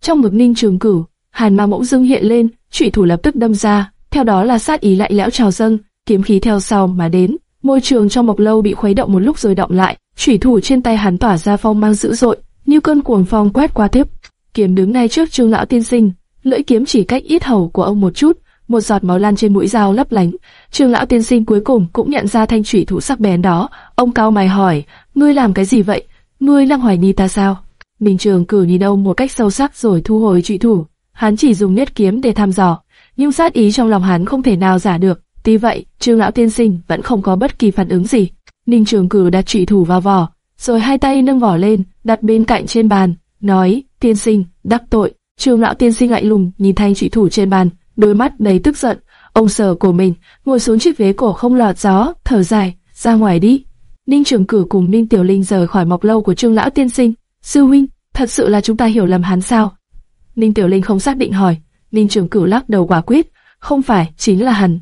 Trong ngực Ninh Trường cử hàn ma mẫu dưng hiện lên, trụy thủ lập tức đâm ra, theo đó là sát ý lạnh lẽo trào dâng, kiếm khí theo sau mà đến. Môi trường trong mộc lâu bị khuấy động một lúc rồi động lại, chủy thủ trên tay hắn tỏa ra phong mang dữ dội, như cơn cuồng phong quét qua tiếp. Kiếm đứng ngay trước Trương lão tiên sinh, lưỡi kiếm chỉ cách ít hầu của ông một chút, một giọt máu lan trên mũi dao lấp lánh. Trương lão tiên sinh cuối cùng cũng nhận ra thanh chủy thủ sắc bén đó, ông cao mày hỏi, ngươi làm cái gì vậy? Ngươi đang hoài nghi ta sao? Minh Trường cử nhìn ông một cách sâu sắc rồi thu hồi trụy thủ. Hắn chỉ dùng nhất kiếm để thăm dò, nhưng sát ý trong lòng hắn không thể nào giả được. Tuy vậy, Trương lão tiên sinh vẫn không có bất kỳ phản ứng gì. Ninh Trường Cử đặt trụy thủ vào vỏ, rồi hai tay nâng vỏ lên, đặt bên cạnh trên bàn, nói: "Tiên sinh, đắc tội." Trương lão tiên sinh lạnh lùng nhìn thanh trụy thủ trên bàn, đôi mắt đầy tức giận. Ông sờ cổ mình, ngồi xuống chiếc ghế cổ không lọt gió, thở dài, "Ra ngoài đi." Ninh Trường Cử cùng Ninh Tiểu Linh rời khỏi mọc lâu của Trương lão tiên sinh. "Sư huynh, thật sự là chúng ta hiểu lầm hắn sao?" Ninh Tiểu Linh không xác định hỏi. Ninh Trường Cử lắc đầu quả quyết, "Không phải, chính là hắn."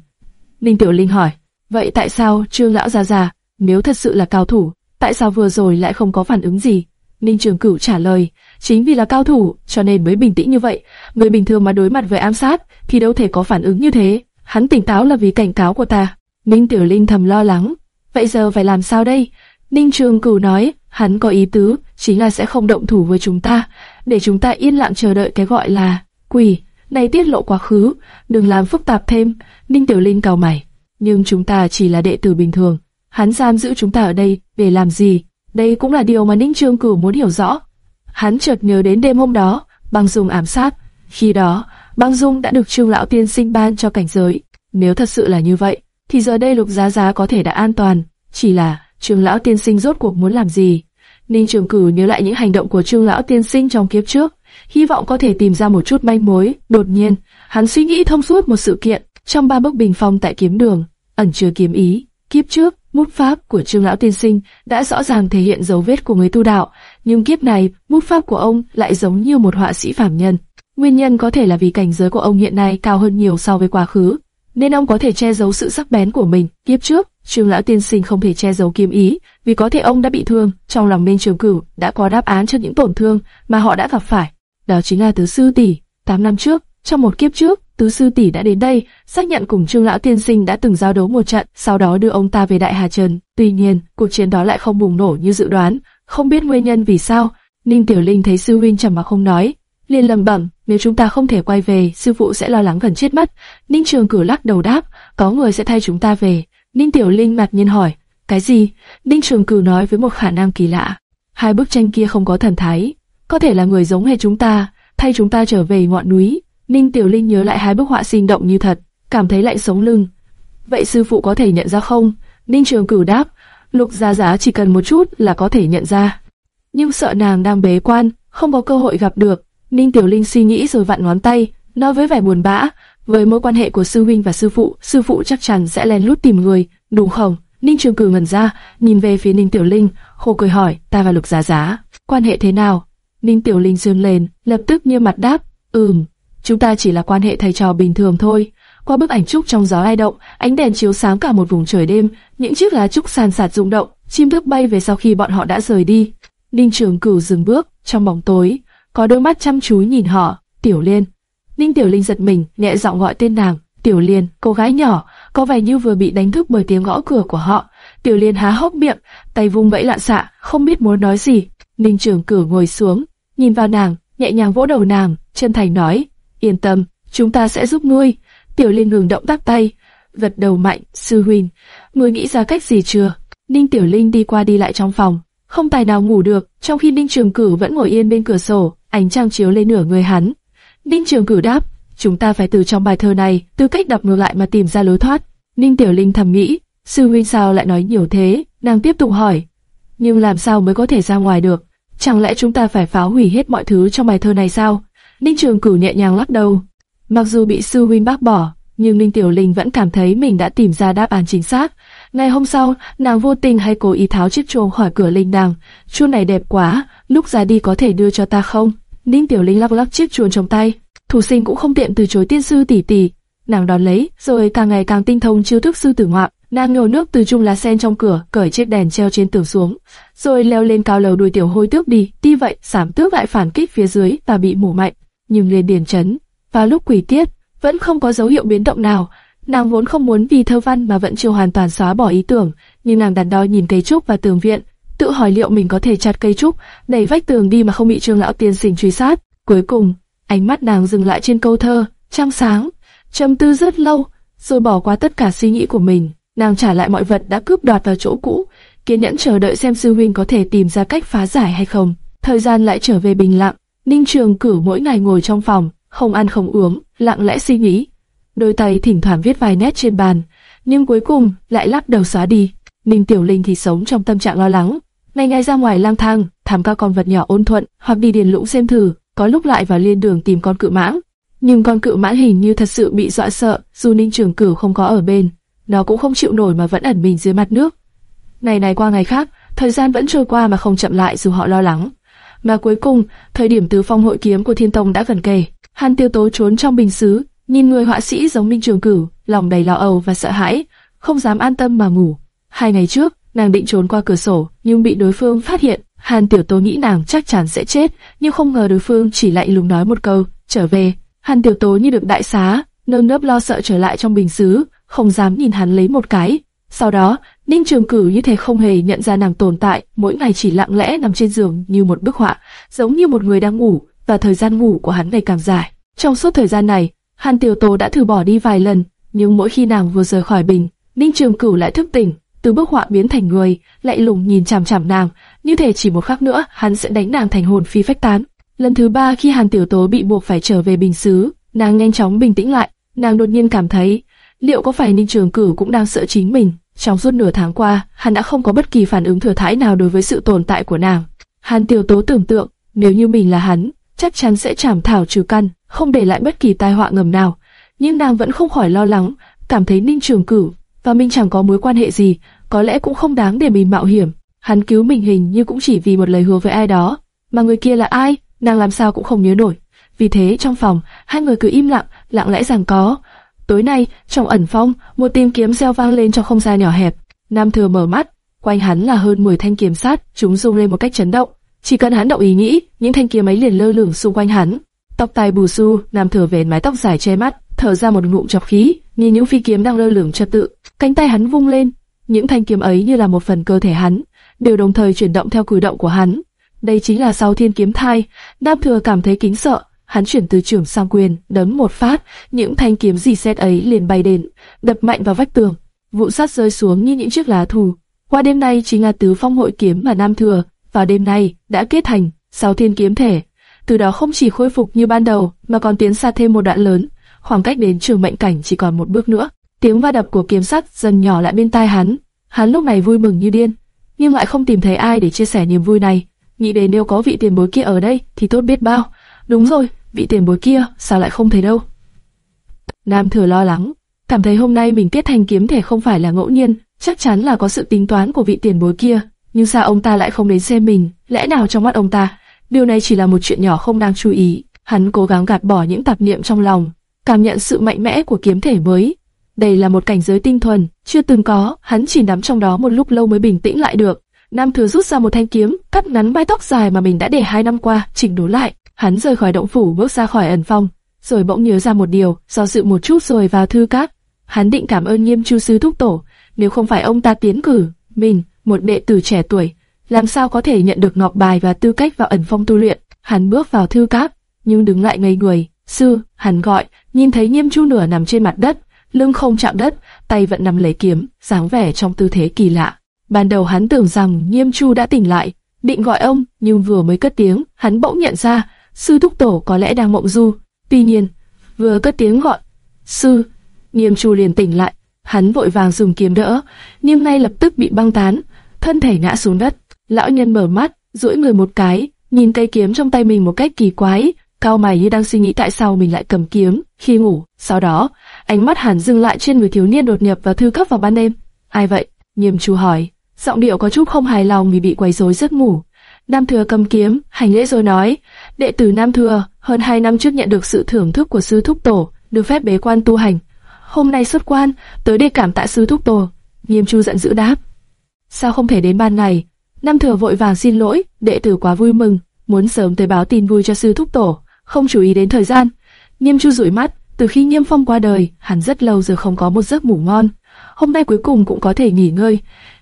Ninh Tiểu Linh hỏi, vậy tại sao Trương lão già già, nếu thật sự là cao thủ, tại sao vừa rồi lại không có phản ứng gì? Ninh Trường Cửu trả lời, chính vì là cao thủ, cho nên mới bình tĩnh như vậy. Người bình thường mà đối mặt với ám sát, thì đâu thể có phản ứng như thế. Hắn tỉnh táo là vì cảnh cáo của ta. Ninh Tiểu Linh thầm lo lắng. Vậy giờ phải làm sao đây? Ninh Trường Cửu nói, hắn có ý tứ, chính là sẽ không động thủ với chúng ta, để chúng ta yên lặng chờ đợi cái gọi là quỷ này tiết lộ quá khứ, đừng làm phức tạp thêm. Ninh Tiểu Linh cau mày, nhưng chúng ta chỉ là đệ tử bình thường, hắn giam giữ chúng ta ở đây để làm gì? Đây cũng là điều mà Ninh Trường Cửu muốn hiểu rõ. Hắn chợt nhớ đến đêm hôm đó, băng dung ám sát. Khi đó, băng dung đã được Trương lão tiên sinh ban cho cảnh giới. Nếu thật sự là như vậy, thì giờ đây Lục Giá Giá có thể đã an toàn. Chỉ là Trương lão tiên sinh rốt cuộc muốn làm gì? Ninh Trường Cửu nhớ lại những hành động của Trương lão tiên sinh trong kiếp trước, hy vọng có thể tìm ra một chút manh mối. Đột nhiên, hắn suy nghĩ thông suốt một sự kiện trong ba bức bình phong tại kiếm đường, ẩn chứa kiếm ý. Kiếp trước, bút pháp của Trương lão tiên sinh đã rõ ràng thể hiện dấu vết của người tu đạo, nhưng kiếp này, bút pháp của ông lại giống như một họa sĩ phàm nhân. Nguyên nhân có thể là vì cảnh giới của ông hiện nay cao hơn nhiều so với quá khứ, nên ông có thể che giấu sự sắc bén của mình. Kiếp trước, Trương lão tiên sinh không thể che giấu kiếm ý, vì có thể ông đã bị thương, trong lòng Minh Trường Cửu đã có đáp án cho những tổn thương mà họ đã gặp phải đó chính là tứ sư tỷ. Tám năm trước, trong một kiếp trước, tứ sư tỷ đã đến đây, xác nhận cùng Trương lão tiên sinh đã từng giao đấu một trận, sau đó đưa ông ta về Đại Hà Trần. Tuy nhiên, cuộc chiến đó lại không bùng nổ như dự đoán, không biết nguyên nhân vì sao. Ninh Tiểu Linh thấy sư huynh trầm mà không nói, liền lầm bẩm, nếu chúng ta không thể quay về, sư phụ sẽ lo lắng gần chết mất. Ninh Trường Cửu lắc đầu đáp, có người sẽ thay chúng ta về. Ninh Tiểu Linh mặt nhiên hỏi, cái gì? Ninh Trường Cửu nói với một khả năng kỳ lạ. Hai bức tranh kia không có thần thái, có thể là người giống hệt chúng ta, thay chúng ta trở về ngọn núi. Ninh Tiểu Linh nhớ lại hai bức họa sinh động như thật, cảm thấy lạnh sống lưng. Vậy sư phụ có thể nhận ra không? Ninh Trường Cửu đáp, Lục Gia Giá chỉ cần một chút là có thể nhận ra. Nhưng sợ nàng đang bế quan, không có cơ hội gặp được. Ninh Tiểu Linh suy nghĩ rồi vặn ngón tay, nói với vẻ buồn bã, với mối quan hệ của sư huynh và sư phụ, sư phụ chắc chắn sẽ lén lút tìm người, đúng không? Ninh Trường Cửu ngẩn ra, nhìn về phía Ninh Tiểu Linh, khô cười hỏi, ta và Lục Giá Giá, quan hệ thế nào? Ninh Tiểu Linh dương lên, lập tức như mặt đáp, ừm, chúng ta chỉ là quan hệ thầy trò bình thường thôi. Qua bức ảnh trúc trong gió ai động, ánh đèn chiếu sáng cả một vùng trời đêm, những chiếc lá trúc sàn sạt rung động, chim thức bay về sau khi bọn họ đã rời đi. Ninh Trường Cửu dừng bước, trong bóng tối, có đôi mắt chăm chú nhìn họ, Tiểu Liên. Ninh Tiểu Linh giật mình, nhẹ giọng gọi tên nàng, Tiểu Liên, cô gái nhỏ, có vẻ như vừa bị đánh thức bởi tiếng gõ cửa của họ. Tiểu Liên há hốc miệng, tay vung vẫy loạn xạ, không biết muốn nói gì. Ninh Trường Cửu ngồi xuống, nhìn vào nàng, nhẹ nhàng vỗ đầu nàng, chân thành nói, yên tâm, chúng ta sẽ giúp nuôi Tiểu Liên ngừng động tác tay, gật đầu mạnh, sư huynh, ngươi nghĩ ra cách gì chưa? Ninh Tiểu Linh đi qua đi lại trong phòng, không tài nào ngủ được, trong khi Ninh Trường Cửu vẫn ngồi yên bên cửa sổ, ánh trăng chiếu lên nửa người hắn. Ninh Trường Cửu đáp, chúng ta phải từ trong bài thơ này, từ cách đọc ngược lại mà tìm ra lối thoát. Ninh Tiểu Linh thầm nghĩ, sư huynh sao lại nói nhiều thế? Nàng tiếp tục hỏi, nhưng làm sao mới có thể ra ngoài được? Chẳng lẽ chúng ta phải phá hủy hết mọi thứ trong bài thơ này sao? Ninh Trường Cửu nhẹ nhàng lắc đầu. Mặc dù bị sư huynh bác bỏ, nhưng Ninh Tiểu Linh vẫn cảm thấy mình đã tìm ra đáp án chính xác. Ngày hôm sau, nàng vô tình hay cố ý tháo chiếc chuông khỏi cửa linh nàng. Chuông này đẹp quá, lúc ra đi có thể đưa cho ta không? Ninh Tiểu Linh lắc lắc chiếc chuông trong tay. Thủ sinh cũng không tiện từ chối tiên sư tỷ tỷ. Nàng đón lấy, rồi càng ngày càng tinh thông chiêu thức sư tử ngoạm. Nàng nhổ nước từ chung lá sen trong cửa, cởi chiếc đèn treo trên tường xuống, rồi leo lên cao lầu đuổi tiểu hôi tước đi. Tuy vậy, sảm tước lại phản kích phía dưới và bị mổ mạnh. nhưng lên điền chấn. Vào lúc quỷ tiết, vẫn không có dấu hiệu biến động nào. Nàng vốn không muốn vì thơ văn mà vẫn chưa hoàn toàn xóa bỏ ý tưởng, nhưng nàng đắn đo nhìn cây trúc và tường viện, tự hỏi liệu mình có thể chặt cây trúc, đẩy vách tường đi mà không bị trương lão tiên sinh truy sát. Cuối cùng, ánh mắt nàng dừng lại trên câu thơ, trăng sáng, trầm tư rất lâu, rồi bỏ qua tất cả suy nghĩ của mình. Nàng trả lại mọi vật đã cướp đoạt vào chỗ cũ, kiên nhẫn chờ đợi xem sư huynh có thể tìm ra cách phá giải hay không. Thời gian lại trở về bình lặng, Ninh Trường Cửu mỗi ngày ngồi trong phòng, không ăn không uống, lặng lẽ suy nghĩ. Đôi tay thỉnh thoảng viết vài nét trên bàn, nhưng cuối cùng lại lắc đầu xóa đi. Ninh Tiểu Linh thì sống trong tâm trạng lo lắng, ngày ngày ra ngoài lang thang, thăm các con vật nhỏ ôn thuận, hoặc đi điền lũng xem thử, có lúc lại vào liên đường tìm con cự mãng. Nhưng con cự mãng hình như thật sự bị dọa sợ, dù Ninh Trường Cửu không có ở bên, nó cũng không chịu nổi mà vẫn ẩn mình dưới mặt nước. Ngày này qua ngày khác, thời gian vẫn trôi qua mà không chậm lại dù họ lo lắng. Mà cuối cùng, thời điểm tứ phong hội kiếm của Thiên Tông đã gần kề. Hàn Tiêu Tố trốn trong bình sứ, nhìn người họa sĩ giống Minh Trường Cửu, lòng đầy lo âu và sợ hãi, không dám an tâm mà ngủ. Hai ngày trước, nàng định trốn qua cửa sổ, nhưng bị đối phương phát hiện. Hàn Tiểu Tố nghĩ nàng chắc chắn sẽ chết, nhưng không ngờ đối phương chỉ lạnh lùng nói một câu, trở về. Hàn Tiểu Tố như được đại xá, nơm nớp lo sợ trở lại trong bình sứ, không dám nhìn hắn lấy một cái. Sau đó, Ninh Trường cửu như thế không hề nhận ra nàng tồn tại, mỗi ngày chỉ lặng lẽ nằm trên giường như một bức họa, giống như một người đang ngủ, và thời gian ngủ của hắn ngày càng dài. Trong suốt thời gian này, Hàn Tiểu Tố đã thử bỏ đi vài lần, nhưng mỗi khi nàng vừa rời khỏi bình, Ninh Trường Cửu lại thức tỉnh, từ bức họa biến thành người, lại lùng nhìn chằm chằm nàng, như thể chỉ một khắc nữa hắn sẽ đánh nàng thành hồn phi phách tán. Lần thứ ba khi Hàn Tiểu Tố bị buộc phải trở về bình xứ, nàng nhanh chóng bình tĩnh lại, nàng đột nhiên cảm thấy, liệu có phải Ninh Trường Cửu cũng đang sợ chính mình? Trong suốt nửa tháng qua, hắn đã không có bất kỳ phản ứng thừa thãi nào đối với sự tồn tại của nàng. Hàn Tiểu Tố tưởng tượng, nếu như mình là hắn, chắc chắn sẽ trảm thảo trừ căn, không để lại bất kỳ tai họa ngầm nào. Nhưng nàng vẫn không khỏi lo lắng, cảm thấy Ninh Trường Cửu và mình chẳng có mối quan hệ gì, có lẽ cũng không đáng để mình mạo hiểm. Hắn cứu mình hình như cũng chỉ vì một lời hứa với ai đó, mà người kia là ai, nàng làm sao cũng không nhớ nổi. Vì thế trong phòng, hai người cứ im lặng, lặng lẽ rằng có. Tối nay, trong ẩn phong, một tiếng kiếm reo vang lên trong không gian nhỏ hẹp. Nam thừa mở mắt, quanh hắn là hơn 10 thanh kiếm sát, chúng rung lên một cách chấn động. Chỉ cần hắn động ý nghĩ, những thanh kiếm ấy liền lơ lửng xung quanh hắn. Tóc tai bù xu, Nam thừa vén mái tóc dài che mắt, thở ra một ngụm chọc khí, nhìn những phi kiếm đang lơ lửng trật tự. Cánh tay hắn vung lên, những thanh kiếm ấy như là một phần cơ thể hắn, đều đồng thời chuyển động theo cử động của hắn. Đây chính là sau thiên kiếm thai. Nam thừa cảm thấy kính sợ, hắn chuyển từ trưởng sang quyền, đấm một phát, những thanh kiếm dì xét ấy liền bay đến, đập mạnh vào vách tường, vụ sát rơi xuống như những chiếc lá thù. Qua đêm nay chính là tứ phong hội kiếm mà Nam thừa, vào đêm nay đã kết thành sáu thiên kiếm thể. Từ đó không chỉ khôi phục như ban đầu, mà còn tiến xa thêm một đoạn lớn, khoảng cách đến trường mệnh cảnh chỉ còn một bước nữa. Tiếng va đập của kiếm sắt dần nhỏ lại bên tai hắn. Hắn lúc này vui mừng như điên, nhưng lại không tìm thấy ai để chia sẻ niềm vui này. Nghĩ đến nếu có vị tiền bối kia ở đây thì tốt biết bao. Đúng rồi, vị tiền bối kia sao lại không thấy đâu? Nam Thừa lo lắng, cảm thấy hôm nay mình kết thành kiếm thể không phải là ngẫu nhiên, chắc chắn là có sự tính toán của vị tiền bối kia. Nhưng sao ông ta lại không đến xem mình? Lẽ nào trong mắt ông ta, điều này chỉ là một chuyện nhỏ không đáng chú ý? Hắn cố gắng gạt bỏ những tạp niệm trong lòng, cảm nhận sự mạnh mẽ của kiếm thể mới. Đây là một cảnh giới tinh thuần, chưa từng có, hắn chỉ nắm trong đó một lúc lâu mới bình tĩnh lại được. Nam Thừa rút ra một thanh kiếm, cắt ngắn mái tóc dài mà mình đã để hai năm qua, chỉnh đốn lại. Hắn rời khỏi động phủ bước ra khỏi ẩn phong, rồi bỗng nhớ ra một điều, do dự một chút rồi vào thư cát. Hắn định cảm ơn Nghiêm Chu sư thúc tổ, nếu không phải ông ta tiến cử mình, một đệ tử trẻ tuổi, làm sao có thể nhận được ngọc bài và tư cách vào ẩn phong tu luyện? Hắn bước vào thư cát, nhưng đứng lại ngây người. Sư, hắn gọi, nhìn thấy Nghiêm Chu nửa nằm trên mặt đất, lưng không chạm đất, tay vẫn nắm lấy kiếm, dáng vẻ trong tư thế kỳ lạ. Ban đầu hắn tưởng rằng Nghiêm Chu đã tỉnh lại, định gọi ông, nhưng vừa mới cất tiếng, hắn bỗng nhận ra, sư thúc tổ có lẽ đang mộng du. Tuy nhiên, vừa cất tiếng gọi, sư, Nghiêm Chu liền tỉnh lại, hắn vội vàng dùng kiếm đỡ, nhưng ngay lập tức bị băng tán, thân thể ngã xuống đất. Lão nhân mở mắt, duỗi người một cái, nhìn cây kiếm trong tay mình một cách kỳ quái, cao mày như đang suy nghĩ tại sao mình lại cầm kiếm khi ngủ. Sau đó, ánh mắt hắn dừng lại trên người thiếu niên đột nhập vào thư cấp vào ban đêm. Ai vậy? Nghiêm Chu hỏi. Giọng điệu có chút không hài lòng vì bị quấy rối giấc ngủ. Nam Thừa cầm kiếm, hành lễ rồi nói, đệ tử Nam Thừa, hơn hai năm trước nhận được sự thưởng thức của sư thúc tổ, được phép bế quan tu hành. Hôm nay xuất quan, tới đây cảm tạ sư thúc tổ. Nghiêm Chu giận dữ đáp. Sao không thể đến ban này? Nam Thừa vội vàng xin lỗi, đệ tử quá vui mừng, muốn sớm tới báo tin vui cho sư thúc tổ, không chú ý đến thời gian. Nghiêm Chu rủi mắt, từ khi Nghiêm Phong qua đời, hắn rất lâu rồi không có một giấc ngủ ngon. Hôm nay cuối cùng cũng có thể nghỉ ngơi,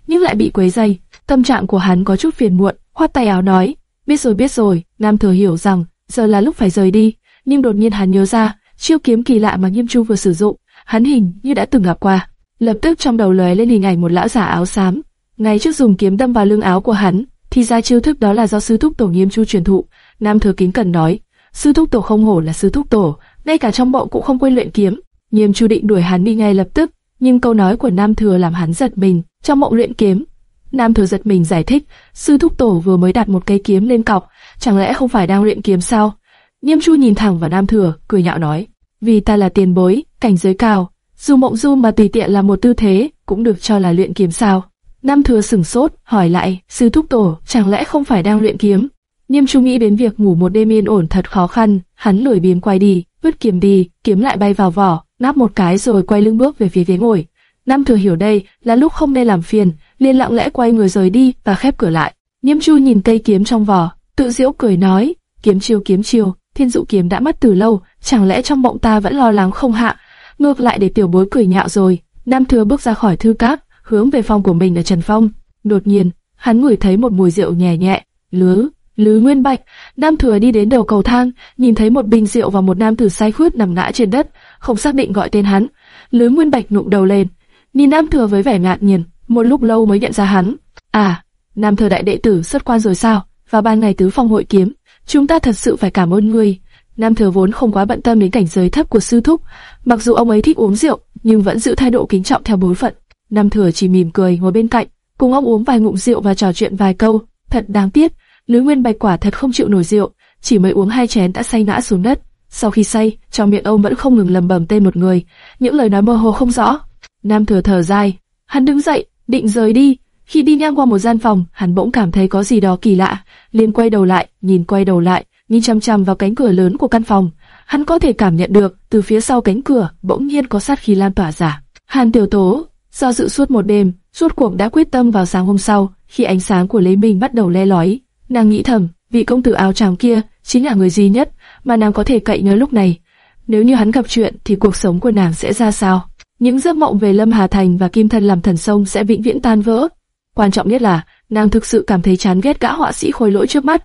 nhưng lại bị quấy dày. Tâm trạng của hắn có chút phiền muộn, khoát tay áo nói, biết rồi biết rồi. Nam Thừa hiểu rằng giờ là lúc phải rời đi, nhưng đột nhiên hắn nhớ ra chiêu kiếm kỳ lạ mà Nghiêm Chu vừa sử dụng, hắn hình như đã từng gặp qua. Lập tức trong đầu lóe lên hình ảnh một lão giả áo xám, ngay trước dùng kiếm đâm vào lưng áo của hắn, thì ra chiêu thức đó là do sư thúc tổ Nghiêm Chu truyền thụ. Nam Thừa kính cần nói, sư thúc tổ không hổ là sư thúc tổ, ngay cả trong bộ cũng không quên luyện kiếm. Nghiêm Chu định đuổi hắn đi ngay lập tức, nhưng câu nói của Nam Thừa làm hắn giật mình. Trong mộng luyện kiếm, Nam Thừa giật mình giải thích, sư thúc tổ vừa mới đặt một cây kiếm lên cọc, chẳng lẽ không phải đang luyện kiếm sao? Nghiêm Chu nhìn thẳng vào Nam Thừa, cười nhạo nói, vì ta là tiền bối, cảnh giới cao, dù mộng du mà tùy tiện là một tư thế, cũng được cho là luyện kiếm sao? Nam Thừa sừng sốt, hỏi lại, sư thúc tổ, chẳng lẽ không phải đang luyện kiếm? Niêm Chu nghĩ đến việc ngủ một đêm yên ổn thật khó khăn, hắn lười biếng quay đi, vứt kiếm đi, kiếm lại bay vào vỏ, nắp một cái rồi quay lưng bước về phía ghế ngồi. Nam Thừa hiểu đây là lúc không nên làm phiền, liền lặng lẽ quay người rời đi và khép cửa lại. Niêm Chu nhìn cây kiếm trong vỏ, tự giễu cười nói, kiếm chiêu kiếm chiêu, thiên dụ kiếm đã mất từ lâu, chẳng lẽ trong mộng ta vẫn lo lắng không hạ, ngược lại để tiểu bối cười nhạo rồi. Nam Thừa bước ra khỏi thư cát, hướng về phòng của mình ở Trần Phong. Đột nhiên, hắn ngửi thấy một mùi rượu nhẹ nhẹ, lứa, lứ nguyên bạch. Nam Thừa đi đến đầu cầu thang, nhìn thấy một bình rượu và một nam tử say khướt nằm ngã trên đất, không xác định gọi tên hắn. Lứ nguyên bạch nụng đầu lên, nhìn Nam Thừa với vẻ ngạc nhiên, một lúc lâu mới nhận ra hắn. À, Nam Thừa đại đệ tử xuất quan rồi sao? Vào ban ngày tứ phong hội kiếm, chúng ta thật sự phải cảm ơn ngươi. Nam Thừa vốn không quá bận tâm đến cảnh giới thấp của sư thúc, mặc dù ông ấy thích uống rượu, nhưng vẫn giữ thái độ kính trọng theo bối phận. Nam Thừa chỉ mỉm cười ngồi bên cạnh, cùng ông uống vài ngụm rượu và trò chuyện vài câu. Thật đáng tiếc, Lữ Nguyên Bạch quả thật không chịu nổi rượu, chỉ mới uống hai chén đã say ngã xuống đất. Sau khi say, trong miệng ông vẫn không ngừng lầm bầm tên một người, những lời nói mơ hồ không rõ. Nam Thừa thở dài, hắn đứng dậy, định rời đi. Khi đi ngang qua một gian phòng, hắn bỗng cảm thấy có gì đó kỳ lạ, liền quay đầu lại, nhìn quay đầu lại, nhìn chăm chăm vào cánh cửa lớn của căn phòng. Hắn có thể cảm nhận được, từ phía sau cánh cửa, bỗng nhiên có sát khí lan tỏa giả. Hàn Tiểu Tố, do dự suốt một đêm, suốt cuộc đã quyết tâm vào sáng hôm sau, khi ánh sáng của Lê Minh bắt đầu le lói, nàng nghĩ thầm, vị công tử áo trắng kia chính là người duy nhất mà nàng có thể cậy nhớ lúc này. Nếu như hắn gặp chuyện thì cuộc sống của nàng sẽ ra sao? Những giấc mộng về Lâm Hà Thành và Kim Thân làm thần sông sẽ vĩnh viễn tan vỡ. Quan trọng nhất là, nàng thực sự cảm thấy chán ghét gã họa sĩ khôi lỗi trước mắt.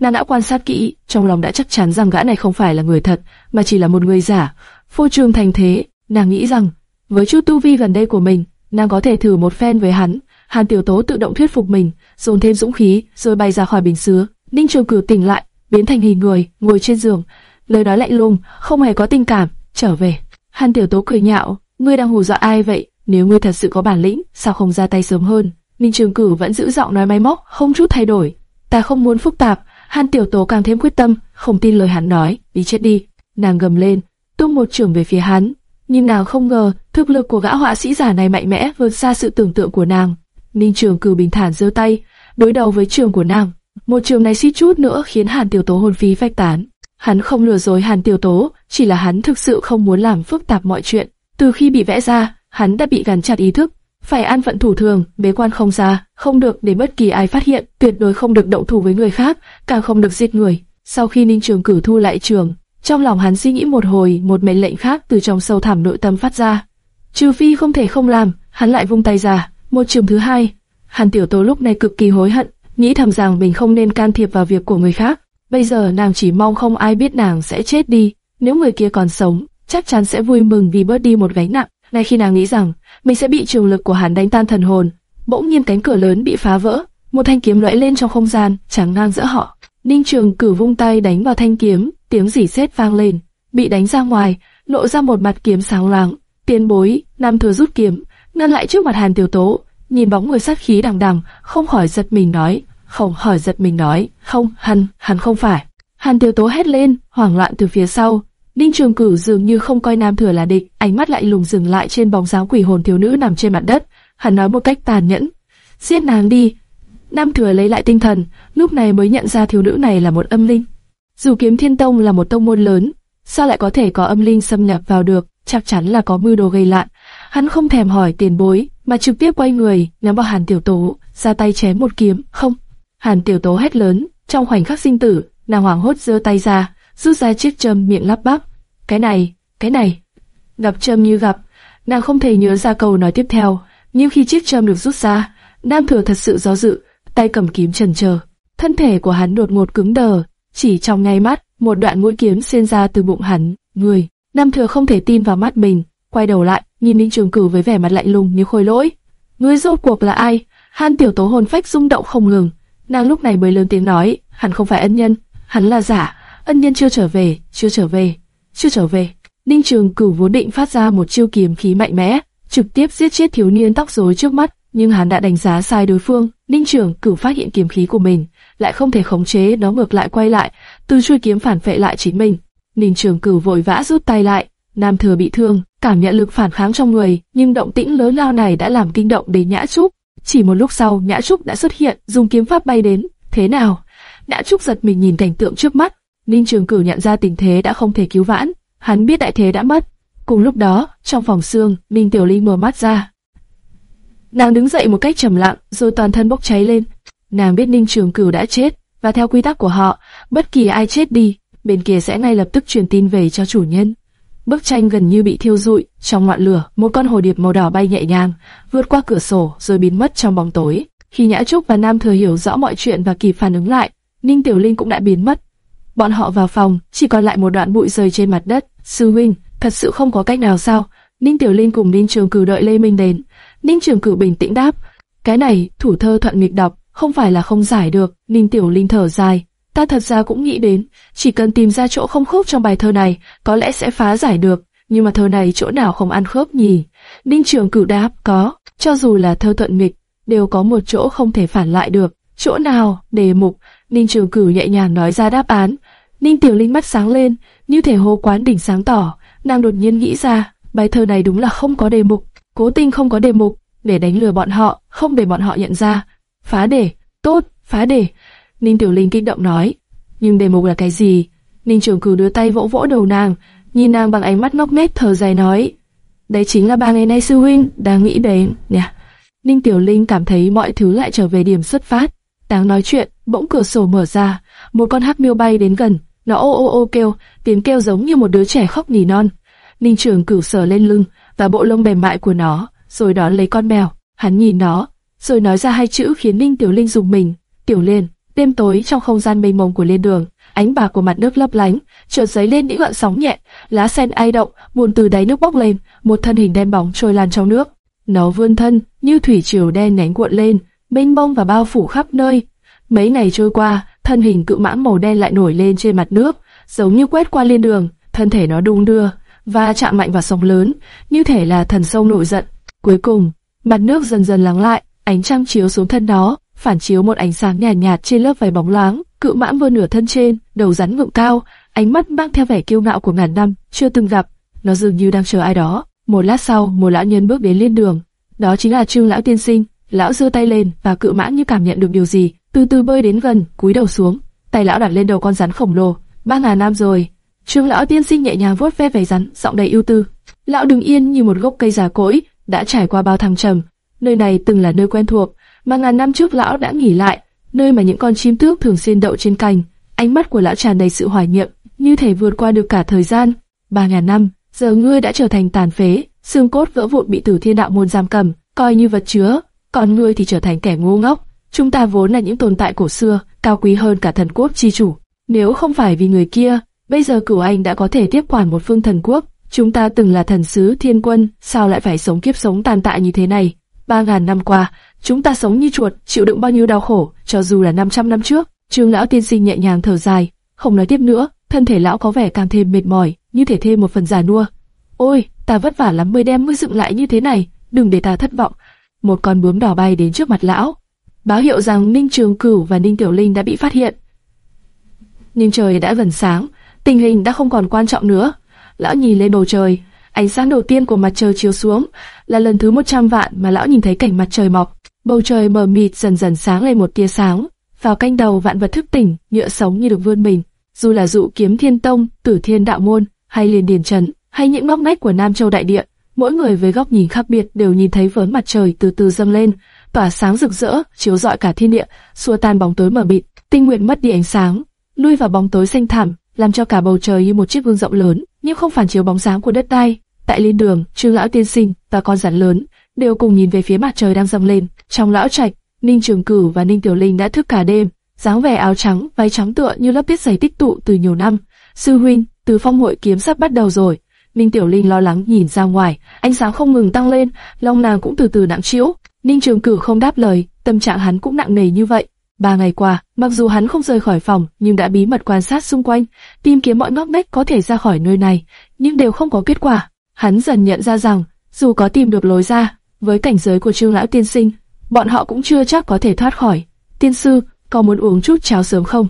Nàng đã quan sát kỹ, trong lòng đã chắc chắn rằng gã này không phải là người thật, mà chỉ là một người giả. Phô trương thành thế, nàng nghĩ rằng, với chút tu vi gần đây của mình, nàng có thể thử một phen với hắn. Hàn Tiểu Tố tự động thuyết phục mình, dồn thêm dũng khí, rồi bay ra khỏi bình sứ. Ninh Trường Cửu tỉnh lại, biến thành hình người, ngồi trên giường, lời nói lạnh lùng, không hề có tình cảm, trở về. Hàn Tiểu Tố cười nhạo, ngươi đang hù dọa ai vậy? Nếu ngươi thật sự có bản lĩnh, sao không ra tay sớm hơn? Ninh Trường Cửu vẫn giữ giọng nói máy móc, không chút thay đổi. Ta không muốn phức tạp. Hàn Tiểu Tố càng thêm quyết tâm, không tin lời hắn nói, đi chết đi. Nàng gầm lên, tung một trường về phía hắn. Nhưng nàng không ngờ, thực lực của gã họa sĩ giả này mạnh mẽ vượt xa sự tưởng tượng của nàng. Ninh Trường cử bình thản giơ tay, đối đầu với trường của nàng. Một trường này suýt chút nữa khiến Hàn Tiểu Tố hồn phi phách tán. Hắn không lừa dối Hàn Tiểu Tố, chỉ là hắn thực sự không muốn làm phức tạp mọi chuyện. Từ khi bị vẽ ra, hắn đã bị gắn chặt ý thức, phải an phận thủ thường, bế quan không ra, không được để bất kỳ ai phát hiện, tuyệt đối không được động thủ với người khác, càng không được giết người. Sau khi Ninh Trường cử thu lại trường, trong lòng hắn suy nghĩ một hồi, một mệnh lệnh khác từ trong sâu thẳm nội tâm phát ra. Trừ phi không thể không làm, hắn lại vung tay ra, một trường thứ hai. Hàn Tiểu Tố lúc này cực kỳ hối hận, nghĩ thầm rằng mình không nên can thiệp vào việc của người khác. Bây giờ nàng chỉ mong không ai biết nàng sẽ chết đi, nếu người kia còn sống, chắc chắn sẽ vui mừng vì bớt đi một gánh nặng. Ngay khi nàng nghĩ rằng mình sẽ bị trường lực của hắn đánh tan thần hồn, bỗng nhiên cánh cửa lớn bị phá vỡ, một thanh kiếm lóe lên trong không gian, chẳng ngang giữa họ. Ninh Trường cử vung tay đánh vào thanh kiếm, tiếng rỉ sét vang lên, bị đánh ra ngoài, lộ ra một mặt kiếm sáng loáng. Tiên bối, Nam Thừa rút kiếm, ngăn lại trước mặt Hàn Tiểu Tố, nhìn bóng người sát khí đằng đằng, không khỏi giật mình nói, không khỏi giật mình nói, không, hắn, hắn không phải. Hàn Tiểu Tố hét lên, hoảng loạn từ phía sau, Ninh Trường Cửu dường như không coi Nam Thừa là địch, ánh mắt lại lùng dừng lại trên bóng dáng quỷ hồn thiếu nữ nằm trên mặt đất. Hắn nói một cách tàn nhẫn, giết nàng đi. Nam Thừa lấy lại tinh thần, lúc này mới nhận ra thiếu nữ này là một âm linh. Dù Kiếm Thiên Tông là một tông môn lớn, sao lại có thể có âm linh xâm nhập vào được? Chắc chắn là có mưu đồ gây loạn. Hắn không thèm hỏi tiền bối, mà trực tiếp quay người, nhắm vào Hàn Tiểu Tố, ra tay chém một kiếm. Không. Hàn Tiểu Tố hét lớn, trong khoảnh khắc sinh tử, nàng hoảng hốt giơ tay ra, rút ra chiếc châm miệng lắp bắp. Cái này, cái này, gặp châm như gặp, nàng không thể nhớ ra câu nói tiếp theo, nhưng khi chiếc châm được rút ra, Nam Thừa thật sự do dự, tay cầm kiếm chần chờ. Thân thể của hắn đột ngột cứng đờ, chỉ trong ngay mắt, một đoạn mũi kiếm xuyên ra từ bụng hắn, người. Nam Thừa không thể tin vào mắt mình, quay đầu lại, nhìn Ninh Trường Cửu với vẻ mặt lạnh lùng như khôi lỗi. Ngươi rốt cuộc là ai? Hàn Tiểu Tố hồn phách rung động không ngừng. Nàng lúc này mới lớn tiếng nói, hắn không phải ân nhân, hắn là giả, ân nhân chưa trở về, chưa trở về, chưa trở về. Ninh Trường Cửu vốn định phát ra một chiêu kiếm khí mạnh mẽ, trực tiếp giết chết thiếu niên tóc rối trước mắt, nhưng hắn đã đánh giá sai đối phương. Ninh Trường Cửu phát hiện kiếm khí của mình, lại không thể khống chế nó ngược lại quay lại, từ chui kiếm phản vệ lại chính mình. Ninh Trường Cửu vội vã rút tay lại, Nam Thừa bị thương, cảm nhận lực phản kháng trong người, nhưng động tĩnh lớn lao này đã làm kinh động đến Nhã Trúc. Chỉ một lúc sau, Nhã Trúc đã xuất hiện, dùng kiếm pháp bay đến. Thế nào? Nhã Trúc giật mình nhìn cảnh tượng trước mắt. Ninh Trường Cửu nhận ra tình thế đã không thể cứu vãn, hắn biết đại thế đã mất. Cùng lúc đó, trong phòng xương, Minh Tiểu Linh mở mắt ra. Nàng đứng dậy một cách trầm lặng, rồi toàn thân bốc cháy lên. Nàng biết Ninh Trường Cửu đã chết, và theo quy tắc của họ, bất kỳ ai chết đi, bên kia sẽ ngay lập tức truyền tin về cho chủ nhân. Bức tranh gần như bị thiêu rụi, trong ngọn lửa, một con hồ điệp màu đỏ bay nhẹ nhàng, vượt qua cửa sổ rồi biến mất trong bóng tối. Khi Nhã Trúc và Nam Thừa hiểu rõ mọi chuyện và kịp phản ứng lại, Ninh Tiểu Linh cũng đã biến mất. Bọn họ vào phòng, chỉ còn lại một đoạn bụi rơi trên mặt đất. Sư huynh, thật sự không có cách nào sao? Ninh Tiểu Linh cùng Ninh Trường Cửu đợi Lê Minh đến. Ninh Trường Cửu bình tĩnh đáp, cái này thủ thơ thuận nghịch đọc, không phải là không giải được. Ninh Tiểu Linh thở dài, ta thật ra cũng nghĩ đến, chỉ cần tìm ra chỗ không khớp trong bài thơ này, có lẽ sẽ phá giải được. Nhưng mà thơ này chỗ nào không ăn khớp nhỉ? Ninh Trường Cửu đáp, có, cho dù là thơ thuận nghịch, đều có một chỗ không thể phản lại được. Chỗ nào? Đề mục. Ninh Trường Cửu nhẹ nhàng nói ra đáp án. Ninh Tiểu Linh mắt sáng lên, như thể hô quán đỉnh sáng tỏ. Nàng đột nhiên nghĩ ra, bài thơ này đúng là không có đề mục, cố tình không có đề mục, để đánh lừa bọn họ, không để bọn họ nhận ra. Phá đề, tốt, phá đề. Ninh Tiểu Linh kích động nói. Nhưng đề mục là cái gì? Ninh Trường Cửu đưa tay vỗ vỗ đầu nàng, nhìn nàng bằng ánh mắt ngốc nghếch thở dài nói. Đấy chính là ba ngày nay sư huynh đang nghĩ đến, nè. Ninh Tiểu Linh cảm thấy mọi thứ lại trở về điểm xuất phát. Đang nói chuyện, bỗng cửa sổ mở ra, một con hắc miêu bay đến gần, nó ô ô ô kêu, tiếng kêu giống như một đứa trẻ khóc nỉ non. Ninh Trường cửu sờ lên lưng và bộ lông mềm mại của nó, rồi đón lấy con mèo. Hắn nhìn nó, rồi nói ra hai chữ khiến Ninh Tiểu Linh dùng mình. Tiểu Liên. Đêm tối trong không gian mênh mông của liên đường, ánh bạc của mặt nước lấp lánh, chợt giấy lên những gợn sóng nhẹ, lá sen ai động, buồn từ đáy nước bốc lên, một thân hình đen bóng trôi lan trong nước. Nó vươn thân như thủy triều đen nhánh cuộn lên, mênh mông và bao phủ khắp nơi. Mấy ngày trôi qua, thân hình cự mãng màu đen lại nổi lên trên mặt nước, giống như quét qua liên đường, thân thể nó đung đưa và chạm mạnh vào sóng lớn, như thể là thần sông nổi giận. Cuối cùng, mặt nước dần dần lắng lại, ánh trăng chiếu xuống thân nó, phản chiếu một ánh sáng nhàn nhạt, nhạt trên lớp vảy bóng loáng. Cự mãng vươn nửa thân trên, đầu rắn vượng cao, ánh mắt mang theo vẻ kiêu ngạo của ngàn năm chưa từng gặp. Nó dường như đang chờ ai đó. Một lát sau, một lão nhân bước đến liên đường. Đó chính là Trương lão tiên sinh. Lão giơ tay lên và cự mãng như cảm nhận được điều gì, từ từ bơi đến gần, cúi đầu xuống. Tay lão đặt lên đầu con rắn khổng lồ. Ba ngàn năm rồi. Trương lão tiên sinh nhẹ nhàng vuốt ve vảy rắn, giọng đầy ưu tư. Lão đứng yên như một gốc cây già cỗi, đã trải qua bao thăng trầm. Nơi này từng là nơi quen thuộc, mà ngàn năm trước lão đã nghỉ lại, nơi mà những con chim tước thường xuyên đậu trên cành. Ánh mắt của lão tràn đầy sự hoài niệm, như thể vượt qua được cả thời gian. Ba ngàn năm, giờ ngươi đã trở thành tàn phế, xương cốt vỡ vụn bị Tử Thiên Đạo môn giam cầm, coi như vật chứa, còn ngươi thì trở thành kẻ ngu ngốc. Chúng ta vốn là những tồn tại cổ xưa, cao quý hơn cả thần quốc chi chủ. Nếu không phải vì người kia, bây giờ cửu anh đã có thể tiếp quản một phương thần quốc. Chúng ta từng là thần sứ thiên quân, sao lại phải sống kiếp sống tàn tạ như thế này? Ba ngàn năm qua, chúng ta sống như chuột, chịu đựng bao nhiêu đau khổ, cho dù là 500 năm trước. Trương lão tiên sinh nhẹ nhàng thở dài, không nói tiếp nữa, thân thể lão có vẻ càng thêm mệt mỏi, như thể thêm một phần già nua. Ôi, ta vất vả lắm mới đem mới dựng lại như thế này, đừng để ta thất vọng. Một con bướm đỏ bay đến trước mặt lão, báo hiệu rằng Ninh Trường Cửu và Ninh Tiểu Linh đã bị phát hiện. Nhưng trời đã gần sáng, tình hình đã không còn quan trọng nữa. Lão nhìn lên bầu trời, ánh sáng đầu tiên của mặt trời chiếu xuống, là lần thứ 100 vạn mà lão nhìn thấy cảnh mặt trời mọc. Bầu trời mờ mịt dần dần sáng lên một tia sáng. Vào canh đầu vạn vật thức tỉnh, nhựa sống như được vươn mình. Dù là dụ kiếm thiên tông, tử thiên đạo môn, hay liền điền trần, hay những ngóc ngách của Nam Châu đại địa, mỗi người với góc nhìn khác biệt đều nhìn thấy vớn mặt trời từ từ dâng lên, tỏa sáng rực rỡ, chiếu rọi cả thiên địa, xua tan bóng tối mờ mịt. Tinh nguyện mất đi ánh sáng, lui vào bóng tối xanh thẳm, làm cho cả bầu trời như một chiếc gương rộng lớn, nhưng không phản chiếu bóng dáng của đất đai. Tại liên đường, Trương lão tiên sinh và con rắn lớn đều cùng nhìn về phía mặt trời đang dâng lên. Trong lão trạch, Ninh Trường Cửu và Ninh Tiểu Linh đã thức cả đêm, dáng vẻ áo trắng, váy trắng tựa như lớp tiết giày tích tụ từ nhiều năm. Sư huynh, từ phong hội kiếm sắp bắt đầu rồi. Ninh Tiểu Linh lo lắng nhìn ra ngoài, ánh sáng không ngừng tăng lên, lòng nàng cũng từ từ nặng trĩu. Ninh Trường Cửu không đáp lời, tâm trạng hắn cũng nặng nề như vậy. Ba ngày qua, mặc dù hắn không rời khỏi phòng, nhưng đã bí mật quan sát xung quanh, tìm kiếm mọi ngóc ngách có thể ra khỏi nơi này, nhưng đều không có kết quả. Hắn dần nhận ra rằng, dù có tìm được lối ra, với cảnh giới của Trương lão tiên sinh, bọn họ cũng chưa chắc có thể thoát khỏi. Tiên sư, có muốn uống chút cháo sớm không?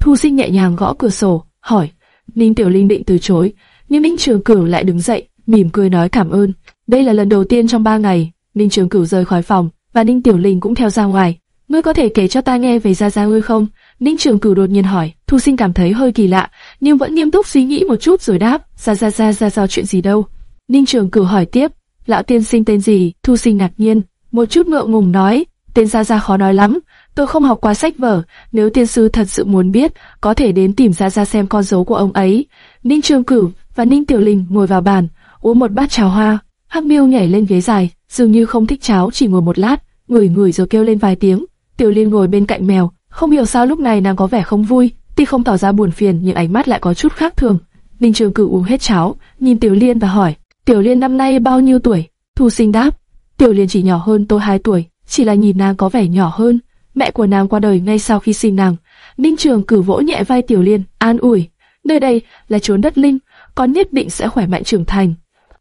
Thu Sinh nhẹ nhàng gõ cửa sổ, hỏi. Ninh Tiểu Linh định từ chối, nhưng Ninh Trường Cửu lại đứng dậy, mỉm cười nói cảm ơn. Đây là lần đầu tiên trong ba ngày, Ninh Trường Cửu rời khỏi phòng, và Ninh Tiểu Linh cũng theo ra ngoài. Ngươi có thể kể cho ta nghe về Gia Gia ngươi không? Ninh Trường Cửu đột nhiên hỏi. Thu Sinh cảm thấy hơi kỳ lạ, nhưng vẫn nghiêm túc suy nghĩ một chút rồi đáp. Gia Gia Gia Gia giao chuyện gì đâu? Ninh Trường Cửu hỏi tiếp. Lão tiên sinh tên gì? Thu Sinh ngạc nhiên, một chút ngượng ngùng nói. Tên Gia Gia khó nói lắm, tôi không học qua sách vở. Nếu tiên sư thật sự muốn biết, có thể đến tìm Gia Gia xem con dấu của ông ấy. Ninh Trường Cửu và Ninh Tiểu Linh ngồi vào bàn, uống một bát cháo hoa. Hắc Miêu nhảy lên ghế dài, dường như không thích cháo, chỉ ngồi một lát, ngửi ngửi rồi kêu lên vài tiếng. Tiểu Liên ngồi bên cạnh mèo, không hiểu sao lúc này nàng có vẻ không vui, tuy không tỏ ra buồn phiền nhưng ánh mắt lại có chút khác thường. Ninh Trường Cửu uống hết cháo, nhìn Tiểu Liên và hỏi, Tiểu Liên năm nay bao nhiêu tuổi? Thu Sinh đáp, Tiểu Liên chỉ nhỏ hơn tôi 2 tuổi, chỉ là nhìn nàng có vẻ nhỏ hơn. Mẹ của nàng qua đời ngay sau khi sinh nàng. Ninh Trường cử vỗ nhẹ vai Tiểu Liên, an ủi, nơi đây là chốn đất linh, con nhất định sẽ khỏe mạnh trưởng thành.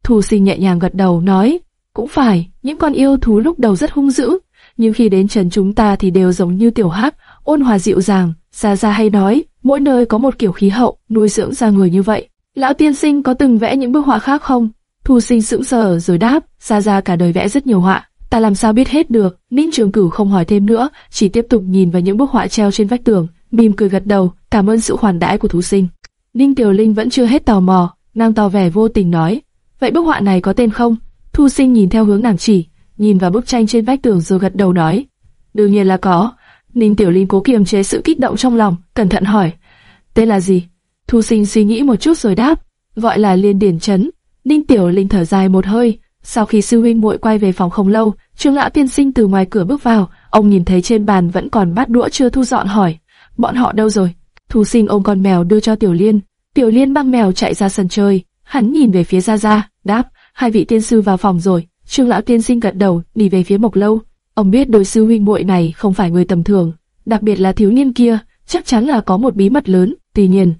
Thu Sinh nhẹ nhàng gật đầu nói, cũng phải, những con yêu thú lúc đầu rất hung dữ, nhưng khi đến trần chúng ta thì đều giống như tiểu hắc, ôn hòa dịu dàng. Gia Gia hay nói, mỗi nơi có một kiểu khí hậu, nuôi dưỡng ra người như vậy. Lão tiên sinh có từng vẽ những bức họa khác không? Thu sinh sững sờ rồi đáp, ra ra cả đời vẽ rất nhiều họa, ta làm sao biết hết được. Ninh Trường Cửu không hỏi thêm nữa, chỉ tiếp tục nhìn vào những bức họa treo trên vách tường, mỉm cười gật đầu, cảm ơn sự khoản đãi của thú sinh. Ninh Tiểu Linh vẫn chưa hết tò mò, nàng tỏ vẻ vô tình nói, vậy bức họa này có tên không? Thu sinh nhìn theo hướng nàng chỉ, nhìn vào bức tranh trên vách tường rồi gật đầu nói, đương nhiên là có. Ninh Tiểu Linh cố kiềm chế sự kích động trong lòng, cẩn thận hỏi, tên là gì? Thu sinh suy nghĩ một chút rồi đáp, gọi là Liên Điển Chấn. Ninh Tiểu Linh thở dài một hơi, sau khi sư huynh muội quay về phòng không lâu, Trương lão tiên sinh từ ngoài cửa bước vào, ông nhìn thấy trên bàn vẫn còn bát đũa chưa thu dọn hỏi, bọn họ đâu rồi? Thu sinh ôm con mèo đưa cho Tiểu Liên, Tiểu Liên băng mèo chạy ra sân chơi, hắn nhìn về phía Gia Gia, đáp, hai vị tiên sư vào phòng rồi. Trương lão tiên sinh gật đầu, đi về phía Mộc Lâu. Ông biết đôi sư huynh muội này không phải người tầm thường, đặc biệt là thiếu niên kia, chắc chắn là có một bí mật lớn. Tuy nhiên,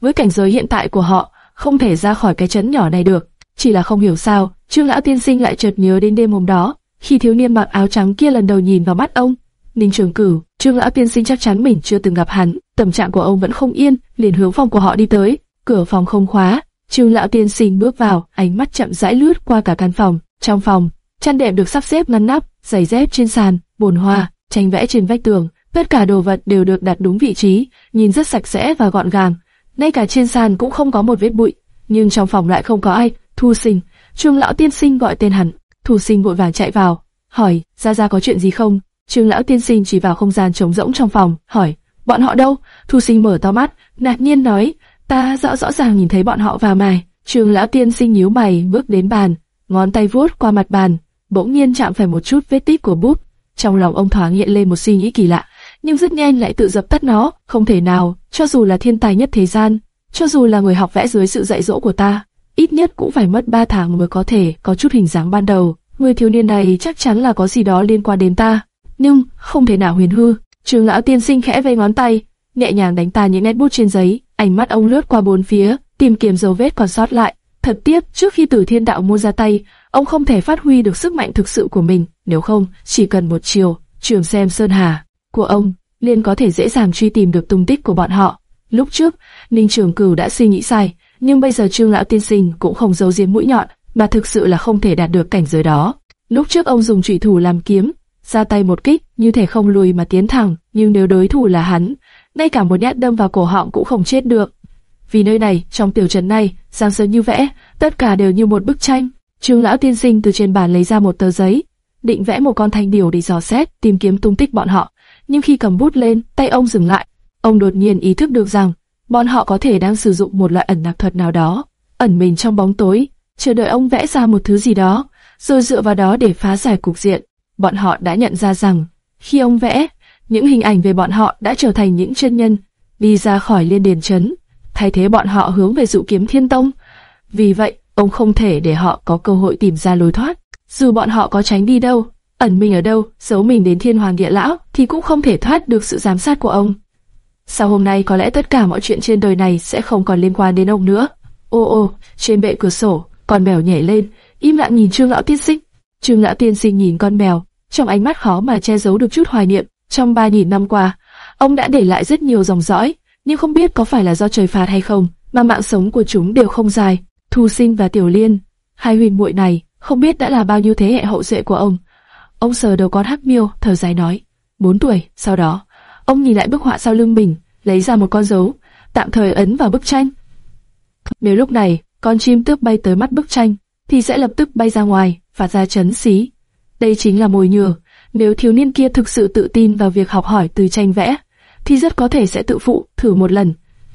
với cảnh giới hiện tại của họ, không thể ra khỏi cái chấn nhỏ này được. Chỉ là không hiểu sao, Trương lão tiên sinh lại chợt nhớ đến đêm hôm đó, khi thiếu niên mặc áo trắng kia lần đầu nhìn vào mắt ông. Ninh Trường Cửu, Trương lão tiên sinh chắc chắn mình chưa từng gặp hắn, tâm trạng của ông vẫn không yên, liền hướng phòng của họ đi tới. Cửa phòng không khóa, Trương lão tiên sinh bước vào, ánh mắt chậm rãi lướt qua cả căn phòng. Trong phòng, chăn đệm được sắp xếp ngăn nắp, giày dép trên sàn, bồn hoa, tranh vẽ trên vách tường, tất cả đồ vật đều được đặt đúng vị trí, nhìn rất sạch sẽ và gọn gàng. Ngay cả trên sàn cũng không có một vết bụi, nhưng trong phòng lại không có ai. Thu Sinh, Trương lão tiên sinh gọi tên hắn. Thu Sinh vội vàng chạy vào, hỏi, ra ra có chuyện gì không? Trương lão tiên sinh chỉ vào không gian trống rỗng trong phòng, hỏi, bọn họ đâu? Thu Sinh mở to mắt, ngạc nhiên nói, ta rõ rõ ràng nhìn thấy bọn họ vào mài. Trương lão tiên sinh nhíu mày bước đến bàn, ngón tay vuốt qua mặt bàn, bỗng nhiên chạm phải một chút vết tích của bút. Trong lòng ông thoáng hiện lên một suy nghĩ kỳ lạ, nhưng rất nhanh lại tự dập tắt nó. Không thể nào, cho dù là thiên tài nhất thế gian, cho dù là người học vẽ dưới sự dạy dỗ của ta, ít nhất cũng phải mất ba tháng mới có thể có chút hình dáng ban đầu. Người thiếu niên này chắc chắn là có gì đó liên quan đến ta, nhưng không thể nào huyền hư. Trường lão tiên sinh khẽ vây ngón tay, nhẹ nhàng đánh ta những nét bút trên giấy, ánh mắt ông lướt qua bốn phía, tìm kiếm dấu vết còn sót lại. Thật tiếc, trước khi Tử Thiên Đạo mua ra tay, ông không thể phát huy được sức mạnh thực sự của mình, nếu không, chỉ cần một chiều, trường xem Sơn Hà của ông, liền có thể dễ dàng truy tìm được tung tích của bọn họ. Lúc trước, Ninh Trường Cửu đã suy nghĩ sai, nhưng bây giờ Trương lão tiên sinh cũng không giấu giếm mũi nhọn, mà thực sự là không thể đạt được cảnh giới đó. Lúc trước ông dùng trụy thủ làm kiếm, ra tay một kích, như thể không lùi mà tiến thẳng, nhưng nếu đối thủ là hắn, ngay cả một nhát đâm vào cổ họng cũng không chết được. Vì nơi này, trong tiểu trấn này, giang sơn như vẽ, tất cả đều như một bức tranh. Trương lão tiên sinh từ trên bàn lấy ra một tờ giấy, định vẽ một con thanh điều để dò xét, tìm kiếm tung tích bọn họ. Nhưng khi cầm bút lên, tay ông dừng lại. Ông đột nhiên ý thức được rằng, bọn họ có thể đang sử dụng một loại ẩn nặc thuật nào đó, ẩn mình trong bóng tối, chờ đợi ông vẽ ra một thứ gì đó, rồi dựa vào đó để phá giải cục diện. Bọn họ đã nhận ra rằng, khi ông vẽ, những hình ảnh về bọn họ đã trở thành những chân nhân, đi ra khỏi liên điền chấn, thay thế bọn họ hướng về dụ kiếm thiên tông. Vì vậy, ông không thể để họ có cơ hội tìm ra lối thoát. Dù bọn họ có tránh đi đâu, ẩn mình ở đâu, giấu mình đến thiên hoàng địa lão, thì cũng không thể thoát được sự giám sát của ông. Sau hôm nay có lẽ tất cả mọi chuyện trên đời này sẽ không còn liên quan đến ông nữa. Ô ô, trên bệ cửa sổ, con mèo nhảy lên, im lặng nhìn Trương lão tiên sinh. Trương lão tiên sinh nhìn con mèo, trong ánh mắt khó mà che giấu được chút hoài niệm. Trong ba nghìn năm qua, ông đã để lại rất nhiều dòng dõi, nhưng không biết có phải là do trời phạt hay không, mà mạng sống của chúng đều không dài. Thu Sinh và Tiểu Liên, hai huyền muội này, không biết đã là bao nhiêu thế hệ hậu duệ của ông. Ông sờ đầu con hắc miêu, thở dài nói, bốn tuổi. Sau đó, ông nhìn lại bức họa sau lưng mình, lấy ra một con dấu, tạm thời ấn vào bức tranh. Nếu lúc này con chim tước bay tới mắt bức tranh, thì sẽ lập tức bay ra ngoài, phát ra chấn xí. Đây chính là mồi nhừa. Nếu thiếu niên kia thực sự tự tin vào việc học hỏi từ tranh vẽ, thì rất có thể sẽ tự phụ thử một lần.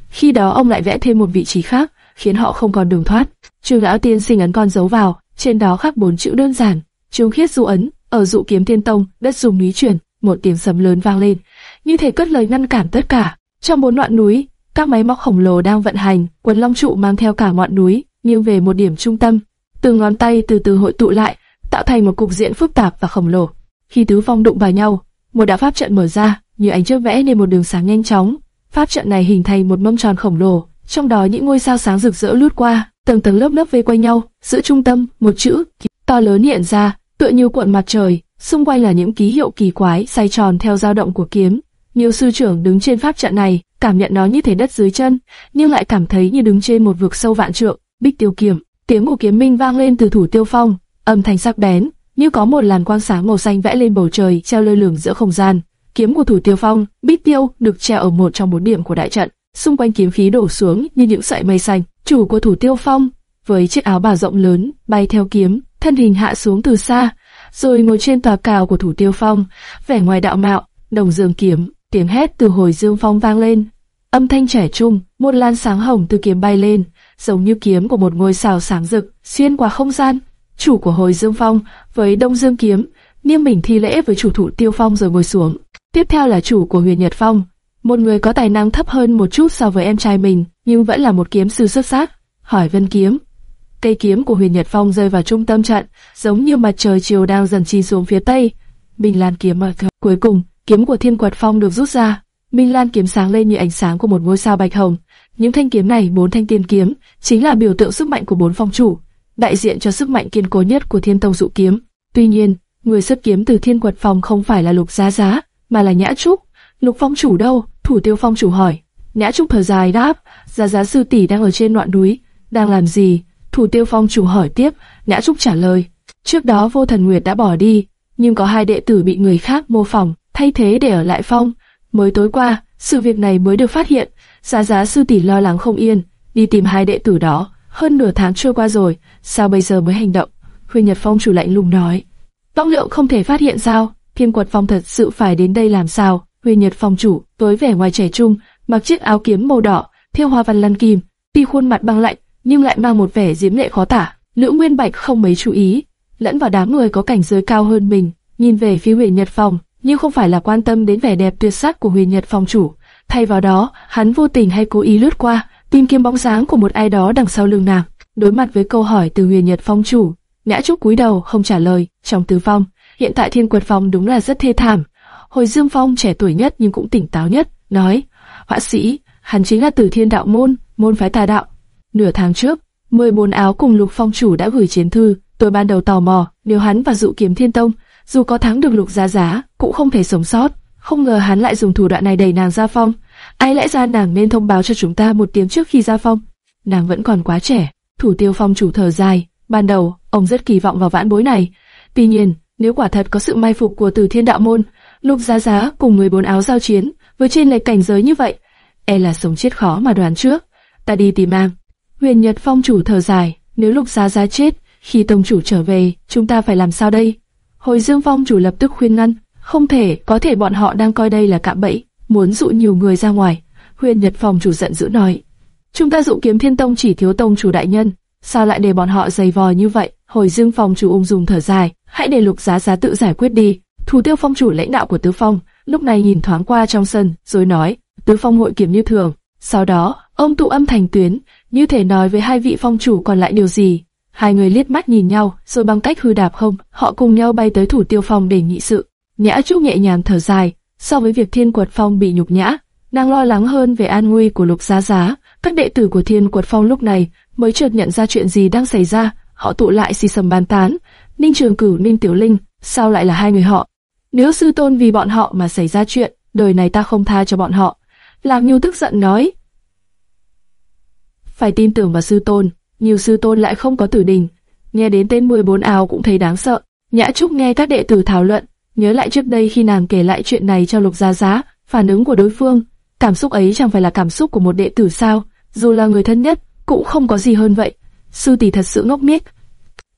Khi đó ông lại vẽ thêm một vị trí khác, khiến họ không còn đường thoát. Trương lão tiên sinh ấn con dấu vào, trên đó khắc bốn chữ đơn giản: Trương khiết dụ ấn. Ở dụ kiếm tiên tông, đất dùng lý chuyển, một tiếng sấm lớn vang lên, như thể cất lời ngăn cản tất cả. Trong bốn ngọn núi, các máy móc khổng lồ đang vận hành, quần long trụ mang theo cả ngọn núi, nghiêng về một điểm trung tâm. Từng ngón tay từ từ hội tụ lại, tạo thành một cục diện phức tạp và khổng lồ. Khi tứ phong đụng vào nhau, một đạo pháp trận mở ra, như ánh chớp vẽ nên một đường sáng nhanh chóng. Pháp trận này hình thành một mâm tròn khổng lồ, trong đó những ngôi sao sáng rực rỡ lướt qua, tầng tầng lớp lớp vây quanh nhau, giữa trung tâm một chữ to lớn hiện ra, tựa như cuộn mặt trời, xung quanh là những ký hiệu kỳ quái xoay tròn theo dao động của kiếm. Nhiều sư trưởng đứng trên pháp trận này, cảm nhận nó như thể đất dưới chân, nhưng lại cảm thấy như đứng trên một vực sâu vạn trượng. Bích tiêu kiếm, tiếng của kiếm minh vang lên từ thủ tiêu phong, âm thanh sắc bén, như có một làn quang sáng màu xanh vẽ lên bầu trời, treo lơ lửng giữa không gian. Kiếm của thủ tiêu phong, bích tiêu, được treo ở một trong bốn điểm của đại trận, xung quanh kiếm khí đổ xuống như những sợi mây xanh. Chủ của thủ tiêu phong, với chiếc áo bào rộng lớn, bay theo kiếm, thân hình hạ xuống từ xa, rồi ngồi trên tòa cào của thủ tiêu phong, vẻ ngoài đạo mạo, đồng dương kiếm, tiếng hét từ hồi dương phong vang lên, âm thanh trẻ trung, một làn sáng hồng từ kiếm bay lên, giống như kiếm của một ngôi sao sáng rực, xuyên qua không gian. Chủ của hồi dương phong với đông dương kiếm, niêm mình thi lễ với chủ thủ tiêu phong rồi ngồi xuống. Tiếp theo là chủ của huyền nhật phong, một người có tài năng thấp hơn một chút so với em trai mình, nhưng vẫn là một kiếm sư xuất sắc. Hỏi vân kiếm, cây kiếm của Huyền Nhật Phong rơi vào trung tâm trận, giống như mặt trời chiều đang dần chìm xuống phía tây. bình Lan kiếm ở. Cuối cùng, kiếm của Thiên Quật Phong được rút ra. Minh Lan kiếm sáng lên như ánh sáng của một ngôi sao bạch hồng. Những thanh kiếm này, bốn thanh tiên kiếm, chính là biểu tượng sức mạnh của bốn phong chủ, đại diện cho sức mạnh kiên cố nhất của Thiên Tông Dụ kiếm. Tuy nhiên, người xuất kiếm từ Thiên Quật Phong không phải là Lục Giá Giá, mà là Nhã Trúc. Lục Phong chủ đâu? Thủ Tiêu Phong chủ hỏi. Nhã Trúc thở dài đáp, Giá Giá sư tỷ đang ở trên ngọn núi, đang làm gì? Thủ tiêu phong chủ hỏi tiếp, Nhã Trúc trả lời. Trước đó vô thần Nguyệt đã bỏ đi, nhưng có hai đệ tử bị người khác mô phỏng, thay thế để ở lại phong. Mới tối qua, sự việc này mới được phát hiện, giá giá sư tỷ lo lắng không yên, đi tìm hai đệ tử đó. Hơn nửa tháng trôi qua rồi, sao bây giờ mới hành động? Huy Nhật Phong chủ lạnh lùng nói. Tóc liệu không thể phát hiện sao? Thiên quật phong thật sự phải đến đây làm sao? Huy Nhật Phong chủ, tối vẻ ngoài trẻ trung, mặc chiếc áo kiếm màu đỏ, thêu hoa văn lăn kim, tuy khuôn mặt băng lạnh, nhưng lại mang một vẻ diễm lệ khó tả. Lữ Nguyên Bạch không mấy chú ý, lẫn vào đám người có cảnh giới cao hơn mình, nhìn về phía huy Nhật Phong, nhưng không phải là quan tâm đến vẻ đẹp tuyệt sắc của Huyền Nhật Phong chủ. Thay vào đó, hắn vô tình hay cố ý lướt qua, tìm kiếm bóng dáng của một ai đó đằng sau lưng nàng. Đối mặt với câu hỏi từ Huyền Nhật Phong chủ, Nhã Trúc cúi đầu không trả lời. Trong Tứ Phong, hiện tại Thiên Quật Phong đúng là rất thê thảm. Hồi Dương Phong trẻ tuổi nhất nhưng cũng tỉnh táo nhất, nói: "Họa sĩ, hắn chính là Tử Thiên Đạo môn, môn phái tà đạo, Nửa tháng trước, 14 áo cùng Lục Phong chủ đã gửi chiến thư, tôi ban đầu tò mò, nếu hắn và dụ kiếm thiên tông, dù có thắng được Lục Giá Giá, cũng không thể sống sót. Không ngờ hắn lại dùng thủ đoạn này đẩy nàng ra phong. Ai lẽ ra nàng nên thông báo cho chúng ta một tiếng trước khi ra phong? Nàng vẫn còn quá trẻ. Thủ Tiêu Phong chủ thở dài. Ban đầu, ông rất kỳ vọng vào vãn bối này. Tuy nhiên, nếu quả thật có sự may phục của Từ Thiên Đạo môn, Lục Giá Giá cùng 14 áo giao chiến, với trên lệch cảnh giới như vậy, e là sống chết khó mà đoán trước. Ta đi tìm mang. Huyền Nhật Phong chủ thở dài, nếu Lục Giá Giá chết, khi tông chủ trở về, chúng ta phải làm sao đây? Hồi Dương Phong chủ lập tức khuyên ngăn, không thể, có thể bọn họ đang coi đây là cạm bẫy, muốn dụ nhiều người ra ngoài. Huyền Nhật Phong chủ giận dữ nói, chúng ta dụ kiếm thiên tông chỉ thiếu tông chủ đại nhân, sao lại để bọn họ dày vò như vậy? Hồi dương Phong chủ ung dung thở dài, hãy để lục giá giá tự giải quyết đi. Thủ tiêu phong chủ lãnh đạo của tứ phong, lúc này nhìn thoáng qua trong sân, rồi nói, tứ phong hội kiếm như thường. Sau đó, ông tụ âm thành tuyến, như thể nói với hai vị phong chủ còn lại điều gì. Hai người liếc mắt nhìn nhau, rồi bằng cách hư đạp không, họ cùng nhau bay tới thủ tiêu phong để nghị sự. Nhã Trúc nhẹ nhàng thở dài, so với việc Thiên Quật Phong bị nhục nhã, nàng lo lắng hơn về an nguy của Lục Giá Giá. Các đệ tử của Thiên Quật Phong lúc này mới chợt nhận ra chuyện gì đang xảy ra, họ tụ lại xì xầm bàn tán. Ninh Trường Cửu, Ninh Tiểu Linh, sao lại là hai người họ? Nếu sư tôn vì bọn họ mà xảy ra chuyện, đời này ta không tha cho bọn họ. Lạc Nhu tức giận nói. Phải tin tưởng vào sư tôn, nhiều sư tôn lại không có tử đình. Nghe đến tên 14 ào cũng thấy đáng sợ. Nhã Trúc nghe các đệ tử thảo luận, nhớ lại trước đây khi nàng kể lại chuyện này cho Lục Gia Giá, phản ứng của đối phương, cảm xúc ấy chẳng phải là cảm xúc của một đệ tử sao? Dù là người thân nhất, cũng không có gì hơn vậy. Sư tỷ thật sự ngốc miết.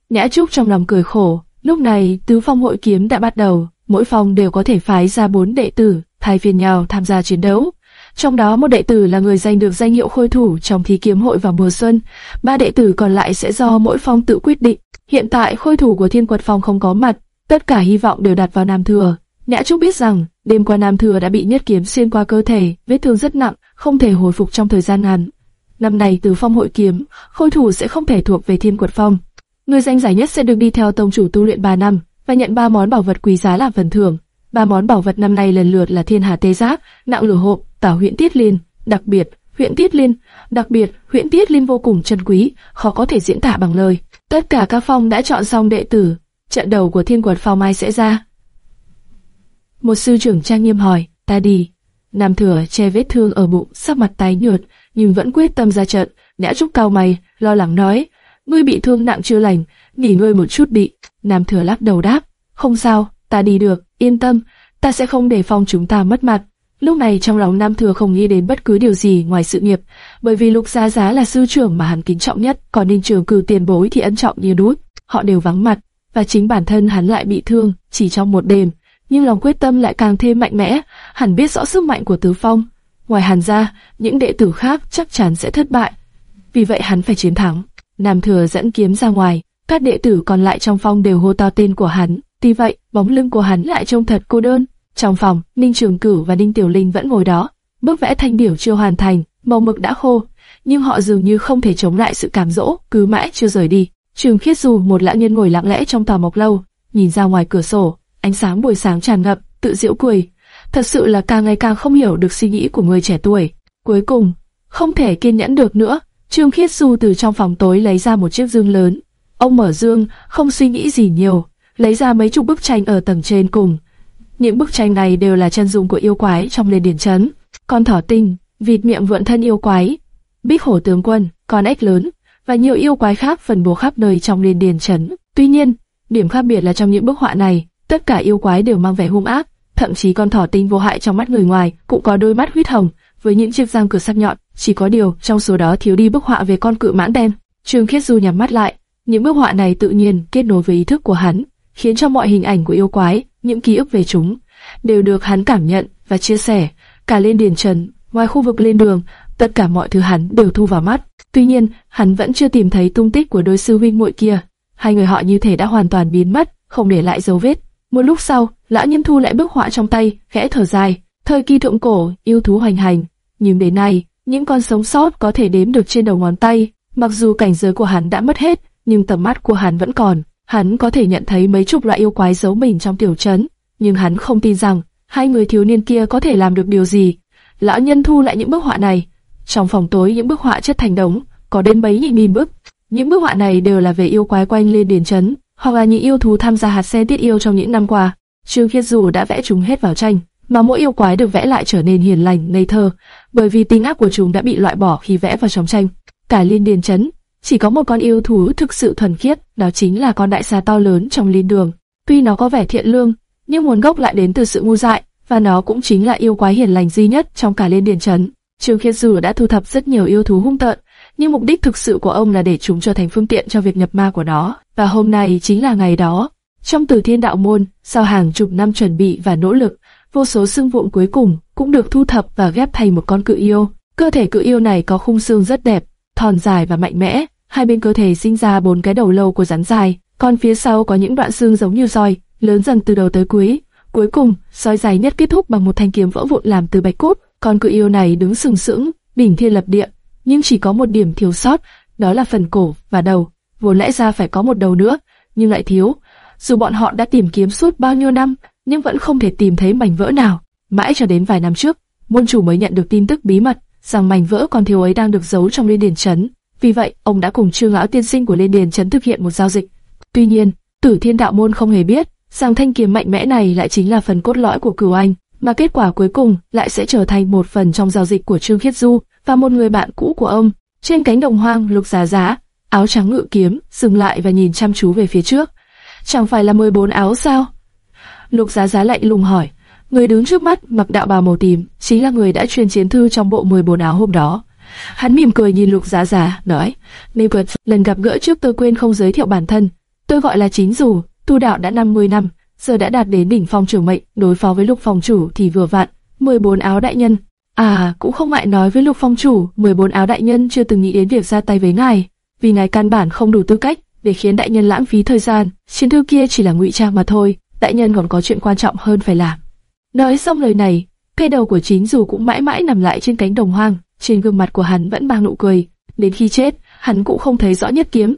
Nhã Trúc trong lòng cười khổ. Lúc này, tứ phong hội kiếm đã bắt đầu, mỗi phòng đều có thể phái ra bốn đệ tử, thay phiên nhau tham gia chiến đấu. Trong đó một đệ tử là người giành được danh hiệu khôi thủ trong thi kiếm hội vào mùa xuân, ba đệ tử còn lại sẽ do mỗi phong tự quyết định. Hiện tại khôi thủ của Thiên Quật Phong không có mặt, tất cả hy vọng đều đặt vào Nam Thừa. Nhã Trúc biết rằng đêm qua Nam Thừa đã bị nhất kiếm xuyên qua cơ thể, vết thương rất nặng, không thể hồi phục trong thời gian ngắn. Năm này từ phong hội kiếm, khôi thủ sẽ không thể thuộc về Thiên Quật Phong. Người danh giải nhất sẽ được đi theo tông chủ tu luyện 3 năm và nhận ba món bảo vật quý giá làm phần thưởng. Ba món bảo vật năm nay lần lượt là Thiên Hà Tê Giác, Nặng Lửa Hộp, Tảo huyện Tiết Liên, đặc biệt huyện Tiết Liên, đặc biệt huyện Tiết Liên vô cùng chân quý, khó có thể diễn tả bằng lời. Tất cả các phong đã chọn xong đệ tử, trận đầu của Thiên Quật Phong mai sẽ ra. Một sư trưởng trang nghiêm hỏi, ta đi. Nam thừa che vết thương ở bụng, sắc mặt tái nhợt, nhưng vẫn quyết tâm ra trận. Nhã Trúc cao mày, lo lắng nói, ngươi bị thương nặng chưa lành, nghỉ ngơi một chút đi. Nam thừa lắc đầu đáp, không sao, ta đi được, yên tâm, ta sẽ không để phong chúng ta mất mặt. Lúc này trong lòng Nam Thừa không nghĩ đến bất cứ điều gì ngoài sự nghiệp, bởi vì Lục gia Giá là sư trưởng mà hắn kính trọng nhất, còn Ninh Trường Cử tiền bối thì ân trọng như đút. Họ đều vắng mặt, và chính bản thân hắn lại bị thương chỉ trong một đêm, nhưng lòng quyết tâm lại càng thêm mạnh mẽ. Hắn biết rõ sức mạnh của Tứ Phong. Ngoài hắn ra, những đệ tử khác chắc chắn sẽ thất bại. Vì vậy hắn phải chiến thắng. Nam Thừa dẫn kiếm ra ngoài, các đệ tử còn lại trong phong đều hô to tên của hắn. Tuy vậy, bóng lưng của hắn lại trông thật cô đơn. Trong phòng, Ninh Trường Cửu và Ninh Tiểu Linh vẫn ngồi đó. Bức vẽ thanh điểu chưa hoàn thành, màu mực đã khô, nhưng họ dường như không thể chống lại sự cám dỗ, cứ mãi chưa rời đi. Trường Khiết dù một lão nhân ngồi lặng lẽ trong tòa mộc lâu, nhìn ra ngoài cửa sổ, ánh sáng buổi sáng tràn ngập, tự giễu cười. Thật sự là càng ngày càng không hiểu được suy nghĩ của người trẻ tuổi. Cuối cùng, không thể kiên nhẫn được nữa, Trương Khiết Du từ trong phòng tối lấy ra một chiếc dương lớn. Ông mở dương, không suy nghĩ gì nhiều, lấy ra mấy chục bức tranh ở tầng trên cùng. Những bức tranh này đều là chân dung của yêu quái trong liên điển trấn. Con thỏ tinh, vịt miệng vượn thân yêu quái, bích hổ tướng quân, con ếch lớn và nhiều yêu quái khác phân bố khắp nơi trong liên điển trấn. Tuy nhiên, điểm khác biệt là trong những bức họa này, tất cả yêu quái đều mang vẻ hung ác, thậm chí con thỏ tinh vô hại trong mắt người ngoài cũng có đôi mắt huyết hồng với những chiếc răng cửa sắc nhọn. Chỉ có điều trong số đó thiếu đi bức họa về con cự mãn đen. Trương Khiết Du nhắm mắt lại, những bức họa này tự nhiên kết nối với ý thức của hắn, khiến cho mọi hình ảnh của yêu quái, những ký ức về chúng đều được hắn cảm nhận và chia sẻ. Cả lên điền trần, ngoài khu vực lên đường, tất cả mọi thứ hắn đều thu vào mắt. Tuy nhiên, hắn vẫn chưa tìm thấy tung tích của đôi sư huynh muội kia. Hai người họ như thể đã hoàn toàn biến mất, không để lại dấu vết. Một lúc sau, lão nhân thu lại bức họa trong tay, khẽ thở dài. Thời kỳ thượng cổ, yêu thú hoành hành, nhưng đến nay, những con sống sót có thể đếm được trên đầu ngón tay. Mặc dù cảnh giới của hắn đã mất hết, nhưng tầm mắt của hắn vẫn còn. Hắn có thể nhận thấy mấy chục loại yêu quái giấu mình trong tiểu trấn, nhưng hắn không tin rằng hai người thiếu niên kia có thể làm được điều gì. Lão nhân thu lại những bức họa này, trong phòng tối những bức họa chất thành đống, có đến mấy nhị nghìn bức. Những bức họa này đều là về yêu quái quanh lên điền trấn, hoặc là những yêu thú tham gia hạt xe tiết yêu trong những năm qua. Trương Khiết Dù đã vẽ chúng hết vào tranh, mà mỗi yêu quái được vẽ lại trở nên hiền lành, ngây thơ, bởi vì tính ác của chúng đã bị loại bỏ khi vẽ vào trong tranh. Cả liên điền trấn, chỉ có một con yêu thú thực sự thuần khiết, đó chính là con đại xà to lớn trong liên đường. Tuy nó có vẻ thiện lương, nhưng nguồn gốc lại đến từ sự ngu dại, và nó cũng chính là yêu quái hiền lành duy nhất trong cả liên điển trấn. Trương Khiết Dư đã thu thập rất nhiều yêu thú hung tợn, nhưng mục đích thực sự của ông là để chúng trở thành phương tiện cho việc nhập ma của nó. Và hôm nay chính là ngày đó. Trong Tử Thiên Đạo môn, sau hàng chục năm chuẩn bị và nỗ lực, vô số xương vụn cuối cùng cũng được thu thập và ghép thành một con cự yêu. Cơ thể cự yêu này có khung xương rất đẹp, thon dài và mạnh mẽ. Hai bên cơ thể sinh ra bốn cái đầu lâu của rắn dài, còn phía sau có những đoạn xương giống như roi, lớn dần từ đầu tới cuối. Cuối cùng, roi dài nhất kết thúc bằng một thanh kiếm vỡ vụn làm từ bạch cốt. Con cự yêu này đứng sừng sững, đỉnh thiên lập địa, nhưng chỉ có một điểm thiếu sót, đó là phần cổ và đầu. Vốn lẽ ra phải có một đầu nữa, nhưng lại thiếu. Dù bọn họ đã tìm kiếm suốt bao nhiêu năm, nhưng vẫn không thể tìm thấy mảnh vỡ nào. Mãi cho đến vài năm trước, môn chủ mới nhận được tin tức bí mật rằng mảnh vỡ còn thiếu ấy đang được giấu trong liên điền trấn. Vì vậy, ông đã cùng trương lão tiên sinh của liên điền trấn thực hiện một giao dịch. Tuy nhiên, Tử Thiên Đạo môn không hề biết rằng thanh kiếm mạnh mẽ này lại chính là phần cốt lõi của Cửu Anh, mà kết quả cuối cùng lại sẽ trở thành một phần trong giao dịch của Trương Khiết Du và một người bạn cũ của ông. Trên cánh đồng hoang, Lục Giá Giá, áo trắng ngự kiếm, dừng lại và nhìn chăm chú về phía trước. Chẳng phải là 14 áo sao? Lục Giá Giá lạnh lùng hỏi. Người đứng trước mắt mặc đạo bào màu tím, chính là người đã truyền chiến thư trong bộ 14 áo hôm đó. Hắn mỉm cười nhìn Lục Giá Giá, nói: "Nicholas, lần gặp gỡ trước tôi quên không giới thiệu bản thân. Tôi gọi là Chính Dù, tu đạo đã 50 năm, giờ đã đạt đến đỉnh phong trưởng mệnh, đối phó với Lục phòng chủ thì vừa vặn. 14 áo đại nhân." À, cũng không ngại nói với Lục phong chủ, 14 áo đại nhân chưa từng nghĩ đến việc ra tay với ngài, vì ngài căn bản không đủ tư cách để khiến đại nhân lãng phí thời gian. Chiến thư kia chỉ là ngụy trang mà thôi, đại nhân còn có chuyện quan trọng hơn phải làm. Nói xong lời này, cây đầu của chín dù cũng mãi mãi nằm lại trên cánh đồng hoang, trên gương mặt của hắn vẫn mang nụ cười. Đến khi chết, hắn cũng không thấy rõ nhất kiếm.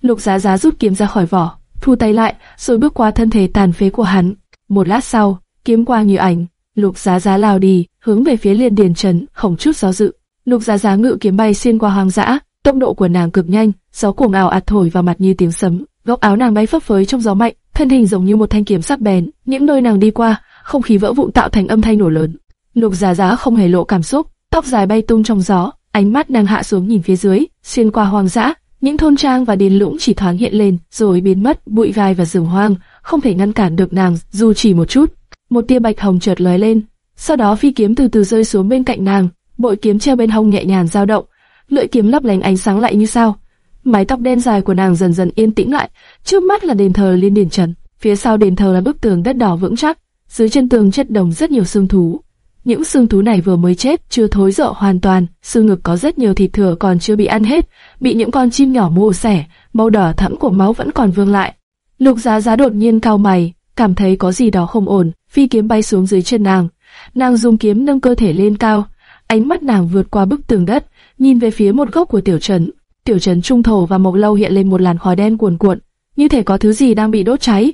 Lục Giá Giá rút kiếm ra khỏi vỏ, thu tay lại, rồi bước qua thân thể tàn phế của hắn. Một lát sau, kiếm quang như ảnh, Lục Giá Giá lao đi, hướng về phía Liên Điền Trấn, không chút do dự. Lục Giá Giá ngự kiếm bay xuyên qua hoang dã, tốc độ của nàng cực nhanh, gió cuồng ảo ạt thổi vào mặt như tiếng sấm. Góc áo nàng bay phấp phới trong gió mạnh, thân hình giống như một thanh kiếm sắc bén. Những nơi nàng đi qua, không khí vỡ vụn tạo thành âm thanh nổ lớn. Lục Giá Giá không hề lộ cảm xúc, tóc dài bay tung trong gió, ánh mắt nàng hạ xuống nhìn phía dưới, xuyên qua hoang dã, những thôn trang và điền lũng chỉ thoáng hiện lên, rồi biến mất, bụi gai và rừng hoang, không thể ngăn cản được nàng dù chỉ một chút. Một tia bạch hồng chợt lóe lên, sau đó phi kiếm từ từ rơi xuống bên cạnh nàng, bội kiếm treo bên hông nhẹ nhàng dao động, lưỡi kiếm lấp lánh ánh sáng lại như sao. Mái tóc đen dài của nàng dần dần yên tĩnh lại, trước mắt là đền thờ Liên điển Trần, phía sau đền thờ là bức tường đất đỏ vững chắc, dưới chân tường chất đồng rất nhiều xương thú. Những xương thú này vừa mới chết, chưa thối rợ hoàn toàn, xương ngực có rất nhiều thịt thừa còn chưa bị ăn hết, bị những con chim nhỏ mổ xẻ, màu đỏ thẫm của máu vẫn còn vương lại. Lục Giá Giá đột nhiên cao mày, cảm thấy có gì đó không ổn, phi kiếm bay xuống dưới chân nàng. Nàng dùng kiếm nâng cơ thể lên cao, ánh mắt nàng vượt qua bức tường đất, nhìn về phía một góc của tiểu trấn. Tiểu trấn trung thổ và mộc lâu hiện lên một làn khói đen cuồn cuộn, như thể có thứ gì đang bị đốt cháy.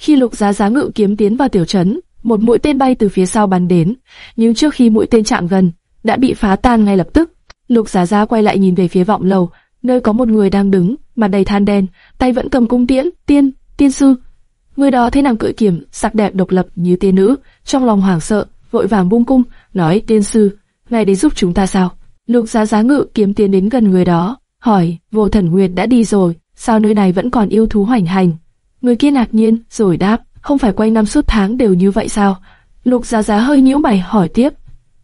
Khi Lục Giá Giá ngự kiếm tiến vào tiểu trấn, một mũi tên bay từ phía sau bắn đến, nhưng trước khi mũi tên chạm gần, đã bị phá tan ngay lập tức. Lục Giá Giá quay lại nhìn về phía vọng lầu, nơi có một người đang đứng, mặt đầy than đen, tay vẫn cầm cung tiễn, tiên, tiên sư. Người đó thấy nàng cưỡi kiếm, sắc đẹp độc lập như tiên nữ, trong lòng hoảng sợ, vội vàng buông cung, nói tiên sư, ngài đến giúp chúng ta sao? Lục Giá Giá ngự kiếm tiến đến gần người đó, hỏi, vô thần nguyệt đã đi rồi, sao nơi này vẫn còn yêu thú hoành hành? Người kia ngạc nhiên, rồi đáp, không phải quanh năm suốt tháng đều như vậy sao? Lục Giá Giá hơi nhíu mày hỏi tiếp,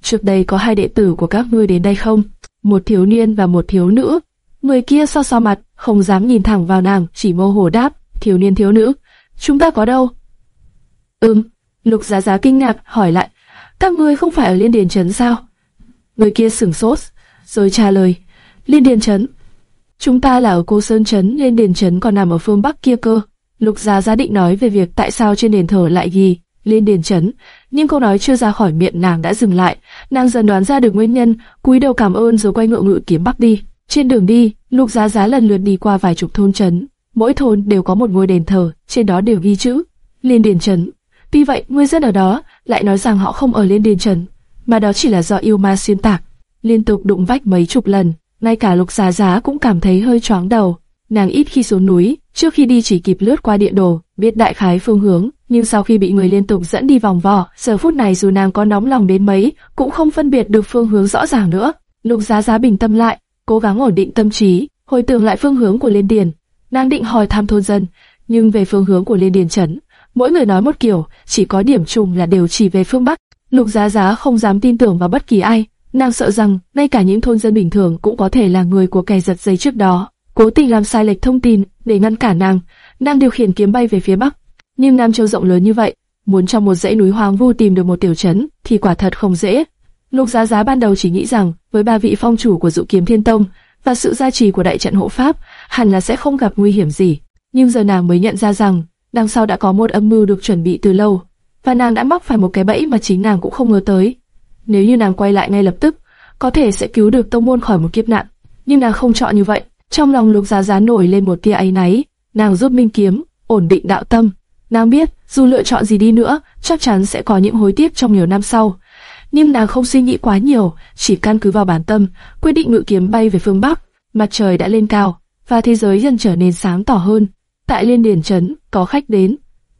trước đây có hai đệ tử của các ngươi đến đây không? Một thiếu niên và một thiếu nữ. Người kia so so mặt, không dám nhìn thẳng vào nàng, chỉ mơ hồ đáp, thiếu niên thiếu nữ, chúng ta có đâu? Ừm, Lục Giá Giá kinh ngạc hỏi lại, các ngươi không phải ở Liên Điền Trấn sao? Người kia sửng sốt, rồi trả lời, Liên Điền Trấn. Chúng ta là ở Cô Sơn Trấn, Liên Điền Trấn còn nằm ở phương Bắc kia cơ. Lục Giá Giá định nói về việc tại sao trên đền thờ lại ghi Liên Điền Trấn, nhưng câu nói chưa ra khỏi miệng nàng đã dừng lại. Nàng dần đoán ra được nguyên nhân, cúi đầu cảm ơn rồi quay ngựa ngự kiếm bắc đi. Trên đường đi, Lục Giá Giá lần lượt đi qua vài chục thôn trấn, mỗi thôn đều có một ngôi đền thờ, trên đó đều ghi chữ Liên Điền Trấn. Tuy vậy, người dân ở đó lại nói rằng họ không ở Liên Điền Trấn, mà đó chỉ là do yêu ma xuyên tạc. Liên tục đụng vách mấy chục lần, ngay cả Lục Giá Giá cũng cảm thấy hơi choáng đầu. Nàng ít khi xuống núi, trước khi đi chỉ kịp lướt qua địa đồ, biết đại khái phương hướng, nhưng sau khi bị người liên tục dẫn đi vòng vò, giờ phút này dù nàng có nóng lòng đến mấy, cũng không phân biệt được phương hướng rõ ràng nữa. Lục Giá Giá bình tâm lại, cố gắng ổn định tâm trí, hồi tưởng lại phương hướng của Liên Điền. Nàng định hỏi thăm thôn dân, nhưng về phương hướng của Liên Điền trấn, mỗi người nói một kiểu, chỉ có điểm chung là đều chỉ về phương Bắc. Lục Giá Giá không dám tin tưởng vào bất kỳ ai, nàng sợ rằng ngay cả những thôn dân bình thường cũng có thể là người của kẻ giật dây trước đó, cố tình làm sai lệch thông tin để ngăn cản nàng. Nàng điều khiển kiếm bay về phía Bắc, nhưng Nam Châu rộng lớn như vậy, muốn trong một dãy núi hoang vu tìm được một tiểu trấn thì quả thật không dễ. Lục Giá Giá ban đầu chỉ nghĩ rằng với ba vị phong chủ của Dụ Kiếm Thiên Tông và sự gia trì của đại trận hộ pháp, hẳn là sẽ không gặp nguy hiểm gì. Nhưng giờ nàng mới nhận ra rằng đằng sau đã có một âm mưu được chuẩn bị từ lâu, và nàng đã mắc phải một cái bẫy mà chính nàng cũng không ngờ tới. Nếu như nàng quay lại ngay lập tức, có thể sẽ cứu được tông môn khỏi một kiếp nạn, nhưng nàng không chọn như vậy. Trong lòng Lục Giá Giá nổi lên một tia áy náy, nàng giúp Minh Kiếm ổn định đạo tâm. Nàng biết, dù lựa chọn gì đi nữa, chắc chắn sẽ có những hối tiếc trong nhiều năm sau. Nhưng nàng không suy nghĩ quá nhiều, chỉ căn cứ vào bản tâm, quyết định ngự kiếm bay về phương Bắc. Mặt trời đã lên cao, và thế giới dần trở nên sáng tỏ hơn. Tại Liên Điển Trấn, có khách đến.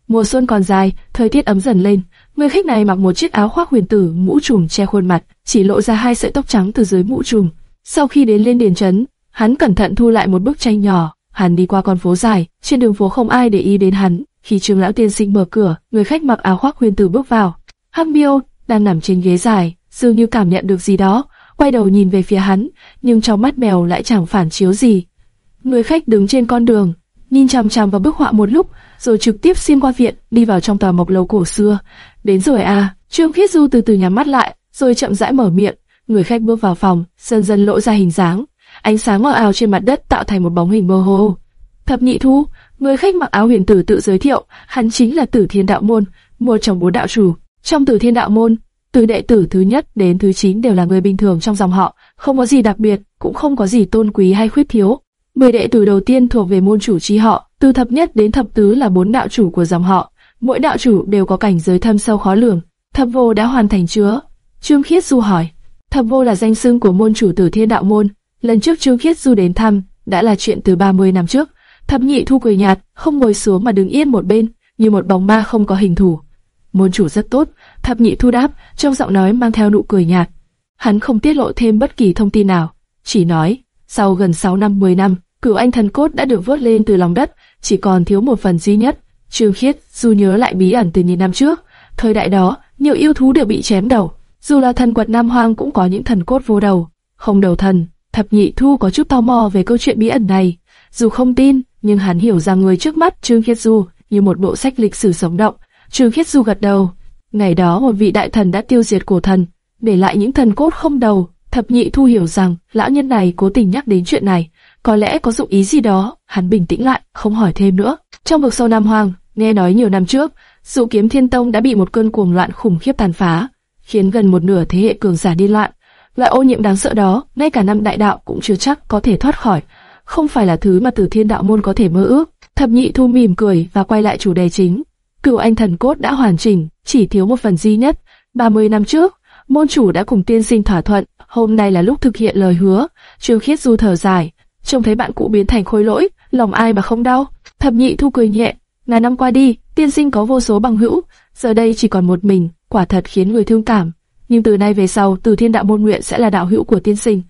Mùa xuân còn dài, thời tiết ấm dần lên. Người khách này mặc một chiếc áo khoác huyền tử, mũ trùm che khuôn mặt, chỉ lộ ra hai sợi tóc trắng từ dưới mũ trùm. Sau khi đến Liên Điển Trấn, hắn cẩn thận thu lại một bức tranh nhỏ. Hắn đi qua con phố dài, trên đường phố không ai để ý đến hắn. Khi trương lão tiên sinh mở cửa, người khách mặc áo khoác huyền tử bước vào. Hắc Miêu đang nằm trên ghế dài, dường như cảm nhận được gì đó, quay đầu nhìn về phía hắn, nhưng trong mắt mèo lại chẳng phản chiếu gì. Người khách đứng trên con đường, nhìn chằm chằm vào bức họa một lúc, rồi trực tiếp xuyên qua viện, đi vào trong tòa mộc lầu cổ xưa. Đến rồi à? Trương Khiết Du từ từ nhắm mắt lại, rồi chậm rãi mở miệng. Người khách bước vào phòng, dần dần lộ ra hình dáng. Ánh sáng mờ ảo trên mặt đất tạo thành một bóng hình mơ hồ. Thập Nhị Thu, người khách mặc áo huyền tử tự giới thiệu, hắn chính là Tử Thiên Đạo môn, một trong bốn đạo chủ. Trong Tử Thiên Đạo môn, từ đệ tử thứ nhất đến thứ chín đều là người bình thường trong dòng họ, không có gì đặc biệt, cũng không có gì tôn quý hay khuyết thiếu. Mười đệ tử đầu tiên thuộc về môn chủ chi họ, từ thập nhất đến thập tứ là bốn đạo chủ của dòng họ. Mỗi đạo chủ đều có cảnh giới thâm sâu khó lường. Thập vô đã hoàn thành chưa? Trương Khiết Du hỏi. Thập vô là danh xưng của môn chủ Tử Thiên Đạo môn. Lần trước Trương Khiết Du đến thăm đã là chuyện từ 30 năm trước. Thập nhị thu cười nhạt, không ngồi xuống mà đứng yên một bên, như một bóng ma không có hình thù. Môn chủ rất tốt, thập nhị thu đáp, trong giọng nói mang theo nụ cười nhạt. Hắn không tiết lộ thêm bất kỳ thông tin nào, chỉ nói, sau gần 6 năm 10 năm, cửu anh thần cốt đã được vớt lên từ lòng đất, chỉ còn thiếu một phần duy nhất. Trương Khiết du nhớ lại bí ẩn từ nhiều năm trước, thời đại đó, nhiều yêu thú đều bị chém đầu, dù là thần quật Nam Hoang cũng có những thần cốt vô đầu, không đầu thần. Thập nhị thu có chút tò mò về câu chuyện bí ẩn này, dù không tin, nhưng hắn hiểu rằng người trước mắt Trương Khiết Du như một bộ sách lịch sử sống động. Trương Khiết Du gật đầu. Ngày đó một vị đại thần đã tiêu diệt cổ thần, để lại những thần cốt không đầu. Thập nhị thu hiểu rằng lão nhân này cố tình nhắc đến chuyện này, có lẽ có dụng ý gì đó. Hắn bình tĩnh lại, không hỏi thêm nữa. Trong vực sâu Nam Hoàng, nghe nói nhiều năm trước, Dụ Kiếm Thiên Tông đã bị một cơn cuồng loạn khủng khiếp tàn phá, khiến gần một nửa thế hệ cường giả điên loạn. Loại ô nhiễm đáng sợ đó, ngay cả năm đại đạo cũng chưa chắc có thể thoát khỏi không phải là thứ mà Tử Thiên Đạo môn có thể mơ ước. Thập Nhị Thu mỉm cười và quay lại chủ đề chính. Cửu Anh Thần Cốt đã hoàn chỉnh, chỉ thiếu một phần duy nhất. 30 năm trước, môn chủ đã cùng tiên sinh thỏa thuận, hôm nay là lúc thực hiện lời hứa. Trương Khiết Du thở dài, trông thấy bạn cũ biến thành khối lỗi, lòng ai mà không đau. Thập Nhị Thu cười nhẹ, ngàn năm qua đi, tiên sinh có vô số bằng hữu, giờ đây chỉ còn một mình, quả thật khiến người thương cảm. Nhưng từ nay về sau, Từ Thiên Đạo môn nguyện sẽ là đạo hữu của tiên sinh.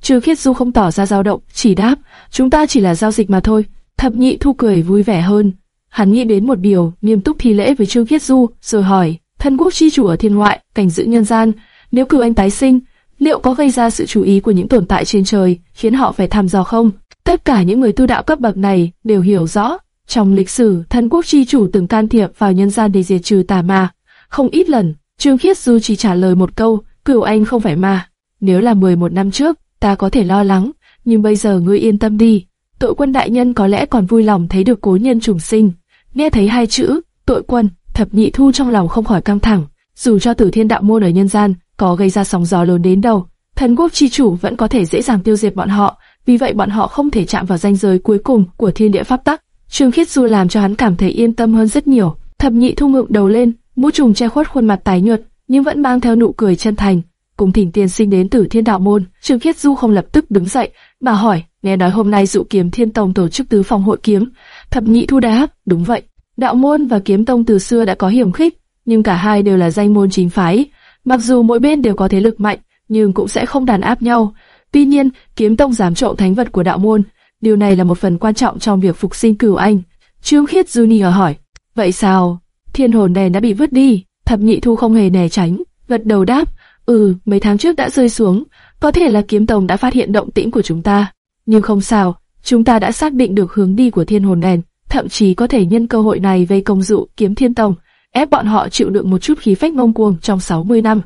Trừ Khiết Du không tỏ ra dao động, chỉ đáp, chúng ta chỉ là giao dịch mà thôi. Thập nhị thu cười vui vẻ hơn. Hắn nghĩ đến một điều, nghiêm túc thi lễ với Trương Khiết Du, rồi hỏi, thân quốc chi chủ ở thiên ngoại, cảnh giữ nhân gian, nếu cử anh tái sinh, liệu có gây ra sự chú ý của những tồn tại trên trời, khiến họ phải thăm dò không? Tất cả những người tu đạo cấp bậc này đều hiểu rõ, trong lịch sử, thân quốc chi chủ từng can thiệp vào nhân gian để diệt trừ tà ma. Không ít lần, Trương Khiết Du chỉ trả lời một câu, cửu anh không phải ma. Nếu là 11 năm trước, ta có thể lo lắng, nhưng bây giờ ngươi yên tâm đi. Tội quân đại nhân có lẽ còn vui lòng thấy được cố nhân trùng sinh. Nghe thấy hai chữ, tội quân, thập nhị thu trong lòng không khỏi căng thẳng. Dù cho tử thiên đạo môn ở nhân gian có gây ra sóng gió lớn đến đâu, thần quốc chi chủ vẫn có thể dễ dàng tiêu diệt bọn họ. Vì vậy bọn họ không thể chạm vào ranh giới cuối cùng của thiên địa pháp tắc. Trương Khiết Du làm cho hắn cảm thấy yên tâm hơn rất nhiều. Thập nhị thu ngượng đầu lên, mũ trùng che khuất khuôn mặt tái nhợt, nhưng vẫn mang theo nụ cười chân thành cùng thỉnh tiên sinh đến Tử Thiên Đạo môn. Trương Khiết Du không lập tức đứng dậy, mà hỏi, nghe nói hôm nay dụ kiếm Thiên Tông tổ chức tứ phòng hội kiếm. Thập nhị thu đáp, đúng vậy. Đạo môn và kiếm tông từ xưa đã có hiểm khích, nhưng cả hai đều là danh môn chính phái. Mặc dù mỗi bên đều có thế lực mạnh, nhưng cũng sẽ không đàn áp nhau. Tuy nhiên, kiếm tông dám trộm thánh vật của đạo môn, điều này là một phần quan trọng trong việc phục sinh cửu anh. Trương Khiết Junior hỏi, vậy sao? Thiên hồn đèn đã bị vứt đi. Thập nhị thu không hề né tránh, gật đầu đáp, Ừ, mấy tháng trước đã rơi xuống, có thể là kiếm tông đã phát hiện động tĩnh của chúng ta. Nhưng không sao, chúng ta đã xác định được hướng đi của thiên hồn đèn, thậm chí có thể nhân cơ hội này vây công dụ kiếm thiên tông. ép bọn họ chịu đựng một chút khí phách ngông cuồng trong 60 năm.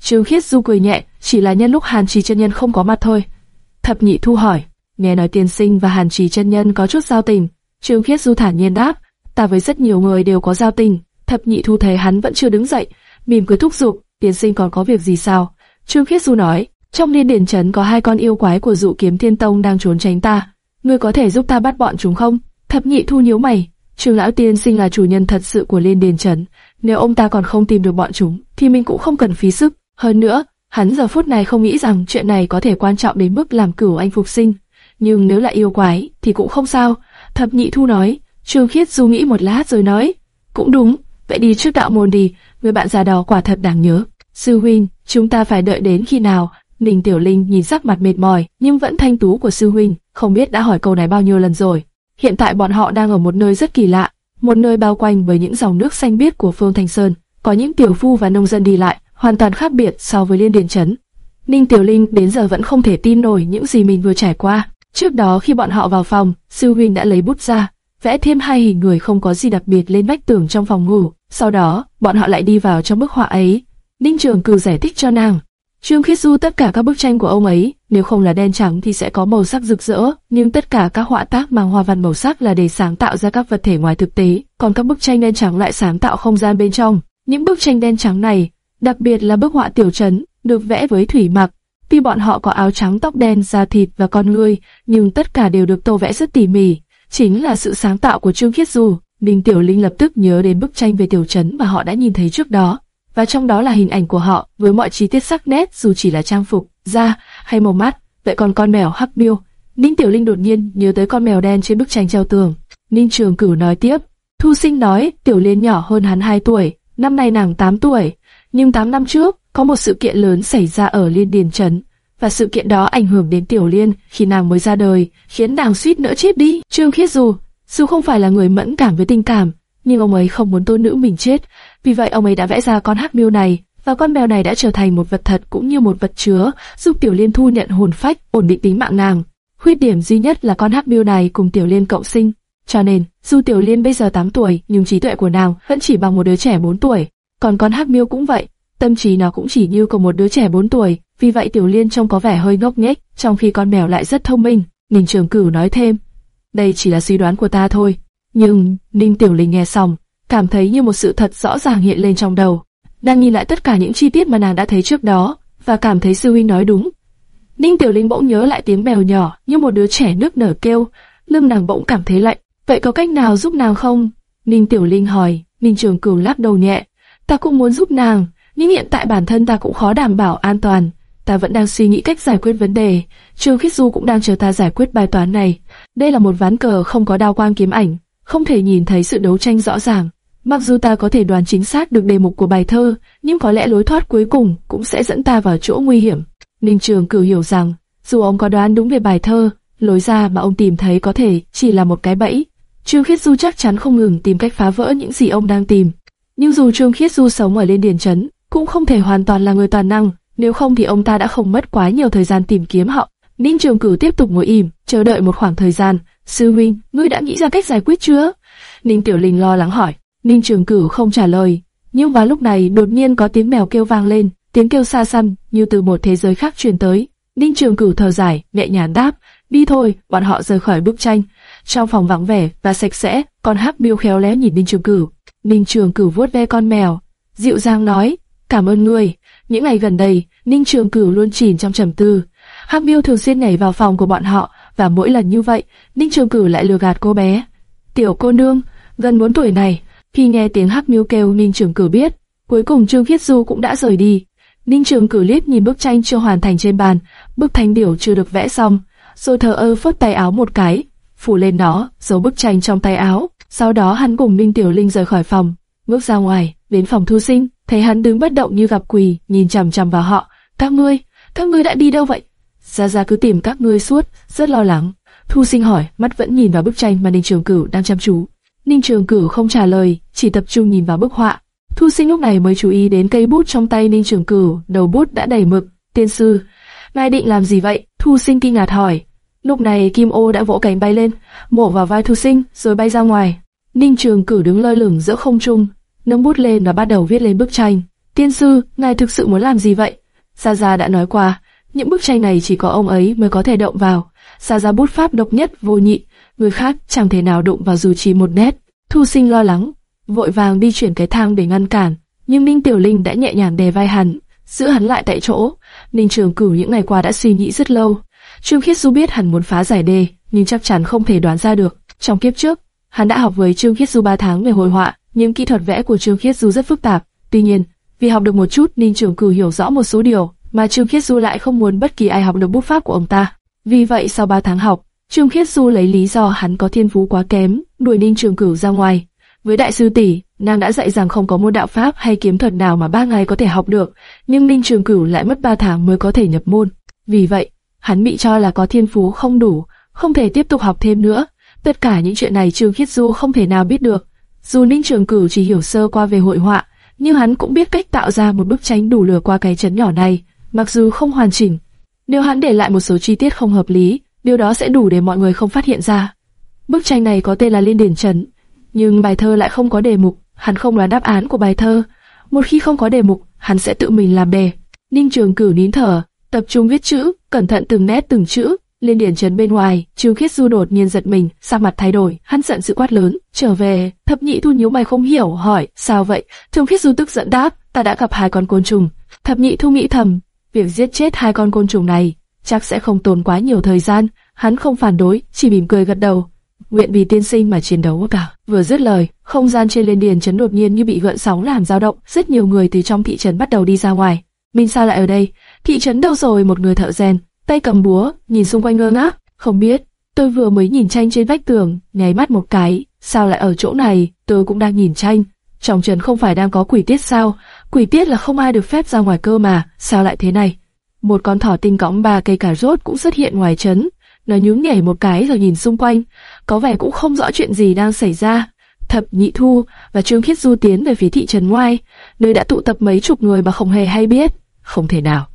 Trương Khiết Du cười nhẹ, chỉ là nhân lúc Hàn Trì chân nhân không có mặt thôi. Thập Nhị Thu hỏi, nghe nói tiên sinh và Hàn Trì chân nhân có chút giao tình. Trương Khiết Du thản nhiên đáp, ta với rất nhiều người đều có giao tình. Thập Nhị Thu thấy hắn vẫn chưa đứng dậy, mỉm cười thúc giục, tiên sinh còn có việc gì sao? Trương Khiết Du nói, trong liên điển trấn có hai con yêu quái của dụ kiếm thiên tông đang trốn tránh ta, ngươi có thể giúp ta bắt bọn chúng không? Thập Nhị Thu nhíu mày, Trương lão tiên sinh là chủ nhân thật sự của liên điển trấn, nếu ông ta còn không tìm được bọn chúng, thì mình cũng không cần phí sức. Hơn nữa, hắn giờ phút này không nghĩ rằng chuyện này có thể quan trọng đến mức làm cửu anh phục sinh. Nhưng nếu là yêu quái, thì cũng không sao. Thập nhị thu nói, Trương Khiết du nghĩ một lát rồi nói, cũng đúng, vậy đi trước đạo môn đi, người bạn già đó quả thật đáng nhớ. Sư huynh, chúng ta phải đợi đến khi nào? Ninh Tiểu Linh nhìn sắc mặt mệt mỏi, nhưng vẫn thanh tú của sư huynh, không biết đã hỏi câu này bao nhiêu lần rồi. Hiện tại bọn họ đang ở một nơi rất kỳ lạ, một nơi bao quanh bởi những dòng nước xanh biếc của Phương Thành Sơn, có những tiểu phu và nông dân đi lại, hoàn toàn khác biệt so với Liên Điền Trấn. Ninh Tiểu Linh đến giờ vẫn không thể tin nổi những gì mình vừa trải qua. Trước đó khi bọn họ vào phòng, sư huynh đã lấy bút ra, vẽ thêm hai hình người không có gì đặc biệt lên vách tường trong phòng ngủ. Sau đó, bọn họ lại đi vào trong bức họa ấy. Ninh Trường Cử giải thích cho nàng. Trương Khiết Du tất cả các bức tranh của ông ấy, nếu không là đen trắng thì sẽ có màu sắc rực rỡ, nhưng tất cả các họa tác mang hoa văn màu sắc là để sáng tạo ra các vật thể ngoài thực tế, còn các bức tranh đen trắng lại sáng tạo không gian bên trong. Những bức tranh đen trắng này đặc biệt là bức họa tiểu trấn, được vẽ với thủy mặc. Tuy bọn họ có áo trắng tóc đen, da thịt và con người, nhưng tất cả đều được tô vẽ rất tỉ mỉ. Chính là sự sáng tạo của Trương Khiết Du. Ninh Tiểu Linh lập tức nhớ đến bức tranh về tiểu trấn mà họ đã nhìn thấy trước đó, và trong đó là hình ảnh của họ với mọi chi tiết sắc nét dù chỉ là trang phục, da hay màu mắt. Vậy còn con mèo hắc miêu, Ninh Tiểu Linh đột nhiên nhớ tới con mèo đen trên bức tranh treo tường. Ninh Trường Cửu nói tiếp, Thu Sinh nói Tiểu Liên nhỏ hơn hắn 2 tuổi, năm nay nàng 8 tuổi, nhưng 8 năm trước, có một sự kiện lớn xảy ra ở Liên Điền Trấn, và sự kiện đó ảnh hưởng đến Tiểu Liên khi nàng mới ra đời, khiến nàng suýt nữa chết đi. Trương Khiết dù, dù không phải là người mẫn cảm với tình cảm, nhưng ông ấy không muốn tôn nữ mình chết, vì vậy ông ấy đã vẽ ra con hắc miêu này, và con mèo này đã trở thành một vật thật cũng như một vật chứa, giúp Tiểu Liên thu nhận hồn phách, ổn định tính mạng nàng. Khuyết điểm duy nhất là con hắc miêu này cùng Tiểu Liên cộng sinh, cho nên, dù Tiểu Liên bây giờ 8 tuổi, nhưng trí tuệ của nàng vẫn chỉ bằng một đứa trẻ 4 tuổi. Còn con hắc miêu cũng vậy, tâm trí nó cũng chỉ như của một đứa trẻ 4 tuổi, vì vậy Tiểu Liên trông có vẻ hơi ngốc nghếch, trong khi con mèo lại rất thông minh. Ninh Trường Cửu nói thêm, đây chỉ là suy đoán của ta thôi. Nhưng, Ninh Tiểu Linh nghe xong, cảm thấy như một sự thật rõ ràng hiện lên trong đầu. Đang nhìn lại tất cả những chi tiết mà nàng đã thấy trước đó, và cảm thấy sư huynh nói đúng. Ninh Tiểu Linh bỗng nhớ lại tiếng mèo nhỏ như một đứa trẻ nước nở kêu, lưng nàng bỗng cảm thấy lạnh. Vậy có cách nào giúp nàng không? Ninh Tiểu Linh hỏi, Ninh Trường Cửu lắc đầu nhẹ. Ta cũng muốn giúp nàng, nhưng hiện tại bản thân ta cũng khó đảm bảo an toàn. Ta vẫn đang suy nghĩ cách giải quyết vấn đề. Trương Khích Du cũng đang chờ ta giải quyết bài toán này. Đây là một ván cờ không có đao quang kiếm ảnh, không thể nhìn thấy sự đấu tranh rõ ràng. Mặc dù ta có thể đoán chính xác được đề mục của bài thơ, nhưng có lẽ lối thoát cuối cùng cũng sẽ dẫn ta vào chỗ nguy hiểm. Ninh Trường Cử hiểu rằng, dù ông có đoán đúng về bài thơ, lối ra mà ông tìm thấy có thể chỉ là một cái bẫy. Trương Khiết Du chắc chắn không ngừng tìm cách phá vỡ những gì ông đang tìm. Nhưng dù Trương Khiết Du sống ở lên điền trấn, cũng không thể hoàn toàn là người toàn năng, nếu không thì ông ta đã không mất quá nhiều thời gian tìm kiếm họ. Ninh Trường Cửu tiếp tục ngồi im, chờ đợi một khoảng thời gian. Sư huynh, ngươi đã nghĩ ra cách giải quyết chưa? Ninh Tiểu Linh lo lắng hỏi. Ninh Trường Cửu không trả lời. Nhưng vào lúc này đột nhiên có tiếng mèo kêu vang lên, tiếng kêu xa xăm như từ một thế giới khác truyền tới. Ninh Trường Cửu thở dài, nhẹ nhàng đáp, đi thôi, bọn họ rời khỏi bức tranh. Trong phòng vắng vẻ và sạch sẽ, con hắc miêu khéo léo nhìn Ninh Trường Cửu. Ninh Trường Cửu vuốt ve con mèo, dịu dàng nói, cảm ơn ngươi. Những ngày gần đây, Ninh Trường Cửu luôn chìm trong trầm tư. Hắc miêu thường xuyên nhảy vào phòng của bọn họ, và mỗi lần như vậy, Ninh Trường Cửu lại lừa gạt cô bé. Tiểu cô nương, gần 4 tuổi này, khi nghe tiếng hắc miêu kêu Ninh Trường Cửu biết, cuối cùng Trương Viết Du cũng đã rời đi. Ninh Trường Cửu liếc nhìn bức tranh chưa hoàn thành trên bàn, bức thánh điểu chưa được vẽ xong, rồi thờ ơ phất tay áo một cái, phủ lên nó, giấu bức tranh trong tay áo. Sau đó hắn cùng Ninh Tiểu Linh rời khỏi phòng, bước ra ngoài, đến phòng thu sinh, thấy hắn đứng bất động như gặp quỷ, nhìn chằm chằm vào họ. Các ngươi, các ngươi đã đi đâu vậy? Gia Gia cứ tìm các ngươi suốt, rất lo lắng. Thu sinh hỏi, mắt vẫn nhìn vào bức tranh mà Ninh Trường Cửu đang chăm chú. Ninh Trường Cửu không trả lời, chỉ tập trung nhìn vào bức họa. Thu sinh lúc này mới chú ý đến cây bút trong tay Ninh Trường Cửu, đầu bút đã đầy mực. Tiên sư, ngài định làm gì vậy? Thu sinh kinh ngạc hỏi. Lúc này Kim Ô đã vỗ cánh bay lên, mổ vào vai Thu sinh, rồi bay ra ngoài. Ninh Trường Cửu đứng lơ lửng giữa không trung, nâng bút lên và bắt đầu viết lên bức tranh. Tiên sư, ngài thực sự muốn làm gì vậy? Sa Gia đã nói qua, những bức tranh này chỉ có ông ấy mới có thể động vào. Sa Gia bút pháp độc nhất vô nhị, người khác chẳng thể nào đụng vào dù chỉ một nét. Thu Sinh lo lắng, vội vàng đi chuyển cái thang để ngăn cản, nhưng Ninh Tiểu Linh đã nhẹ nhàng đè vai hắn, giữ hắn lại tại chỗ. Ninh Trường Cửu những ngày qua đã suy nghĩ rất lâu. Trương Khiết Du biết hắn muốn phá giải đề, nhưng chắc chắn không thể đoán ra được. Trong kiếp trước, hắn đã học với Trương Khiết Du 3 tháng về hồi họa, những kỹ thuật vẽ của Trương Khiết Du rất phức tạp. Tuy nhiên, vì học được một chút, Ninh Trường Cửu hiểu rõ một số điều mà Trương Khiết Du lại không muốn bất kỳ ai học được bút pháp của ông ta. Vì vậy sau 3 tháng học, Trương Khiết Du lấy lý do hắn có thiên phú quá kém, đuổi Ninh Trường Cửu ra ngoài. Với đại sư tỷ, nàng đã dạy rằng không có môn đạo pháp hay kiếm thuật nào mà ba ngày có thể học được, nhưng Ninh Trường Cửu lại mất 3 tháng mới có thể nhập môn. Vì vậy, hắn bị cho là có thiên phú không đủ, không thể tiếp tục học thêm nữa. Tất cả những chuyện này Trương Khiết Du không thể nào biết được. Dù Ninh Trường Cửu chỉ hiểu sơ qua về hội họa, nhưng hắn cũng biết cách tạo ra một bức tranh đủ lừa qua cái chấn nhỏ này, mặc dù không hoàn chỉnh. Nếu hắn để lại một số chi tiết không hợp lý, điều đó sẽ đủ để mọi người không phát hiện ra. Bức tranh này có tên là Liên Điển Trấn, nhưng bài thơ lại không có đề mục, hắn không đoán đáp án của bài thơ. Một khi không có đề mục, hắn sẽ tự mình làm đề. Ninh Trường Cửu nín thở, tập trung viết chữ, cẩn thận từng nét từng chữ lên điển trấn bên ngoài, Trương Khiết Du đột nhiên giật mình, sắc mặt thay đổi, hắn giận sự quát lớn, trở về. Thập nhị thu nhíu mày không hiểu, hỏi, sao vậy? Trương Khiết Du tức giận đáp, ta đã gặp hai con côn trùng. Thập nhị thu nghĩ thầm, việc giết chết hai con côn trùng này chắc sẽ không tốn quá nhiều thời gian. Hắn không phản đối, chỉ mỉm cười gật đầu. Nguyện vì tiên sinh mà chiến đấu cả. Vừa dứt lời, không gian trên lên điền chấn đột nhiên như bị gợn sóng làm dao động, rất nhiều người từ trong thị trấn bắt đầu đi ra ngoài. Mình sao lại ở đây? Thị trấn đâu rồi? Một người thợ rèn, tay cầm búa, nhìn xung quanh ngơ ngác. Không biết, tôi vừa mới nhìn tranh trên vách tường, nháy mắt một cái, sao lại ở chỗ này? Tôi cũng đang nhìn tranh. Trong trần không phải đang có quỷ tiết sao? Quỷ tiết là không ai được phép ra ngoài cơ mà, sao lại thế này? Một con thỏ tinh cõng ba cây cà rốt cũng xuất hiện ngoài trấn. Nó nhún nhảy một cái rồi nhìn xung quanh, có vẻ cũng không rõ chuyện gì đang xảy ra. Thập Nhị Thu và Trương Khiết Du tiến về phía thị trấn ngoài, nơi đã tụ tập mấy chục người mà không hề hay biết. Không thể nào.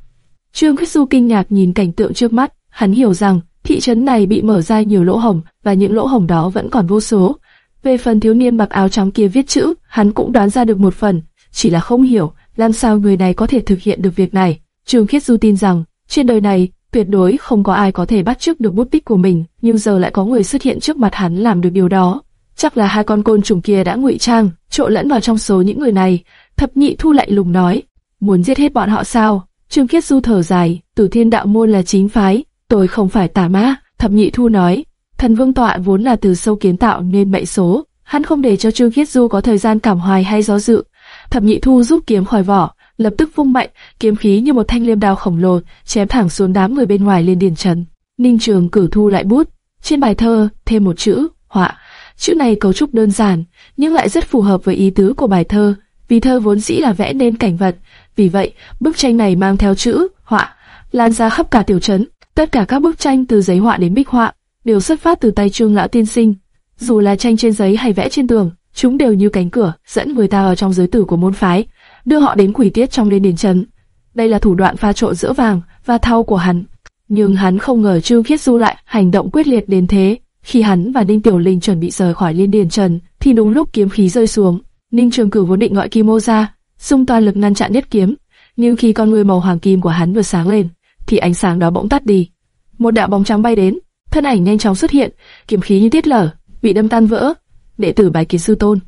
Trương Quyết Du kinh ngạc nhìn cảnh tượng trước mắt, hắn hiểu rằng thị trấn này bị mở ra nhiều lỗ hổng và những lỗ hổng đó vẫn còn vô số. Về phần thiếu niên mặc áo trắng kia viết chữ, hắn cũng đoán ra được một phần, chỉ là không hiểu làm sao người này có thể thực hiện được việc này. Trương Khiết Du tin rằng trên đời này tuyệt đối không có ai có thể bắt chước được bút tích của mình, nhưng giờ lại có người xuất hiện trước mặt hắn làm được điều đó. Chắc là hai con côn trùng kia đã ngụy trang, trộn lẫn vào trong số những người này. Thập nhị thu lạnh lùng nói, muốn giết hết bọn họ sao? Trương Kiết Du thở dài, Tử Thiên Đạo môn là chính phái, tôi không phải tà ma. Thập nhị thu nói, thần vương tọa vốn là từ sâu kiến tạo nên mệnh số, hắn không để cho Trương Kiết Du có thời gian cảm hoài hay do dự. Thập nhị thu rút kiếm khỏi vỏ, lập tức vung mạnh, kiếm khí như một thanh liêm đao khổng lồ chém thẳng xuống đám người bên ngoài lên điền trần. Ninh Trường cử thu lại bút, trên bài thơ thêm một chữ họa. Chữ này cấu trúc đơn giản, nhưng lại rất phù hợp với ý tứ của bài thơ, vì thơ vốn dĩ là vẽ nên cảnh vật. Vì vậy, bức tranh này mang theo chữ họa lan ra khắp cả tiểu trấn. Tất cả các bức tranh từ giấy họa đến bích họa đều xuất phát từ tay Trương lão tiên sinh. Dù là tranh trên giấy hay vẽ trên tường, chúng đều như cánh cửa dẫn người ta vào trong giới tử của môn phái đưa họ đến quỷ tiết trong liên điền trấn Đây là thủ đoạn pha trộn giữa vàng và thau của hắn. Nhưng hắn không ngờ Trương Khiết Du lại hành động quyết liệt đến thế. Khi hắn và Ninh Tiểu Linh chuẩn bị rời khỏi liên điền trần, thì đúng lúc kiếm khí rơi xuống. Ninh Trường Cửu vốn định gọi Kim Ô ra, dùng toàn lực ngăn chặn nhất kiếm. Nhưng khi con người màu hoàng kim của hắn vừa sáng lên, thì ánh sáng đó bỗng tắt đi. Một đạo bóng trắng bay đến, thân ảnh nhanh chóng xuất hiện, kiếm khí như tiết lở, bị đâm tan vỡ. Đệ tử bài kiến sư tôn.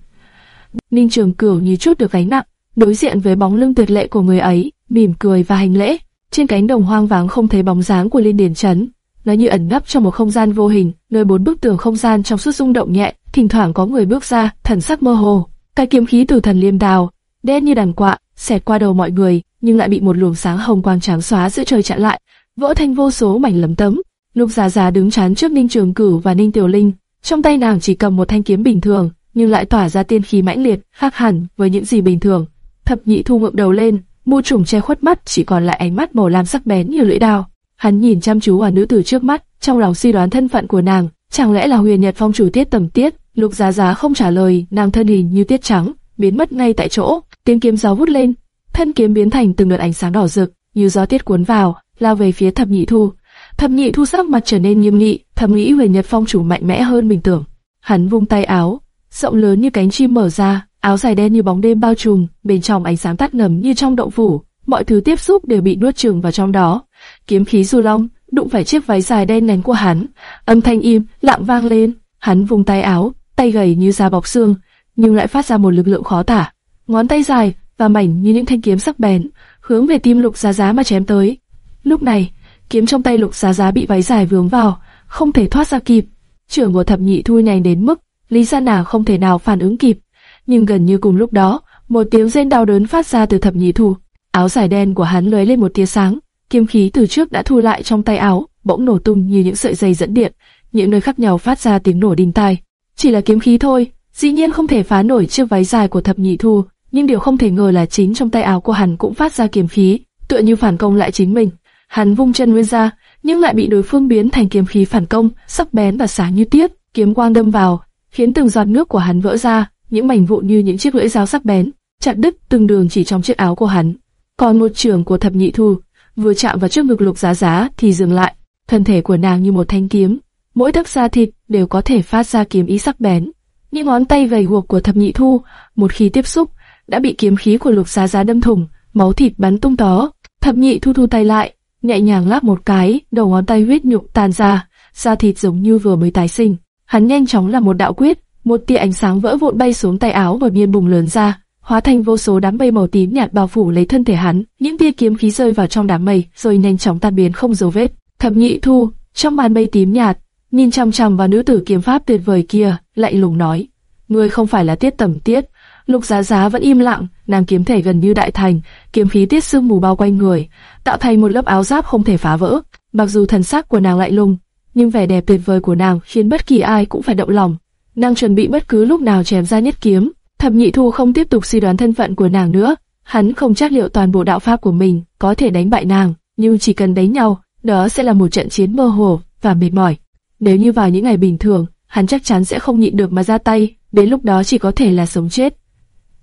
Ninh Trường Cửu như chút được gánh nặng, đối diện với bóng lưng tuyệt lệ của người ấy, mỉm cười và hành lễ. Trên cánh đồng hoang vắng không thấy bóng dáng của Liên Điền Trấn, nó như ẩn nấp trong một không gian vô hình, nơi bốn bức tường không gian trong suốt rung động nhẹ, thỉnh thoảng có người bước ra, thần sắc mơ hồ. Cái kiếm khí từ thần liêm đào, đen như đàn quạ, xẹt qua đầu mọi người, nhưng lại bị một luồng sáng hồng quang trắng xóa giữa trời chặn lại, vỡ thành vô số mảnh lấm tấm. Lục Già Già đứng chán trước Ninh Trường Cửu và Ninh Tiểu Linh, trong tay nàng chỉ cầm một thanh kiếm bình thường, nhưng lại tỏa ra tiên khí mãnh liệt, khác hẳn với những gì bình thường. Thập nhị thu ngượng đầu lên, mu trùng che khuất mắt chỉ còn lại ánh mắt màu lam sắc bén như lưỡi dao. Hắn nhìn chăm chú vào nữ tử trước mắt, trong lòng suy đoán thân phận của nàng, chẳng lẽ là Huyền Nhật Phong chủ Tiết Tầm Tiết? Lục Giá Giá không trả lời, nàng thân hình như tiết trắng, biến mất ngay tại chỗ. Tiếng kiếm gió vút lên, thân kiếm biến thành từng đợt ánh sáng đỏ rực, như gió tiết cuốn vào, lao về phía Thập Nhị Thu. Thập Nhị Thu sắc mặt trở nên nghiêm nghị, thầm nghĩ về Nhật Phong chủ mạnh mẽ hơn mình tưởng. Hắn vung tay áo, rộng lớn như cánh chim mở ra, áo dài đen như bóng đêm bao trùm, bên trong ánh sáng tắt ngầm như trong động phủ, mọi thứ tiếp xúc đều bị nuốt chửng vào trong đó. Kiếm khí du long đụng phải chiếc váy dài đen nén của hắn, âm thanh im lặng vang lên. Hắn vùng tay áo, tay gầy như da bọc xương, nhưng lại phát ra một lực lượng khó tả. Ngón tay dài và mảnh như những thanh kiếm sắc bén, hướng về tim Lục Giá Giá mà chém tới. Lúc này, kiếm trong tay Lục Giá Giá bị váy dài vướng vào, không thể thoát ra kịp. Trưởng của thập nhị thu nhanh đến mức Lý Gia Nả không thể nào phản ứng kịp. Nhưng gần như cùng lúc đó, một tiếng rên đau đớn phát ra từ thập nhị thu. Áo dài đen của hắn lóe lên một tia sáng, kiếm khí từ trước đã thu lại trong tay áo, bỗng nổ tung như những sợi dây dẫn điện, những nơi khác nhau phát ra tiếng nổ đinh tai. Chỉ là kiếm khí thôi, dĩ nhiên không thể phá nổi chiếc váy dài của thập nhị thu, nhưng điều không thể ngờ là chính trong tay áo của hắn cũng phát ra kiếm khí, tựa như phản công lại chính mình. Hắn vung chân nguyên ra, nhưng lại bị đối phương biến thành kiếm khí phản công, sắc bén và sáng như tiết, kiếm quang đâm vào, khiến từng giọt nước của hắn vỡ ra, những mảnh vụn như những chiếc lưỡi dao sắc bén, chặt đứt từng đường chỉ trong chiếc áo của hắn. Còn một trường của thập nhị thu, vừa chạm vào trước ngực lục giá giá thì dừng lại, thân thể của nàng như một thanh kiếm, mỗi tấc da thịt đều có thể phát ra kiếm ý sắc bén. Những ngón tay gầy guộc của thập nhị thu, một khi tiếp xúc, đã bị kiếm khí của lục giá giá đâm thủng, máu thịt bắn tung tó. Thập nhị thu thu tay lại, nhẹ nhàng lắp một cái, đầu ngón tay huyết nhục tàn ra, da thịt giống như vừa mới tái sinh. Hắn nhanh chóng làm một đạo quyết, một tia ánh sáng vỡ vụn bay xuống tay áo và nhiên bùng lớn ra, hóa thành vô số đám mây màu tím nhạt bao phủ lấy thân thể hắn. Những tia kiếm khí rơi vào trong đám mây, rồi nhanh chóng tan biến không dấu vết. Thập nhị thu, trong màn mây tím nhạt, nhìn chăm chăm vào nữ tử kiếm pháp tuyệt vời kia, lạnh lùng nói: "Ngươi không phải là Tiết Tầm Tiết." Lục Giá Giá vẫn im lặng, nàng kiếm thể gần như đại thành, kiếm khí tiết sương mù bao quanh người, tạo thành một lớp áo giáp không thể phá vỡ. Mặc dù thần sắc của nàng lạnh lùng, nhưng vẻ đẹp tuyệt vời của nàng khiến bất kỳ ai cũng phải động lòng. Nàng chuẩn bị bất cứ lúc nào chém ra nhất kiếm. Thập Nhị Thu không tiếp tục suy đoán thân phận của nàng nữa, hắn không chắc liệu toàn bộ đạo pháp của mình có thể đánh bại nàng, nhưng chỉ cần đánh nhau, đó sẽ là một trận chiến mơ hồ và mệt mỏi. Nếu như vào những ngày bình thường, hắn chắc chắn sẽ không nhịn được mà ra tay, đến lúc đó chỉ có thể là sống chết.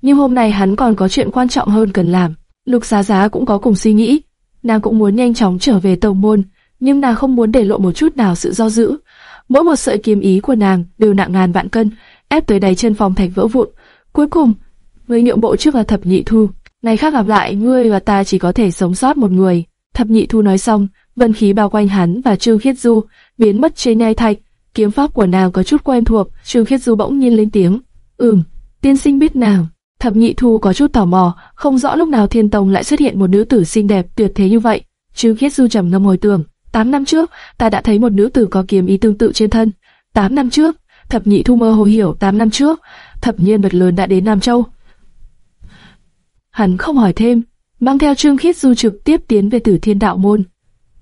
Nhưng hôm nay hắn còn có chuyện quan trọng hơn cần làm. Lục Giá Giá cũng có cùng suy nghĩ, nàng cũng muốn nhanh chóng trở về tông môn, nhưng nàng không muốn để lộ một chút nào sự do dự. Mỗi một sợi kiếm ý của nàng đều nặng ngàn vạn cân, ép tới đáy chân phòng thạch vỡ vụn. Cuối cùng, người nhượng bộ trước là thập nhị thu. Ngày khác gặp lại, ngươi và ta chỉ có thể sống sót một người. Thập nhị thu nói xong, vân khí bao quanh hắn và Trương Khiết Du biến mất trên nhai thạch. Kiếm pháp của nàng có chút quen thuộc, Trương Khiết Du bỗng nhiên lên tiếng. Ừm, tiên sinh biết nàng. Thập nhị thu có chút tò mò, không rõ lúc nào thiên tông lại xuất hiện một nữ tử xinh đẹp tuyệt thế như vậy. Trương Khiết Du trầm ngâm hồi tưởng, tám năm trước, ta đã thấy một nữ tử có kiếm ý tương tự trên thân. Tám năm trước, thập nhị thu mơ hồ hiểu tám năm trước, thập nhiên bật lớn đã đến Nam Châu. Hắn không hỏi thêm, mang theo Trương Khiết Du trực tiếp tiến về Tử Thiên Đạo môn.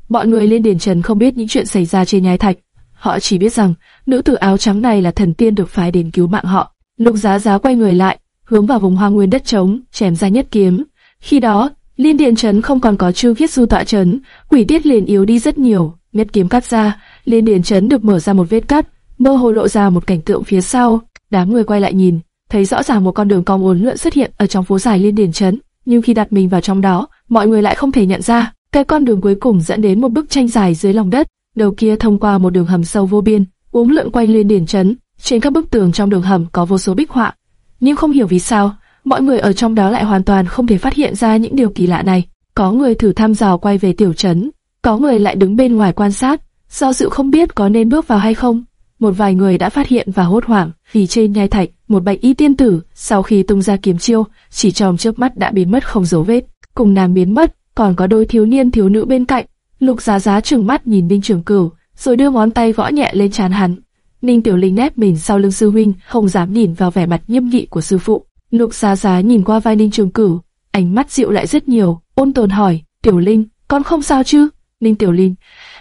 Mọi người lên đền trần không biết những chuyện xảy ra trên nhai thạch, họ chỉ biết rằng nữ tử áo trắng này là thần tiên được phái đến cứu mạng họ. Lục Giá Giá quay người lại, hướng vào vùng hoang nguyên đất trống, chém ra nhất kiếm. Khi đó, Liên Điện Trấn không còn có chư viết Du tọa trấn, quỷ tiết liền yếu đi rất nhiều. Nhất kiếm cắt ra, Liên Điện Trấn được mở ra một vết cắt, mơ hồ lộ ra một cảnh tượng phía sau. Đám người quay lại nhìn, thấy rõ ràng một con đường cong uốn lượn xuất hiện ở trong phố dài Liên Điền Trấn, nhưng khi đặt mình vào trong đó, mọi người lại không thể nhận ra, cái con đường cuối cùng dẫn đến một bức tranh dài dưới lòng đất, đầu kia thông qua một đường hầm sâu vô biên, uốn lượn quanh Liên Điền Trấn. Trên các bức tường trong đường hầm có vô số bích họa, nhưng không hiểu vì sao, mọi người ở trong đó lại hoàn toàn không thể phát hiện ra những điều kỳ lạ này. Có người thử thăm dò quay về tiểu trấn, có người lại đứng bên ngoài quan sát, do sự không biết có nên bước vào hay không. Một vài người đã phát hiện và hốt hoảng, vì trên nhai thạch, một bạch y tiên tử, sau khi tung ra kiếm chiêu, chỉ trong chớp mắt đã biến mất không dấu vết. Cùng nàng biến mất, còn có đôi thiếu niên thiếu nữ bên cạnh. Lục Giá Giá trừng mắt nhìn binh Trường Cửu, rồi đưa ngón tay gõ nhẹ lên trán hắn. Ninh Tiểu Linh nép mình sau lưng sư huynh, không dám nhìn vào vẻ mặt nghiêm nghị của sư phụ. Lục Giá Giá nhìn qua vai Ninh Trường Cửu, ánh mắt dịu lại rất nhiều, ôn tồn hỏi, Tiểu Linh, con không sao chứ? Ninh Tiểu Linh,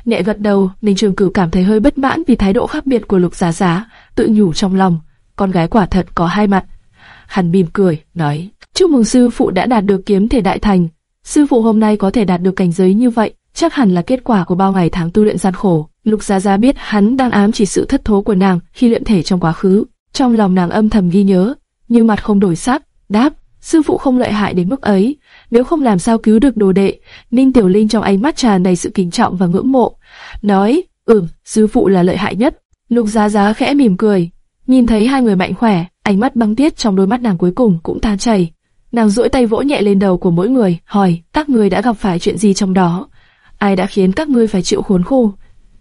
nhẹ gật đầu, Ninh Trường Cửu cảm thấy hơi bất mãn vì thái độ khác biệt của Lục Giá Giá, tự nhủ trong lòng, con gái quả thật có hai mặt. Hắn mỉm cười, nói, chúc mừng sư phụ đã đạt được kiếm thể đại thành, sư phụ hôm nay có thể đạt được cảnh giới như vậy, chắc hẳn là kết quả của bao ngày tháng tu luyện gian khổ. Lục Giá Giá biết hắn đang ám chỉ sự thất thố của nàng khi luyện thể trong quá khứ, trong lòng nàng âm thầm ghi nhớ, nhưng mặt không đổi sắc, đáp, sư phụ không lợi hại đến mức ấy, nếu không làm sao cứu được đồ đệ. Ninh Tiểu Linh trong ánh mắt tràn đầy sự kính trọng và ngưỡng mộ, nói, ừm, sư phụ là lợi hại nhất. Lục Giá Giá khẽ mỉm cười, nhìn thấy hai người mạnh khỏe, ánh mắt băng tiết trong đôi mắt nàng cuối cùng cũng tan chảy. Nàng duỗi tay vỗ nhẹ lên đầu của mỗi người, hỏi, các người đã gặp phải chuyện gì trong đó? Ai đã khiến các ngươi phải chịu khốn khổ?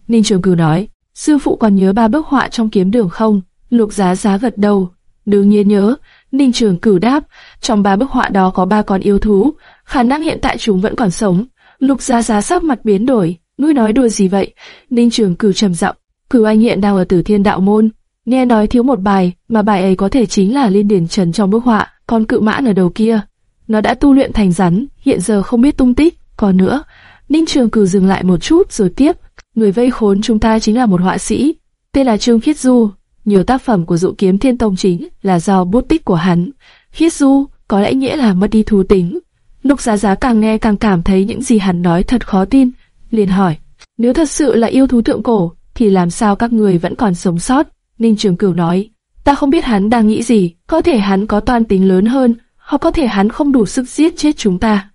Ninh Trường Cửu nói, sư phụ còn nhớ ba bức họa trong kiếm đường không? Lục giá giá gật đầu. Đương nhiên nhớ, Ninh Trường Cửu đáp, trong ba bức họa đó có ba con yêu thú, khả năng hiện tại chúng vẫn còn sống. Lục giá giá sắc mặt biến đổi, ngươi nói đùa gì vậy? Ninh Trường Cửu trầm giọng, "Cửu anh hiện đang ở Tử Thiên Đạo Môn, nghe nói thiếu một bài, mà bài ấy có thể chính là Liên Điển Trần trong bức họa, con cự mãn ở đầu kia. Nó đã tu luyện thành rắn, hiện giờ không biết tung tích, còn nữa. Ninh Trường Cửu dừng lại một chút rồi tiếp, người vây khốn chúng ta chính là một họa sĩ, tên là Trương Khiết Du. Nhiều tác phẩm của dụ kiếm thiên tông chính là do bút tích của hắn. Khiết Du có lẽ nghĩa là mất đi thú tính. Lục Giá Giá càng nghe càng cảm thấy những gì hắn nói thật khó tin, liền hỏi: nếu thật sự là yêu thú thượng cổ, thì làm sao các người vẫn còn sống sót? Ninh Trường Cửu nói: ta không biết hắn đang nghĩ gì, có thể hắn có toan tính lớn hơn, hoặc có thể hắn không đủ sức giết chết chúng ta.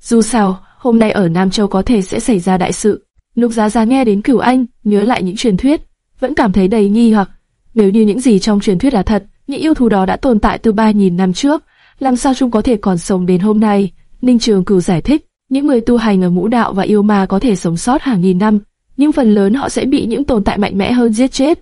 Dù sao, hôm nay ở Nam Châu có thể sẽ xảy ra đại sự. Lục Giá Giá nghe đến Cửu Anh, nhớ lại những truyền thuyết, vẫn cảm thấy đầy nghi hoặc. Nếu như những gì trong truyền thuyết là thật, những yêu thú đó đã tồn tại từ 3.000 năm trước, làm sao chúng có thể còn sống đến hôm nay? Ninh Trường Cửu giải thích, những người tu hành ở ngũ đạo và yêu ma có thể sống sót hàng nghìn năm, nhưng phần lớn họ sẽ bị những tồn tại mạnh mẽ hơn giết chết.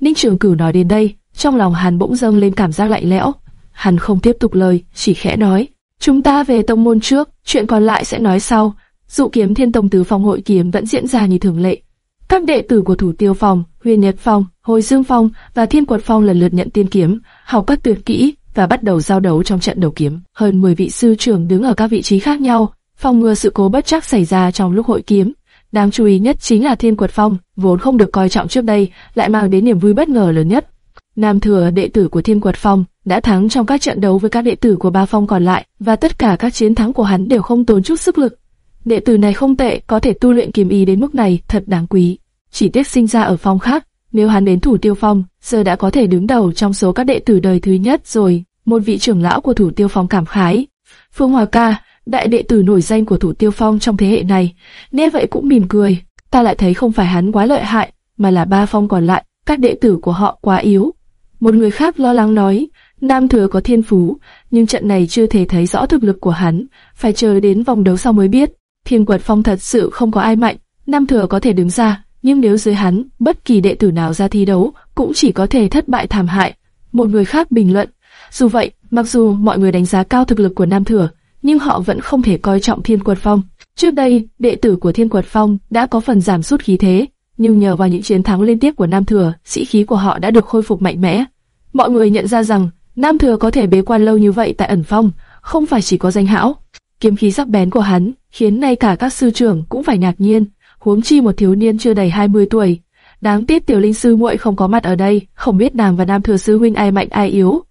Ninh Trường Cửu nói đến đây, trong lòng hàn bỗng dâng lên cảm giác lạnh lẽo. Hàn không tiếp tục lời, chỉ khẽ nói, chúng ta về tông môn trước, chuyện còn lại sẽ nói sau. Dụ kiếm thiên tông tứ phong hội kiếm vẫn diễn ra như thường lệ. Các đệ tử của thủ tiêu phòng, huyền nhật phong, hồi dương phong và thiên quật phong lần lượt nhận tiên kiếm, học các tuyệt kỹ và bắt đầu giao đấu trong trận đầu kiếm. Hơn 10 vị sư trưởng đứng ở các vị trí khác nhau, phòng ngừa sự cố bất chắc xảy ra trong lúc hội kiếm. Đáng chú ý nhất chính là Thiên Quật Phong, vốn không được coi trọng trước đây, lại mang đến niềm vui bất ngờ lớn nhất. Nam thừa đệ tử của Thiên Quật Phong đã thắng trong các trận đấu với các đệ tử của ba phong còn lại, và tất cả các chiến thắng của hắn đều không tốn chút sức lực. Đệ tử này không tệ, có thể tu luyện kiếm ý đến mức này, thật đáng quý. Chỉ tiếc sinh ra ở phong khác, nếu hắn đến thủ tiêu phong, giờ đã có thể đứng đầu trong số các đệ tử đời thứ nhất rồi. Một vị trưởng lão của thủ tiêu phong cảm khái. Phương Hòa ca, đại đệ tử nổi danh của thủ tiêu phong trong thế hệ này, nghe vậy cũng mỉm cười. Ta lại thấy không phải hắn quá lợi hại, mà là ba phong còn lại, các đệ tử của họ quá yếu. Một người khác lo lắng nói, Nam Thừa có thiên phú, nhưng trận này chưa thể thấy rõ thực lực của hắn, phải chờ đến vòng đấu sau mới biết. Thiên quật phong thật sự không có ai mạnh, Nam Thừa có thể đứng ra, nhưng nếu dưới hắn, bất kỳ đệ tử nào ra thi đấu cũng chỉ có thể thất bại thảm hại. Một người khác bình luận, dù vậy, mặc dù mọi người đánh giá cao thực lực của Nam Thừa, nhưng họ vẫn không thể coi trọng Thiên Quật Phong. Trước đây, đệ tử của Thiên Quật Phong đã có phần giảm sút khí thế, nhưng nhờ vào những chiến thắng liên tiếp của Nam Thừa, sĩ khí của họ đã được khôi phục mạnh mẽ. Mọi người nhận ra rằng, Nam Thừa có thể bế quan lâu như vậy tại ẩn phong, không phải chỉ có danh hão. Kiếm khí sắc bén của hắn khiến ngay cả các sư trưởng cũng phải ngạc nhiên, huống chi một thiếu niên chưa đầy 20 tuổi. Đáng tiếc tiểu linh sư muội không có mặt ở đây, không biết nàng và Nam Thừa sư huynh ai mạnh ai yếu.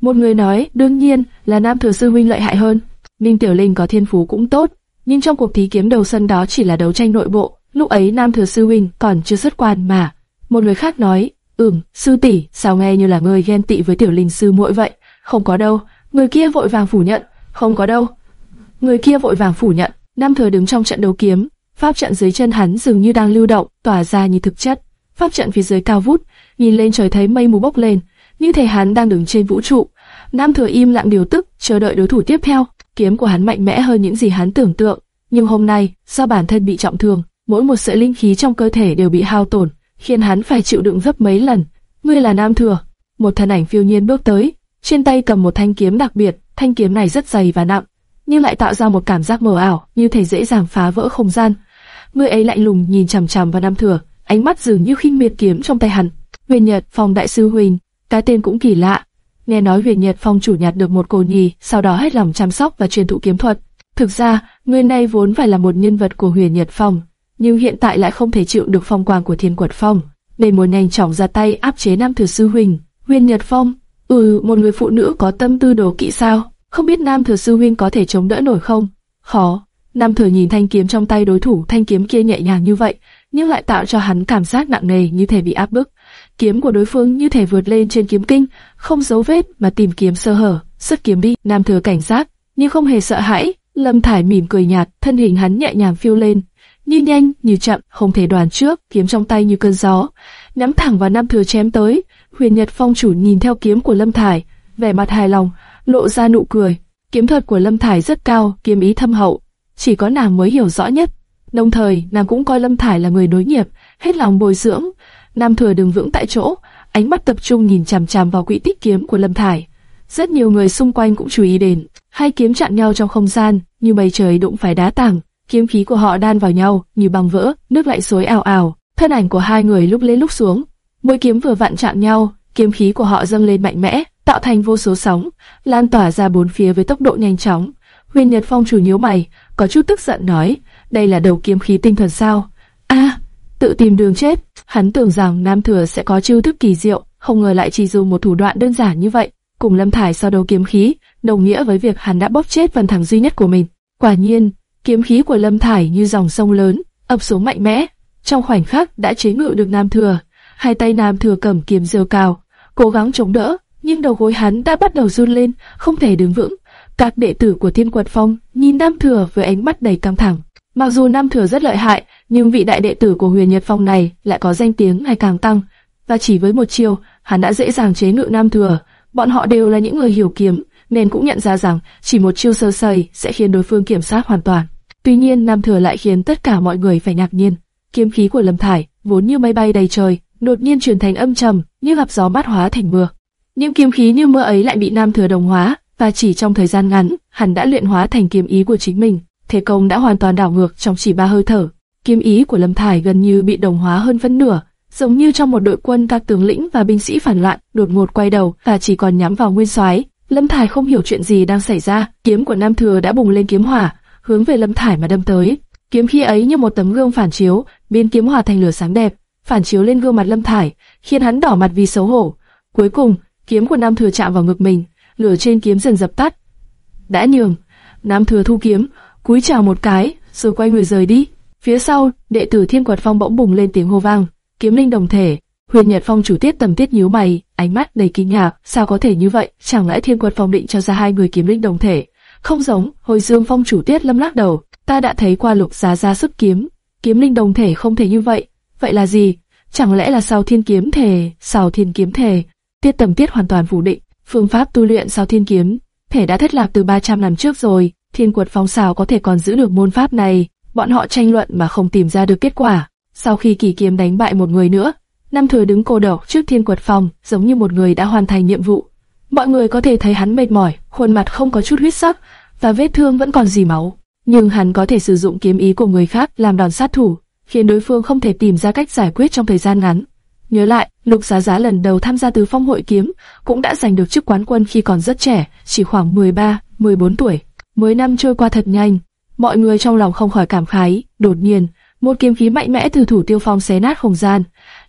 Một người nói, đương nhiên là Nam Thừa sư huynh lợi hại hơn. Ninh Tiểu Linh có thiên phú cũng tốt, nhưng trong cuộc thí kiếm đầu sân đó chỉ là đấu tranh nội bộ, lúc ấy Nam Thừa Sư Huynh còn chưa xuất quan mà. Một người khác nói, ừm, sư tỷ, sao nghe như là người ghen tị với Tiểu Linh sư muội vậy? Không có đâu, người kia vội vàng phủ nhận, không có đâu. Người kia vội vàng phủ nhận, Nam Thừa đứng trong trận đấu kiếm, pháp trận dưới chân hắn dường như đang lưu động, tỏa ra như thực chất. Pháp trận phía dưới cao vút, nhìn lên trời thấy mây mù bốc lên, như thể hắn đang đứng trên vũ trụ. Nam Thừa im lặng điều tức, chờ đợi đối thủ tiếp theo kiếm của hắn mạnh mẽ hơn những gì hắn tưởng tượng. Nhưng hôm nay, do bản thân bị trọng thương, mỗi một sợi linh khí trong cơ thể đều bị hao tổn, khiến hắn phải chịu đựng gấp mấy lần. Ngươi là Nam Thừa. Một thân ảnh phiêu nhiên bước tới, trên tay cầm một thanh kiếm đặc biệt, thanh kiếm này rất dày và nặng, nhưng lại tạo ra một cảm giác mờ ảo, như thể dễ dàng phá vỡ không gian. Người ấy lạnh lùng nhìn chằm chằm vào Nam Thừa, ánh mắt dường như khinh miệt kiếm trong tay hắn. Huyền Nhật, Phong đại sư Huỳnh, cái tên cũng kỳ lạ, Nghe nói Huyền Nhật Phong chủ nhặt được một cô nhi, sau đó hết lòng chăm sóc và truyền thụ kiếm thuật. Thực ra, người này vốn phải là một nhân vật của Huyền Nhật Phong, nhưng hiện tại lại không thể chịu được phong quang của Thiên Quật Phong, nên muốn nhanh chóng ra tay áp chế Nam Thừa sư huynh. Huyền Nhật Phong, ừ, một người phụ nữ có tâm tư đồ kỵ sao? Không biết Nam Thừa sư huynh có thể chống đỡ nổi không? Khó. Nam Thừa nhìn thanh kiếm trong tay đối thủ, thanh kiếm kia nhẹ nhàng như vậy, nhưng lại tạo cho hắn cảm giác nặng nề như thể bị áp bức kiếm của đối phương như thể vượt lên trên kiếm kinh, không dấu vết mà tìm kiếm sơ hở, xuất kiếm đi. Nam thừa cảnh giác, nhưng không hề sợ hãi. Lâm Thải mỉm cười nhạt, thân hình hắn nhẹ nhàng phiêu lên, như nhanh như chậm, không thể đoán trước, kiếm trong tay như cơn gió, nhắm thẳng vào Nam thừa chém tới. Huyền Nhật Phong chủ nhìn theo kiếm của Lâm Thải, vẻ mặt hài lòng, lộ ra nụ cười. Kiếm thuật của Lâm Thải rất cao, kiếm ý thâm hậu, chỉ có nàng mới hiểu rõ nhất. Đồng thời, nàng cũng coi Lâm Thải là người đối nghiệp, hết lòng bồi dưỡng. Nam Thừa đứng vững tại chỗ, ánh mắt tập trung nhìn chằm chằm vào quỹ tích kiếm của Lâm Thải. Rất nhiều người xung quanh cũng chú ý đến, hai kiếm chạm nhau trong không gian, như mây trời đụng phải đá tảng, kiếm khí của họ đan vào nhau như băng vỡ, nước lại xối ào ào. Thân ảnh của hai người lúc lên lúc xuống, mỗi kiếm vừa vặn chạm nhau, kiếm khí của họ dâng lên mạnh mẽ, tạo thành vô số sóng, lan tỏa ra bốn phía với tốc độ nhanh chóng. Huyền Nhật Phong chủ nhíu mày, có chút tức giận nói, đây là đầu kiếm khí tinh thần sao? A, tự tìm đường chết. Hắn tưởng rằng Nam Thừa sẽ có chiêu thức kỳ diệu, không ngờ lại chỉ dùng một thủ đoạn đơn giản như vậy. Cùng Lâm Thải so đấu kiếm khí, đồng nghĩa với việc hắn đã bóp chết phần thắng duy nhất của mình. Quả nhiên, kiếm khí của Lâm Thải như dòng sông lớn, ập xuống mạnh mẽ, trong khoảnh khắc đã chế ngự được Nam Thừa. Hai tay Nam Thừa cầm kiếm giơ cao, cố gắng chống đỡ, nhưng đầu gối hắn đã bắt đầu run lên, không thể đứng vững. Các đệ tử của Thiên Quật Phong nhìn Nam Thừa với ánh mắt đầy căng thẳng. Mặc dù Nam Thừa rất lợi hại, nhưng vị đại đệ tử của Huyền Nhật Phong này lại có danh tiếng ngày càng tăng, và chỉ với một chiêu, hắn đã dễ dàng chế ngự Nam Thừa. Bọn họ đều là những người hiểu kiếm, nên cũng nhận ra rằng chỉ một chiêu sơ sẩy sẽ khiến đối phương kiểm soát hoàn toàn. Tuy nhiên Nam Thừa lại khiến tất cả mọi người phải ngạc nhiên. Kiếm khí của Lâm Thải vốn như máy bay đầy trời, đột nhiên chuyển thành âm trầm, như gặp gió mát hóa thành mưa. Những kiếm khí như mưa ấy lại bị Nam Thừa đồng hóa, và chỉ trong thời gian ngắn, hắn đã luyện hóa thành kiếm ý của chính mình. Thế công đã hoàn toàn đảo ngược trong chỉ ba hơi thở. Kiếm ý của Lâm Thải gần như bị đồng hóa hơn phân nửa, giống như trong một đội quân các tướng lĩnh và binh sĩ phản loạn đột ngột quay đầu và chỉ còn nhắm vào Nguyên Soái. Lâm Thải không hiểu chuyện gì đang xảy ra, kiếm của Nam Thừa đã bùng lên kiếm hỏa, hướng về Lâm Thải mà đâm tới. Kiếm khí ấy như một tấm gương phản chiếu, biến kiếm hỏa thành lửa sáng đẹp, phản chiếu lên gương mặt Lâm Thải, khiến hắn đỏ mặt vì xấu hổ. Cuối cùng, kiếm của Nam Thừa chạm vào ngực mình, lửa trên kiếm dần dập tắt. Đã nhường, Nam Thừa thu kiếm, cúi chào một cái, rồi quay người rời đi. Phía sau, đệ tử Thiên Quật Phong bỗng bùng lên tiếng hô vang, kiếm linh đồng thể. Huyền Nhật Phong chủ tiết tầm tiết nhíu mày, ánh mắt đầy kinh ngạc, sao có thể như vậy? Chẳng lẽ Thiên Quật Phong định cho ra hai người kiếm linh đồng thể? Không giống, hồi dương phong chủ tiết lâm lắc đầu, ta đã thấy qua lục giá ra sức kiếm, kiếm linh đồng thể không thể như vậy. Vậy là gì? Chẳng lẽ là sau thiên kiếm thể, sau thiên kiếm thể? Tiết tầm tiết hoàn toàn phủ định, phương pháp tu luyện sau thiên kiếm thể đã thất lạc từ 300 năm trước rồi. Thiên quật phong xào có thể còn giữ được môn pháp này? Bọn họ tranh luận mà không tìm ra được kết quả. Sau khi kỳ kiếm đánh bại một người nữa, Nam Thừa đứng cô độc trước thiên quật phong, giống như một người đã hoàn thành nhiệm vụ. Mọi người có thể thấy hắn mệt mỏi, khuôn mặt không có chút huyết sắc, và vết thương vẫn còn dì máu. Nhưng hắn có thể sử dụng kiếm ý của người khác làm đòn sát thủ, khiến đối phương không thể tìm ra cách giải quyết trong thời gian ngắn. Nhớ lại, Lục Giá Giá lần đầu tham gia Tứ Phong hội kiếm, cũng đã giành được chức quán quân khi còn rất trẻ, chỉ khoảng 13, 14 tuổi. Mười năm trôi qua thật nhanh, mọi người trong lòng không khỏi cảm khái. Đột nhiên, một kiếm khí mạnh mẽ từ thủ tiêu phong xé nát không gian,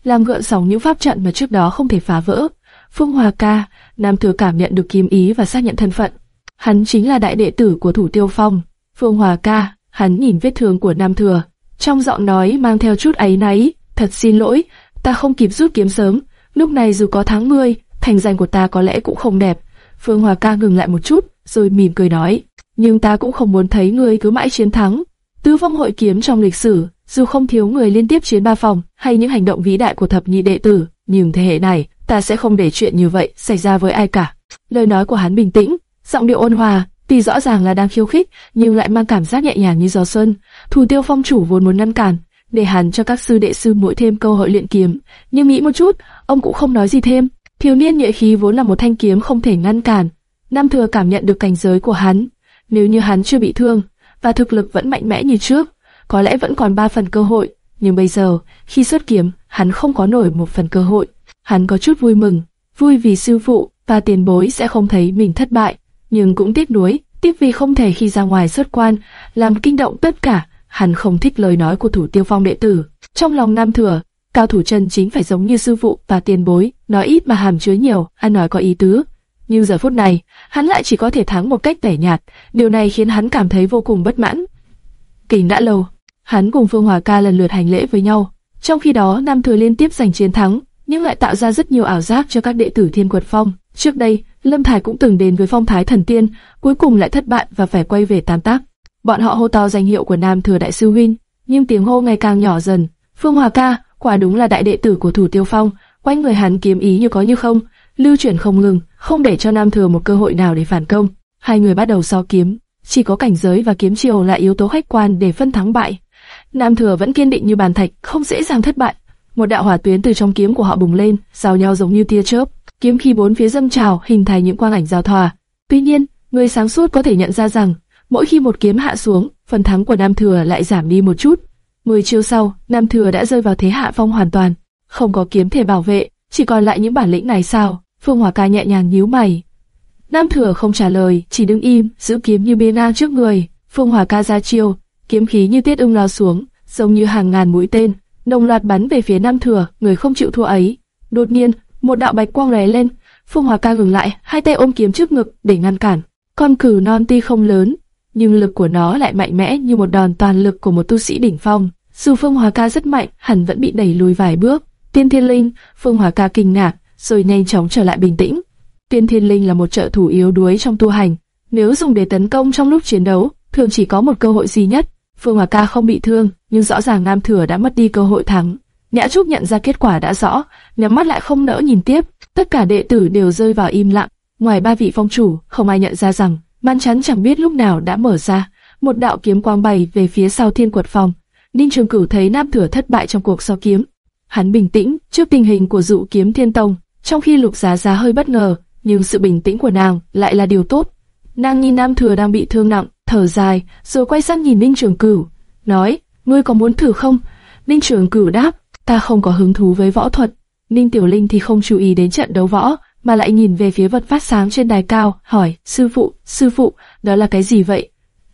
làm gợn sóng những pháp trận mà trước đó không thể phá vỡ. Phương Hòa Ca, Nam Thừa cảm nhận được kiếm ý và xác nhận thân phận. Hắn chính là đại đệ tử của thủ tiêu phong. Phương Hòa Ca, hắn nhìn vết thương của Nam Thừa, trong giọng nói mang theo chút áy náy. Thật xin lỗi, ta không kịp rút kiếm sớm. Lúc này dù có tháng 10, thành danh của ta có lẽ cũng không đẹp. Phương Hòa Ca ngừng lại một chút, rồi mỉm cười nói nhưng ta cũng không muốn thấy ngươi cứ mãi chiến thắng. Tứ phong hội kiếm trong lịch sử, dù không thiếu người liên tiếp chiến ba phòng hay những hành động vĩ đại của thập nhị đệ tử, nhưng thế hệ này, ta sẽ không để chuyện như vậy xảy ra với ai cả. Lời nói của hắn bình tĩnh, giọng điệu ôn hòa, tuy rõ ràng là đang khiêu khích, nhưng lại mang cảm giác nhẹ nhàng như gió xuân. Thủ tiêu phong chủ vốn muốn ngăn cản, để hắn cho các sư đệ sư mỗi thêm cơ hội luyện kiếm, nhưng nghĩ một chút, ông cũng không nói gì thêm. Thiếu niên nhuệ khí vốn là một thanh kiếm không thể ngăn cản. Nam thừa cảm nhận được cảnh giới của hắn, nếu như hắn chưa bị thương và thực lực vẫn mạnh mẽ như trước, có lẽ vẫn còn ba phần cơ hội. Nhưng bây giờ, khi xuất kiếm, hắn không có nổi một phần cơ hội. Hắn có chút vui mừng, vui vì sư phụ và tiền bối sẽ không thấy mình thất bại, nhưng cũng tiếc nuối, tiếc vì không thể khi ra ngoài xuất quan, làm kinh động tất cả. Hắn không thích lời nói của thủ tiêu phong đệ tử. Trong lòng Nam Thừa, cao thủ chân chính phải giống như sư phụ và tiền bối, nói ít mà hàm chứa nhiều, ăn nói có ý tứ nhưng giờ phút này, hắn lại chỉ có thể thắng một cách tẻ nhạt, điều này khiến hắn cảm thấy vô cùng bất mãn. Kình đã lâu, hắn cùng Phương Hòa Ca lần lượt hành lễ với nhau, trong khi đó Nam Thừa liên tiếp giành chiến thắng, nhưng lại tạo ra rất nhiều ảo giác cho các đệ tử Thiên Quật Phong. Trước đây, Lâm Thải cũng từng đến với Phong Thái Thần Tiên, cuối cùng lại thất bại và phải quay về tam tác. Bọn họ hô to danh hiệu của Nam Thừa Đại sư huynh, nhưng tiếng hô ngày càng nhỏ dần. Phương Hòa Ca, quả đúng là đại đệ tử của Thủ Tiêu Phong, quanh người hắn kiếm ý như có như không, lưu chuyển không ngừng, không để cho Nam Thừa một cơ hội nào để phản công. Hai người bắt đầu so kiếm, chỉ có cảnh giới và kiếm chiều là yếu tố khách quan để phân thắng bại. Nam Thừa vẫn kiên định như bàn thạch, không dễ dàng thất bại. Một đạo hỏa tuyến từ trong kiếm của họ bùng lên, giao nhau giống như tia chớp, kiếm khí bốn phía dâng trào, hình thành những quang ảnh giao thoa. Tuy nhiên, người sáng suốt có thể nhận ra rằng, mỗi khi một kiếm hạ xuống, phần thắng của Nam Thừa lại giảm đi một chút. Mười chiêu sau, Nam Thừa đã rơi vào thế hạ phong hoàn toàn, không có kiếm thể bảo vệ, chỉ còn lại những bản lĩnh này sao? Phương Hòa Ca nhẹ nhàng nhíu mày. Nam Thừa không trả lời, chỉ đứng im, giữ kiếm như bia ngang trước người. Phương Hòa Ca ra chiêu, kiếm khí như tiết ưng lao xuống, giống như hàng ngàn mũi tên, đồng loạt bắn về phía Nam Thừa, người không chịu thua ấy. Đột nhiên, một đạo bạch quang lóe lên, Phương Hòa Ca ngừng lại, hai tay ôm kiếm trước ngực để ngăn cản. Con cừu non ti không lớn, nhưng lực của nó lại mạnh mẽ như một đòn toàn lực của một tu sĩ đỉnh phong. Dù Phương Hòa Ca rất mạnh, hẳn vẫn bị đẩy lùi vài bước. Tiên Thiên Linh, Phương Hòa Ca kinh ngạc, rồi nhanh chóng trở lại bình tĩnh. Tiên Thiên Linh là một trợ thủ yếu đuối trong tu hành, nếu dùng để tấn công trong lúc chiến đấu, thường chỉ có một cơ hội duy nhất. Phương Hòa Ca không bị thương, nhưng rõ ràng Nam Thừa đã mất đi cơ hội thắng. Nhã Trúc nhận ra kết quả đã rõ, nhắm mắt lại không nỡ nhìn tiếp. Tất cả đệ tử đều rơi vào im lặng. Ngoài ba vị phong chủ, không ai nhận ra rằng Màn chắn chẳng biết lúc nào đã mở ra. Một đạo kiếm quang bay về phía sau thiên quật phòng. Ninh Trường Cửu thấy Nam Thừa thất bại trong cuộc so kiếm. Hắn bình tĩnh trước tình hình của dụ kiếm thiên tông, trong khi Lục Giá Giá hơi bất ngờ, nhưng sự bình tĩnh của nàng lại là điều tốt. Nàng nhìn Nam Thừa đang bị thương nặng, thở dài, rồi quay sang nhìn Ninh Trường Cửu, nói: "Ngươi có muốn thử không?" Ninh Trường Cửu đáp: "Ta không có hứng thú với võ thuật." Ninh Tiểu Linh thì không chú ý đến trận đấu võ, mà lại nhìn về phía vật phát sáng trên đài cao, hỏi: "Sư phụ, sư phụ, đó là cái gì vậy?"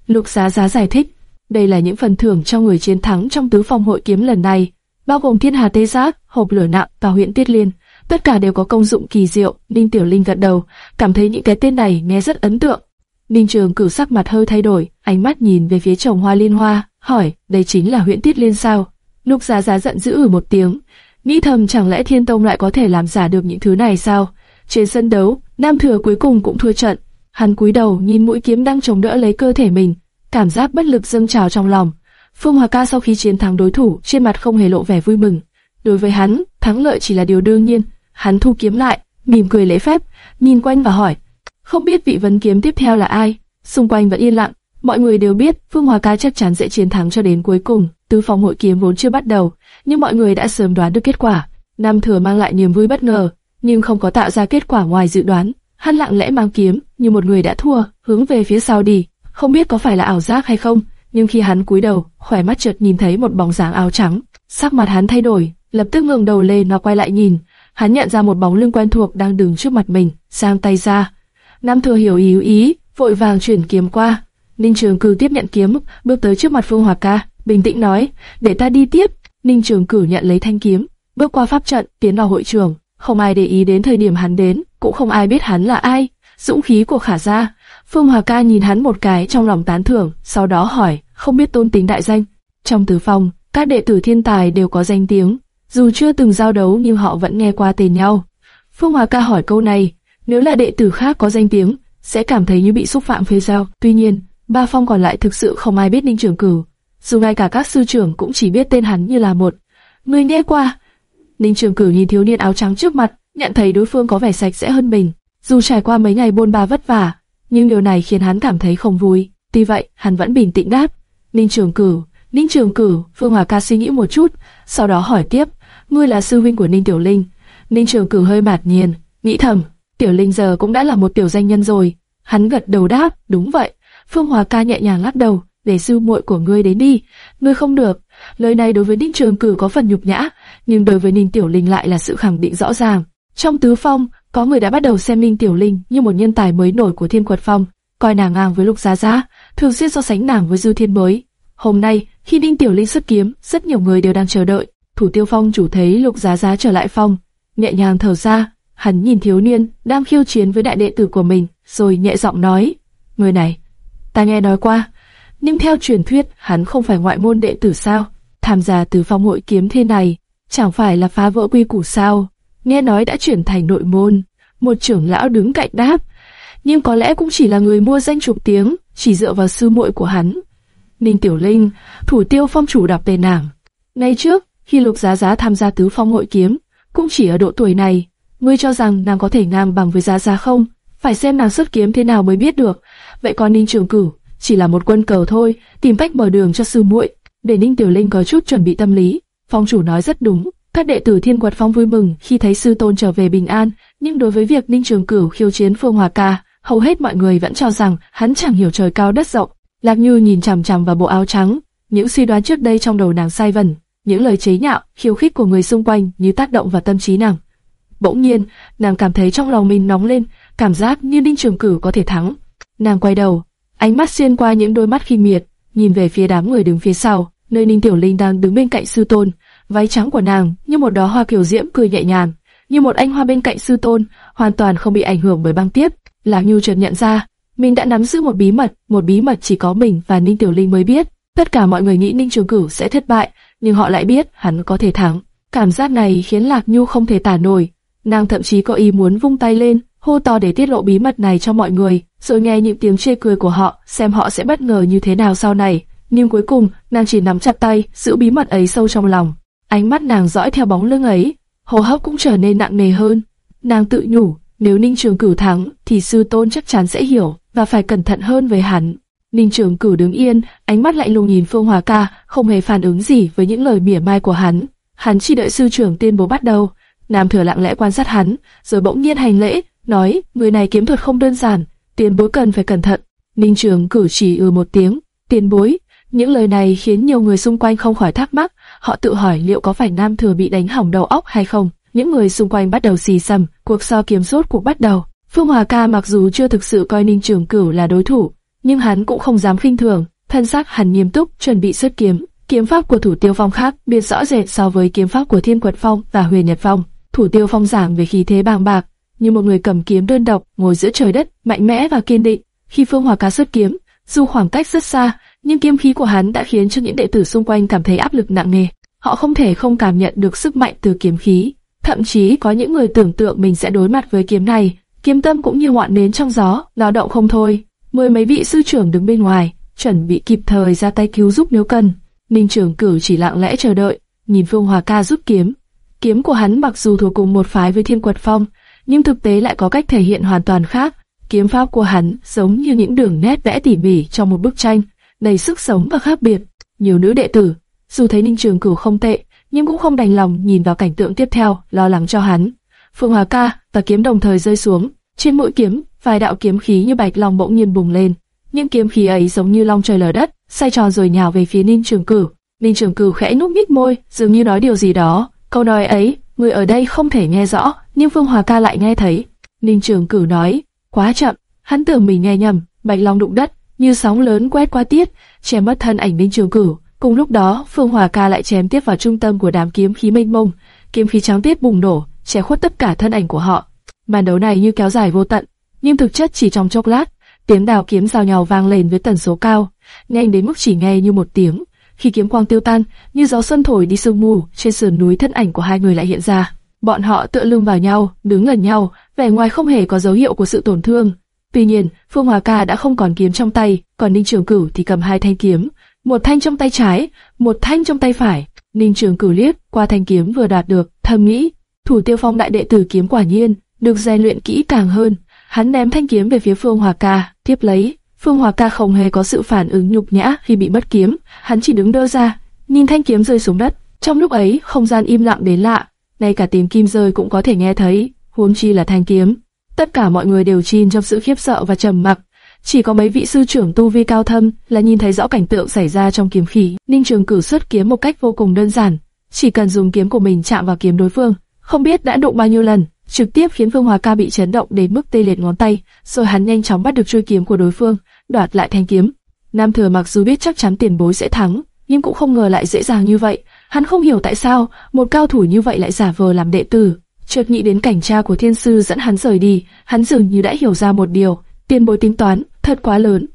Lục Giá Giá giải thích: "Đây là những phần thưởng cho người chiến thắng trong tứ phong hội kiếm lần này." bao gồm thiên hà tê giác, hộp lửa nặng và huyện tiết liên. Tất cả đều có công dụng kỳ diệu. Ninh Tiểu Linh gật đầu, cảm thấy những cái tên này nghe rất ấn tượng. Ninh Trường cử sắc mặt hơi thay đổi, ánh mắt nhìn về phía chồng hoa liên hoa, hỏi, đây chính là huyện tiết liên sao? Lục Giá Giá giận dữ ử một tiếng, nghĩ thầm chẳng lẽ Thiên Tông lại có thể làm giả được những thứ này sao? Trên sân đấu, Nam Thừa cuối cùng cũng thua trận. Hắn cúi đầu nhìn mũi kiếm đang chống đỡ lấy cơ thể mình, cảm giác bất lực dâng trào trong lòng. Phương Hòa Ca sau khi chiến thắng đối thủ, trên mặt không hề lộ vẻ vui mừng. Đối với hắn, thắng lợi chỉ là điều đương nhiên. Hắn thu kiếm lại, mỉm cười lễ phép, nhìn quanh và hỏi: "Không biết vị vấn kiếm tiếp theo là ai?" Xung quanh vẫn yên lặng, mọi người đều biết Phương Hòa Ca chắc chắn sẽ chiến thắng cho đến cuối cùng. Tứ phòng hội kiếm vốn chưa bắt đầu, nhưng mọi người đã sớm đoán được kết quả. Nam Thừa mang lại niềm vui bất ngờ, nhưng không có tạo ra kết quả ngoài dự đoán. Hắn lặng lẽ mang kiếm, như một người đã thua, hướng về phía sau đi. Không biết có phải là ảo giác hay không, nhưng khi hắn cúi đầu, khỏe mắt chợt nhìn thấy một bóng dáng áo trắng, sắc mặt hắn thay đổi, lập tức ngẩng đầu lên và quay lại nhìn, hắn nhận ra một bóng lưng quen thuộc đang đứng trước mặt mình, giang tay ra. Nam Thừa hiểu ý ý, vội vàng chuyển kiếm qua. Ninh Trường Cử tiếp nhận kiếm, bước tới trước mặt Phương Hòa Ca, bình tĩnh nói, để ta đi tiếp. Ninh Trường Cử nhận lấy thanh kiếm, bước qua pháp trận, tiến vào hội trường. Không ai để ý đến thời điểm hắn đến, cũng không ai biết hắn là ai. Dũng khí của Khả gia, Phương Hòa Ca nhìn hắn một cái trong lòng tán thưởng, sau đó hỏi, không biết tôn tính đại danh. Trong tứ phong, các đệ tử thiên tài đều có danh tiếng, dù chưa từng giao đấu nhưng họ vẫn nghe qua tên nhau. Phương Hòa Ca hỏi câu này, nếu là đệ tử khác có danh tiếng, sẽ cảm thấy như bị xúc phạm phê giao. Tuy nhiên, ba phong còn lại thực sự không ai biết Ninh Trường Cửu, dù ngay cả các sư trưởng cũng chỉ biết tên hắn như là một người nghe qua. Ninh Trường Cửu nhìn thiếu niên áo trắng trước mặt, nhận thấy đối phương có vẻ sạch sẽ hơn mình. Dù trải qua mấy ngày bôn ba vất vả, nhưng điều này khiến hắn cảm thấy không vui. Tuy vậy, hắn vẫn bình tĩnh đáp. Ninh Trường Cửu, Ninh Trường Cửu, Phương Hòa Ca suy nghĩ một chút, sau đó hỏi tiếp, ngươi là sư huynh của Ninh Tiểu Linh. Ninh Trường Cửu hơi mạt nhiên, nghĩ thầm, Tiểu Linh giờ cũng đã là một tiểu danh nhân rồi. Hắn gật đầu đáp, đúng vậy. Phương Hòa Ca nhẹ nhàng lắc đầu, để sư muội của ngươi đến đi, ngươi không được. Lời này đối với Ninh Trường cử có phần nhục nhã, nhưng đối với Ninh Tiểu Linh lại là sự khẳng định rõ ràng. Trong tứ phong, có người đã bắt đầu xem Ninh Tiểu Linh như một nhân tài mới nổi của Thiên Quật Phong, coi nàng ngang với Lục Giá Giá, thường xuyên so sánh nàng với Dư Thiên mới. Hôm nay, khi Ninh Tiểu Linh xuất kiếm, rất nhiều người đều đang chờ đợi. Thủ Tiêu Phong chủ thấy Lục Giá Giá trở lại phong, nhẹ nhàng thở ra, hắn nhìn thiếu niên đang khiêu chiến với đại đệ tử của mình, rồi nhẹ giọng nói: "Người này, ta nghe nói qua, nhưng theo truyền thuyết hắn không phải ngoại môn đệ tử sao? Tham gia từ phong hội kiếm thế này, chẳng phải là phá vỡ quy củ sao?" nghe nói đã chuyển thành nội môn. Một trưởng lão đứng cạnh đáp, nhưng có lẽ cũng chỉ là người mua danh chụp tiếng, chỉ dựa vào sư muội của hắn. Ninh Tiểu Linh, thủ tiêu phong chủ đọc tên nàng. Ngay trước, khi Lục Giá Giá tham gia tứ phong hội kiếm, cũng chỉ ở độ tuổi này. Ngươi cho rằng nàng có thể ngang bằng với Giá Giá không? Phải xem nàng xuất kiếm thế nào mới biết được. Vậy còn Ninh Trường Cửu chỉ là một quân cờ thôi, tìm cách mở đường cho sư muội. Để Ninh Tiểu Linh có chút chuẩn bị tâm lý. Phong chủ nói rất đúng. Các đệ tử Thiên Quật Phong vui mừng khi thấy sư tôn trở về bình an, nhưng đối với việc Ninh Trường Cửu khiêu chiến Phương Hòa Ca, hầu hết mọi người vẫn cho rằng hắn chẳng hiểu trời cao đất rộng. Lạc Như nhìn chằm chằm vào bộ áo trắng, những suy đoán trước đây trong đầu nàng sai vần, những lời chế nhạo, khiêu khích của người xung quanh như tác động vào tâm trí nàng. Bỗng nhiên, nàng cảm thấy trong lòng mình nóng lên, cảm giác như Ninh Trường Cửu có thể thắng. Nàng quay đầu, ánh mắt xuyên qua những đôi mắt khinh miệt, nhìn về phía đám người đứng phía sau, nơi Ninh Tiểu Linh đang đứng bên cạnh sư tôn. Váy trắng của nàng như một đóa hoa kiều diễm cười nhẹ nhàng, như một anh hoa bên cạnh sư tôn, hoàn toàn không bị ảnh hưởng bởi băng tiếp. Lạc Nhu chợt nhận ra, mình đã nắm giữ một bí mật, một bí mật chỉ có mình và Ninh Tiểu Linh mới biết. Tất cả mọi người nghĩ Ninh Trường Cửu sẽ thất bại, nhưng họ lại biết hắn có thể thắng. Cảm giác này khiến Lạc Nhu không thể tả nổi. Nàng thậm chí có ý muốn vung tay lên, hô to để tiết lộ bí mật này cho mọi người, rồi nghe những tiếng chê cười của họ, xem họ sẽ bất ngờ như thế nào sau này. Nhưng cuối cùng, nàng chỉ nắm chặt tay, giữ bí mật ấy sâu trong lòng. Ánh mắt nàng dõi theo bóng lưng ấy, hô hấp cũng trở nên nặng nề hơn. Nàng tự nhủ, nếu Ninh Trường Cửu thắng, thì sư tôn chắc chắn sẽ hiểu và phải cẩn thận hơn với hắn. Ninh Trường Cửu đứng yên, ánh mắt lạnh lùng nhìn Phương Hòa Ca, không hề phản ứng gì với những lời mỉa mai của hắn. Hắn chỉ đợi sư trưởng tuyên bố bắt đầu. Nam Thừa lặng lẽ quan sát hắn, rồi bỗng nhiên hành lễ, nói: người này kiếm thuật không đơn giản, tiền bối cần phải cẩn thận. Ninh Trường cử chỉ ừ một tiếng, tiền bối. Những lời này khiến nhiều người xung quanh không khỏi thắc mắc, họ tự hỏi liệu có phải Nam Thừa bị đánh hỏng đầu óc hay không. Những người xung quanh bắt đầu xì xầm, cuộc so kiếm rốt cuộc bắt đầu. Phương Hòa Ca mặc dù chưa thực sự coi Ninh Trường Cửu là đối thủ, nhưng hắn cũng không dám khinh thường, thân sắc hắn nghiêm túc chuẩn bị xuất kiếm. Kiếm pháp của Thủ Tiêu Phong khác biệt rõ rệt so với kiếm pháp của Thiên Quật Phong và Huyền Nhật Phong. Thủ Tiêu Phong giảng về khí thế bàng bạc, như một người cầm kiếm đơn độc ngồi giữa trời đất, mạnh mẽ và kiên định. Khi Phương Hòa Ca xuất kiếm, dù khoảng cách rất xa, nhưng kiếm khí của hắn đã khiến cho những đệ tử xung quanh cảm thấy áp lực nặng nề. Họ không thể không cảm nhận được sức mạnh từ kiếm khí. Thậm chí có những người tưởng tượng mình sẽ đối mặt với kiếm này, kiếm tâm cũng như ngọn nến trong gió, lao động không thôi. Mười mấy vị sư trưởng đứng bên ngoài, chuẩn bị kịp thời ra tay cứu giúp nếu cần. Ninh trưởng cử chỉ lặng lẽ chờ đợi, nhìn Phương Hòa Ca rút kiếm. Kiếm của hắn mặc dù thuộc cùng một phái với Thiên Quật Phong, nhưng thực tế lại có cách thể hiện hoàn toàn khác. Kiếm pháp của hắn giống như những đường nét vẽ tỉ mỉ trong một bức tranh, đầy sức sống và khác biệt. Nhiều nữ đệ tử, dù thấy Ninh Trường Cửu không tệ, nhưng cũng không đành lòng nhìn vào cảnh tượng tiếp theo, lo lắng cho hắn. Phương Hòa Ca và kiếm đồng thời rơi xuống, trên mũi kiếm, vài đạo kiếm khí như bạch long bỗng nhiên bùng lên. Những kiếm khí ấy giống như long trời lở đất, xoay tròn rồi nhào về phía Ninh Trường Cửu. Ninh Trường Cửu khẽ nhúc nhích môi, dường như nói điều gì đó. Câu nói ấy, người ở đây không thể nghe rõ, nhưng Phương Hòa Ca lại nghe thấy. Ninh Trường Cửu nói, quá chậm, hắn tưởng mình nghe nhầm, bạch long đụng đất, như sóng lớn quét qua tiết, che mất thân ảnh Ninh Trường Cửu. Cùng lúc đó, Phương Hòa Ca lại chém tiếp vào trung tâm của đám kiếm khí mênh mông, kiếm khí trắng tiết bùng nổ, che khuất tất cả thân ảnh của họ. Màn đấu này như kéo dài vô tận, nhưng thực chất chỉ trong chốc lát, tiếng đào kiếm giao nhau vang lên với tần số cao, nhanh đến mức chỉ nghe như một tiếng. Khi kiếm quang tiêu tan, như gió xuân thổi đi sương mù, trên sườn núi thân ảnh của hai người lại hiện ra. Bọn họ tựa lưng vào nhau, đứng gần nhau, vẻ ngoài không hề có dấu hiệu của sự tổn thương. Tuy nhiên, Phương Hòa Ca đã không còn kiếm trong tay, còn Ninh Trường Cửu thì cầm hai thanh kiếm, một thanh trong tay trái, một thanh trong tay phải. Ninh Trường Cửu liếc qua thanh kiếm vừa đạt được, thầm nghĩ, Thủ Tiêu Phong đại đệ tử kiếm quả nhiên được rèn luyện kỹ càng hơn. Hắn ném thanh kiếm về phía Phương Hòa Ca, tiếp lấy. Phương Hòa Ca không hề có sự phản ứng nhục nhã khi bị mất kiếm, hắn chỉ đứng đơ ra, nhìn thanh kiếm rơi xuống đất. Trong lúc ấy, không gian im lặng đến lạ, ngay cả tiếng kim rơi cũng có thể nghe thấy, huống chi là thanh kiếm. Tất cả mọi người đều chìm trong sự khiếp sợ và trầm mặc. Chỉ có mấy vị sư trưởng tu vi cao thâm là nhìn thấy rõ cảnh tượng xảy ra trong kiếm khí. Ninh Trường cử xuất kiếm một cách vô cùng đơn giản, chỉ cần dùng kiếm của mình chạm vào kiếm đối phương, không biết đã đụng bao nhiêu lần, trực tiếp khiến Phương Hòa Ca bị chấn động đến mức tê liệt ngón tay, rồi hắn nhanh chóng bắt được chuôi kiếm của đối phương, đoạt lại thanh kiếm. Nam Thừa mặc dù biết chắc chắn tiền bối sẽ thắng, nhưng cũng không ngờ lại dễ dàng như vậy. Hắn không hiểu tại sao một cao thủ như vậy lại giả vờ làm đệ tử. Chợt nghĩ đến cảnh cha của thiên sư dẫn hắn rời đi, hắn dường như đã hiểu ra một điều, tiền bối tính toán, thật quá lớn.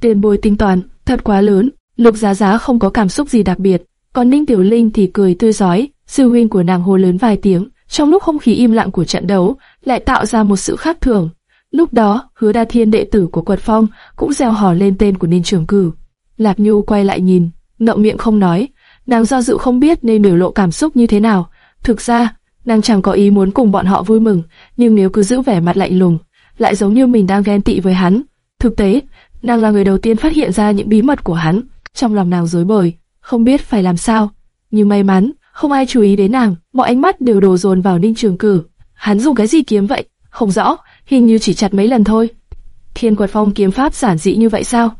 Tiền bối tính toán, thật quá lớn. Lục Giá Giá không có cảm xúc gì đặc biệt, còn Ninh Tiểu Linh thì cười tươi rói, sư huynh của nàng hô lớn vài tiếng, trong lúc không khí im lặng của trận đấu lại tạo ra một sự khác thường. Lúc đó, Hứa Đa Thiên đệ tử của Quật Phong cũng reo hò lên tên của Ninh Trường Cử. Lạc Nhu quay lại nhìn, ngậm miệng không nói, nàng do dự không biết nên biểu lộ cảm xúc như thế nào. Thực ra, nàng chẳng có ý muốn cùng bọn họ vui mừng, nhưng nếu cứ giữ vẻ mặt lạnh lùng, lại giống như mình đang ghen tị với hắn. Thực tế, nàng là người đầu tiên phát hiện ra những bí mật của hắn, trong lòng nàng rối bời, không biết phải làm sao. Nhưng may mắn, không ai chú ý đến nàng, mọi ánh mắt đều đổ dồn vào Ninh Trường Cử. Hắn dùng cái gì kiếm vậy? Không rõ, hình như chỉ chặt mấy lần thôi. Thiên Quật Phong kiếm pháp giản dị như vậy sao?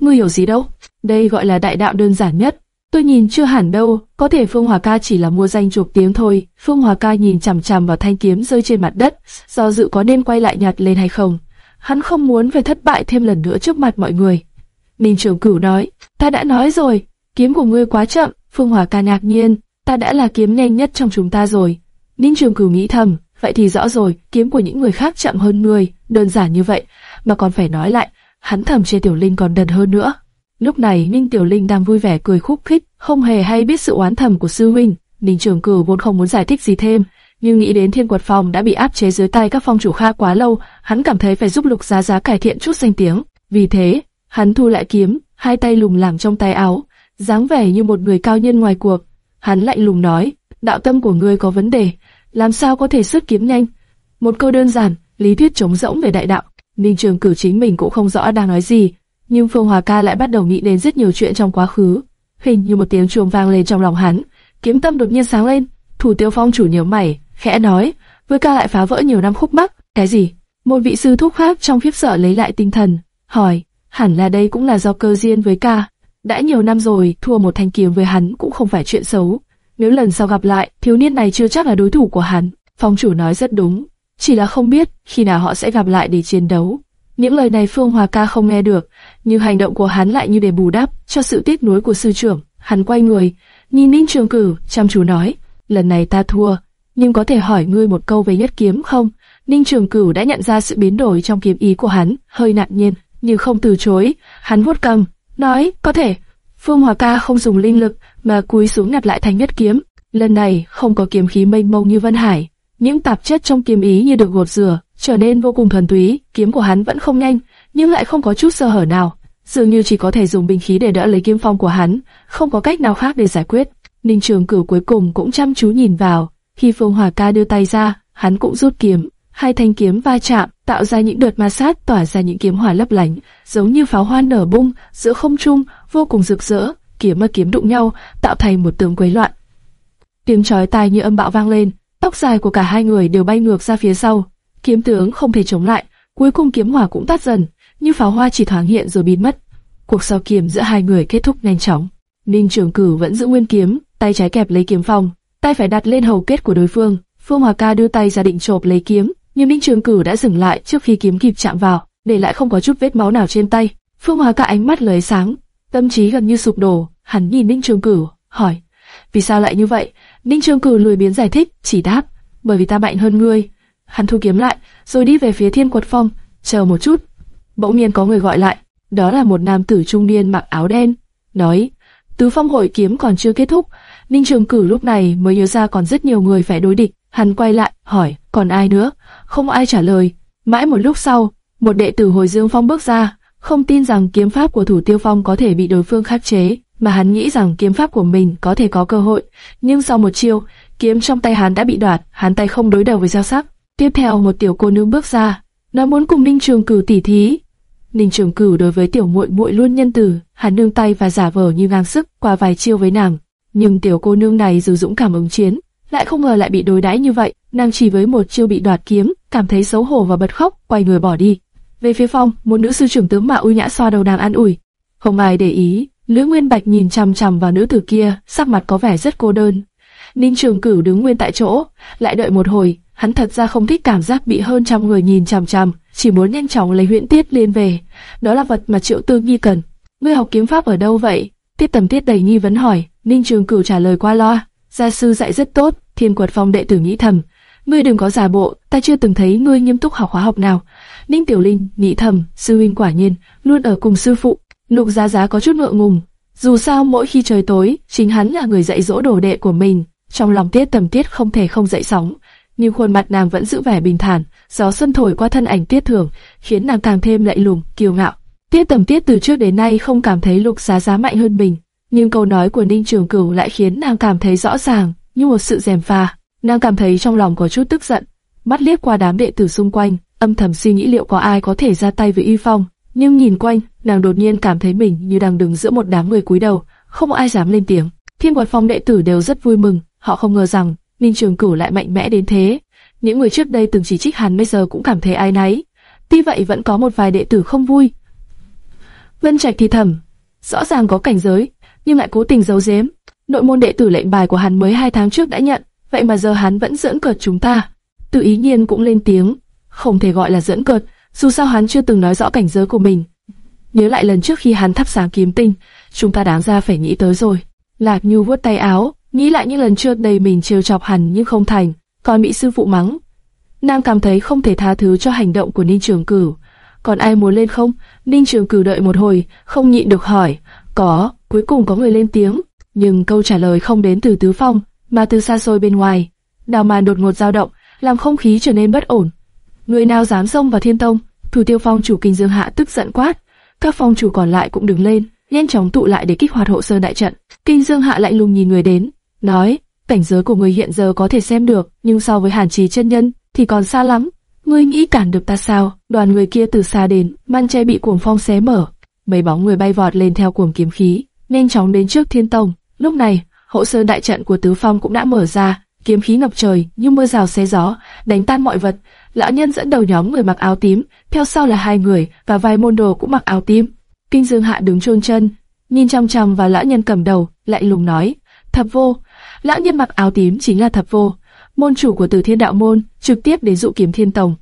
Ngươi hiểu gì đâu? Đây gọi là đại đạo đơn giản nhất. Tôi nhìn chưa hẳn đâu, có thể Phương Hòa Ca chỉ là mua danh chuộc tiếng thôi. Phương Hòa Ca nhìn chằm chằm vào thanh kiếm rơi trên mặt đất, do dự có nên quay lại nhặt lên hay không. Hắn không muốn phải thất bại thêm lần nữa trước mặt mọi người. Ninh Trường Cửu nói, ta đã nói rồi, kiếm của ngươi quá chậm. Phương Hòa Ca ngạc nhiên, ta đã là kiếm nhanh nhất trong chúng ta rồi. Ninh Trường Cửu nghĩ thầm, vậy thì rõ rồi, kiếm của những người khác chậm hơn ngươi, đơn giản như vậy, mà còn phải nói lại, hắn thầm chê Tiểu Linh còn đần hơn nữa. Lúc này Ninh Tiểu Linh đang vui vẻ cười khúc khích, không hề hay biết sự oán thầm của sư huynh. Ninh Trường Cửu vốn không muốn giải thích gì thêm, nhưng nghĩ đến Thiên Quật Phong đã bị áp chế dưới tay các phong chủ kha quá lâu, hắn cảm thấy phải giúp Lục Giá Giá cải thiện chút danh tiếng. Vì thế, hắn thu lại kiếm, hai tay lùng lẳng trong tay áo, dáng vẻ như một người cao nhân ngoài cuộc. Hắn lạnh lùng nói, đạo tâm của ngươi có vấn đề, làm sao có thể xuất kiếm nhanh? Một câu đơn giản, lý thuyết trống rỗng về đại đạo. Ninh Trường Cửu chính mình cũng không rõ đang nói gì, nhưng Phương Hòa Ca lại bắt đầu nghĩ đến rất nhiều chuyện trong quá khứ. Hình như một tiếng chuông vang lên trong lòng hắn, kiếm tâm đột nhiên sáng lên. Thủ Tiêu Phong chủ nhíu mày, khẽ nói, với ca lại phá vỡ nhiều năm khúc mắc. Cái gì? Một vị sư thúc khác trong khiếp sợ lấy lại tinh thần, hỏi, hẳn là đây cũng là do cơ duyên với ca. Đã nhiều năm rồi, thua một thanh kiếm với hắn cũng không phải chuyện xấu. Nếu lần sau gặp lại, thiếu niên này chưa chắc là đối thủ của hắn. Phong chủ nói rất đúng, chỉ là không biết khi nào họ sẽ gặp lại để chiến đấu. Những lời này Phương Hòa Ca không nghe được, nhưng hành động của hắn lại như để bù đắp cho sự tiếc nuối của sư trưởng. Hắn quay người, nhìn Ninh Trường Cử, chăm chú nói, lần này ta thua, nhưng có thể hỏi ngươi một câu về nhất kiếm không? Ninh Trường Cửu đã nhận ra sự biến đổi trong kiếm ý của hắn, hơi nặng nhiên, nhưng không từ chối. Hắn vuốt cầm, nói, có thể. Phương Hòa Ca không dùng linh lực, mà cúi xuống nhặt lại thành nhất kiếm. Lần này không có kiếm khí mênh mông như Vân Hải, những tạp chất trong kiếm ý như được gột rửa, trở nên vô cùng thuần túy. Kiếm của hắn vẫn không nhanh, nhưng lại không có chút sơ hở nào, dường như chỉ có thể dùng binh khí để đỡ lấy kiếm phong của hắn, không có cách nào khác để giải quyết. Ninh Trường Cửu cuối cùng cũng chăm chú nhìn vào, khi Phương Hòa Ca đưa tay ra, hắn cũng rút kiếm, hai thanh kiếm va chạm, tạo ra những đợt ma sát tỏa ra những kiếm hỏa lấp lánh, giống như pháo hoa nở bung giữa không trung, vô cùng rực rỡ. Kiếm và kiếm đụng nhau, tạo thành một tường quấy loạn. Tiếng chói tai như âm bạo vang lên, tóc dài của cả hai người đều bay ngược ra phía sau. Kiếm tướng không thể chống lại, cuối cùng kiếm hỏa cũng tắt dần, như pháo hoa chỉ thoáng hiện rồi biến mất. Cuộc giao kiếm giữa hai người kết thúc nhanh chóng. Ninh Trường cử vẫn giữ nguyên kiếm, tay trái kẹp lấy kiếm phong, tay phải đặt lên hầu kết của đối phương. Phương Hòa Ca đưa tay ra định chộp lấy kiếm, nhưng minh Trường cử đã dừng lại trước khi kiếm kịp chạm vào, để lại không có chút vết máu nào trên tay. Phương hóa cả ánh mắt lóe sáng, tâm trí gần như sụp đổ, hắn nhìn Ninh Trường Cửu, hỏi: vì sao lại như vậy? Ninh Trường Cửu lười biến giải thích, chỉ đáp: bởi vì ta mạnh hơn ngươi. Hắn thu kiếm lại, rồi đi về phía Thiên Quật Phong, chờ một chút. Bỗng nhiên có người gọi lại, đó là một nam tử trung niên mặc áo đen, nói: Tứ Phong hội kiếm còn chưa kết thúc, Ninh Trường Cửu lúc này mới nhớ ra còn rất nhiều người phải đối địch. Hắn quay lại, hỏi, còn ai nữa? Không ai trả lời. Mãi một lúc sau, một đệ tử hồi Dương Phong bước ra, không tin rằng kiếm pháp của Thủ Tiêu Phong có thể bị đối phương khắc chế, mà hắn nghĩ rằng kiếm pháp của mình có thể có cơ hội. Nhưng sau một chiêu, kiếm trong tay hắn đã bị đoạt, hắn tay không đối đầu với giao sắc. Tiếp theo một tiểu cô nương bước ra, nó muốn cùng Ninh Trường Cửu tỉ thí. Ninh Trường Cửu đối với tiểu muội muội luôn nhân từ, hắn nương tay và giả vờ như ngang sức qua vài chiêu với nàng. Nhưng tiểu cô nương này dù dũng cảm ứng chiến, lại không ngờ lại bị đối đãi như vậy. Nàng chỉ với một chiêu bị đoạt kiếm, cảm thấy xấu hổ và bật khóc, quay người bỏ đi. Về phía phong, một nữ sư trưởng tướng mạo uy nhã xoa đầu nàng an ủi. Không ai để ý, Lữ Nguyên Bạch nhìn chằm chằm vào nữ tử kia, sắc mặt có vẻ rất cô đơn. Ninh Trường Cửu đứng nguyên tại chỗ, lại đợi một hồi, hắn thật ra không thích cảm giác bị hơn trăm người nhìn chằm chằm, chỉ muốn nhanh chóng lấy huyễn tiết lên về. Đó là vật mà Triệu Tương Nhi cần. Ngươi học kiếm pháp ở đâu vậy? Tiết Tầm Tiết đầy nghi vấn hỏi. Ninh Trường Cửu trả lời qua loa, gia sư dạy rất tốt, Thiên Quật Phong đệ tử nghĩ thầm, ngươi đừng có giả bộ, ta chưa từng thấy ngươi nghiêm túc học hóa học nào. Ninh Tiểu Linh nghĩ thầm, sư huynh quả nhiên luôn ở cùng sư phụ. Lục Giá Giá có chút ngượng ngùng, dù sao mỗi khi trời tối, chính hắn là người dạy dỗ đồ đệ của mình. Trong lòng Tiết Tầm Tiết không thể không dậy sóng, nhưng khuôn mặt nàng vẫn giữ vẻ bình thản. Gió xuân thổi qua thân ảnh Tiết Thường, khiến nàng càng thêm lạnh lùng, kiêu ngạo. Tiết Tầm Tiết từ trước đến nay không cảm thấy Lục Giá Giá mạnh hơn mình, nhưng câu nói của Ninh Trường Cửu lại khiến nàng cảm thấy rõ ràng như một sự dèm pha. Nàng cảm thấy trong lòng có chút tức giận, mắt liếc qua đám đệ tử xung quanh, âm thầm suy nghĩ liệu có ai có thể ra tay với Y Phong. Nhưng nhìn quanh, nàng đột nhiên cảm thấy mình như đang đứng giữa một đám người cúi đầu, không ai dám lên tiếng. Thiên Quật Phong đệ tử đều rất vui mừng, họ không ngờ rằng Ninh Trường Cửu lại mạnh mẽ đến thế. Những người trước đây từng chỉ trích hắn bây giờ cũng cảm thấy ai nấy. Tuy vậy vẫn có một vài đệ tử không vui. Vân Trạch thì thầm, rõ ràng có cảnh giới, nhưng lại cố tình giấu giếm. Nội môn đệ tử lệnh bài của hắn mới hai tháng trước đã nhận, vậy mà giờ hắn vẫn giỡn cợt chúng ta. Tự ý nhiên cũng lên tiếng, không thể gọi là giỡn cợt, dù sao hắn chưa từng nói rõ cảnh giới của mình. Nhớ lại lần trước khi hắn thắp sáng kiếm tinh, chúng ta đáng ra phải nghĩ tới rồi. Lạc Nhu vuốt tay áo, nghĩ lại những lần trước đây mình trêu chọc hắn nhưng không thành, còn bị sư phụ mắng. nam cảm thấy không thể tha thứ cho hành động của Ninh Trường Cửu. Còn ai muốn lên không? Ninh Trường Cửu đợi một hồi, không nhịn được hỏi. Có, cuối cùng có người lên tiếng, nhưng câu trả lời không đến từ Tứ Phong, mà từ xa xôi bên ngoài. Đào màn đột ngột dao động, làm không khí trở nên bất ổn. Người nào dám xông vào Thiên Tông? Thủ Tiêu Phong chủ Kinh Dương Hạ tức giận quát. Các phong chủ còn lại cũng đứng lên, nhanh chóng tụ lại để kích hoạt hộ sơn đại trận. Kinh Dương Hạ lạnh lùng nhìn người đến, nói: cảnh giới của người hiện giờ có thể xem được, nhưng so với Hàn Trì chân nhân thì còn xa lắm. Ngươi nghĩ cản được ta sao? Đoàn người kia từ xa đến, màn che bị cuồng phong xé mở, mấy bóng người bay vọt lên theo cuồng kiếm khí, nhanh chóng đến trước Thiên Tông. Lúc này, hộ sơn đại trận của Tứ Phong cũng đã mở ra, kiếm khí ngập trời như mưa rào xé gió, đánh tan mọi vật. Lão nhân dẫn đầu nhóm người mặc áo tím, theo sau là hai người và vài môn đồ cũng mặc áo tím. Kinh Dương Hạ đứng chôn chân, nhìn chăm chăm vào lão nhân cầm đầu, lại lùng nói: Thập Vô, lão nhân mặc áo tím chính là Thập Vô, môn chủ của Từ Thiên Đạo môn, trực tiếp đến dụ kiếm Thiên Tông.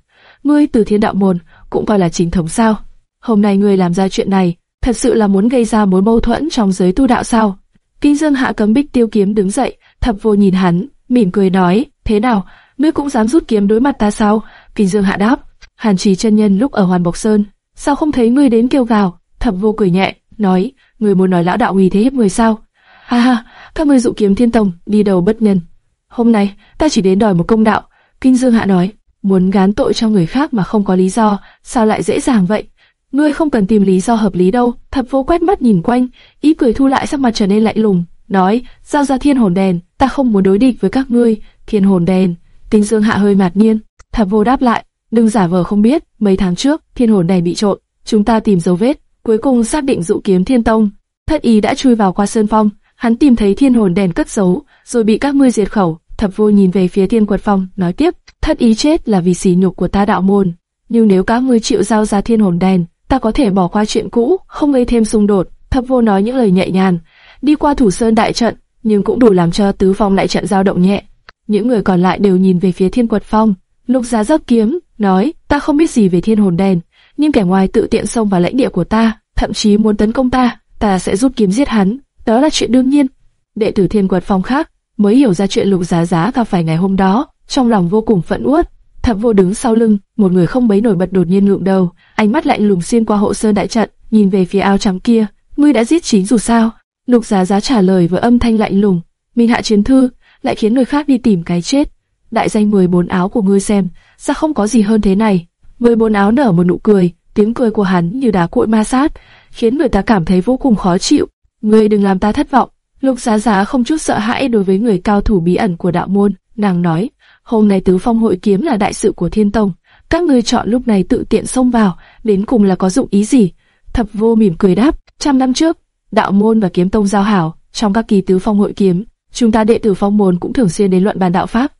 Ngươi Từ Thiên Đạo môn cũng coi là chính thống sao? Hôm nay ngươi làm ra chuyện này, thật sự là muốn gây ra mối mâu thuẫn trong giới tu đạo sao? Kinh Dương Hạ cấm bích tiêu kiếm đứng dậy, Thập Vô nhìn hắn, mỉm cười nói: thế nào, ngươi cũng dám rút kiếm đối mặt ta sao? Kinh Dương Hạ đáp: Hàn Trì chân nhân lúc ở Hoàn Bộc Sơn, sao không thấy ngươi đến kêu gào? Thập Vô cười nhẹ, nói: ngươi muốn nói lão đạo uy thế hiếp người sao? Ha ha, các ngươi dụ kiếm thiên tông, đi đầu bất nhân. Hôm nay, ta chỉ đến đòi một công đạo. Kinh Dương Hạ nói, muốn gán tội cho người khác mà không có lý do, sao lại dễ dàng vậy? Ngươi không cần tìm lý do hợp lý đâu. Thập vô quét mắt nhìn quanh, ý cười thu lại sắc mặt trở nên lạnh lùng, nói, giao ra thiên hồn đèn, ta không muốn đối địch với các ngươi. Thiên hồn đèn. tinh Dương Hạ hơi mạt nhiên. Thập vô đáp lại, đừng giả vờ không biết. Mấy tháng trước, thiên hồn đèn bị trộn, chúng ta tìm dấu vết, cuối cùng xác định dụ kiếm thiên tông. Thất ý đã chui vào qua sơn phong, hắn tìm thấy thiên hồn đèn cất giấu, rồi bị các ngươi diệt khẩu. Thập vô nhìn về phía thiên quật phong, nói tiếp, thất ý chết là vì sỉ nhục của ta đạo môn. Nhưng nếu các ngươi chịu giao ra thiên hồn đèn, ta có thể bỏ qua chuyện cũ, không gây thêm xung đột. Thập vô nói những lời nhẹ nhàng, đi qua thủ sơn đại trận, nhưng cũng đủ làm cho tứ phong đại trận dao động nhẹ. Những người còn lại đều nhìn về phía thiên quật phong. Lục giá dấp kiếm, nói, ta không biết gì về thiên hồn đèn, nhưng kẻ ngoài tự tiện xông vào lãnh địa của ta, thậm chí muốn tấn công ta, ta sẽ rút kiếm giết hắn đó là chuyện đương nhiên. Đệ tử Thiên Quật Phong khác mới hiểu ra chuyện Lục Giá Giá gặp phải ngày hôm đó, trong lòng vô cùng phẫn uất. Thập Vô đứng sau lưng, một người không bấy nổi bật đột nhiên ngượng đầu, ánh mắt lạnh lùng xuyên qua hộ sơn đại trận, nhìn về phía áo trắng kia. Ngươi đã giết chín dù sao? Lục Giá Giá trả lời với âm thanh lạnh lùng. Minh hạ chiến thư, lại khiến người khác đi tìm cái chết. Đại danh 14 áo của ngươi xem, sao không có gì hơn thế này? 14 áo nở một nụ cười, tiếng cười của hắn như đá cuội ma sát, khiến người ta cảm thấy vô cùng khó chịu. Ngươi đừng làm ta thất vọng. Lục Giá Giá không chút sợ hãi đối với người cao thủ bí ẩn của đạo môn, nàng nói, hôm nay tứ phong hội kiếm là đại sự của thiên tông, các ngươi chọn lúc này tự tiện xông vào, đến cùng là có dụng ý gì? Thập vô mỉm cười đáp, trăm năm trước, đạo môn và kiếm tông giao hảo, trong các kỳ tứ phong hội kiếm, chúng ta đệ tử phong môn cũng thường xuyên đến luận bàn đạo pháp.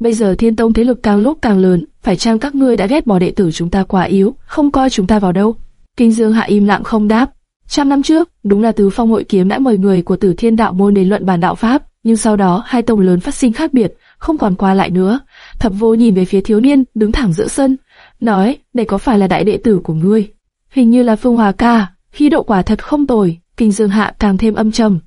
Bây giờ thiên tông thế lực càng lúc càng lớn, phải chăng các ngươi đã ghét bỏ đệ tử chúng ta quá yếu, không coi chúng ta vào đâu? Kinh Dương Hạ im lặng không đáp, Trăm năm trước, đúng là Tứ Phong hội kiếm đã mời người của Tử Thiên Đạo môn đến luận bàn đạo pháp, nhưng sau đó hai tông lớn phát sinh khác biệt, không còn qua lại nữa. Thập Vô nhìn về phía thiếu niên đứng thẳng giữa sân, nói: "Đây có phải là đại đệ tử của ngươi?" Hình như là Phương Hòa ca, khí độ quả thật không tồi. Kinh Dương Hạ càng thêm âm trầm.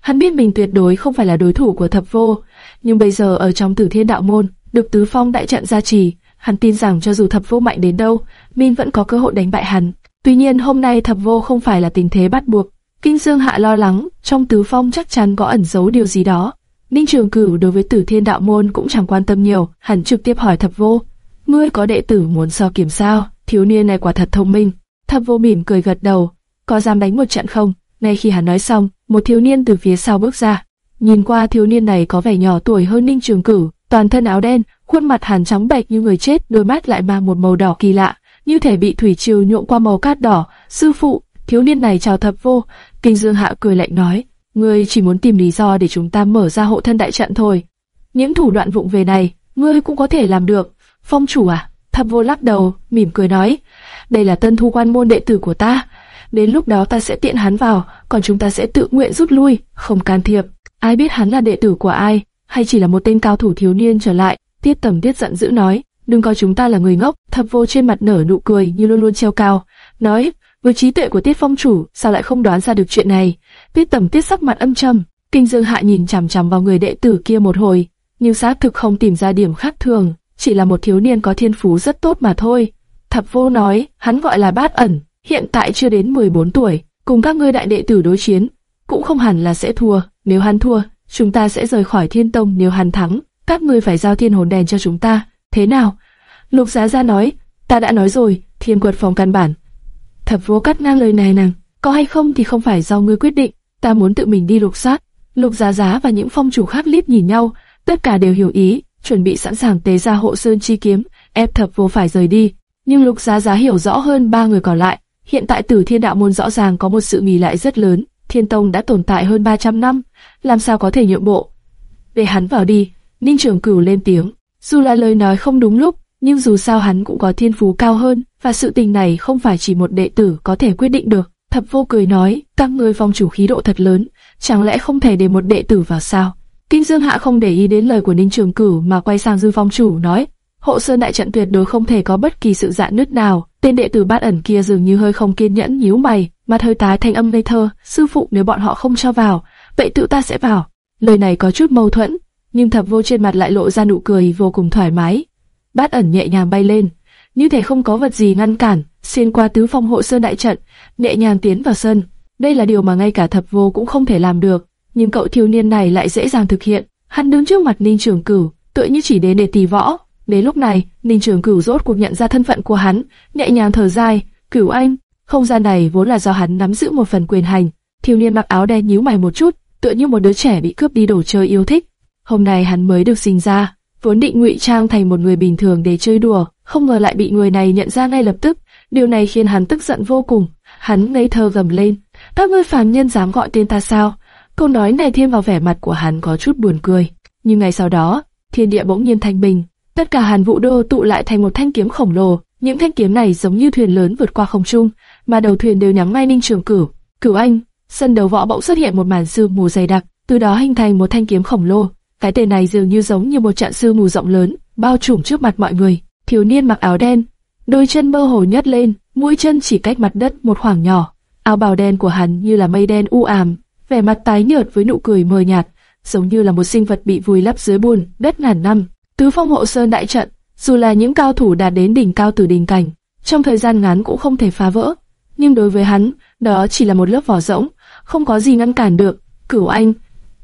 Hắn biết mình tuyệt đối không phải là đối thủ của Thập Vô, nhưng bây giờ ở trong Tử Thiên Đạo môn, được Tứ Phong đại trận gia trì, hắn tin rằng cho dù Thập Vô mạnh đến đâu, mình vẫn có cơ hội đánh bại hắn. Tuy nhiên hôm nay thập vô không phải là tình thế bắt buộc. Kinh Dương Hạ lo lắng, trong tứ phong chắc chắn có ẩn giấu điều gì đó. Ninh Trường Cửu đối với Tử Thiên Đạo môn cũng chẳng quan tâm nhiều, hắn trực tiếp hỏi Thập Vô: "Ngươi có đệ tử muốn so kiểm sao?" Thiếu niên này quả thật thông minh. Thập Vô mỉm cười gật đầu, "Có dám đánh một trận không?" Ngay khi hắn nói xong, một thiếu niên từ phía sau bước ra. Nhìn qua thiếu niên này có vẻ nhỏ tuổi hơn Ninh Trường Cửu, toàn thân áo đen, khuôn mặt hàn trắng bệch như người chết, đôi mắt lại mang một màu đỏ kỳ lạ, như thể bị thủy triều nhuộm qua màu cát đỏ. Sư phụ, thiếu niên này chào thập vô. Kinh Dương Hạ cười lạnh nói, ngươi chỉ muốn tìm lý do để chúng ta mở ra hộ thân đại trận thôi. Những thủ đoạn vụng về này, ngươi cũng có thể làm được. Phong chủ à? Thập vô lắc đầu, mỉm cười nói, đây là tân thu quan môn đệ tử của ta. Đến lúc đó ta sẽ tiện hắn vào, còn chúng ta sẽ tự nguyện rút lui, không can thiệp. Ai biết hắn là đệ tử của ai, hay chỉ là một tên cao thủ thiếu niên trở lại? Tiết Tầm Tiết giận dữ nói, đừng coi chúng ta là người ngốc. Thập vô trên mặt nở nụ cười như luôn luôn treo cao, nói, với trí tuệ của Tiết Phong chủ, sao lại không đoán ra được chuyện này? Tiết Tầm Tiết sắc mặt âm trầm, Kinh Dương Hạ nhìn chằm chằm vào người đệ tử kia một hồi, nhưng xác thực không tìm ra điểm khác thường, chỉ là một thiếu niên có thiên phú rất tốt mà thôi. Thập vô nói, hắn gọi là bát ẩn, hiện tại chưa đến 14 tuổi, cùng các ngươi đại đệ tử đối chiến, cũng không hẳn là sẽ thua, nếu hắn thua, chúng ta sẽ rời khỏi thiên tông nếu hắn thắng, các ngươi phải giao thiên hồn đèn cho chúng ta, thế nào? Lục giá gia nói, ta đã nói rồi, thiên quật phòng căn bản. Thập vô cắt ngang lời này nàng, có hay không thì không phải do ngươi quyết định, ta muốn tự mình đi lục soát. Lục giá giá và những phong chủ khác liếc nhìn nhau, tất cả đều hiểu ý, chuẩn bị sẵn sàng tế ra hộ sơn chi kiếm, ép thập vô phải rời đi. Nhưng lục giá giá hiểu rõ hơn ba người còn lại, hiện tại tử thiên đạo môn rõ ràng có một sự nghỉ lại rất lớn, thiên tông đã tồn tại hơn 300 năm, làm sao có thể nhượng bộ. Để hắn vào đi, ninh trường cửu lên tiếng, dù là lời nói không đúng lúc, nhưng dù sao hắn cũng có thiên phú cao hơn, và sự tình này không phải chỉ một đệ tử có thể quyết định được. Thập vô cười nói, các ngươi phong chủ khí độ thật lớn, chẳng lẽ không thể để một đệ tử vào sao? Kinh Dương Hạ không để ý đến lời của Ninh Trường Cửu mà quay sang Dư Phong chủ nói, hộ sơn đại trận tuyệt đối không thể có bất kỳ sự dạn nứt nào. Tên đệ tử bát ẩn kia dường như hơi không kiên nhẫn nhíu mày, mà hơi tái thanh âm ngây thơ, sư phụ nếu bọn họ không cho vào, vậy tự ta sẽ vào. Lời này có chút mâu thuẫn, nhưng thập vô trên mặt lại lộ ra nụ cười vô cùng thoải mái. Bát ẩn nhẹ nhàng bay lên, như thể không có vật gì ngăn cản, xuyên qua tứ phong hộ sơn đại trận, nhẹ nhàng tiến vào sân. Đây là điều mà ngay cả thập vô cũng không thể làm được nhưng cậu thiếu niên này lại dễ dàng thực hiện. Hắn đứng trước mặt Ninh Trường Cửu, tựa như chỉ đến để tì võ. Đến lúc này, Ninh Trường Cửu rốt cuộc nhận ra thân phận của hắn, nhẹ nhàng thở dài, "Cửu anh." Không gian này vốn là do hắn nắm giữ một phần quyền hành. Thiếu niên mặc áo đen nhíu mày một chút, tựa như một đứa trẻ bị cướp đi đồ chơi yêu thích. Hôm nay hắn mới được sinh ra, vốn định ngụy trang thành một người bình thường để chơi đùa, không ngờ lại bị người này nhận ra ngay lập tức. Điều này khiến hắn tức giận vô cùng. Hắn ngây thơ gầm lên, các ngươi phàm nhân dám gọi tên ta sao? Câu nói này thêm vào vẻ mặt của hắn có chút buồn cười. Nhưng ngày sau đó, thiên địa bỗng nhiên thanh bình, tất cả hàn vũ đô tụ lại thành một thanh kiếm khổng lồ. Những thanh kiếm này giống như thuyền lớn vượt qua không trung, mà đầu thuyền đều nhắm ngay Ninh Trường Cửu. Cửu Anh, sân đấu võ bỗng xuất hiện một màn sương mù dày đặc, từ đó hình thành một thanh kiếm khổng lồ. Cái tên này dường như giống như một trận sương mù rộng lớn, bao trùm trước mặt mọi người. Thiếu niên mặc áo đen, đôi chân mơ hồ nhất lên, mũi chân chỉ cách mặt đất một khoảng nhỏ. Áo bào đen của hắn như là mây đen u ám, vẻ mặt tái nhợt với nụ cười mờ nhạt, giống như là một sinh vật bị vùi lấp dưới bùn đất ngàn năm. Tứ phong hộ sơn đại trận, dù là những cao thủ đạt đến đỉnh cao từ đỉnh cảnh, trong thời gian ngắn cũng không thể phá vỡ. Nhưng đối với hắn, đó chỉ là một lớp vỏ rỗng, không có gì ngăn cản được. Cửu Anh,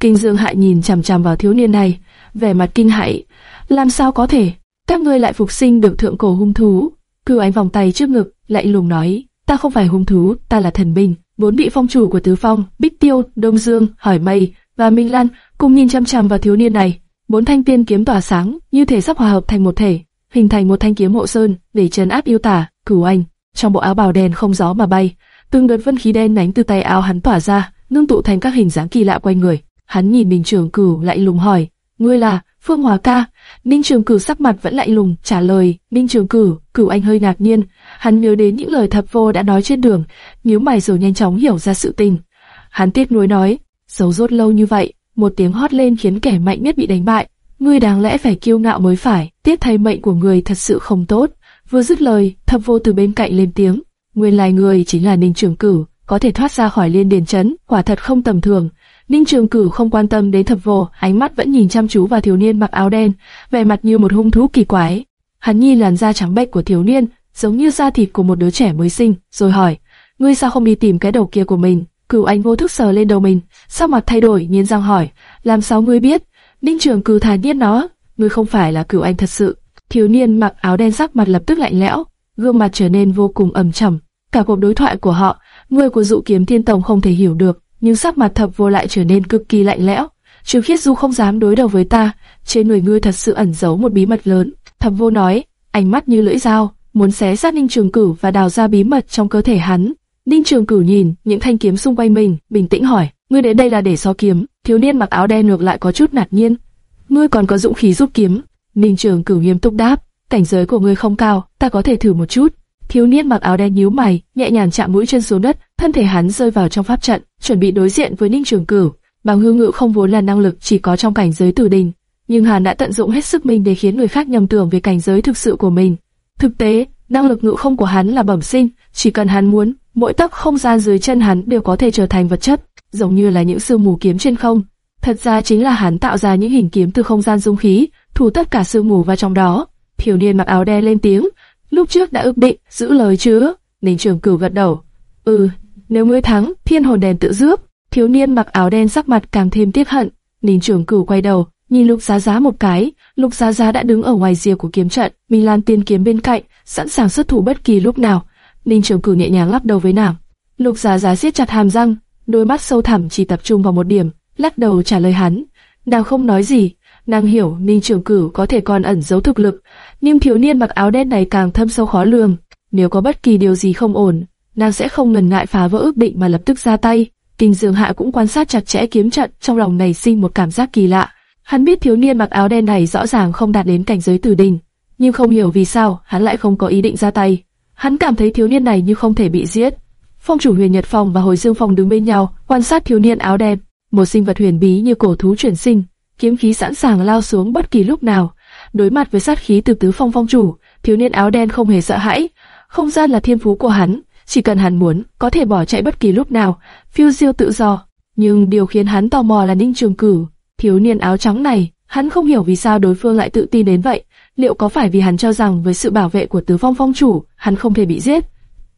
Kinh Dương Hại nhìn chằm chằm vào thiếu niên này, vẻ mặt kinh hãi. Làm sao có thể? Các ngươi lại phục sinh được thượng cổ hung thú? Cửu Anh vòng tay trước ngực, lạnh lùng nói, ta không phải hung thú, ta là thần binh vốn bị phong chủ của Tứ Phong, Bích Tiêu, Đông Dương, Hỏi Mây và Minh Lan cùng nhìn chăm chăm vào thiếu niên này. Bốn thanh tiên kiếm tỏa sáng, như thể sắp hòa hợp thành một thể, hình thành một thanh kiếm hộ sơn để trấn áp yêu tả, cửu anh. Trong bộ áo bào đen không gió mà bay, từng đợt vân khí đen nhánh từ tay áo hắn tỏa ra, ngưng tụ thành các hình dáng kỳ lạ quanh người. Hắn nhìn bình Trường Cửu lại lùng hỏi, ngươi là Phương Hòa ca? Ninh Trường Cửu sắc mặt vẫn lạnh lùng trả lời, Ninh Trường Cửu, Cửu anh hơi ngạc nhiên, hắn nhớ đến những lời thập vô đã nói trên đường, nhíu mày rồi nhanh chóng hiểu ra sự tình. Hắn tiếc nuối nói, giấu rốt lâu như vậy, một tiếng hót lên khiến kẻ mạnh nhất bị đánh bại. Ngươi đáng lẽ phải kiêu ngạo mới phải, tiếc thay mệnh của người thật sự không tốt. Vừa dứt lời, thập vô từ bên cạnh lên tiếng, nguyên lai người chính là Ninh Trường Cửu, có thể thoát ra khỏi liên điền chấn, quả thật không tầm thường. Ninh Trường Cửu không quan tâm đến thập vô, ánh mắt vẫn nhìn chăm chú vào thiếu niên mặc áo đen, vẻ mặt như một hung thú kỳ quái. Hắn nhìn làn da trắng bệch của thiếu niên, giống như da thịt của một đứa trẻ mới sinh, rồi hỏi, ngươi sao không đi tìm cái đầu kia của mình? Cửu Anh vô thức sờ lên đầu mình, sắc mặt thay đổi, nghiến răng hỏi, làm sao ngươi biết? Ninh Trường Cửu thản nhiên nó, ngươi không phải là Cửu Anh thật sự. Thiếu niên mặc áo đen sắc mặt lập tức lạnh lẽo, gương mặt trở nên vô cùng ẩm trầm. Cả cuộc đối thoại của họ, người của dụ kiếm thiên tông không thể hiểu được, nhưng sắc mặt thập vô lại trở nên cực kỳ lạnh lẽo. Trừ khiết du không dám đối đầu với ta, trên người ngươi thật sự ẩn giấu một bí mật lớn. thập Vô nói, ánh mắt như lưỡi dao, muốn xé xác Ninh Trường Cửu và đào ra bí mật trong cơ thể hắn. Ninh Trường Cửu nhìn những thanh kiếm xung quanh mình, bình tĩnh hỏi, ngươi đến đây là để so kiếm? Thiếu niên mặc áo đen ngược lại có chút ngạc nhiên, ngươi còn có dũng khí giúp kiếm? Ninh Trường Cửu nghiêm túc đáp, cảnh giới của ngươi không cao, ta có thể thử một chút. Thiếu niên mặc áo đen nhíu mày, nhẹ nhàng chạm mũi chân xuống đất, thân thể hắn rơi vào trong pháp trận, chuẩn bị đối diện với Ninh Trường Cửu. Bằng hương ngự không vốn là năng lực chỉ có trong cảnh giới tử đình, nhưng hắn đã tận dụng hết sức mình để khiến người khác nhầm tưởng về cảnh giới thực sự của mình. Thực tế, năng lực ngự không của hắn là bẩm sinh, chỉ cần hắn muốn, mỗi tấc không gian dưới chân hắn đều có thể trở thành vật chất, giống như là những sương mù kiếm trên không. Thật ra chính là hắn tạo ra những hình kiếm từ không gian dung khí, thu tất cả sương mù vào trong đó. Thiếu niên mặc áo đen lên tiếng, lúc trước đã ước định giữ lời chứ? Ninh Trường Cửu gật đầu. Ừ, nếu ngươi thắng, thiên hồn đèn tự rước. Thiếu niên mặc áo đen sắc mặt càng thêm tiếc hận. Ninh Trường Cửu quay đầu, nhìn Lục Giá Giá một cái. Lục Giá Giá đã đứng ở ngoài rìa của kiếm trận, Minh Lan tiên kiếm bên cạnh, sẵn sàng xuất thủ bất kỳ lúc nào. Ninh Trường Cửu nhẹ nhàng lắc đầu với nàng. Lục Giá Giá siết chặt hàm răng, đôi mắt sâu thẳm chỉ tập trung vào một điểm, lắc đầu trả lời hắn. Nàng không nói gì, nàng hiểu Ninh Trường Cửu có thể còn ẩn giấu thực lực, nhưng thiếu niên mặc áo đen này càng thâm sâu khó lường. Nếu có bất kỳ điều gì không ổn, nàng sẽ không ngần ngại phá vỡ ước định mà lập tức ra tay. Kinh Dương Hạ cũng quan sát chặt chẽ kiếm trận, trong lòng này sinh một cảm giác kỳ lạ. Hắn biết thiếu niên mặc áo đen này rõ ràng không đạt đến cảnh giới tử đình, nhưng không hiểu vì sao hắn lại không có ý định ra tay. Hắn cảm thấy thiếu niên này như không thể bị giết. Phong chủ Huyền Nhật Phong và Hồi Dương Phong đứng bên nhau, quan sát thiếu niên áo đen, một sinh vật huyền bí như cổ thú chuyển sinh, kiếm khí sẵn sàng lao xuống bất kỳ lúc nào. Đối mặt với sát khí từ tứ phong phong chủ, thiếu niên áo đen không hề sợ hãi. Không gian là thiên phú của hắn, chỉ cần hắn muốn, có thể bỏ chạy bất kỳ lúc nào, phiêu diêu tự do. Nhưng điều khiến hắn tò mò là Ninh Trường Cử, thiếu niên áo trắng này, hắn không hiểu vì sao đối phương lại tự tin đến vậy. Liệu có phải vì hắn cho rằng với sự bảo vệ của tứ phong phong chủ, hắn không thể bị giết?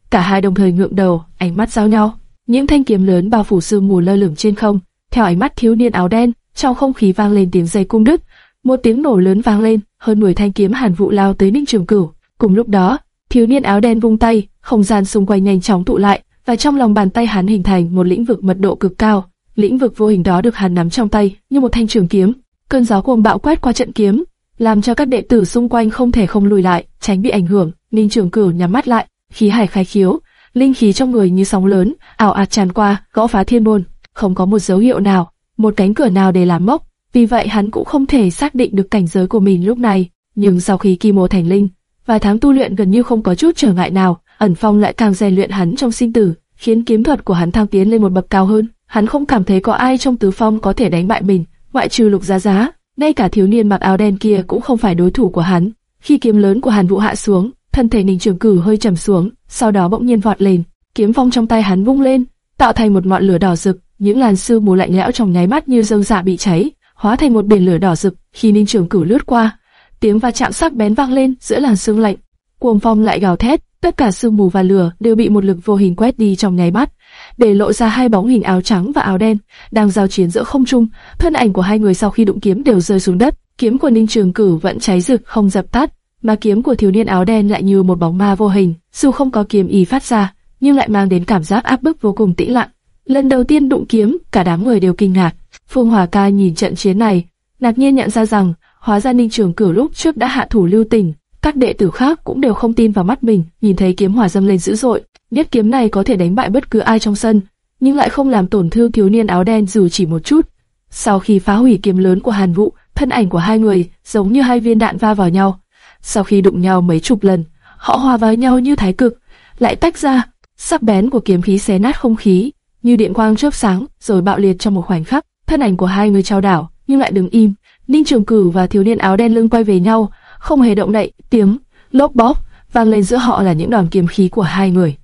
Cả hai đồng thời ngượng đầu, ánh mắt giao nhau. Những thanh kiếm lớn bao phủ sương mù lơ lửng trên không, theo ánh mắt thiếu niên áo đen, trong không khí vang lên tiếng dây cung đứt, một tiếng nổ lớn vang lên, hơn 10 thanh kiếm hàn vụ lao tới Ninh Trường Cửu. Cùng lúc đó, thiếu niên áo đen vung tay, không gian xung quanh nhanh chóng tụ lại, và trong lòng bàn tay hắn hình thành một lĩnh vực mật độ cực cao. Lĩnh vực vô hình đó được hắn nắm trong tay, như một thanh trường kiếm. Cơn gió cuồng bạo quét qua trận kiếm, làm cho các đệ tử xung quanh không thể không lùi lại, tránh bị ảnh hưởng. Ninh Trường Cửu nhắm mắt lại, khí hải khai khiếu, linh khí trong người như sóng lớn, ảo ạt tràn qua, gõ phá thiên môn, không có một dấu hiệu nào, một cánh cửa nào để làm mốc. Vì vậy hắn cũng không thể xác định được cảnh giới của mình lúc này. Nhưng sau khi kim mô thành linh, vài tháng tu luyện gần như không có chút trở ngại nào, ẩn phong lại càng rèn luyện hắn trong sinh tử, khiến kiếm thuật của hắn thăng tiến lên một bậc cao hơn. Hắn không cảm thấy có ai trong tứ phong có thể đánh bại mình, ngoại trừ lục giá giá. Ngay cả thiếu niên mặc áo đen kia cũng không phải đối thủ của hắn. Khi kiếm lớn của Hàn Vũ hạ xuống, thân thể Ninh Trường Cử hơi trầm xuống, sau đó bỗng nhiên vọt lên, kiếm phong trong tay hắn vung lên, tạo thành một ngọn lửa đỏ rực, những làn sương mù lạnh lẽo trong nháy mắt như dâng dạ bị cháy, hóa thành một biển lửa đỏ rực. Khi Ninh Trường Cửu lướt qua, tiếng va chạm sắc bén vang lên giữa làn sương lạnh. Cuồng phong lại gào thét, tất cả sương mù và lửa đều bị một lực vô hình quét đi trong nháy mắt, để lộ ra hai bóng hình áo trắng và áo đen đang giao chiến giữa không trung. Thân ảnh của hai người sau khi đụng kiếm đều rơi xuống đất. Kiếm của Ninh Trường Cửu vẫn cháy rực không dập tắt, mà kiếm của thiếu niên áo đen lại như một bóng ma vô hình, dù không có kiếm ý phát ra, nhưng lại mang đến cảm giác áp bức vô cùng tĩnh lặng. Lần đầu tiên đụng kiếm, cả đám người đều kinh ngạc. Phương Hòa Ca nhìn trận chiến này, ngạc nhiên nhận ra rằng, hóa ra Ninh Trường Cửu lúc trước đã hạ thủ lưu tình. Các đệ tử khác cũng đều không tin vào mắt mình, nhìn thấy kiếm hỏa dâng lên dữ dội, biết kiếm này có thể đánh bại bất cứ ai trong sân, nhưng lại không làm tổn thương thiếu niên áo đen dù chỉ một chút. Sau khi phá hủy kiếm lớn của Hàn Vũ, thân ảnh của hai người giống như hai viên đạn va vào nhau. Sau khi đụng nhau mấy chục lần, họ hòa vào nhau như thái cực, lại tách ra, sắc bén của kiếm khí xé nát không khí, như điện quang chớp sáng, rồi bạo liệt trong một khoảnh khắc. Thân ảnh của hai người trao đảo, nhưng lại đứng im. Ninh Trường Cử và thiếu niên áo đen lưng quay về nhau, không hề động đậy. Tiếng lốp bóp vang lên giữa họ là những đòn kiếm khí của hai người.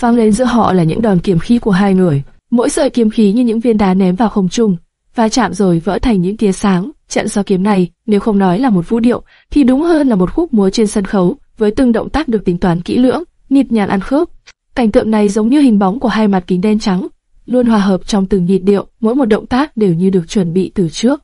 Vang lên giữa họ là những đòn kiếm khí của hai người. Mỗi sợi kiếm khí như những viên đá ném vào không trung, và chạm rồi vỡ thành những tia sáng. Trận do kiếm này, nếu không nói là một vũ điệu, thì đúng hơn là một khúc múa trên sân khấu, với từng động tác được tính toán kỹ lưỡng, nhịp nhàng ăn khớp. Cảnh tượng này giống như hình bóng của hai mặt kính đen trắng, luôn hòa hợp trong từng nhịp điệu, mỗi một động tác đều như được chuẩn bị từ trước.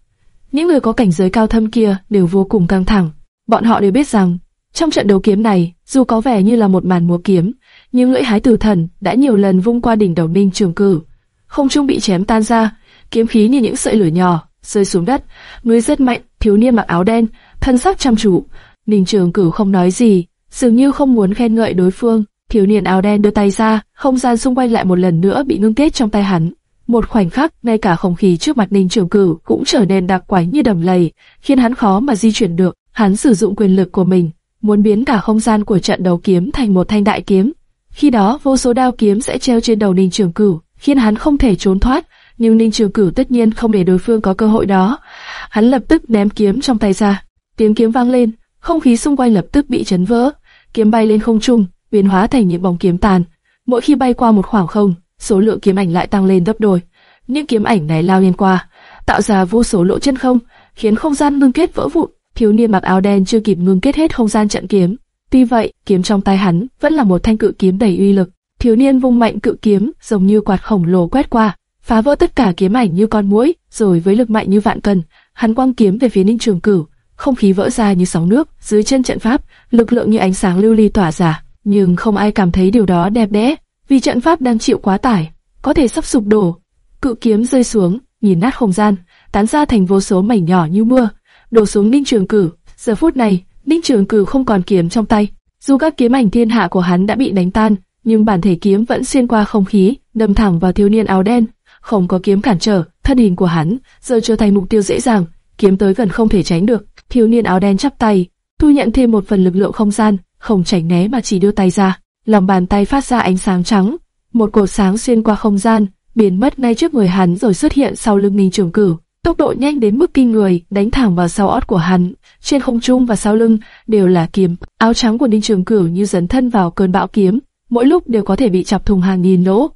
Những người có cảnh giới cao thâm kia đều vô cùng căng thẳng. Bọn họ đều biết rằng, trong trận đấu kiếm này, dù có vẻ như là một màn múa kiếm, nhưng lưỡi hái tử thần đã nhiều lần vung qua đỉnh đầu minh Trường Cử. Không trung bị chém tan ra, kiếm khí như những sợi lửa nhỏ, rơi xuống đất. Người rất mạnh, thiếu niên mặc áo đen, thân sắc chăm chú. Ninh Trường Cửu không nói gì, dường như không muốn khen ngợi đối phương. Thiếu niên áo đen đưa tay ra, không gian xung quanh lại một lần nữa bị ngưng kết trong tay hắn. Một khoảnh khắc, ngay cả không khí trước mặt Ninh Trường Cửu cũng trở nên đặc quái như đầm lầy, khiến hắn khó mà di chuyển được. Hắn sử dụng quyền lực của mình, muốn biến cả không gian của trận đấu kiếm thành một thanh đại kiếm. Khi đó, vô số đao kiếm sẽ treo trên đầu Ninh Trường Cửu, khiến hắn không thể trốn thoát. Nhưng Ninh Trường Cửu tất nhiên không để đối phương có cơ hội đó. Hắn lập tức ném kiếm trong tay ra. Tiếng kiếm vang lên, không khí xung quanh lập tức bị chấn vỡ. Kiếm bay lên không trung, biến hóa thành những bóng kiếm tàn. Mỗi khi bay qua một khoảng không, số lượng kiếm ảnh lại tăng lên gấp đôi. Những kiếm ảnh này lao lên qua, tạo ra vô số lỗ chân không, khiến không gian ngưng kết vỡ vụn. Thiếu niên mặc áo đen chưa kịp ngưng kết hết không gian trận kiếm. Tuy vậy, kiếm trong tay hắn vẫn là một thanh cự kiếm đầy uy lực. Thiếu niên vung mạnh cự kiếm, giống như quạt khổng lồ quét qua, phá vỡ tất cả kiếm ảnh như con muỗi, rồi với lực mạnh như vạn cân, hắn quăng kiếm về phía Ninh Trường Cửu. Không khí vỡ ra như sóng nước, dưới chân trận pháp, lực lượng như ánh sáng lưu ly tỏa ra, nhưng không ai cảm thấy điều đó đẹp đẽ, vì trận pháp đang chịu quá tải, có thể sắp sụp đổ. Cự kiếm rơi xuống, nhìn nát không gian, tán ra thành vô số mảnh nhỏ như mưa, đổ xuống Ninh Trường cử Giờ phút này, Ninh Trường cử không còn kiếm trong tay, dù các kiếm ảnh thiên hạ của hắn đã bị đánh tan, nhưng bản thể kiếm vẫn xuyên qua không khí, đâm thẳng vào thiếu niên áo đen. Không có kiếm cản trở, thân hình của hắn giờ trở thành mục tiêu dễ dàng, kiếm tới gần không thể tránh được. Thiếu niên áo đen chắp tay, thu nhận thêm một phần lực lượng không gian, không tránh né mà chỉ đưa tay ra. Lòng bàn tay phát ra ánh sáng trắng, một cột sáng xuyên qua không gian, biến mất ngay trước người hắn rồi xuất hiện sau lưng Ninh Trường Cửu. Tốc độ nhanh đến mức kinh người, đánh thẳng vào sau ót của hắn. Trên không trung và sau lưng đều là kiếm. Áo trắng của Ninh Trường Cửu như dấn thân vào cơn bão kiếm, mỗi lúc đều có thể bị chọc thùng hàng nghìn lỗ.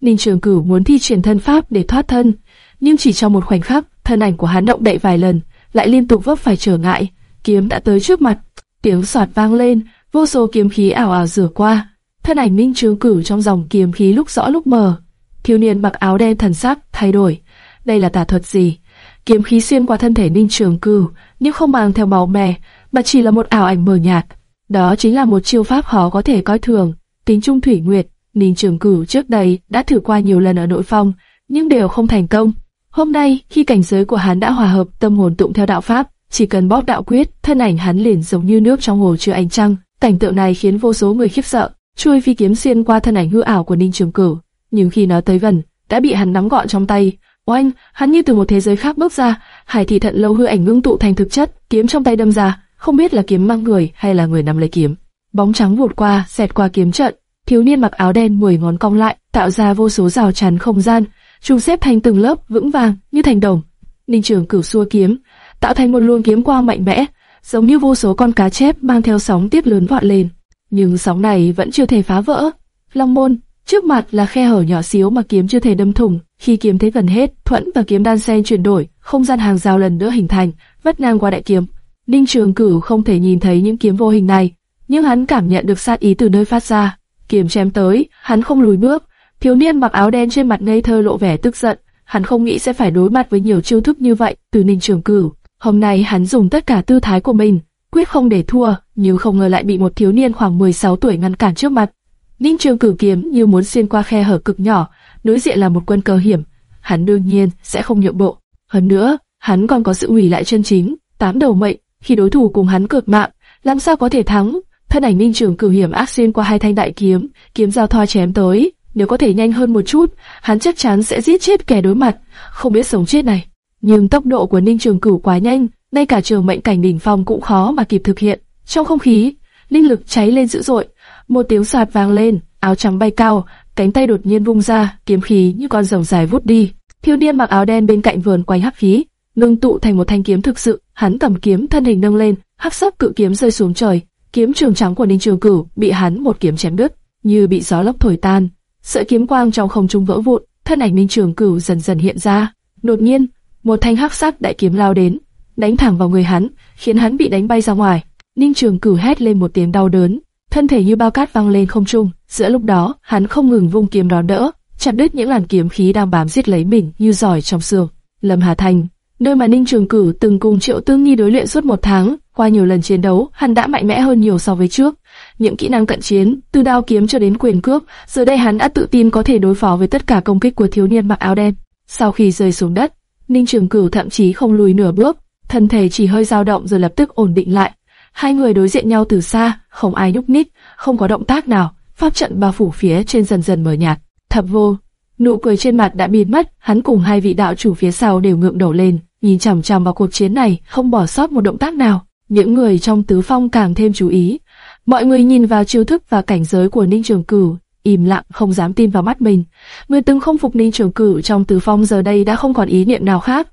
Ninh Trường Cửu muốn thi triển thân pháp để thoát thân, nhưng chỉ trong một khoảnh khắc, thân ảnh của hắn động đậy vài lần, lại liên tục vấp phải trở ngại. Kiếm đã tới trước mặt, tiếng soạt vang lên, vô số kiếm khí ảo ảo rửa qua. Thân ảnh Ninh Trường Cửu trong dòng kiếm khí lúc rõ lúc mờ. Thiếu niên mặc áo đen thần sắc thay đổi. Đây là tà thuật gì? Kiếm khí xuyên qua thân thể Ninh Trường Cửu, nhưng không mang theo máu mè, mà chỉ là một ảo ảnh mờ nhạt. Đó chính là một chiêu pháp khó có thể coi thường. Tính trung thủy nguyệt, Ninh Trường Cửu trước đây đã thử qua nhiều lần ở nội phong, nhưng đều không thành công. Hôm nay, khi cảnh giới của hắn đã hòa hợp tâm hồn tụng theo đạo pháp, chỉ cần bóp đạo quyết, thân ảnh hắn liền giống như nước trong hồ chứa ánh trăng. Cảnh tượng này khiến vô số người khiếp sợ. Chui phi kiếm xuyên qua thân ảnh hư ảo của Ninh Trường Cửu, nhưng khi nó tới gần, đã bị hắn nắm gọn trong tay. Oanh, hắn như từ một thế giới khác bước ra, hải thị thận lâu hư ảnh ngưng tụ thành thực chất, kiếm trong tay đâm ra, không biết là kiếm mang người hay là người nắm lấy kiếm. Bóng trắng vụt qua, xẹt qua kiếm trận, thiếu niên mặc áo đen mười ngón cong lại, tạo ra vô số rào chắn không gian, trùng xếp thành từng lớp vững vàng như thành đồng. Ninh Trường Cửu xua kiếm, tạo thành một luồng kiếm quang mạnh mẽ, giống như vô số con cá chép mang theo sóng tiếp lớn vọt lên. Nhưng sóng này vẫn chưa thể phá vỡ. Long môn, trước mặt là khe hở nhỏ xíu mà kiếm chưa thể đâm thủng. Khi kiếm thế gần hết, thuẫn và kiếm đan xen chuyển đổi, không gian hàng rào lần nữa hình thành, vất ngang qua đại kiếm. Ninh Trường Cửu không thể nhìn thấy những kiếm vô hình này, nhưng hắn cảm nhận được sát ý từ nơi phát ra. Kiếm chém tới, hắn không lùi bước. Thiếu niên mặc áo đen trên mặt ngây thơ lộ vẻ tức giận, hắn không nghĩ sẽ phải đối mặt với nhiều chiêu thức như vậy từ Ninh Trường Cửu. Hôm nay hắn dùng tất cả tư thái của mình, quyết không để thua, nhưng không ngờ lại bị một thiếu niên khoảng 16 tuổi ngăn cản trước mặt. Ninh Trường cử kiếm như muốn xuyên qua khe hở cực nhỏ, đối diện là một quân cờ hiểm, hắn đương nhiên sẽ không nhượng bộ. Hơn nữa, hắn còn có sự hủy lại chân chính, tám đầu mệnh, khi đối thủ cùng hắn cược mạng, làm sao có thể thắng? Thân ảnh Ninh Trường cử hiểm ác xuyên qua hai thanh đại kiếm, kiếm giao thoa chém tới, nếu có thể nhanh hơn một chút, hắn chắc chắn sẽ giết chết kẻ đối mặt, không biết sống chết này. Nhưng tốc độ của Ninh Trường Cửu quá nhanh, ngay cả trường mệnh cảnh đỉnh phong cũng khó mà kịp thực hiện. Trong không khí, linh lực cháy lên dữ dội, một tiếng sạt vang lên, áo trắng bay cao, cánh tay đột nhiên vung ra, kiếm khí như con rồng dài vút đi. Thiếu niên mặc áo đen bên cạnh vườn quay hắc khí, ngưng tụ thành một thanh kiếm thực sự, hắn cầm kiếm thân hình nâng lên, hắc sắc cự kiếm rơi xuống trời, kiếm trường trắng của Ninh Trường Cửu bị hắn một kiếm chém đứt, như bị gió lốc thổi tan. Sợi kiếm quang trong không trung vỡ vụn, thân ảnh Ninh Trường Cửu dần dần hiện ra. Đột nhiên, một thanh hắc sắc đại kiếm lao đến, đánh thẳng vào người hắn, khiến hắn bị đánh bay ra ngoài. Ninh Trường Cửu hét lên một tiếng đau đớn, thân thể như bao cát văng lên không trung. Giữa lúc đó, hắn không ngừng vung kiếm đón đỡ, chặt đứt những làn kiếm khí đang bám giết lấy mình như giỏi trong xương. Lâm Hà Thành, nơi mà Ninh Trường Cửu từng cùng Triệu Tương Nhi đối luyện suốt một tháng, qua nhiều lần chiến đấu, hắn đã mạnh mẽ hơn nhiều so với trước. Những kỹ năng cận chiến, từ đao kiếm cho đến quyền cướp giờ đây hắn đã tự tin có thể đối phó với tất cả công kích của thiếu niên mặc áo đen. Sau khi rơi xuống đất, Ninh Trường Cửu thậm chí không lùi nửa bước, thân thể chỉ hơi dao động rồi lập tức ổn định lại. Hai người đối diện nhau từ xa, không ai nhúc nhích, không có động tác nào, pháp trận bao phủ phía trên dần dần mờ nhạt. Thập vô, nụ cười trên mặt đã biến mất, hắn cùng hai vị đạo chủ phía sau đều ngượng đầu lên, nhìn chằm chằm vào cuộc chiến này, không bỏ sót một động tác nào. Những người trong tứ phong càng thêm chú ý. Mọi người nhìn vào chiêu thức và cảnh giới của Ninh Trường Cửu, im lặng không dám tin vào mắt mình. Người từng không phục Ninh Trường Cửu trong tứ phong giờ đây đã không còn ý niệm nào khác.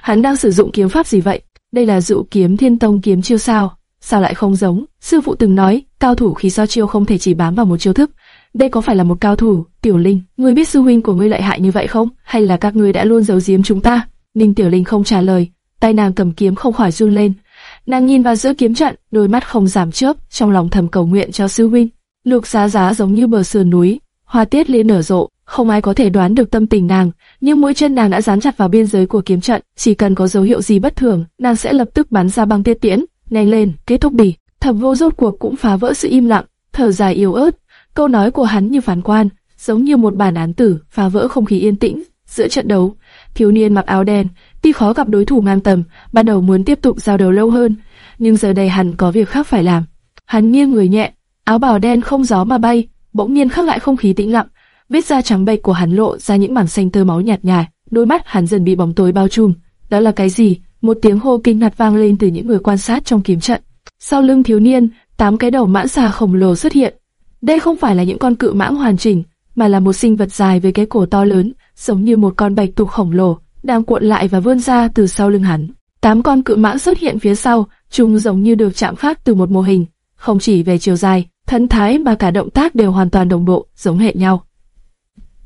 Hắn đang sử dụng kiếm pháp gì vậy? Đây là dụ kiếm thiên tông kiếm chiêu sao? Sao lại không giống? Sư phụ từng nói, cao thủ khi so chiêu không thể chỉ bám vào một chiêu thức. Đây có phải là một cao thủ? Tiểu Linh, ngươi biết sư huynh của ngươi lợi hại như vậy không? Hay là các ngươi đã luôn giấu giếm chúng ta? Ninh Tiểu Linh không trả lời, tay nàng cầm kiếm không khỏi run lên. Nàng nhìn vào giữa kiếm trận, đôi mắt không giảm chớp, trong lòng thầm cầu nguyện cho sư huynh. Lục Giá Giá giống như bờ sườn núi, hoa tiết lên nở rộ, không ai có thể đoán được tâm tình nàng, nhưng mũi chân nàng đã dán chặt vào biên giới của kiếm trận, chỉ cần có dấu hiệu gì bất thường, nàng sẽ lập tức bắn ra băng tiết tiễn, nhanh lên, kết thúc đi. Thẩm Vô rốt cuộc cũng phá vỡ sự im lặng, thở dài yếu ớt, câu nói của hắn như phán quan, giống như một bản án tử, phá vỡ không khí yên tĩnh giữa trận đấu. Thiếu niên mặc áo đen, tuy khó gặp đối thủ ngang tầm, ban đầu muốn tiếp tục giao đấu lâu hơn, nhưng giờ đây hắn có việc khác phải làm. Hắn nghiêng người nhẹ, áo bào đen không gió mà bay, bỗng nhiên khắc lại không khí tĩnh lặng. Vết da trắng bệch của hắn lộ ra những mảng xanh tơ máu nhạt nhạt, đôi mắt hắn dần bị bóng tối bao trùm. Đó là cái gì? Một tiếng hô kinh ngạc vang lên từ những người quan sát trong kiếm trận. Sau lưng thiếu niên, tám cái đầu mãn xà khổng lồ xuất hiện. Đây không phải là những con cự mãng hoàn chỉnh, mà là một sinh vật dài với cái cổ to lớn, giống như một con bạch tuộc khổng lồ, đang cuộn lại và vươn ra từ sau lưng hắn. Tám con cự mãng xuất hiện phía sau, chúng giống như được chạm khắc từ một mô hình, không chỉ về chiều dài, thân thái mà cả động tác đều hoàn toàn đồng bộ, giống hệ nhau.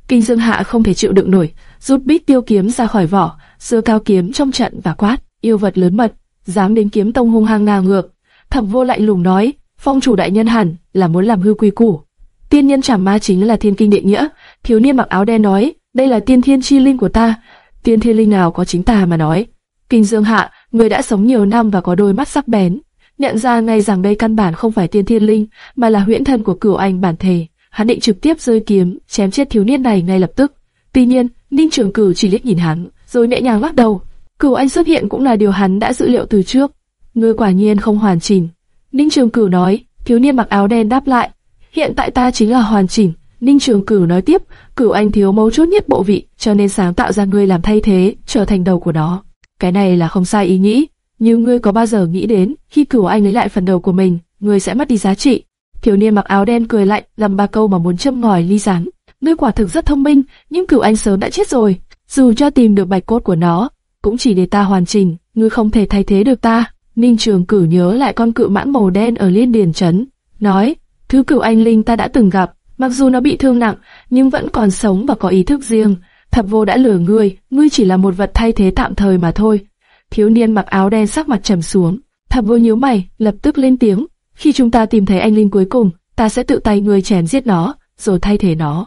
Kinh Dương Hạ không thể chịu đựng nổi, rút bít tiêu kiếm ra khỏi vỏ, giơ cao kiếm trong trận và quát, yêu vật lớn mật, dám đến kiếm tông hung hăng ngang ngược. Thẩm Vô lạnh lùng nói, phong chủ đại nhân hẳn là muốn làm hư quy củ. Tiên nhân chảm ma chính là thiên kinh địa nghĩa. Thiếu niên mặc áo đen nói, đây là tiên thiên chi linh của ta. Tiên thiên linh nào có chính ta mà nói. Kinh Dương Hạ, người đã sống nhiều năm và có đôi mắt sắc bén, nhận ra ngay rằng đây căn bản không phải tiên thiên linh, mà là huyễn thần của cửu anh bản thể. Hắn định trực tiếp rơi kiếm, chém chết thiếu niên này ngay lập tức. Tuy nhiên, Ninh Trường Cửu chỉ liếc nhìn hắn, rồi nhẹ nhàng lắc đầu. Cửu anh xuất hiện cũng là điều hắn đã dự liệu từ trước. Ngươi quả nhiên không hoàn chỉnh. Ninh Trường Cửu nói, thiếu niên mặc áo đen đáp lại. Hiện tại ta chính là hoàn chỉnh. Ninh Trường Cửu nói tiếp, Cửu anh thiếu mấu chốt nhất bộ vị, cho nên sáng tạo ra ngươi làm thay thế, trở thành đầu của nó. Cái này là không sai ý nghĩ, nhưng ngươi có bao giờ nghĩ đến, khi Cửu anh lấy lại phần đầu của mình, ngươi sẽ mất đi giá trị. Thiếu niên mặc áo đen cười lạnh, làm ba câu mà muốn châm ngòi ly rán. Ngươi quả thực rất thông minh, nhưng Cửu anh sớm đã chết rồi. Dù cho tìm được bạch cốt của nó, cũng chỉ để ta hoàn chỉnh, ngươi không thể thay thế được ta. Ninh Trường Cửu nhớ lại con cự mãn màu đen ở liên điền trấn, nói, thứ cửu anh linh ta đã từng gặp, mặc dù nó bị thương nặng, nhưng vẫn còn sống và có ý thức riêng. Thập vô đã lừa ngươi, ngươi chỉ là một vật thay thế tạm thời mà thôi. Thiếu niên mặc áo đen sắc mặt trầm xuống, thập vô nhíu mày, lập tức lên tiếng. Khi chúng ta tìm thấy anh linh cuối cùng, ta sẽ tự tay ngươi chém giết nó, rồi thay thế nó.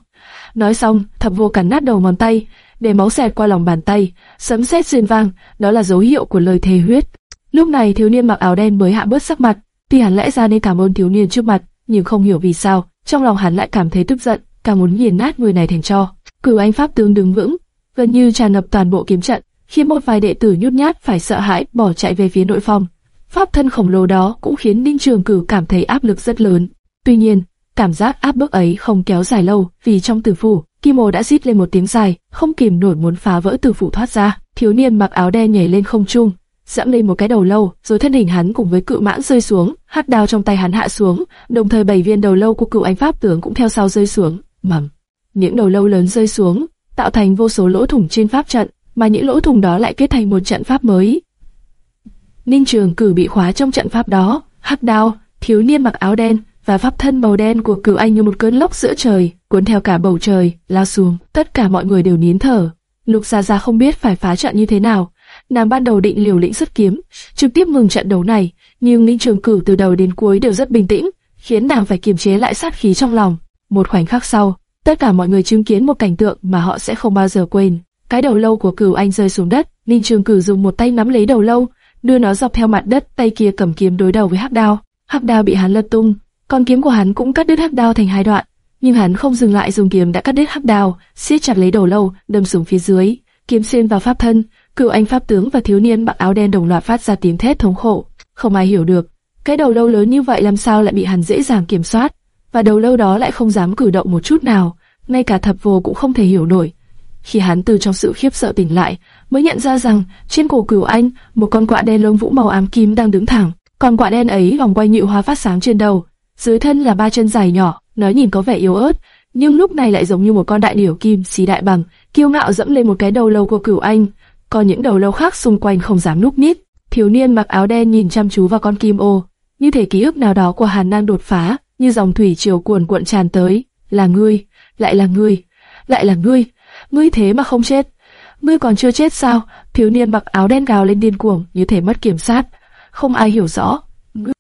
Nói xong, thập vô cắn nát đầu ngón tay, để máu xẹt qua lòng bàn tay, sấm sét xuyên vang, đó là dấu hiệu của lời thề huyết. Lúc này thiếu niên mặc áo đen mới hạ bớt sắc mặt, tuy hắn lẽ ra nên cảm ơn thiếu niên trước mặt, nhưng không hiểu vì sao, trong lòng hắn lại cảm thấy tức giận, càng muốn nghiền nát người này thành cho. Cửu anh pháp tướng đứng vững, gần như tràn ngập toàn bộ kiếm trận, khiến một vài đệ tử nhút nhát phải sợ hãi bỏ chạy về phía nội phòng, Pháp thân khổng lồ đó cũng khiến Ninh Trường cử cảm thấy áp lực rất lớn. Tuy nhiên, cảm giác áp bức ấy không kéo dài lâu, vì trong tử phủ, Kim Ô đã rít lên một tiếng dài, không kìm nổi muốn phá vỡ tử phủ thoát ra. Thiếu niên mặc áo đen nhảy lên không trung, dẫm lên một cái đầu lâu, rồi thân hình hắn cùng với cự mãn rơi xuống, hắc đao trong tay hắn hạ xuống, đồng thời bảy viên đầu lâu của cựu anh pháp tướng cũng theo sau rơi xuống. Mầm, những đầu lâu lớn rơi xuống, tạo thành vô số lỗ thủng trên pháp trận, mà những lỗ thủng đó lại kết thành một trận pháp mới. Ninh Trường Cử bị khóa trong trận pháp đó, hắc đao, thiếu niên mặc áo đen và pháp thân màu đen của cửu anh như một cơn lốc giữa trời, cuốn theo cả bầu trời, lao xuống. Tất cả mọi người đều nín thở. Lục Gia Gia không biết phải phá trận như thế nào. Nàng ban đầu định liều lĩnh xuất kiếm, trực tiếp ngừng trận đấu này, nhưng Ninh Trường Cử từ đầu đến cuối đều rất bình tĩnh, khiến nàng phải kiềm chế lại sát khí trong lòng. Một khoảnh khắc sau, tất cả mọi người chứng kiến một cảnh tượng mà họ sẽ không bao giờ quên. Cái đầu lâu của Cửu Anh rơi xuống đất, Ninh Trường cửu dùng một tay nắm lấy đầu lâu, đưa nó dọc theo mặt đất, tay kia cầm kiếm đối đầu với Hắc Đao. Hắc Đao bị hắn lật tung, con kiếm của hắn cũng cắt đứt Hắc Đao thành hai đoạn, nhưng hắn không dừng lại dùng kiếm đã cắt đứt Hắc Đao, siết chặt lấy đầu lâu, đâm xuống phía dưới, kiếm xuyên vào pháp thân, Cửu anh pháp tướng và thiếu niên mặc áo đen đồng loạt phát ra tiếng thét thống khổ. Không ai hiểu được, cái đầu lâu lớn như vậy làm sao lại bị hắn dễ dàng kiểm soát, và đầu lâu đó lại không dám cử động một chút nào, ngay cả thập vô cũng không thể hiểu nổi. Khi hắn từ trong sự khiếp sợ tỉnh lại, mới nhận ra rằng trên cổ cửu anh một con quạ đen lông vũ màu ám kim đang đứng thẳng. Con quạ đen ấy vòng quay nhụy hoa phát sáng trên đầu, dưới thân là ba chân dài nhỏ, nó nhìn có vẻ yếu ớt, nhưng lúc này lại giống như một con đại điểu kim xí đại bằng, kiêu ngạo dẫm lên một cái đầu lâu của cửu anh. Còn những đầu lâu khác xung quanh không dám núp nít. Thiếu niên mặc áo đen nhìn chăm chú vào con kim ô, như thể ký ức nào đó của Hàn đang đột phá, như dòng thủy triều cuồn cuộn tràn tới. Là ngươi, lại là ngươi, lại là ngươi, ngươi thế mà không chết. Ngươi còn chưa chết sao? Thiếu niên mặc áo đen gào lên điên cuồng, như thể mất kiểm soát. Không ai hiểu rõ,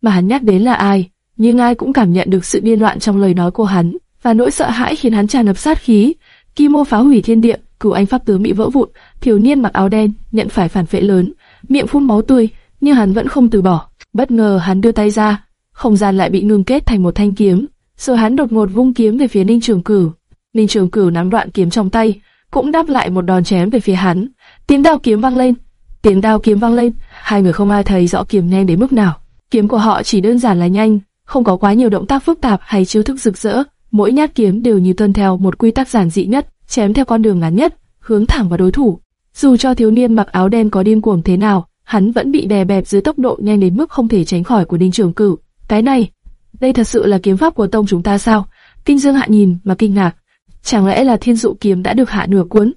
mà hắn nhắc đến là ai, nhưng ai cũng cảm nhận được sự điên loạn trong lời nói của hắn, và nỗi sợ hãi khiến hắn tràn ngập sát khí. Kim mô phá hủy thiên địa, cửu anh pháp tướng bị vỡ vụn, thiếu niên mặc áo đen nhận phải phản vệ lớn, miệng phun máu tươi, nhưng hắn vẫn không từ bỏ. Bất ngờ hắn đưa tay ra, không gian lại bị ngưng kết thành một thanh kiếm, rồi hắn đột ngột vung kiếm về phía Ninh Trường Cửu. Ninh Trường Cửu nắm đoạn kiếm trong tay, cũng đáp lại một đòn chém về phía hắn. Tiếng đao kiếm vang lên, tiếng đao kiếm vang lên, hai người không ai thấy rõ kiếm nhanh đến mức nào. Kiếm của họ chỉ đơn giản là nhanh, không có quá nhiều động tác phức tạp hay chiêu thức rực rỡ, mỗi nhát kiếm đều như tuân theo một quy tắc giản dị nhất, chém theo con đường ngắn nhất, hướng thẳng vào đối thủ. Dù cho thiếu niên mặc áo đen có điên cuồng thế nào, hắn vẫn bị đè bẹp dưới tốc độ nhanh đến mức không thể tránh khỏi của Đinh Trường Cửu. Cái này, đây thật sự là kiếm pháp của tông chúng ta sao? Kinh Dương Hạ nhìn mà kinh ngạc. Chẳng lẽ là Thiên Dụ kiếm đã được hạ nửa cuốn?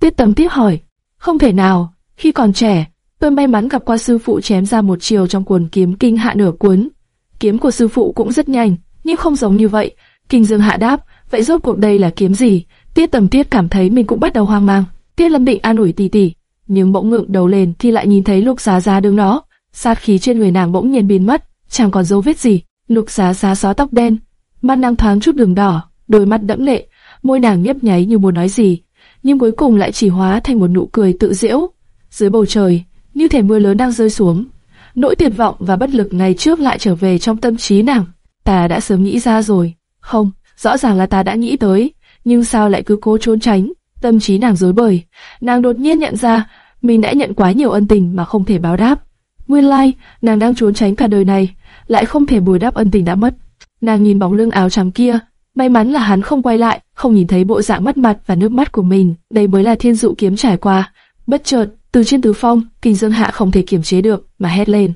Tiết Tầm tiếp hỏi. Không thể nào, khi còn trẻ, tôi may mắn gặp qua sư phụ chém ra một chiều trong cuốn kiếm kinh hạ nửa cuốn. Kiếm của sư phụ cũng rất nhanh, nhưng không giống như vậy. Kinh Dương Hạ đáp, vậy rốt cuộc đây là kiếm gì? Tiết Tầm Tiết cảm thấy mình cũng bắt đầu hoang mang. Tiết Lâm Định an ủi tỷ tỷ, nhưng bỗng ngượng đầu lên thì lại nhìn thấy Lục Giá Giá đứng đó, sát khí trên người nàng bỗng nhiên biến mất, chẳng còn dấu vết gì. Lục Giá Giá xóa tóc đen, mắt nàng thoáng chút đường đỏ, đôi mắt đẫm lệ, môi nàng nhấp nháy như muốn nói gì, nhưng cuối cùng lại chỉ hóa thành một nụ cười tự giễu. Dưới bầu trời, như thể mưa lớn đang rơi xuống, nỗi tuyệt vọng và bất lực ngày trước lại trở về trong tâm trí nàng. Ta đã sớm nghĩ ra rồi, không, rõ ràng là ta đã nghĩ tới, nhưng sao lại cứ cố trốn tránh? Tâm trí nàng rối bời, nàng đột nhiên nhận ra mình đã nhận quá nhiều ân tình mà không thể báo đáp. Nguyên lai, like, nàng đang trốn tránh cả đời này, lại không thể bù đáp ân tình đã mất. Nàng nhìn bóng lưng áo trắng kia, may mắn là hắn không quay lại, không nhìn thấy bộ dạng mất mặt và nước mắt của mình. Đây mới là thiên dụ kiếm trải qua. Bất chợt, từ trên tứ phong, kinh dương hạ không thể kiềm chế được mà hét lên.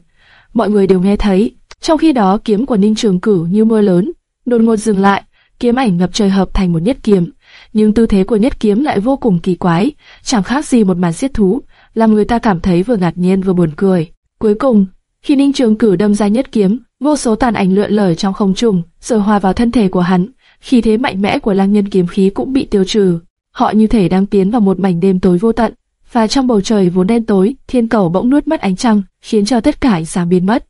Mọi người đều nghe thấy. Trong khi đó kiếm của Ninh Trường Cửu như mưa lớn, đột ngột dừng lại, kiếm ảnh ngập trời hợp thành một nhất kiếm. Nhưng tư thế của nhất kiếm lại vô cùng kỳ quái, chẳng khác gì một màn giết thú, làm người ta cảm thấy vừa ngạc nhiên vừa buồn cười. Cuối cùng, khi Ninh Trường Cửu đâm ra nhất kiếm, vô số tàn ảnh lượn lờ trong không trung, rồi hòa vào thân thể của hắn. Khi thế mạnh mẽ của lang nhân kiếm khí cũng bị tiêu trừ. Họ như thể đang tiến vào một mảnh đêm tối vô tận, và trong bầu trời vốn đen tối, thiên cầu bỗng nuốt mất ánh trăng, khiến cho tất cả ánh sáng biến mất.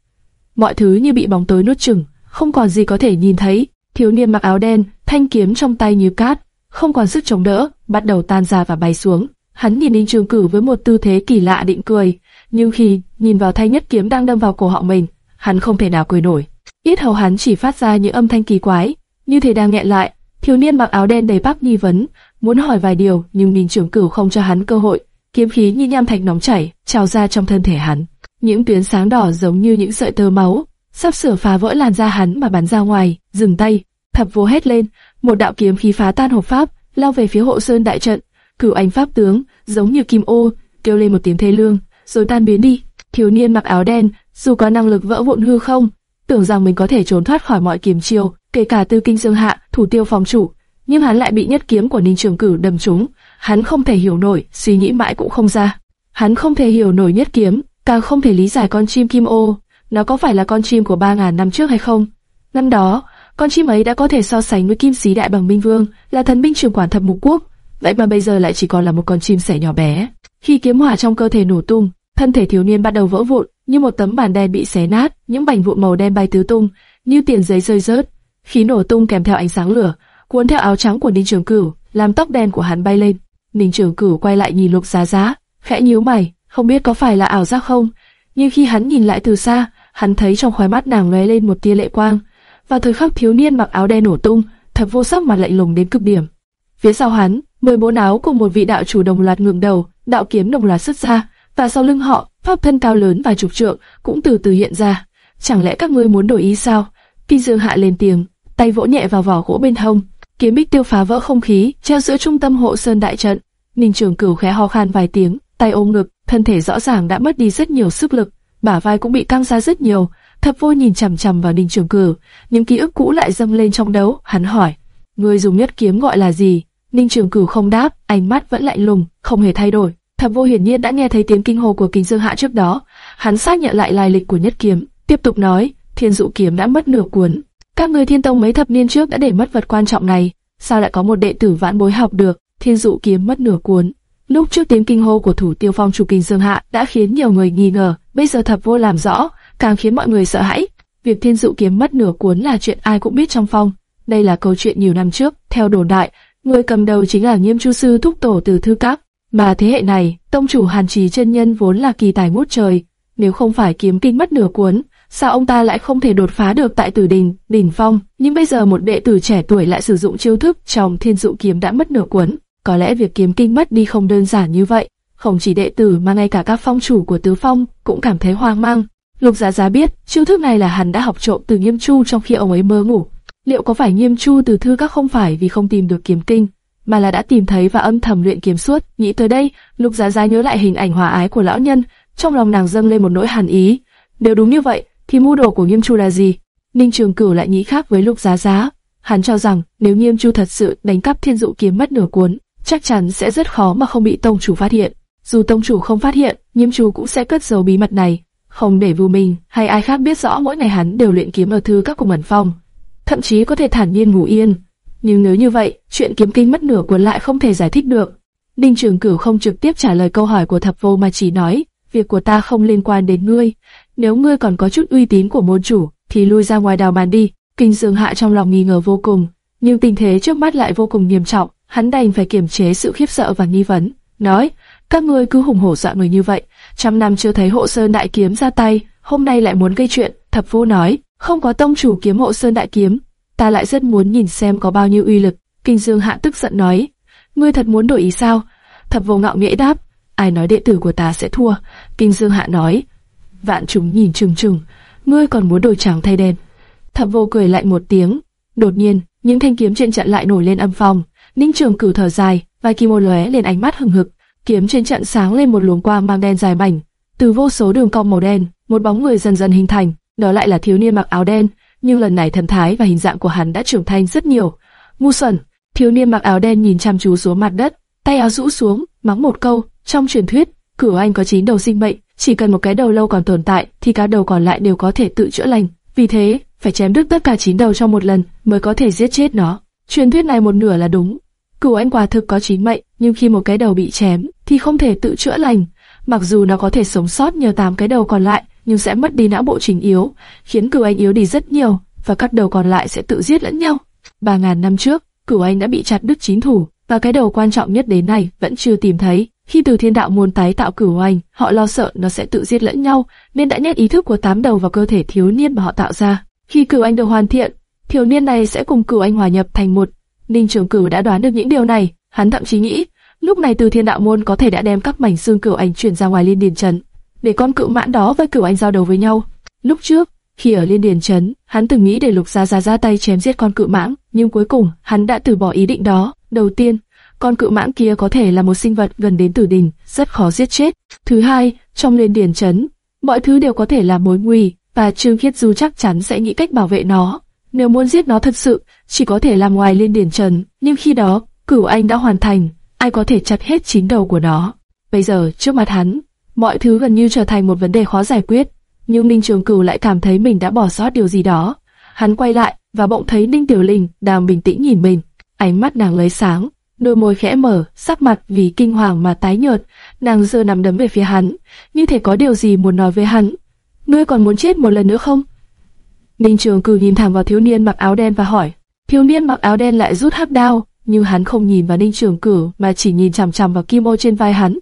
Mọi thứ như bị bóng tối nuốt chửng, không còn gì có thể nhìn thấy. Thiếu niên mặc áo đen, thanh kiếm trong tay như cát, không còn sức chống đỡ, bắt đầu tan ra và bay xuống. Hắn nhìn Ninh Trường cử với một tư thế kỳ lạ định cười, nhưng khi nhìn vào thanh nhất kiếm đang đâm vào cổ họng mình, hắn không thể nào cười nổi. Ít hầu hắn chỉ phát ra những âm thanh kỳ quái, như thể đang nghẹn lại. Thiếu niên mặc áo đen đầy bắp nghi vấn, muốn hỏi vài điều, nhưng Ninh trưởng Cửu không cho hắn cơ hội. Kiếm khí như nham thạch nóng chảy, trào ra trong thân thể hắn. Những tuyến sáng đỏ giống như những sợi tơ máu, sắp sửa phá vỡ làn da hắn mà bắn ra ngoài. Dừng tay, thập vô hét lên, một đạo kiếm khí phá tan hộp pháp, lao về phía hộ sơn đại trận. Cửu anh pháp tướng, giống như kim ô, kêu lên một tiếng thê lương, rồi tan biến đi. Thiếu niên mặc áo đen, dù có năng lực vỡ vụn hư không, tưởng rằng mình có thể trốn thoát khỏi mọi kiếm chiêu, kể cả tư kinh dương hạ, thủ tiêu phòng chủ, nhưng hắn lại bị nhất kiếm của Ninh Trường cử đâm trúng. Hắn không thể hiểu nổi, suy nghĩ mãi cũng không ra. Hắn không thể hiểu nổi nhất kiếm, càng không thể lý giải con chim kim ô, nó có phải là con chim của ba ngàn năm trước hay không? Năm đó, con chim ấy đã có thể so sánh với kim sĩ đại bằng minh vương, là thần binh trưởng quản thập mục quốc, vậy mà bây giờ lại chỉ còn là một con chim sẻ nhỏ bé. Khi kiếm hỏa trong cơ thể nổ tung, thân thể thiếu niên bắt đầu vỡ vụn, như một tấm bản đen bị xé nát, những mảnh vụn màu đen bay tứ tung, như tiền giấy rơi rớt. Khí nổ tung kèm theo ánh sáng lửa, cuốn theo áo trắng của Ninh Trường Cửu, làm tóc đen của hắn bay lên. Ninh Trường Cửu quay lại nhìn Lục Giá Giá, khẽ nhíu mày, không biết có phải là ảo giác không, nhưng khi hắn nhìn lại từ xa, hắn thấy trong khóe mắt nàng lóe lên một tia lệ quang. và thời khắc thiếu niên mặc áo đen nổ tung, thật vô sắc mặt lạnh lùng đến cực điểm. Phía sau hắn, mười bốn áo cùng một vị đạo chủ đồng loạt ngẩng đầu, đạo kiếm đồng loạt xuất ra, và sau lưng họ, pháp thân cao lớn và trục trượng cũng từ từ hiện ra. Chẳng lẽ các ngươi muốn đổi ý sao? phi Dương Hạ lên tiếng, tay vỗ nhẹ vào vỏ gỗ bên hông, kiếm bích tiêu phá vỡ không khí, treo giữa trung tâm hộ sơn đại trận. Ninh Trường Cửu khẽ ho khan vài tiếng, tay ôm ngực, thân thể rõ ràng đã mất đi rất nhiều sức lực, bả vai cũng bị căng ra rất nhiều. Thập Vô nhìn chằm chằm vào Ninh Trường Cửu, những ký ức cũ lại dâng lên trong đấu, hắn hỏi: "Ngươi dùng nhất kiếm gọi là gì?" Ninh Trường Cửu không đáp, ánh mắt vẫn lạnh lùng, không hề thay đổi. Thập Vô hiển nhiên đã nghe thấy tiếng kinh hô của Kình Dương Hạ trước đó, hắn xác nhận lại lai lịch của nhất kiếm, tiếp tục nói: "Thiên dụ kiếm đã mất nửa cuốn, các người Thiên Tông mấy thập niên trước đã để mất vật quan trọng này, sao lại có một đệ tử vãn bối học được? Thiên dụ kiếm mất nửa cuốn." Lúc trước tiếng kinh hô của thủ tiêu phong chủ Kình Dương Hạ đã khiến nhiều người nghi ngờ, bây giờ Thập Vô làm rõ, càng khiến mọi người sợ hãi. Việc Thiên dụ kiếm mất nửa cuốn là chuyện ai cũng biết trong phong. Đây là câu chuyện nhiều năm trước, theo đồn đại, người cầm đầu chính là Nghiêm Chu sư thúc tổ từ thư các. Mà thế hệ này, tông chủ Hàn Trì chân nhân vốn là kỳ tài ngút trời, nếu không phải kiếm kinh mất nửa cuốn, sao ông ta lại không thể đột phá được tại Tử Đình, đỉnh phong? Nhưng bây giờ một đệ tử trẻ tuổi lại sử dụng chiêu thức trong Thiên Dụ kiếm đã mất nửa cuốn, có lẽ việc kiếm kinh mất đi không đơn giản như vậy. Không chỉ đệ tử mà ngay cả các phong chủ của tứ phong cũng cảm thấy hoang mang. Lục Giá Giá biết chiêu thức này là hắn đã học trộm từ Nghiêm Chu trong khi ông ấy mơ ngủ. Liệu có phải Nghiêm Chu từ thư các không phải vì không tìm được kiếm kinh, mà là đã tìm thấy và âm thầm luyện kiếm suốt? Nghĩ tới đây, Lục Giá Giá nhớ lại hình ảnh hòa ái của lão nhân, trong lòng nàng dâng lên một nỗi hàn ý. Nếu đúng như vậy, thì mưu đồ của Nghiêm Chu là gì? Ninh Trường Cửu lại nghĩ khác với Lục Giá Giá. Hắn cho rằng nếu Nghiêm Chu thật sự đánh cắp Thiên Dụ kiếm mất nửa cuốn, chắc chắn sẽ rất khó mà không bị tông chủ phát hiện. Dù tông chủ không phát hiện, Nghiêm Chu cũng sẽ cất giấu bí mật này, không để Vu Minh hay ai khác biết rõ mỗi ngày hắn đều luyện kiếm ở thư các cùng ẩn phong, thậm chí có thể thản nhiên ngủ yên. Nhưng nếu như vậy, chuyện kiếm kinh mất nửa cuốn lại không thể giải thích được. Ninh Trường Cửu không trực tiếp trả lời câu hỏi của Thập Vô mà chỉ nói, việc của ta không liên quan đến ngươi. Nếu ngươi còn có chút uy tín của môn chủ, thì lui ra ngoài đào bàn đi. Kinh Dương Hạ trong lòng nghi ngờ vô cùng, nhưng tình thế trước mắt lại vô cùng nghiêm trọng, hắn đành phải kiềm chế sự khiếp sợ và nghi vấn, nói: các ngươi cứ hùng hổ dọa người như vậy, trăm năm chưa thấy hộ sơn đại kiếm ra tay, hôm nay lại muốn gây chuyện. Thập Vô nói: không có tông chủ kiếm hộ sơn đại kiếm, ta lại rất muốn nhìn xem có bao nhiêu uy lực. Kinh Dương Hạ tức giận nói: ngươi thật muốn đổi ý sao? Thập Vô ngạo nghễ đáp: ai nói đệ tử của ta sẽ thua? Kinh Dương Hạ nói: vạn chúng nhìn trừng trừng, ngươi còn muốn đổi trắng thay đen. thập vô cười lại một tiếng, đột nhiên, những thanh kiếm trên trận lại nổi lên âm phong, ninh trường cửu thở dài, vai kim ô lóe lên ánh mắt hừng hực, kiếm trên trận sáng lên một luồng quang mang đen dài mảnh, từ vô số đường cong màu đen, một bóng người dần dần hình thành, đó lại là thiếu niên mặc áo đen, nhưng lần này thần thái và hình dạng của hắn đã trưởng thành rất nhiều. Ngu xuẩn, thiếu niên mặc áo đen nhìn chăm chú xuống mặt đất, tay áo rũ xuống, mắng một câu, trong truyền thuyết, cửu anh có chín đầu sinh mệnh, chỉ cần một cái đầu lâu còn tồn tại thì các đầu còn lại đều có thể tự chữa lành. Vì thế, phải chém đứt tất cả chín đầu trong một lần mới có thể giết chết nó. Truyền thuyết này một nửa là đúng. Cửu anh quả thực có chín mệnh, nhưng khi một cái đầu bị chém thì không thể tự chữa lành. Mặc dù nó có thể sống sót nhờ tám cái đầu còn lại, nhưng sẽ mất đi não bộ chính yếu, khiến cửu anh yếu đi rất nhiều, và các đầu còn lại sẽ tự giết lẫn nhau. Ba ngàn năm trước, cửu anh đã bị chặt đứt chín thủ, và cái đầu quan trọng nhất đến nay vẫn chưa tìm thấy. Khi từ thiên đạo muốn tái tạo cửu anh, họ lo sợ nó sẽ tự giết lẫn nhau, nên đã nhét ý thức của tám đầu vào cơ thể thiếu niên mà họ tạo ra. Khi cửu anh được hoàn thiện, thiếu niên này sẽ cùng cửu anh hòa nhập thành một. Ninh Trường Cửu đã đoán được những điều này, hắn thậm chí nghĩ, lúc này từ thiên đạo môn có thể đã đem các mảnh xương cửu anh chuyển ra ngoài liên điền trấn, để con cựu mãn đó với cửu anh giao đầu với nhau. Lúc trước, khi ở liên điền trấn, hắn từng nghĩ để lục gia gia ra tay chém giết con cự mãng, nhưng cuối cùng hắn đã từ bỏ ý định đó. Đầu tiên, con cự mãng kia có thể là một sinh vật gần đến tử đình rất khó giết chết. Thứ hai, trong liên điển chấn, mọi thứ đều có thể là mối nguy, và Trương Khiết Du chắc chắn sẽ nghĩ cách bảo vệ nó. Nếu muốn giết nó thật sự, chỉ có thể làm ngoài liên điển chấn nhưng khi đó, cửu anh đã hoàn thành, ai có thể chặt hết chín đầu của nó. Bây giờ, trước mặt hắn, mọi thứ gần như trở thành một vấn đề khó giải quyết, nhưng Ninh Trường Cửu lại cảm thấy mình đã bỏ sót điều gì đó. Hắn quay lại, và bỗng thấy Ninh Tiểu Linh đang bình tĩnh nhìn mình, ánh mắt nàng lấy sáng, đôi môi khẽ mở, sắc mặt vì kinh hoàng mà tái nhợt, nàng giơ nằm đấm về phía hắn, như thể có điều gì muốn nói với hắn. Ngươi còn muốn chết một lần nữa không? Ninh Trường Cử nhìn thẳng vào thiếu niên mặc áo đen và hỏi. Thiếu niên mặc áo đen lại rút hắc đao, nhưng hắn không nhìn vào Ninh Trường Cử mà chỉ nhìn chằm chằm vào kim ô trên vai hắn.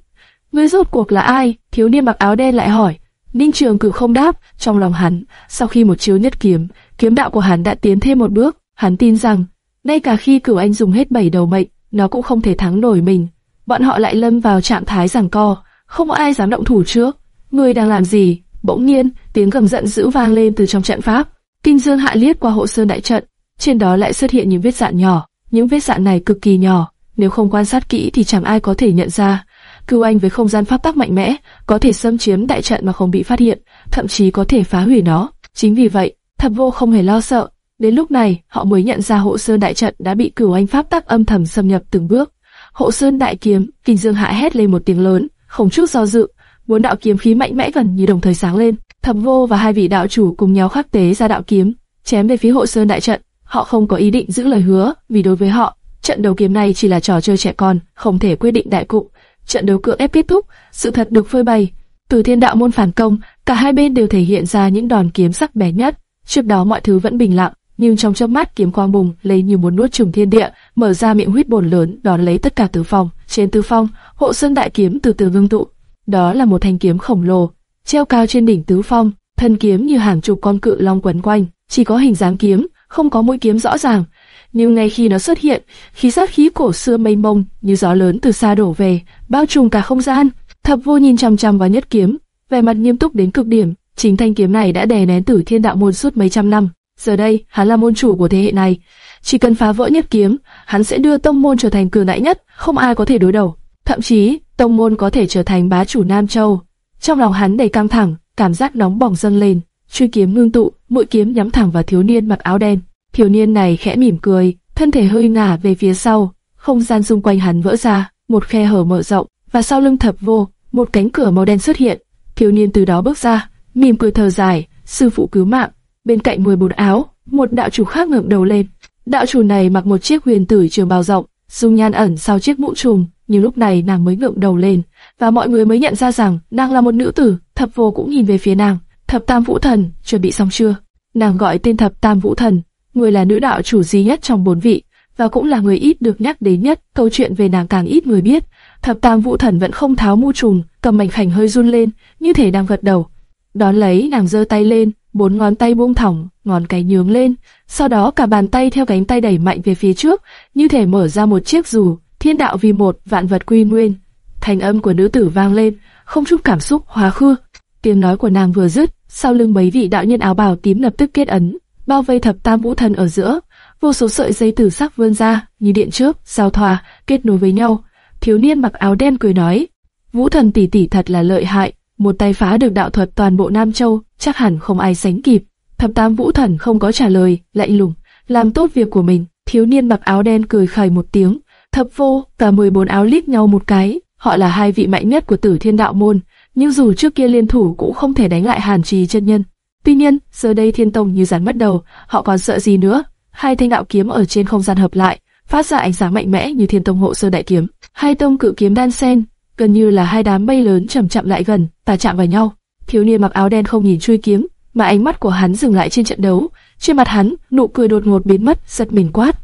Ngươi rốt cuộc là ai? Thiếu niên mặc áo đen lại hỏi. Ninh Trường Cử không đáp, trong lòng hắn, sau khi một chiếu nhất kiếm, kiếm đạo của hắn đã tiến thêm một bước, hắn tin rằng, ngay cả khi cửu anh dùng hết bảy đầu mệnh, nó cũng không thể thắng nổi mình. Bọn họ lại lâm vào trạng thái giằng co, không ai dám động thủ trước. Ngươi đang làm gì? Bỗng nhiên, tiếng gầm giận dữ vang lên từ trong trận pháp. Kinh Dương hạ liếc qua hộ sơn đại trận, trên đó lại xuất hiện những vết dạn nhỏ. Những vết dạn này cực kỳ nhỏ, nếu không quan sát kỹ thì chẳng ai có thể nhận ra. Cưu Anh với không gian pháp tắc mạnh mẽ, có thể xâm chiếm đại trận mà không bị phát hiện, thậm chí có thể phá hủy nó. Chính vì vậy, Thập Vô không hề lo sợ. Đến lúc này, họ mới nhận ra hộ sơn đại trận đã bị Cửu Anh pháp tắc âm thầm xâm nhập từng bước. Hộ sơn đại kiếm, Kinh Dương hạ hét lên một tiếng lớn, không chút do dự, bốn đạo kiếm khí mạnh mẽ gần như đồng thời sáng lên. Thẩm Vô và hai vị đạo chủ cùng nhau khắc tế ra đạo kiếm, chém về phía hộ sơn đại trận. Họ không có ý định giữ lời hứa, vì đối với họ, trận đấu kiếm này chỉ là trò chơi trẻ con, không thể quyết định đại cục. Trận đấu cưỡng ép kết thúc, sự thật được phơi bày. Từ thiên đạo môn phản công, cả hai bên đều thể hiện ra những đòn kiếm sắc bén nhất. Trước đó mọi thứ vẫn bình lặng, nhưng trong chớp mắt kiếm quang bùng lấy như muốn nuốt trùng thiên địa, mở ra miệng huyết bồn lớn đón lấy tất cả tứ phong. Trên tứ phong, hộ sơn đại kiếm từ từ ngưng tụ. Đó là một thanh kiếm khổng lồ, treo cao trên đỉnh tứ phong, thân kiếm như hàng chục con cự long quấn quanh, chỉ có hình dáng kiếm, không có mũi kiếm rõ ràng. Nhưng ngay khi nó xuất hiện, khí sát khí cổ xưa mênh mông như gió lớn từ xa đổ về, bao trùm cả không gian. Thập vô nhìn chăm chăm vào nhất kiếm, vẻ mặt nghiêm túc đến cực điểm. Chính thanh kiếm này đã đè nén tử thiên đạo môn suốt mấy trăm năm. Giờ đây, hắn là môn chủ của thế hệ này. Chỉ cần phá vỡ nhất kiếm, hắn sẽ đưa tông môn trở thành cường đại nhất, không ai có thể đối đầu. Thậm chí, tông môn có thể trở thành bá chủ Nam Châu. Trong lòng hắn đầy căng thẳng, cảm giác nóng bỏng dâng lên. Truy kiếm ngưng tụ, mũi kiếm nhắm thẳng vào thiếu niên mặc áo đen. Thiếu niên này khẽ mỉm cười, thân thể hơi ngả về phía sau, không gian xung quanh hắn vỡ ra, một khe hở mở rộng, và sau lưng thập vô, một cánh cửa màu đen xuất hiện. Thiếu niên từ đó bước ra, mỉm cười thở dài, sư phụ cứu mạng. Bên cạnh mười bột áo, một đạo chủ khác ngẩng đầu lên. Đạo chủ này mặc một chiếc huyền tử trường bào rộng, dung nhan ẩn sau chiếc mũ trùm, nhưng lúc này nàng mới ngẩng đầu lên, và mọi người mới nhận ra rằng nàng là một nữ tử. Thập vô cũng nhìn về phía nàng. Thập Tam Vũ Thần, chuẩn bị xong chưa? Nàng gọi tên Thập Tam Vũ Thần, người là nữ đạo chủ duy nhất trong bốn vị, và cũng là người ít được nhắc đến nhất. Câu chuyện về nàng càng ít người biết. Thập Tam Vũ Thần vẫn không tháo mũ trùm, cầm mảnh khảnh hơi run lên, như thể đang gật đầu. Đón lấy nàng giơ tay lên, bốn ngón tay buông thõng, ngón cái nhướng lên, sau đó cả bàn tay theo cánh tay đẩy mạnh về phía trước, như thể mở ra một chiếc dù, thiên đạo vì một, vạn vật quy nguyên. Thành âm của nữ tử vang lên, không chút cảm xúc, hóa khư. Tiếng nói của nàng vừa dứt, sau lưng mấy vị đạo nhân áo bào tím lập tức kết ấn, bao vây thập tam vũ thần ở giữa, vô số sợi dây tử sắc vươn ra, như điện chớp, giao thoa, kết nối với nhau. Thiếu niên mặc áo đen cười nói, vũ thần tỷ tỷ thật là lợi hại, một tay phá được đạo thuật toàn bộ Nam Châu, chắc hẳn không ai sánh kịp. Thập tam vũ thần không có trả lời, lạnh lùng, làm tốt việc của mình. Thiếu niên mặc áo đen cười khẩy một tiếng, thập vô, cả 14 áo liếc nhau một cái, họ là hai vị mạnh nhất của tử thiên đạo môn, nhưng dù trước kia liên thủ cũng không thể đánh lại hàn trì chân nhân. Tuy nhiên, giờ đây thiên tông như rắn mất đầu, họ còn sợ gì nữa? Hai thanh đạo kiếm ở trên không gian hợp lại, phát ra ánh sáng mạnh mẽ như thiên tông hộ sơ đại kiếm. Hai tông cự kiếm đan sen, gần như là hai đám mây lớn chậm chậm lại gần, tà chạm vào nhau. Thiếu niên mặc áo đen không nhìn chui kiếm, mà ánh mắt của hắn dừng lại trên trận đấu. Trên mặt hắn, nụ cười đột ngột biến mất, giật mình quát.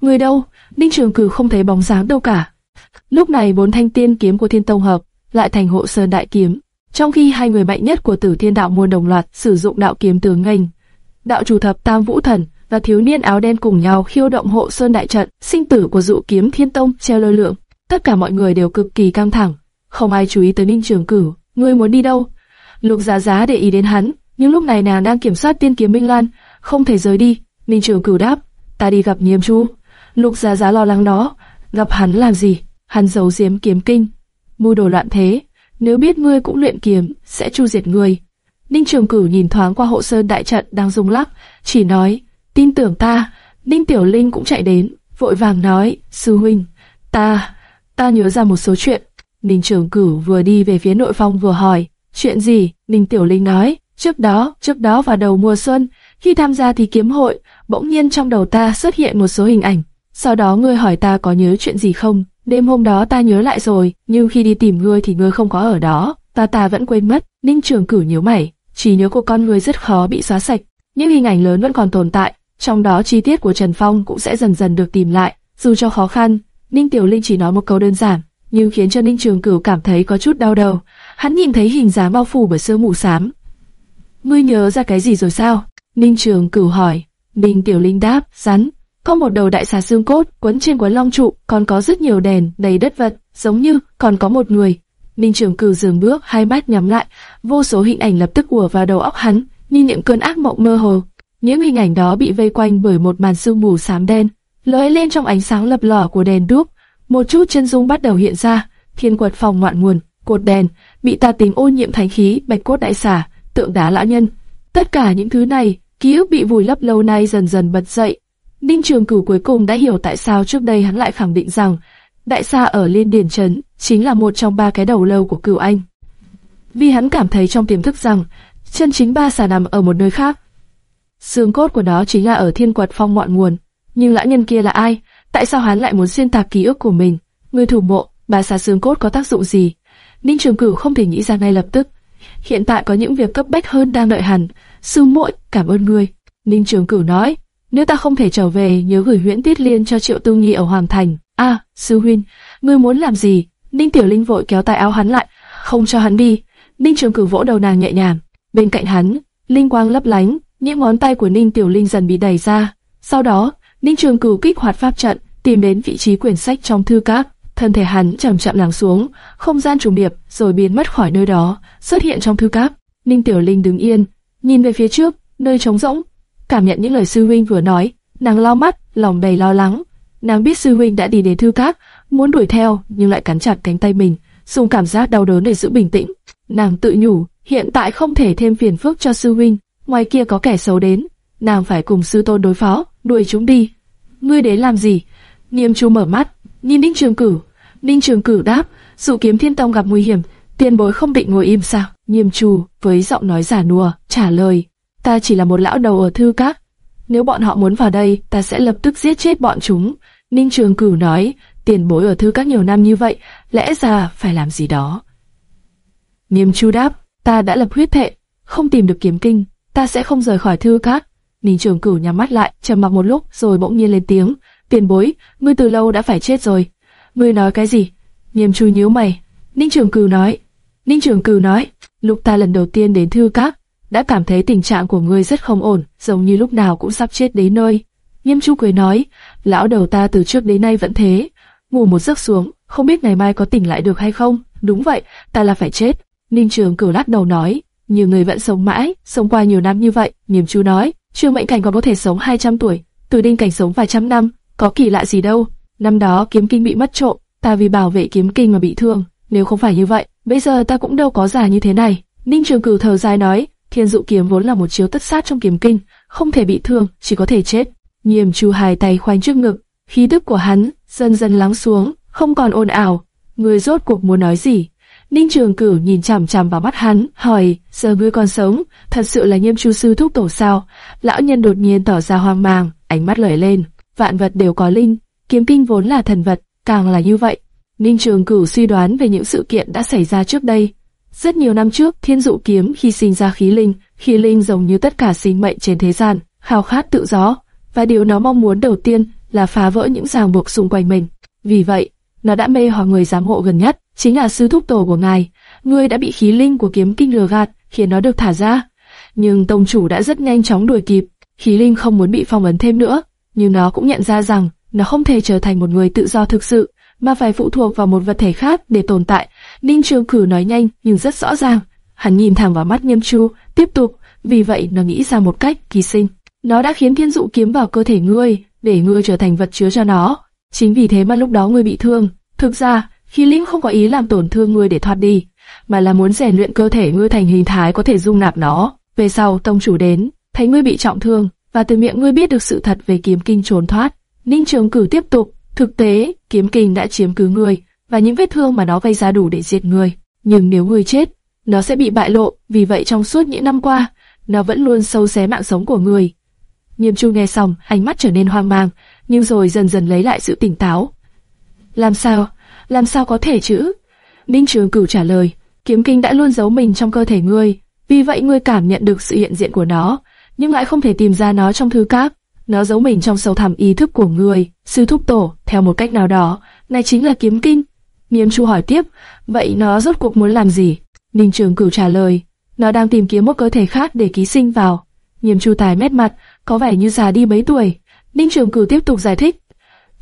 Người đâu? Ninh Trường Cử không thấy bóng dáng đâu cả. Lúc này bốn thanh tiên kiếm của Thiên Tông hợp lại thành hộ sơn đại kiếm, trong khi hai người mạnh nhất của Tử Thiên Đạo môn đồng loạt sử dụng đạo kiếm tướng nghênh. Đạo chủ thập Tam Vũ Thần và thiếu niên áo đen cùng nhau khiêu động hộ sơn đại trận, sinh tử của dụ kiếm Thiên Tông treo lơ lửng. Tất cả mọi người đều cực kỳ căng thẳng, không ai chú ý tới Ninh Trường Cửu. Ngươi muốn đi đâu? Lục Giá Giá để ý đến hắn, nhưng lúc này nàng đang kiểm soát tiên kiếm Minh Lan, không thể rời đi. Ninh Trường Cửu đáp, ta đi gặp niêm Chu. Lục Giá Giá lo lắng đó, gặp hắn làm gì? Hắn giấu giếm kiếm kinh, mưu đồ loạn thế. Nếu biết ngươi cũng luyện kiếm, sẽ chu diệt ngươi. Ninh Trường Cửu nhìn thoáng qua hộ sơn đại trận đang rung lắc, chỉ nói, tin tưởng ta. Ninh Tiểu Linh cũng chạy đến, vội vàng nói, sư huynh, ta, ta nhớ ra một số chuyện. Ninh trưởng Cửu vừa đi về phía nội phòng vừa hỏi, chuyện gì? Ninh Tiểu Linh nói, trước đó, trước đó vào đầu mùa xuân, khi tham gia thì kiếm hội, bỗng nhiên trong đầu ta xuất hiện một số hình ảnh. Sau đó ngươi hỏi ta có nhớ chuyện gì không? Đêm hôm đó ta nhớ lại rồi, nhưng khi đi tìm ngươi thì ngươi không có ở đó, ta ta vẫn quên mất. Ninh Trường Cửu nhíu mày, chỉ nhớ của con người rất khó bị xóa sạch, những hình ảnh lớn vẫn còn tồn tại, trong đó chi tiết của Trần Phong cũng sẽ dần dần được tìm lại, dù cho khó khăn. Ninh Tiểu Linh chỉ nói một câu đơn giản, nhưng khiến cho Ninh Trường Cửu cảm thấy có chút đau đầu. Hắn nhìn thấy hình dáng bao phủ bởi sương mù xám. Ngươi nhớ ra cái gì rồi sao? Ninh Trường Cửu hỏi. Ninh Tiểu Linh đáp, rắn. Có một đầu đại xà xương cốt quấn trên quấn long trụ, còn có rất nhiều đèn đầy đất vật, giống như còn có một người. Ninh Trường Cửu dừng bước, hai mắt nhắm lại, vô số hình ảnh lập tức ùa vào đầu óc hắn, như những cơn ác mộng mơ hồ. Những hình ảnh đó bị vây quanh bởi một màn sương mù xám đen, lóe lên trong ánh sáng lập lỏ của đèn đuốc. Một chút chân dung bắt đầu hiện ra, thiên quật phòng ngoạn nguồn, cột đèn, bị tà tính ô nhiễm thánh khí, bạch cốt đại xà, tượng đá lão nhân. Tất cả những thứ này, ký ức bị vùi lấp lâu nay dần dần bật dậy. Ninh Trường Cửu cuối cùng đã hiểu tại sao trước đây hắn lại khẳng định rằng đại xa ở Liên Điền Trấn chính là một trong ba cái đầu lâu của Cửu Anh. Vì hắn cảm thấy trong tiềm thức rằng chân chính ba xà nằm ở một nơi khác. Xương cốt của nó chính là ở thiên quật phong ngọn nguồn. Nhưng lão nhân kia là ai? Tại sao hắn lại muốn xuyên tạc ký ức của mình? Người thủ mộ, bà xà xương cốt có tác dụng gì? Ninh Trường Cửu không thể nghĩ ra ngay lập tức. Hiện tại có những việc cấp bách hơn đang đợi hắn. Sư muội, cảm ơn ngươi. Ninh Trường Cửu nói, nếu ta không thể trở về, nhớ gửi huyễn tiết liên cho Triệu Tư Nghi ở Hoàng Thành. A, sư huynh, ngươi muốn làm gì? Ninh Tiểu Linh vội kéo tay áo hắn lại, không cho hắn đi. Ninh Trường Cửu vỗ đầu nàng nhẹ nhàng. Bên cạnh hắn, linh quang lấp lánh, những ngón tay của Ninh Tiểu Linh dần bị đẩy ra. Sau đó, Ninh Trường Cửu kích hoạt pháp trận, tìm đến vị trí quyển sách trong thư các. Thân thể hắn chậm chậm lắng xuống, không gian trùng điệp, rồi biến mất khỏi nơi đó, xuất hiện trong thư các. Ninh Tiểu Linh đứng yên, nhìn về phía trước, nơi trống rỗng, cảm nhận những lời sư huynh vừa nói, nàng lau mắt, lòng đầy lo lắng. Nàng biết sư huynh đã đi đến thư các, muốn đuổi theo nhưng lại cắn chặt cánh tay mình, dùng cảm giác đau đớn để giữ bình tĩnh. Nàng tự nhủ, hiện tại không thể thêm phiền phức cho sư huynh, ngoài kia có kẻ xấu đến, nàng phải cùng sư tôn đối phó, đuổi chúng đi. Ngươi đến làm gì? Niêm Chu mở mắt, nhìn Ninh Trường Cửu. Ninh Trường Cửu đáp, dụ kiếm thiên tông gặp nguy hiểm, tiền bối không định ngồi im sao? Niêm Chu với giọng nói giả nùa trả lời, ta chỉ là một lão đầu ở thư các. Nếu bọn họ muốn vào đây, ta sẽ lập tức giết chết bọn chúng. Ninh Trường Cửu nói, tiền bối ở thư các nhiều năm như vậy, lẽ ra phải làm gì đó. Niêm Chu đáp, ta đã lập huyết thệ, không tìm được kiếm kinh, ta sẽ không rời khỏi thư các. Ninh Trường Cửu nhắm mắt lại, trầm mặc một lúc, rồi bỗng nhiên lên tiếng, tiền bối, ngươi từ lâu đã phải chết rồi. Ngươi nói cái gì? Nghiêm Chu nhíu mày. Ninh Trường Cửu nói. Ninh Trường Cửu nói, lúc ta lần đầu tiên đến thư các, đã cảm thấy tình trạng của ngươi rất không ổn, giống như lúc nào cũng sắp chết đến nơi. Nghiêm Chu cười nói, lão đầu ta từ trước đến nay vẫn thế, ngủ một giấc xuống, không biết ngày mai có tỉnh lại được hay không. Đúng vậy, ta là phải chết. Ninh Trường Cửu lắc đầu nói, nhiều người vẫn sống mãi, sống qua nhiều năm như vậy. Nghiêm Chu nói, Trương Mệnh Cảnh còn có thể sống 200 tuổi, Từ Đinh Cảnh sống vài trăm năm, có kỳ lạ gì đâu. Năm đó kiếm kinh bị mất trộm, ta vì bảo vệ kiếm kinh mà bị thương. Nếu không phải như vậy, bây giờ ta cũng đâu có già như thế này. Ninh Trường Cửu thở dài nói, Thiên dụ kiếm vốn là một chiếu tất sát trong kiếm kinh, không thể bị thương, chỉ có thể chết. Nhiềm Chu hài tay khoanh trước ngực, khí tức của hắn dần dần lắng xuống, không còn ồn ào. Người rốt cuộc muốn nói gì? Ninh Trường Cửu nhìn chằm chằm vào mắt hắn, hỏi: giờ ngươi còn sống? Thật sự là Nghiêm Chu sư thúc tổ sao? Lão nhân đột nhiên tỏ ra hoang mang, ánh mắt lởi lên. Vạn vật đều có linh, kiếm kinh vốn là thần vật, càng là như vậy. Ninh Trường Cửu suy đoán về những sự kiện đã xảy ra trước đây, rất nhiều năm trước, Thiên Dụ Kiếm khi sinh ra khí linh, khí linh giống như tất cả sinh mệnh trên thế gian, khao khát tự do, và điều nó mong muốn đầu tiên là phá vỡ những ràng buộc xung quanh mình. Vì vậy, nó đã mê hoặc người giám hộ gần nhất, chính là sư thúc tổ của ngài. ngươi đã bị khí linh của kiếm kinh lừa gạt, khiến nó được thả ra. Nhưng tông chủ đã rất nhanh chóng đuổi kịp, khí linh không muốn bị phong ấn thêm nữa, nhưng nó cũng nhận ra rằng nó không thể trở thành một người tự do thực sự, mà phải phụ thuộc vào một vật thể khác để tồn tại. Ninh Trường Cử nói nhanh nhưng rất rõ ràng. Hắn nhìn thẳng vào mắt Nghiêm Chu, tiếp tục, vì vậy nó nghĩ ra một cách kỳ sinh. Nó đã khiến thiên dụ kiếm vào cơ thể ngươi, để ngươi trở thành vật chứa cho nó. Chính vì thế mà lúc đó ngươi bị thương. Thực ra, khi linh không có ý làm tổn thương ngươi để thoát đi, mà là muốn rèn luyện cơ thể ngươi thành hình thái có thể dung nạp nó. Về sau, tông chủ đến, thấy ngươi bị trọng thương, và từ miệng ngươi biết được sự thật về kiếm kinh trốn thoát. Ninh Trường Cử tiếp tục, Thực tế, kiếm kinh đã chiếm cứ ngươi và những vết thương mà nó gây ra đủ để diệt người. Nhưng nếu ngươi chết, nó sẽ bị bại lộ, vì vậy trong suốt những năm qua, nó vẫn luôn sâu xé mạng sống của người. Nghiêm Chu nghe xong, ánh mắt trở nên hoang mang, nhưng rồi dần dần lấy lại sự tỉnh táo. Làm sao? Làm sao có thể chứ? Ninh Trường Cửu trả lời, kiếm kinh đã luôn giấu mình trong cơ thể ngươi, vì vậy ngươi cảm nhận được sự hiện diện của nó, nhưng lại không thể tìm ra nó trong thư các. Nó giấu mình trong sâu thẳm ý thức của ngươi, sư thúc tổ, theo một cách nào đó, này chính là kiếm kinh. Nghiêm Chu hỏi tiếp, vậy nó rốt cuộc muốn làm gì? Ninh Trường Cửu trả lời, nó đang tìm kiếm một cơ thể khác để ký sinh vào. Nghiêm Chu tài mét mặt, có vẻ như già đi mấy tuổi. Ninh Trường Cửu tiếp tục giải thích,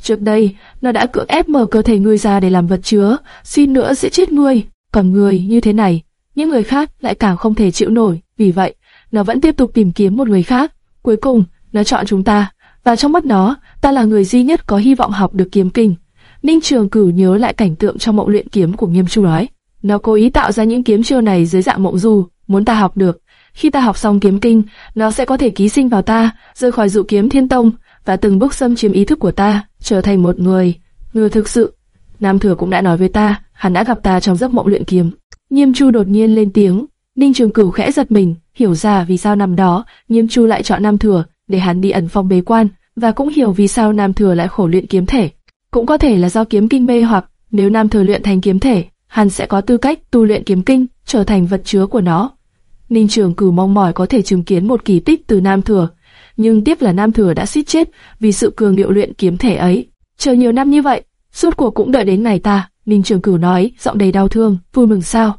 trước đây nó đã cưỡng ép mở cơ thể ngươi ra để làm vật chứa, xin nữa sẽ chết ngươi. còn người như thế này, những người khác lại càng không thể chịu nổi, vì vậy, nó vẫn tiếp tục tìm kiếm một người khác. Cuối cùng, nó chọn chúng ta, và trong mắt nó, ta là người duy nhất có hy vọng học được kiếm kinh. Ninh Trường Cửu nhớ lại cảnh tượng trong mộng luyện kiếm của Nghiêm Chu nói. Nó cố ý tạo ra những kiếm chiêu này dưới dạng mộng du, muốn ta học được. Khi ta học xong kiếm kinh, nó sẽ có thể ký sinh vào ta, rời khỏi dụ kiếm thiên tông, và từng bước xâm chiếm ý thức của ta, trở thành một người, người thực sự. Nam Thừa cũng đã nói với ta, hắn đã gặp ta trong giấc mộng luyện kiếm. Nghiêm Chu đột nhiên lên tiếng, Ninh Trường Cửu khẽ giật mình, hiểu ra vì sao năm đó Nghiêm Chu lại chọn Nam Thừa để hắn đi ẩn phong bế quan, và cũng hiểu vì sao Nam Thừa lại khổ luyện kiếm thể. Cũng có thể là do kiếm kinh mê hoặc nếu Nam Thừa luyện thành kiếm thể, hắn sẽ có tư cách tu luyện kiếm kinh, trở thành vật chứa của nó. Ninh Trường Cửu mong mỏi có thể chứng kiến một kỳ tích từ Nam Thừa, nhưng tiếc là Nam Thừa đã suýt chết vì sự cường điệu luyện kiếm thể ấy. Chờ nhiều năm như vậy, suốt cuộc cũng đợi đến ngày ta. Ninh Trường Cửu nói, giọng đầy đau thương, vui mừng sao?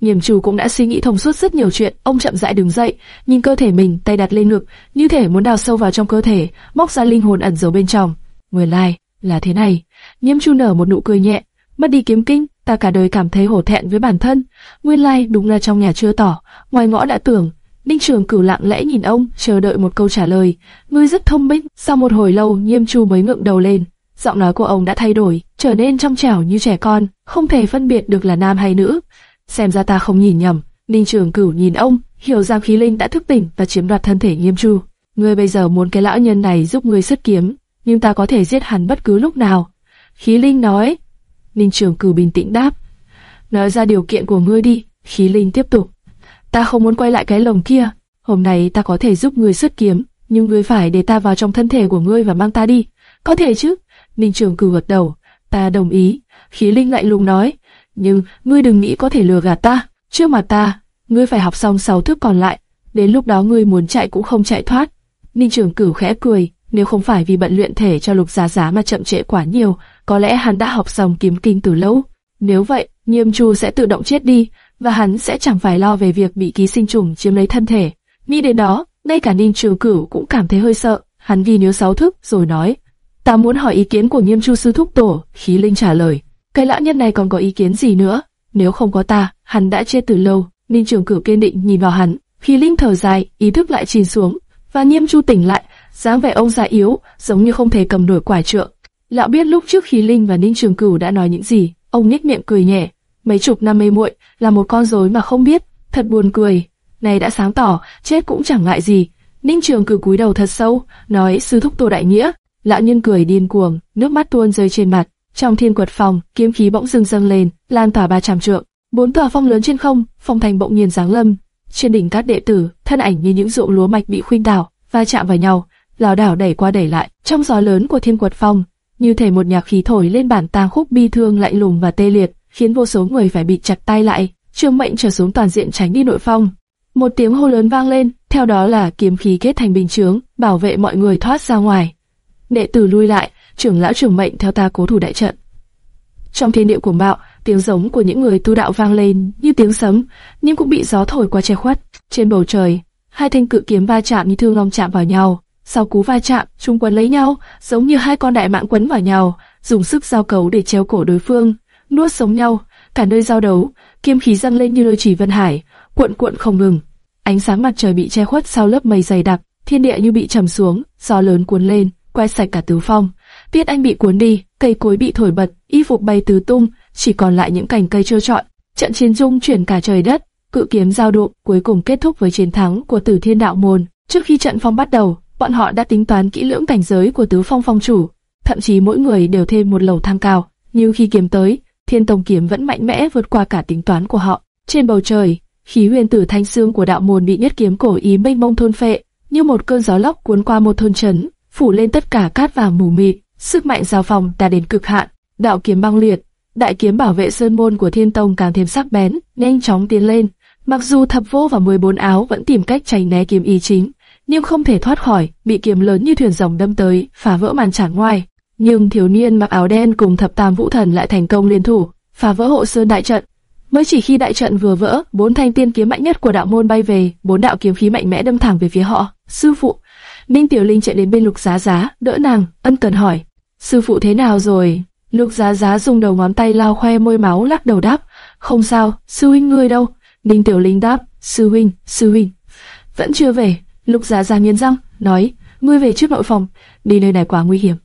Nghiêm Chủ cũng đã suy nghĩ thông suốt rất nhiều chuyện, ông chậm rãi đứng dậy, nhìn cơ thể mình, tay đặt lên ngực, như thể muốn đào sâu vào trong cơ thể, móc ra linh hồn ẩn giấu bên trong. Nguyên lai là thế này. Nghiêm Trù nở một nụ cười nhẹ, mất đi kiếm kinh, ta cả đời cảm thấy hổ thẹn với bản thân. Nguyên lai đúng là trong nhà chưa tỏ, ngoài ngõ đã tưởng. Ninh Trường Cửu lặng lẽ nhìn ông, chờ đợi một câu trả lời. Ngươi rất thông minh. Sau một hồi lâu, Nghiêm Chu mới ngượng đầu lên. Giọng nói của ông đã thay đổi, trở nên trong trẻo như trẻ con, không thể phân biệt được là nam hay nữ. Xem ra ta không nhìn nhầm. Ninh Trường Cửu nhìn ông, hiểu rằng khí linh đã thức tỉnh và chiếm đoạt thân thể Nghiêm Chu. Ngươi bây giờ muốn cái lão nhân này giúp ngươi xuất kiếm, nhưng ta có thể giết hắn bất cứ lúc nào. Khí linh nói. Ninh Trường Cửu bình tĩnh đáp. Nói ra điều kiện của ngươi đi. Khí linh tiếp tục. Ta không muốn quay lại cái lồng kia. Hôm nay ta có thể giúp ngươi xuất kiếm, nhưng ngươi phải để ta vào trong thân thể của ngươi và mang ta đi. Có thể chứ? Ninh Trường Cửu gật đầu. Ta đồng ý. Khí linh lạnh lùng nói nhưng ngươi đừng nghĩ có thể lừa gạt ta. Trước mặt ta, ngươi phải học xong sáu thước còn lại, đến lúc đó ngươi muốn chạy cũng không chạy thoát. Ninh Trường Cửu khẽ cười, nếu không phải vì bận luyện thể cho Lục Giá Giá mà chậm trễ quá nhiều, có lẽ hắn đã học xong kiếm kinh từ lâu. Nếu vậy, Nghiêm Chu sẽ tự động chết đi, và hắn sẽ chẳng phải lo về việc bị ký sinh trùng chiếm lấy thân thể. Nghĩ đến đó, ngay cả Ninh Trường Cửu cũng cảm thấy hơi sợ. Hắn ghi nhớ sáu thức rồi nói: "Ta muốn hỏi ý kiến của Nghiêm Chu sư thúc tổ." Khí Linh trả lời: cái lão nhân này còn có ý kiến gì nữa? Nếu không có ta, hắn đã chết từ lâu. Ninh Trường Cửu kiên định nhìn vào hắn. khí Linh thở dài, ý thức lại chìm xuống, và Nghiêm Chu tỉnh lại, dáng vẻ ông già yếu, giống như không thể cầm nổi quả trượng. Lão biết lúc trước khí Linh và Ninh Trường Cửu đã nói những gì, ông nhếch miệng cười nhẹ. Mấy chục năm mê muội, là một con rối mà không biết, thật buồn cười. Này đã sáng tỏ, chết cũng chẳng ngại gì. Ninh Trường Cửu cúi đầu thật sâu, nói sư thúc Tô Đại Nghĩa. Lão nhân cười điên cuồng, nước mắt tuôn rơi trên mặt. Trong thiên quật phòng, kiếm khí bỗng dưng dâng lên, lan tỏa ba trăm trượng. Bốn tòa phong lớn trên không, phong thành bỗng nhiên giáng lâm. Trên đỉnh các đệ tử, thân ảnh như những ruộng lúa mạch bị khuynh đảo, va chạm vào nhau, lảo đảo đẩy qua đẩy lại. Trong gió lớn của thiên quật phong, như thể một nhạc khí thổi lên bản tang khúc bi thương lạnh lùng và tê liệt, khiến vô số người phải bị chặt tay lại. Trương Mệnh trở xuống toàn diện tránh đi nội phong. Một tiếng hô lớn vang lên, theo đó là kiếm khí kết thành bình chướng, bảo vệ mọi người thoát ra ngoài. Đệ tử lui lại, trưởng lão trưởng mệnh theo ta cố thủ đại trận. Trong thiên địa cuồng bạo, tiếng giống của những người tu đạo vang lên như tiếng sấm, nhưng cũng bị gió thổi qua che khuất. Trên bầu trời, hai thanh cự kiếm va chạm như thương long chạm vào nhau. Sau cú va chạm, chúng quấn lấy nhau, giống như hai con đại mạng quấn vào nhau, dùng sức giao cấu để treo cổ đối phương, nuốt sống nhau. Cả nơi giao đấu, kiếm khí dâng lên như đôi chỉ vân hải, cuộn cuộn không ngừng. Ánh sáng mặt trời bị che khuất sau lớp mây dày đặc, thiên địa như bị trầm xuống, gió lớn cuốn lên, quay sạch cả tứ phong. Tiết Anh bị cuốn đi, cây cối bị thổi bật, y phục bay tứ tung, chỉ còn lại những cành cây trơ trọi. Trận chiến dung chuyển cả trời đất, cự kiếm giao đụng cuối cùng kết thúc với chiến thắng của Tử Thiên Đạo môn. Trước khi trận phong bắt đầu, bọn họ đã tính toán kỹ lưỡng cảnh giới của tứ phong phong chủ, thậm chí mỗi người đều thêm một lầu thang cao. Nhưng khi kiếm tới, Thiên Tông kiếm vẫn mạnh mẽ vượt qua cả tính toán của họ. Trên bầu trời, khí huyền tử thanh xương của đạo môn bị nhất kiếm cổ ý mênh mông thôn phệ, như một cơn gió lốc cuốn qua một thôn trấn, phủ lên tất cả cát vàng mù mịt. Sức mạnh giao phong đã đến cực hạn, đạo kiếm băng liệt, đại kiếm bảo vệ sơn môn của Thiên Tông càng thêm sắc bén, nhanh chóng tiến lên. Mặc dù thập vô và 14 áo vẫn tìm cách tránh né kiếm ý chính, nhưng không thể thoát khỏi, bị kiếm lớn như thuyền rồng đâm tới, phá vỡ màn chắn ngoài. Nhưng thiếu niên mặc áo đen cùng thập tam vũ thần lại thành công liên thủ, phá vỡ hộ sơn đại trận. Mới chỉ khi đại trận vừa vỡ, bốn thanh tiên kiếm mạnh nhất của đạo môn bay về, bốn đạo kiếm khí mạnh mẽ đâm thẳng về phía họ. Sư phụ, Ninh Tiểu Linh chạy đến bên Lục Giá Giá, đỡ nàng, ân cần hỏi, sư phụ thế nào rồi? Lục Giá Giá dùng đầu ngón tay lao khoe môi máu lắc đầu đáp, Không sao, sư huynh ngươi đâu? Ninh Tiểu Linh đáp, sư huynh, sư huynh. Vẫn chưa về, Lục Giá Giá nghiến răng, nói, ngươi về trước nội phòng, đi nơi này quá nguy hiểm.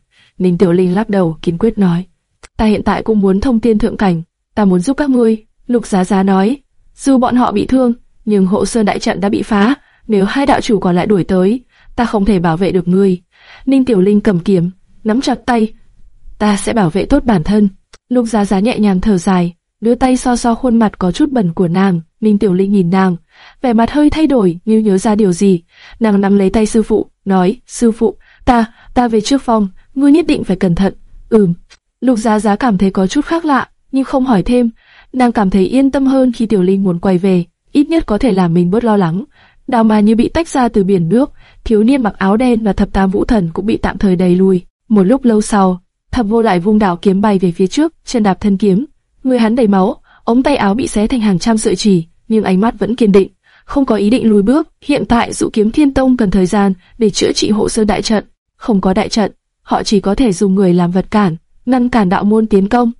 Ninh Tiểu Linh lắc đầu, kiên quyết nói, ta hiện tại cũng muốn thông tiên thượng cảnh, ta muốn giúp các ngươi. Lục Giá Giá nói, dù bọn họ bị thương, nhưng hộ sơn đại trận đã bị phá, nếu hai đạo chủ còn lại đuổi tới, ta không thể bảo vệ được ngươi. Ninh Tiểu Linh cầm kiếm, nắm chặt tay, ta sẽ bảo vệ tốt bản thân. Lục Giá Giá nhẹ nhàng thở dài, đưa tay so so khuôn mặt có chút bẩn của nàng. Ninh Tiểu Linh nhìn nàng, vẻ mặt hơi thay đổi như nhớ ra điều gì. Nàng nắm lấy tay sư phụ, nói, sư phụ, ta, ta về trước phòng, ngươi nhất định phải cẩn thận. Ừm. Lục Giá Giá cảm thấy có chút khác lạ, nhưng không hỏi thêm. Nàng cảm thấy yên tâm hơn khi Tiểu Linh muốn quay về, ít nhất có thể làm mình bớt lo lắng. Đào mà như bị tách ra từ biển nước, thiếu niên mặc áo đen và thập tam vũ thần cũng bị tạm thời đẩy lùi. Một lúc lâu sau, thập vô lại vung đảo kiếm bay về phía trước, chân đạp thân kiếm, người hắn đầy máu, ống tay áo bị xé thành hàng trăm sợi chỉ, nhưng ánh mắt vẫn kiên định, không có ý định lùi bước. Hiện tại dụ kiếm thiên tông cần thời gian để chữa trị hộ sơn đại trận, không có đại trận, họ chỉ có thể dùng người làm vật cản, ngăn cản đạo môn tiến công.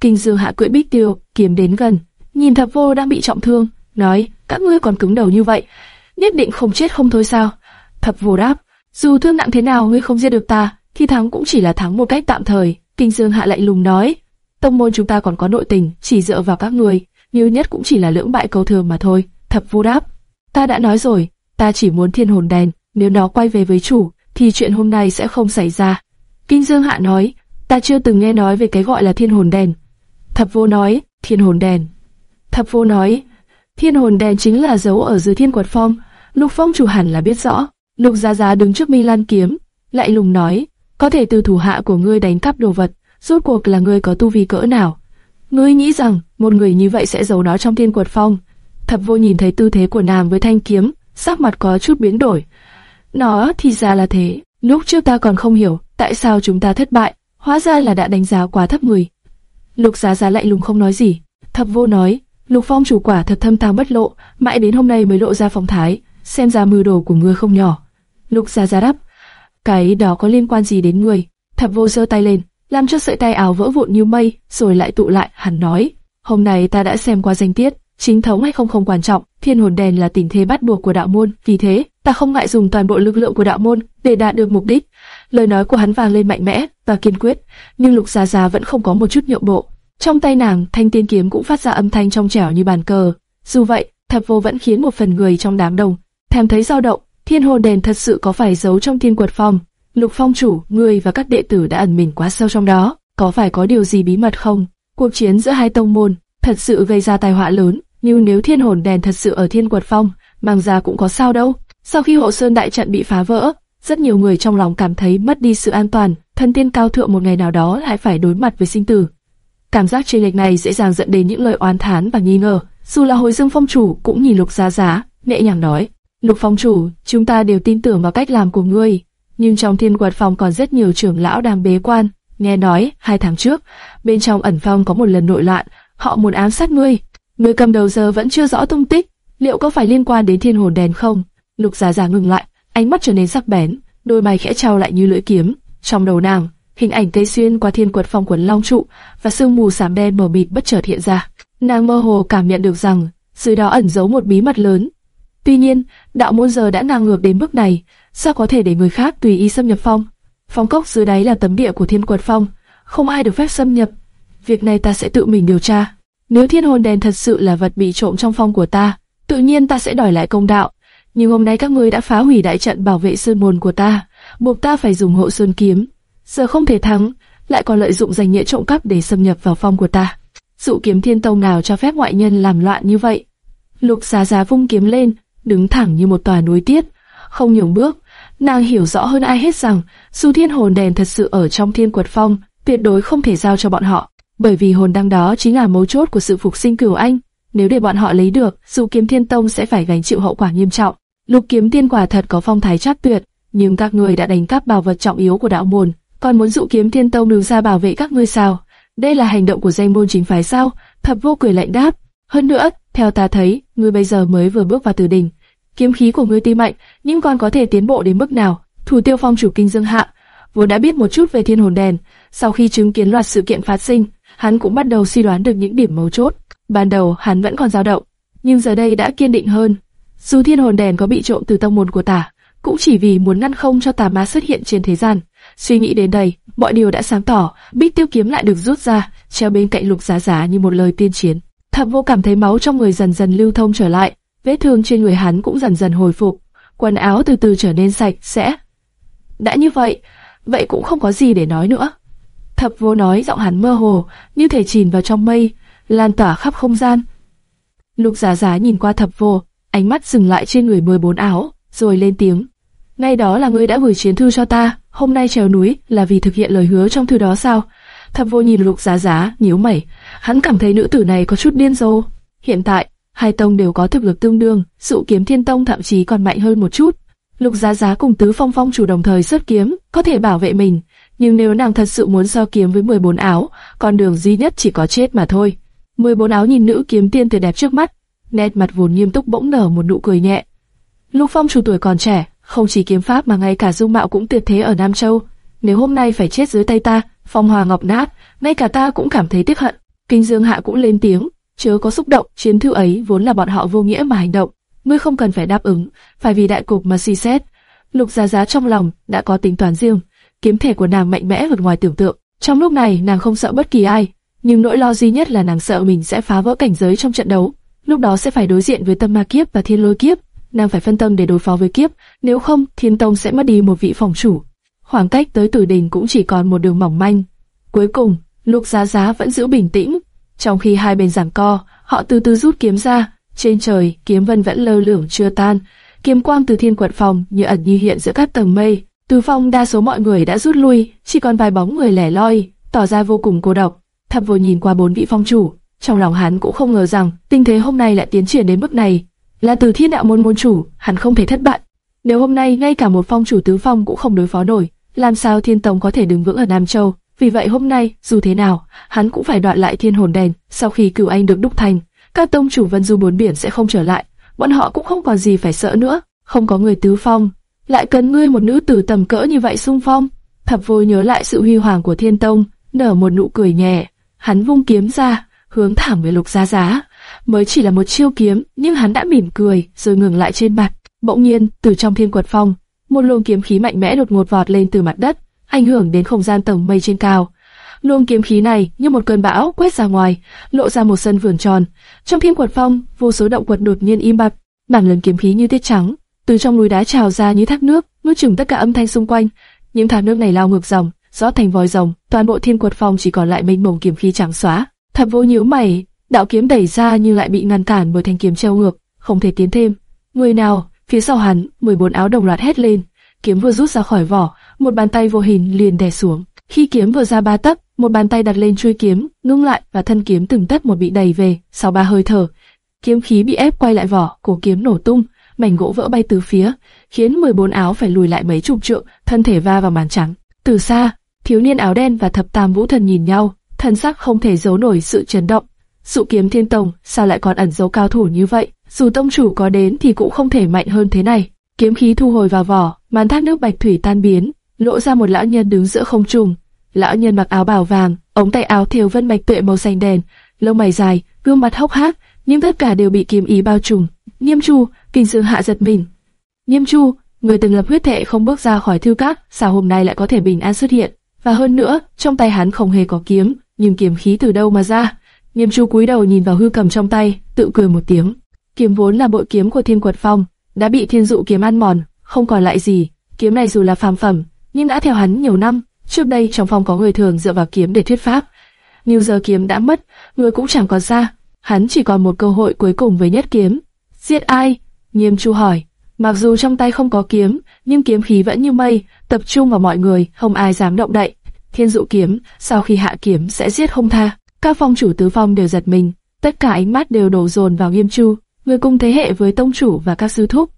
Kinh Dương hạ cưỡi bích tiêu, kiếm đến gần, nhìn thập vô đang bị trọng thương, nói: các ngươi còn cứng đầu như vậy, nhất định không chết không thôi sao? Thập vô đáp: dù thương nặng thế nào ngươi không giết được ta, thì thắng cũng chỉ là thắng một cách tạm thời. Kinh Dương hạ lạnh lùng nói: tông môn chúng ta còn có nội tình, chỉ dựa vào các ngươi nhiều nhất cũng chỉ là lưỡng bại câu thường mà thôi. Thập vô đáp, ta đã nói rồi, ta chỉ muốn thiên hồn đèn, nếu nó quay về với chủ, thì chuyện hôm nay sẽ không xảy ra. Kinh Dương Hạ nói, ta chưa từng nghe nói về cái gọi là thiên hồn đèn. Thập vô nói, thiên hồn đèn. Thập vô nói, thiên hồn đèn chính là dấu ở dưới thiên quật phong, lục phong chủ hẳn là biết rõ. Lục Giá Giá đứng trước mi lan kiếm, lại lùng nói, có thể từ thủ hạ của ngươi đánh cắp đồ vật, rốt cuộc là ngươi có tu vi cỡ nào? Ngươi nghĩ rằng một người như vậy sẽ giấu nó trong thiên quật phong? Thập vô nhìn thấy tư thế của nàng với thanh kiếm, sắc mặt có chút biến đổi. Nó thì ra là thế. Lúc trước ta còn không hiểu tại sao chúng ta thất bại, hóa ra là đã đánh giá quá thấp người. Lục Giá Giá lạnh lùng không nói gì. Thập vô nói, Lục Phong chủ quả thật thâm tàng bất lộ, mãi đến hôm nay mới lộ ra phong thái, xem ra mưu đồ của ngươi không nhỏ. Lục Giá Giá đáp, cái đó có liên quan gì đến ngươi? Thập vô giơ tay lên, làm cho sợi tay áo vỡ vụn như mây, rồi lại tụ lại, hắn nói, hôm nay ta đã xem qua danh tiết, chính thống hay không không quan trọng, thiên hồn đèn là tình thế bắt buộc của đạo môn, vì thế, ta không ngại dùng toàn bộ lực lượng của đạo môn để đạt được mục đích. Lời nói của hắn vang lên mạnh mẽ và kiên quyết, nhưng Lục gia gia vẫn không có một chút nhượng bộ. Trong tay nàng, thanh tiên kiếm cũng phát ra âm thanh trong trẻo như bàn cờ. Dù vậy, thập vô vẫn khiến một phần người trong đám đông thèm thấy dao động. Thiên hồn đèn thật sự có phải giấu trong thiên quật phong? Lục phong chủ, người và các đệ tử đã ẩn mình quá sâu trong đó, có phải có điều gì bí mật không? Cuộc chiến giữa hai tông môn thật sự gây ra tai họa lớn, nhưng nếu thiên hồn đèn thật sự ở thiên quật phong, mang ra cũng có sao đâu. Sau khi hộ sơn đại trận bị phá vỡ, rất nhiều người trong lòng cảm thấy mất đi sự an toàn, thân tiên cao thượng một ngày nào đó lại phải đối mặt với sinh tử. Cảm giác chênh lệch này dễ dàng dẫn đến những lời oán thán và nghi ngờ. Dù là hồi dương phong chủ cũng nhìn lục giá giá, nhẹ nhàng nói, lục phong chủ, chúng ta đều tin tưởng vào cách làm của ngươi, nhưng trong thiên quật phòng còn rất nhiều trưởng lão đang bế quan. Nghe nói, hai tháng trước, bên trong ẩn phong có một lần nội loạn, họ muốn ám sát ngươi. Người cầm đầu giờ vẫn chưa rõ tung tích, liệu có phải liên quan đến thiên hồn đèn không? Lục Giá Giá ngừng lại, ánh mắt trở nên sắc bén, đôi mày khẽ trao lại như lưỡi kiếm. Trong đầu nàng, hình ảnh Tây xuyên qua thiên quật phong quần long trụ và sương mù xám đen mờ mịt bất chợt hiện ra. Nàng mơ hồ cảm nhận được rằng dưới đó ẩn giấu một bí mật lớn. Tuy nhiên, đạo môn giờ đã ngang ngược đến mức này, sao có thể để người khác tùy ý xâm nhập phong? Phong cốc dưới đáy là tấm địa của thiên quật phong, không ai được phép xâm nhập. Việc này ta sẽ tự mình điều tra. Nếu thiên hồn đèn thật sự là vật bị trộm trong phong của ta, tự nhiên ta sẽ đòi lại công đạo. Nhưng hôm nay các ngươi đã phá hủy đại trận bảo vệ sơn môn của ta, buộc ta phải dùng hộ sơn kiếm. Giờ không thể thắng, lại còn lợi dụng danh nghĩa trộm cắp để xâm nhập vào phong của ta. Dụ kiếm thiên tông nào cho phép ngoại nhân làm loạn như vậy? Lục giá giá vung kiếm lên, đứng thẳng như một tòa núi tiết, không nhường bước. Nàng hiểu rõ hơn ai hết rằng, dù thiên hồn đèn thật sự ở trong thiên quật phong, tuyệt đối không thể giao cho bọn họ, bởi vì hồn đăng đó chính là mấu chốt của sự phục sinh cửu anh. Nếu để bọn họ lấy được, dù kiếm thiên tông sẽ phải gánh chịu hậu quả nghiêm trọng. Lục kiếm tiên quả thật có phong thái chắc tuyệt, nhưng các người đã đánh cắp bảo vật trọng yếu của đạo môn, còn muốn dụ kiếm thiên tông đứng ra bảo vệ các ngươi sao? Đây là hành động của danh môn chính phái sao? Thập vô cười lạnh đáp. Hơn nữa, theo ta thấy, ngươi bây giờ mới vừa bước vào tử đình, kiếm khí của ngươi tuy mạnh, nhưng còn có thể tiến bộ đến mức nào? Thủ tiêu phong chủ kinh dương hạ, vốn đã biết một chút về thiên hồn đèn, sau khi chứng kiến loạt sự kiện phát sinh, hắn cũng bắt đầu suy đoán được những điểm mấu chốt. Ban đầu hắn vẫn còn dao động, nhưng giờ đây đã kiên định hơn. Dù thiên hồn đèn có bị trộm từ tông môn của tả, cũng chỉ vì muốn ngăn không cho tà ma xuất hiện trên thế gian. Suy nghĩ đến đây, mọi điều đã sáng tỏ, bích tiêu kiếm lại được rút ra, treo bên cạnh lục giá giá như một lời tiên chiến. Thập vô cảm thấy máu trong người dần dần lưu thông trở lại, vết thương trên người hắn cũng dần dần hồi phục, quần áo từ từ trở nên sạch sẽ. Đã như vậy, vậy cũng không có gì để nói nữa. Thập vô nói giọng hắn mơ hồ, như thể chìm vào trong mây, lan tỏa khắp không gian. Lục giá giá nhìn qua thập vô, ánh mắt dừng lại trên người 14 áo, rồi lên tiếng. Ngay đó là ngươi đã gửi chiến thư cho ta, hôm nay trèo núi là vì thực hiện lời hứa trong thư đó sao? Thập vô nhìn lục giá giá, nhíu mày, hắn cảm thấy nữ tử này có chút điên rồ. Hiện tại, hai tông đều có thực lực tương đương, dụ kiếm thiên tông thậm chí còn mạnh hơn một chút. Lục giá giá cùng tứ phong phong chủ đồng thời xuất kiếm, có thể bảo vệ mình, nhưng nếu nàng thật sự muốn so kiếm với 14 áo, con đường duy nhất chỉ có chết mà thôi. 14 áo nhìn nữ kiếm tiên tuyệt đẹp trước mắt, nét mặt vốn nghiêm túc bỗng nở một nụ cười nhẹ. Lục phong chủ tuổi còn trẻ, không chỉ kiếm pháp mà ngay cả dung mạo cũng tuyệt thế ở Nam Châu. Nếu hôm nay phải chết dưới tay ta, phong hòa ngọc nát, ngay cả ta cũng cảm thấy tiếc hận. Kinh Dương Hạ cũng lên tiếng, chớ có xúc động, chiến thư ấy vốn là bọn họ vô nghĩa mà hành động, ngươi không cần phải đáp ứng, phải vì đại cục mà suy xét. Lục Giá Giá trong lòng đã có tính toán riêng, kiếm thể của nàng mạnh mẽ vượt ngoài tưởng tượng. Trong lúc này nàng không sợ bất kỳ ai, nhưng nỗi lo duy nhất là nàng sợ mình sẽ phá vỡ cảnh giới trong trận đấu. Lúc đó sẽ phải đối diện với tâm ma kiếp và thiên lôi kiếp, nàng phải phân tâm để đối phó với kiếp, nếu không thiên tông sẽ mất đi một vị phòng chủ. Khoảng cách tới tử đình cũng chỉ còn một đường mỏng manh. Cuối cùng, Lục Giá Giá vẫn giữ bình tĩnh, trong khi hai bên giảng co, họ từ từ rút kiếm ra. Trên trời, kiếm vân vẫn lơ lửng chưa tan, kiếm quang từ thiên quật phòng như ẩn như hiện giữa các tầng mây. Từ phong đa số mọi người đã rút lui, chỉ còn vài bóng người lẻ loi, tỏ ra vô cùng cô độc. Thập vô nhìn qua bốn vị phong chủ, trong lòng hắn cũng không ngờ rằng tình thế hôm nay lại tiến triển đến mức này. Là từ thiên đạo môn môn chủ, hắn không thể thất bại. Nếu hôm nay ngay cả một phong chủ tứ phong cũng không đối phó nổi, làm sao thiên tông có thể đứng vững ở Nam Châu? Vì vậy hôm nay, dù thế nào, hắn cũng phải đoạn lại thiên hồn đèn. Sau khi cửu anh được đúc thành, các tông chủ vân du bốn biển sẽ không trở lại, bọn họ cũng không còn gì phải sợ nữa. Không có người tứ phong, lại cần ngươi một nữ tử tầm cỡ như vậy xung phong. Thập vô nhớ lại sự huy hoàng của thiên tông, nở một nụ cười nhẹ. Hắn vung kiếm ra, hướng thẳng về lục giá giá. Mới chỉ là một chiêu kiếm, nhưng hắn đã mỉm cười, rồi ngừng lại trên mặt. Bỗng nhiên, từ trong thiên quật phong, một luồng kiếm khí mạnh mẽ đột ngột vọt lên từ mặt đất, ảnh hưởng đến không gian tầng mây trên cao. Luồng kiếm khí này như một cơn bão quét ra ngoài, lộ ra một sân vườn tròn. Trong thiên quật phong, vô số động quật đột nhiên im bặt, bản lớn kiếm khí như tiết trắng, từ trong núi đá trào ra như thác nước, nuốt chửng tất cả âm thanh xung quanh. Những thác nước này lao ngược dòng, rót thành vòi rồng, toàn bộ thiên quật phong chỉ còn lại mênh mông kiếm khí trắng xóa. Thập vô nhíu mày, đạo kiếm đẩy ra nhưng lại bị ngăn cản bởi thanh kiếm treo ngược, không thể tiến thêm. Người nào? Phía sau hắn, 14 áo đồng loạt hét lên. Kiếm vừa rút ra khỏi vỏ, một bàn tay vô hình liền đè xuống. Khi kiếm vừa ra ba tấc, một bàn tay đặt lên chuôi kiếm, ngưng lại và thân kiếm từng tấc một bị đẩy về. Sau ba hơi thở, kiếm khí bị ép quay lại vỏ, cổ kiếm nổ tung, mảnh gỗ vỡ bay từ phía, khiến 14 áo phải lùi lại mấy chục trượng, thân thể va vào màn trắng. Từ xa, thiếu niên áo đen và thập tam vũ thần nhìn nhau, thân sắc không thể giấu nổi sự chấn động. Dụ kiếm thiên tông, sao lại còn ẩn giấu cao thủ như vậy? Dù tông chủ có đến thì cũng không thể mạnh hơn thế này. Kiếm khí thu hồi vào vỏ, màn thác nước bạch thủy tan biến, lộ ra một lão nhân đứng giữa không trung. Lão nhân mặc áo bào vàng, ống tay áo thiều vân bạch tuệ màu xanh đen, lông mày dài, gương mặt hốc hác, nhưng tất cả đều bị kiếm ý bao trùm. Nghiêm Chu, kinh dương hạ giật mình. Nghiêm Chu, người từng lập huyết thệ không bước ra khỏi thư các, sao hôm nay lại có thể bình an xuất hiện? Và hơn nữa, trong tay hắn không hề có kiếm, nhưng kiếm khí từ đâu mà ra? Nghiêm Chu cúi đầu nhìn vào hư cầm trong tay, tự cười một tiếng. Kiếm vốn là bội kiếm của Thiên Quật Phong, đã bị Thiên Dụ kiếm ăn mòn, không còn lại gì. Kiếm này dù là phàm phẩm, nhưng đã theo hắn nhiều năm. Trước đây trong phòng có người thường dựa vào kiếm để thuyết pháp, nhưng giờ kiếm đã mất, người cũng chẳng còn ra. Hắn chỉ còn một cơ hội cuối cùng với nhất kiếm. Giết ai? Nghiêm Chu hỏi. Mặc dù trong tay không có kiếm, nhưng kiếm khí vẫn như mây, tập trung vào mọi người, không ai dám động đậy. Thiên dụ kiếm, sau khi hạ kiếm sẽ giết không tha. Các phong chủ tứ phong đều giật mình, tất cả ánh mắt đều đổ dồn vào Nghiêm Chu, người cùng thế hệ với tông chủ và các sư thúc.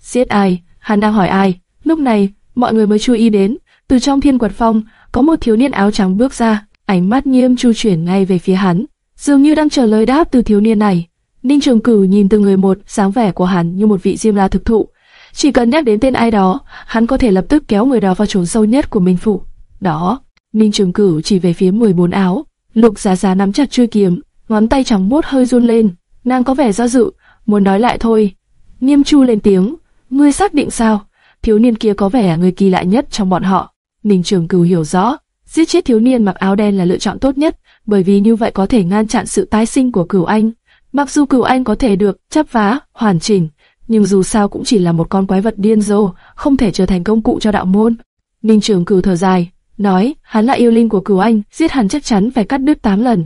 Giết ai? Hắn đang hỏi ai? Lúc này, mọi người mới chú ý đến, từ trong thiên quật phong, có một thiếu niên áo trắng bước ra, ánh mắt Nghiêm Chu chuyển ngay về phía hắn, dường như đang chờ lời đáp từ thiếu niên này. Ninh Trường Cửu nhìn từng người một, dáng vẻ của hắn như một vị diêm la thực thụ. Chỉ cần nhắc đến tên ai đó, hắn có thể lập tức kéo người đó vào chốn sâu nhất của Minh Phủ. Đó, Ninh Trường Cửu chỉ về phía 14 áo. Lục Giá Giá nắm chặt chuôi kiếm, ngón tay trắng muốt hơi run lên, nàng có vẻ do dự, muốn nói lại thôi. Niêm Chu lên tiếng, ngươi xác định sao? Thiếu niên kia có vẻ là người kỳ lạ nhất trong bọn họ. Ninh Trường Cửu hiểu rõ, giết chết thiếu niên mặc áo đen là lựa chọn tốt nhất, bởi vì như vậy có thể ngăn chặn sự tái sinh của Cửu Anh. Mặc dù Cửu Anh có thể được chắp vá, hoàn chỉnh, nhưng dù sao cũng chỉ là một con quái vật điên rồ, không thể trở thành công cụ cho đạo môn. Ninh Trường Cửu thở dài, nói, hắn là yêu linh của Cửu Anh, giết hắn chắc chắn phải cắt đứt 8 lần.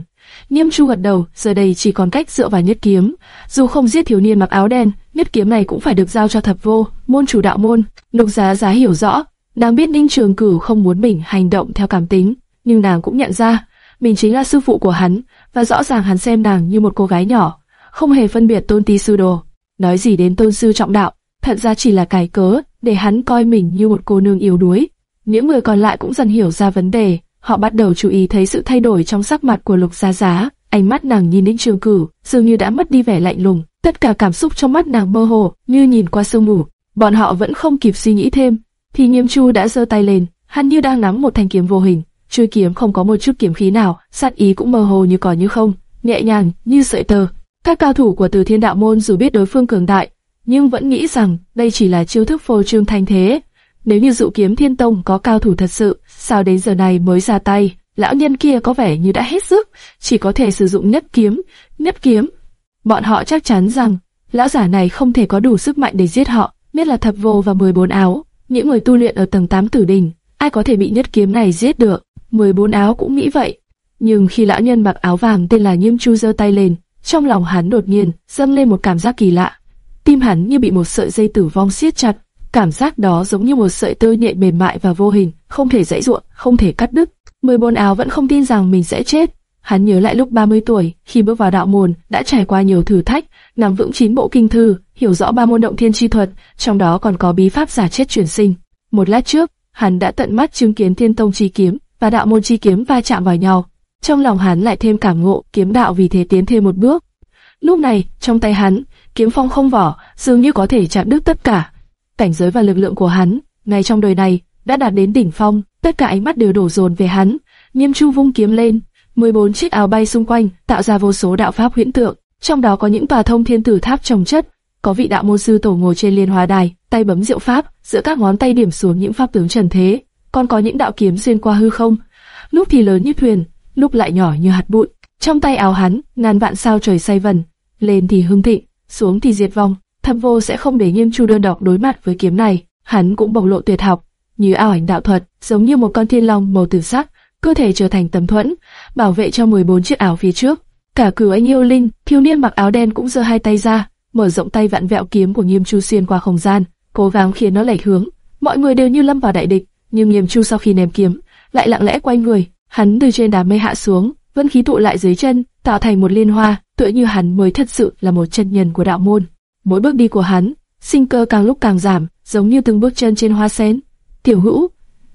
Niêm Chu gật đầu, giờ đây chỉ còn cách dựa vào nhất kiếm. Dù không giết thiếu niên mặc áo đen, nhất kiếm này cũng phải được giao cho thập vô, môn chủ đạo môn. Lục Giá Giá hiểu rõ, nàng biết Ninh Trường Cửu không muốn mình hành động theo cảm tính, nhưng nàng cũng nhận ra, mình chính là sư phụ của hắn, và rõ ràng hắn xem nàng như một cô gái nhỏ, không hề phân biệt tôn ti sư đồ. Nói gì đến tôn sư trọng đạo, thật ra chỉ là cải cớ để hắn coi mình như một cô nương yếu đuối. Những người còn lại cũng dần hiểu ra vấn đề, họ bắt đầu chú ý thấy sự thay đổi trong sắc mặt của Lục Giá Giá, ánh mắt nàng nhìn Ninh Trường Cửu dường như đã mất đi vẻ lạnh lùng, tất cả cảm xúc trong mắt nàng mơ hồ như nhìn qua sương mù. Bọn họ vẫn không kịp suy nghĩ thêm, thì Nghiêm Chu đã giơ tay lên, hắn như đang nắm một thanh kiếm vô hình, chuôi kiếm không có một chút kiếm khí nào, sát ý cũng mơ hồ như có như không, nhẹ nhàng như sợi tơ. Các cao thủ của Từ Thiên Đạo môn dù biết đối phương cường đại, nhưng vẫn nghĩ rằng đây chỉ là chiêu thức phô trương thanh thế. Nếu như dụ kiếm Thiên Tông có cao thủ thật sự, sao đến giờ này mới ra tay? Lão nhân kia có vẻ như đã hết sức, chỉ có thể sử dụng nhất kiếm, nhất kiếm. Bọn họ chắc chắn rằng lão giả này không thể có đủ sức mạnh để giết họ, biết là thập vô và 14 áo. Những người tu luyện ở tầng 8 tử đình, ai có thể bị nhất kiếm này giết được? 14 áo cũng nghĩ vậy. Nhưng khi lão nhân mặc áo vàng tên là Nghiêm Chu giơ tay lên, trong lòng hắn đột nhiên dâng lên một cảm giác kỳ lạ. Tim hắn như bị một sợi dây tử vong siết chặt, cảm giác đó giống như một sợi tơ nhện mềm mại và vô hình, không thể dãy ruộng, không thể cắt đứt. Mười bồn áo vẫn không tin rằng mình sẽ chết. Hắn nhớ lại lúc 30 tuổi, khi bước vào đạo môn, đã trải qua nhiều thử thách, nắm vững chín bộ kinh thư, hiểu rõ ba môn động thiên chi thuật, trong đó còn có bí pháp giả chết chuyển sinh. Một lát trước, hắn đã tận mắt chứng kiến thiên tông chi kiếm và đạo môn chi kiếm va chạm vào nhau. Trong lòng hắn lại thêm cảm ngộ, kiếm đạo vì thế tiến thêm một bước. Lúc này, trong tay hắn, kiếm phong không vỏ, dường như có thể chạm đứt tất cả. Cảnh giới và lực lượng của hắn, ngay trong đời này, đã đạt đến đỉnh phong, tất cả ánh mắt đều đổ dồn về hắn. Nghiêm Chu vung kiếm lên, 14 chiếc áo bay xung quanh, tạo ra vô số đạo pháp huyễn tượng, trong đó có những tòa thông thiên tử tháp trồng chất, có vị đạo môn sư tổ ngồi trên liên hoa đài, tay bấm diệu pháp, giữa các ngón tay điểm xuống những pháp tướng trần thế, còn có những đạo kiếm xuyên qua hư không, lúc thì lớn như thuyền, lúc lại nhỏ như hạt bụi. Trong tay áo hắn, ngàn vạn sao trời say vần, lên thì hưng thịnh, xuống thì diệt vong. Thâm vô sẽ không để nghiêm chu đơn độc đối mặt với kiếm này, hắn cũng bộc lộ tuyệt học, như ảo ảnh đạo thuật, giống như một con thiên long màu tử sắc, cơ thể trở thành tấm thuẫn, bảo vệ cho 14 chiếc áo phía trước. Cả cửu anh yêu linh, thiếu niên mặc áo đen cũng giơ hai tay ra, mở rộng tay vặn vẹo kiếm của Nghiêm Chu xuyên qua không gian, cố gắng khiến nó lệch hướng. Mọi người đều như lâm vào đại địch, nhưng Nghiêm Chu sau khi ném kiếm, lại lặng lẽ quay người, hắn từ trên đám mây hạ xuống, vân khí tụ lại dưới chân, tạo thành một liên hoa, tựa như hắn mới thật sự là một chân nhân của đạo môn. Mỗi bước đi của hắn, sinh cơ càng lúc càng giảm, giống như từng bước chân trên hoa sen. Tiểu Hữu,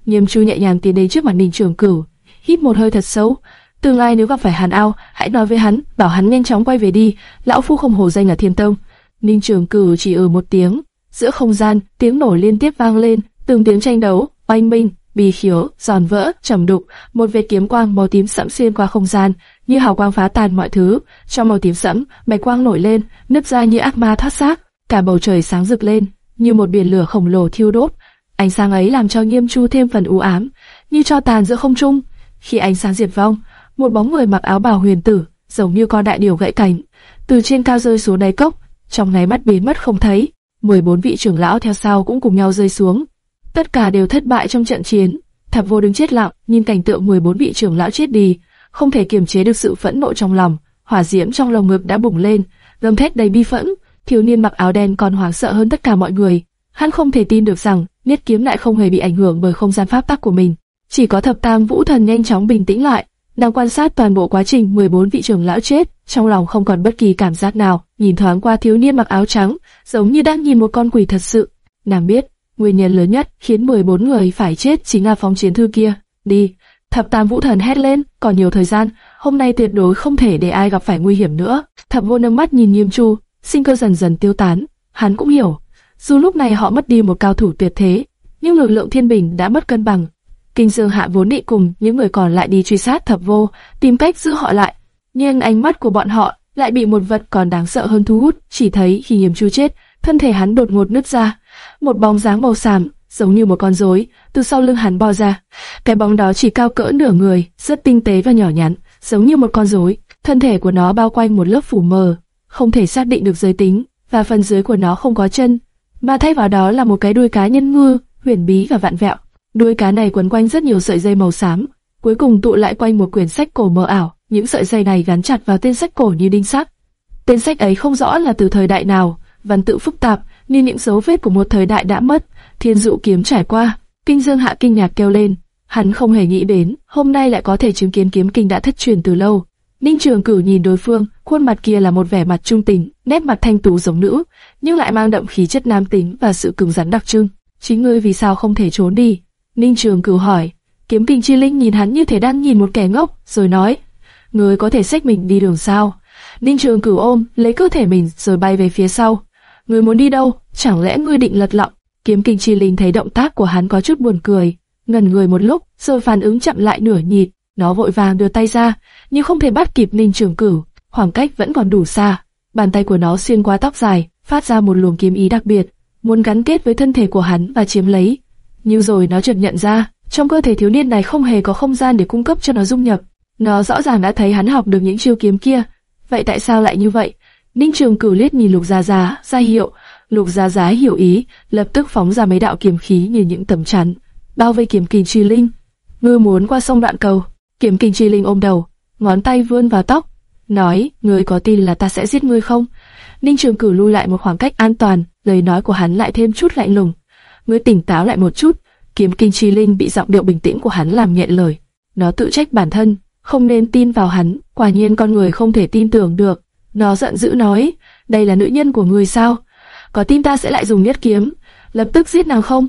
Nghiêm Chu nhẹ nhàng tiến đến trước mặt Ninh Trường Cửu, hít một hơi thật sâu. Tương lai nếu gặp phải Hàn Ao, hãy nói với hắn, bảo hắn nhanh chóng quay về đi. Lão phu không hổ danh là Thiên Tông. Ninh Trường Cửu chỉ ừ một tiếng, giữa không gian tiếng nổ liên tiếp vang lên, từng tiếng tranh đấu, oanh minh, bì khiếu, giòn vỡ, trầm đục, một vệt kiếm quang màu tím sẫm xuyên qua không gian, như hào quang phá tan mọi thứ. Trong màu tím sẫm, bạch quang nổi lên, nứt ra như ác ma thoát xác, cả bầu trời sáng rực lên, như một biển lửa khổng lồ thiêu đốt. Ánh sáng ấy làm cho Nghiêm Chu thêm phần u ám, như cho tàn giữa không trung. Khi ánh sáng diệt vong, một bóng người mặc áo bào huyền tử, giống như con đại điểu gãy cánh, từ trên cao rơi xuống đáy cốc, trong nháy mắt biến mất không thấy. 14 vị trưởng lão theo sau cũng cùng nhau rơi xuống, tất cả đều thất bại trong trận chiến. Thập Vô đứng chết lặng, nhìn cảnh tượng 14 vị trưởng lão chết đi, không thể kiềm chế được sự phẫn nộ trong lòng, hỏa diễm trong lồng ngực đã bùng lên, gầm thét đầy bi phẫn. Thiếu niên mặc áo đen còn hoảng sợ hơn tất cả mọi người. Hắn không thể tin được rằng Niết kiếm lại không hề bị ảnh hưởng bởi không gian pháp tắc của mình. Chỉ có thập tam vũ thần nhanh chóng bình tĩnh lại, đang quan sát toàn bộ quá trình 14 vị trưởng lão chết, trong lòng không còn bất kỳ cảm giác nào, nhìn thoáng qua thiếu niên mặc áo trắng, giống như đang nhìn một con quỷ thật sự. Nàng biết, Nguyên nhân lớn nhất khiến 14 người phải chết chính là phóng chiến thư kia. Đi, thập tam vũ thần hét lên, còn nhiều thời gian, hôm nay tuyệt đối không thể để ai gặp phải nguy hiểm nữa. Thập vô nâng mắt nhìn nghiêm chu, sinh cơ dần dần tiêu tán. Hắn cũng hiểu, dù lúc này họ mất đi một cao thủ tuyệt thế, nhưng lực lượng thiên bình đã mất cân bằng. Kinh Dương Hạ vốn định cùng những người còn lại đi truy sát thập vô, tìm cách giữ họ lại, nhưng ánh mắt của bọn họ lại bị một vật còn đáng sợ hơn thu hút. Chỉ thấy khi Nghiêm Chu chết, thân thể hắn đột ngột nứt ra, một bóng dáng màu xám giống như một con rối từ sau lưng hắn bò ra. Cái bóng đó chỉ cao cỡ nửa người, rất tinh tế và nhỏ nhắn, giống như một con rối. Thân thể của nó bao quanh một lớp phủ mờ, không thể xác định được giới tính, và phần dưới của nó không có chân, mà thay vào đó là một cái đuôi cá nhân ngư, huyền bí và vạn vẹo. Đuôi cá này quấn quanh rất nhiều sợi dây màu xám, cuối cùng tụ lại quanh một quyển sách cổ mờ ảo. Những sợi dây này gắn chặt vào tên sách cổ như đinh sắt. Tên sách ấy không rõ là từ thời đại nào, văn tự phức tạp, như những dấu vết của một thời đại đã mất. Thiên dụ kiếm trải qua, Kinh Dương Hạ kinh ngạc kêu lên, hắn không hề nghĩ đến, hôm nay lại có thể chứng kiến kiếm kinh đã thất truyền từ lâu. Ninh Trường Cửu nhìn đối phương, khuôn mặt kia là một vẻ mặt trung tình, nét mặt thanh tú giống nữ, nhưng lại mang đậm khí chất nam tính và sự cứng rắn đặc trưng. Chính ngươi vì sao không thể trốn đi? Ninh Trường Cửu hỏi. Kiếm Kinh Chi Linh nhìn hắn như thể đang nhìn một kẻ ngốc, rồi nói: Ngươi có thể xách mình đi đường sao? Ninh Trường Cửu ôm lấy cơ thể mình rồi bay về phía sau. Ngươi muốn đi đâu? Chẳng lẽ ngươi định lật lọng? Kiếm Kinh Chi Linh thấy động tác của hắn có chút buồn cười, ngần người một lúc, rồi phản ứng chậm lại nửa nhịp. Nó vội vàng đưa tay ra, nhưng không thể bắt kịp Ninh Trường Cửu, khoảng cách vẫn còn đủ xa. Bàn tay của nó xuyên qua tóc dài, phát ra một luồng kiếm ý đặc biệt, muốn gắn kết với thân thể của hắn và chiếm lấy. Nhưng rồi nó chợt nhận ra, trong cơ thể thiếu niên này không hề có không gian để cung cấp cho nó dung nhập. Nó rõ ràng đã thấy hắn học được những chiêu kiếm kia, vậy tại sao lại như vậy? Ninh Trường Cửu liếc nhìn Lục Gia Gia, ra hiệu. Lục Gia Giá hiểu ý, lập tức phóng ra mấy đạo kiếm khí như những tấm chắn, bao vây kiếm kinh chi linh. Ngươi muốn qua sông đoạn cầu? Kiếm kinh chi linh ôm đầu, ngón tay vươn vào tóc, nói: ngươi có tin là ta sẽ giết ngươi không? Ninh Trường Cửu lui lại một khoảng cách an toàn, lời nói của hắn lại thêm chút lạnh lùng. Ngươi tỉnh táo lại một chút. Kiếm kinh chi linh bị giọng điệu bình tĩnh của hắn làm nhẹ lời. Nó tự trách bản thân, không nên tin vào hắn. Quả nhiên con người không thể tin tưởng được. Nó giận dữ nói, đây là nữ nhân của người sao? Có tin ta sẽ lại dùng nhất kiếm, lập tức giết nàng không?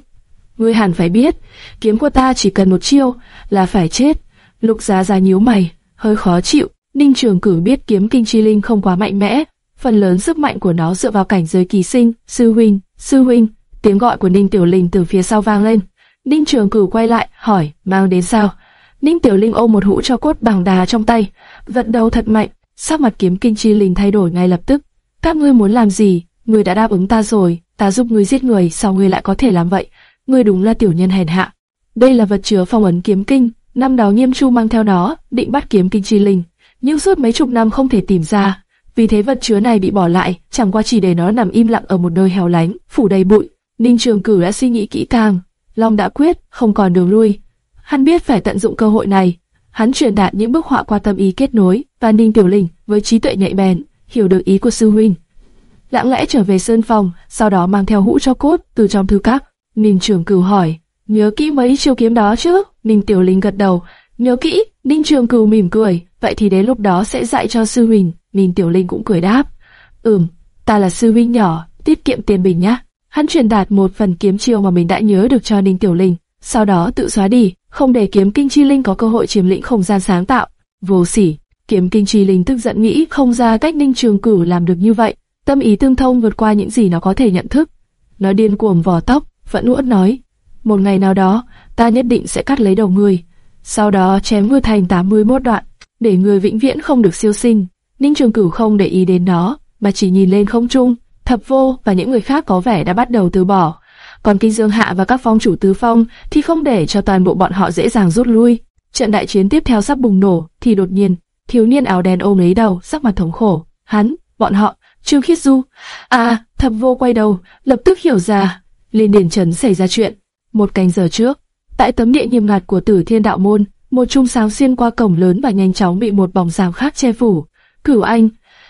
Ngươi hẳn phải biết, kiếm của ta chỉ cần một chiêu là phải chết. Lục Giá Giá nhíu mày, hơi khó chịu. Ninh Trường Cử biết kiếm kinh chi linh không quá mạnh mẽ, phần lớn sức mạnh của nó dựa vào cảnh giới kỳ sinh. Sư huynh, sư huynh, tiếng gọi của Ninh Tiểu Linh từ phía sau vang lên. Ninh Trường Cử quay lại, hỏi, mang đến sao? Ninh Tiểu Linh ôm một hũ cho cốt bằng đá trong tay, vận đầu thật mạnh, sắc mặt kiếm kinh chi linh thay đổi ngay lập tức. Các ngươi muốn làm gì? Ngươi đã đáp ứng ta rồi, ta giúp ngươi giết người, sao ngươi lại có thể làm vậy? Ngươi đúng là tiểu nhân hèn hạ. Đây là vật chứa phong ấn kiếm kinh, năm đó Nghiêm Chu mang theo nó, định bắt kiếm kinh chi linh, nhưng suốt mấy chục năm không thể tìm ra. Vì thế vật chứa này bị bỏ lại, chẳng qua chỉ để nó nằm im lặng ở một nơi hẻo lánh, phủ đầy bụi. Ninh Trường Cử đã suy nghĩ kỹ càng, Long đã quyết, không còn đường lui. Hắn biết phải tận dụng cơ hội này. Hắn truyền đạt những bức họa qua tâm ý kết nối, và Ninh Tiểu Linh với trí tuệ nhạy bén, hiểu được ý của sư huynh lặng lẽ trở về sơn phòng, sau đó mang theo hũ cho cốt từ trong thư các. Ninh Trường Cửu hỏi, nhớ kỹ mấy chiêu kiếm đó chứ? Ninh Tiểu Linh gật đầu, nhớ kỹ. Ninh Trường Cửu mỉm cười, vậy thì đến lúc đó sẽ dạy cho sư huynh. Ninh Tiểu Linh cũng cười đáp, ừm, ta là sư huynh nhỏ, tiết kiệm tiền bình nhá. Hắn truyền đạt một phần kiếm chiêu mà mình đã nhớ được cho Ninh Tiểu Linh, sau đó tự xóa đi, không để kiếm kinh chi linh có cơ hội chiếm lĩnh không gian sáng tạo. Vô sỉ, kiếm kinh chi linh tức giận nghĩ không ra cách Ninh Trường Cửu làm được như vậy, tâm ý tương thông vượt qua những gì nó có thể nhận thức. Nó điên cuồng vò tóc, vẫn uất nói, một ngày nào đó, ta nhất định sẽ cắt lấy đầu người, sau đó chém ngươi thành 81 đoạn, để người vĩnh viễn không được siêu sinh. Ninh Trường Cửu không để ý đến nó, mà chỉ nhìn lên không trung. Thập Vô và những người khác có vẻ đã bắt đầu từ bỏ. Còn Kinh Dương Hạ và các phong chủ tứ phong thì không để cho toàn bộ bọn họ dễ dàng rút lui. Trận đại chiến tiếp theo sắp bùng nổ thì đột nhiên, thiếu niên áo đen ôm lấy đầu, sắc mặt thống khổ. Hắn, bọn họ, Trương Khiết Du. À, Thập Vô quay đầu, lập tức hiểu ra, lên Điển Trấn xảy ra chuyện. Một canh giờ trước, tại tấm địa nghiêm ngặt của Tử Thiên Đạo Môn, một trung sáng xuyên qua cổng lớn và nhanh chóng bị một bóng dáng khác che phủ. Cửu Anh,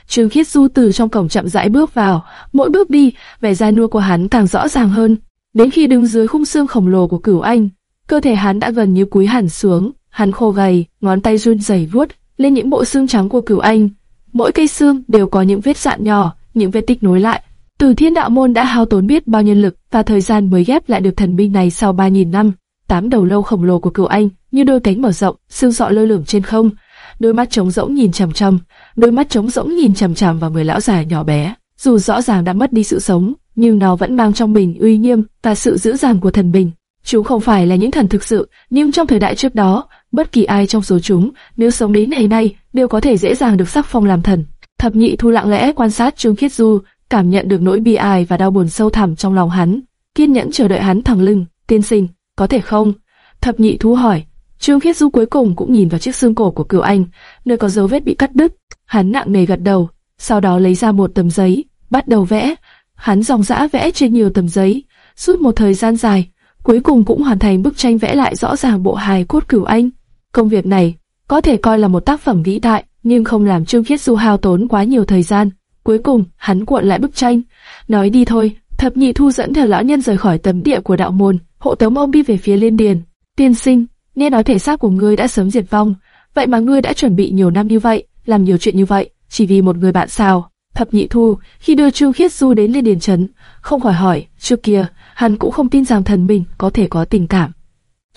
Trương Khiết Du từ trong cổng chậm rãi bước vào, mỗi bước đi, vẻ da nua của hắn càng rõ ràng hơn. Đến khi đứng dưới khung xương khổng lồ của Cửu Anh, cơ thể hắn đã gần như cúi hẳn xuống, hắn khô gầy, ngón tay run rẩy vuốt lên những bộ xương trắng của Cửu Anh. Mỗi cây xương đều có những vết dạn nhỏ, những vết tích nối lại. Từ Thiên Đạo môn đã hao tốn biết bao nhân lực và thời gian mới ghép lại được thần binh này sau 3000 năm. Tám đầu lâu khổng lồ của Cửu Anh như đôi cánh mở rộng, xương sọ lơ lửng trên không, đôi mắt trống rỗng nhìn chằm chằm, đôi mắt trống rỗng nhìn chằm chằm vào người lão già nhỏ bé. Dù rõ ràng đã mất đi sự sống, nhưng nó vẫn mang trong mình uy nghiêm và sự dữ dàng của thần bình. Chúng không phải là những thần thực sự, nhưng trong thời đại trước đó, bất kỳ ai trong số chúng, nếu sống đến ngày nay, đều có thể dễ dàng được sắc phong làm thần. Thập nhị thu lặng lẽ quan sát Trương Khiết Du, cảm nhận được nỗi bi ai và đau buồn sâu thẳm trong lòng hắn, kiên nhẫn chờ đợi hắn thẳng lưng, tiên sinh, có thể không? Thập nhị thu hỏi. Trương Khiết Du cuối cùng cũng nhìn vào chiếc xương cổ của cửu anh, nơi có dấu vết bị cắt đứt. Hắn nặng nề gật đầu, sau đó lấy ra một tấm giấy, bắt đầu vẽ. Hắn dòng dã vẽ trên nhiều tấm giấy, suốt một thời gian dài, cuối cùng cũng hoàn thành bức tranh vẽ lại rõ ràng bộ hài cốt cửu anh. Công việc này có thể coi là một tác phẩm vĩ đại, nhưng không làm Trương Khiết Du hao tốn quá nhiều thời gian. Cuối cùng, hắn cuộn lại bức tranh, nói đi thôi. Thập nhị thu dẫn theo lão nhân rời khỏi tấm địa của đạo môn, hộ tống ông đi về phía liên điền. Tiên sinh, nghe nói thể xác của ngươi đã sớm diệt vong, vậy mà ngươi đã chuẩn bị nhiều năm như vậy, làm nhiều chuyện như vậy, chỉ vì một người bạn sao? Thập nhị thu, khi đưa Trương Khiết Du đến liên điền trấn, không khỏi hỏi, trước kia, hắn cũng không tin rằng thần mình có thể có tình cảm.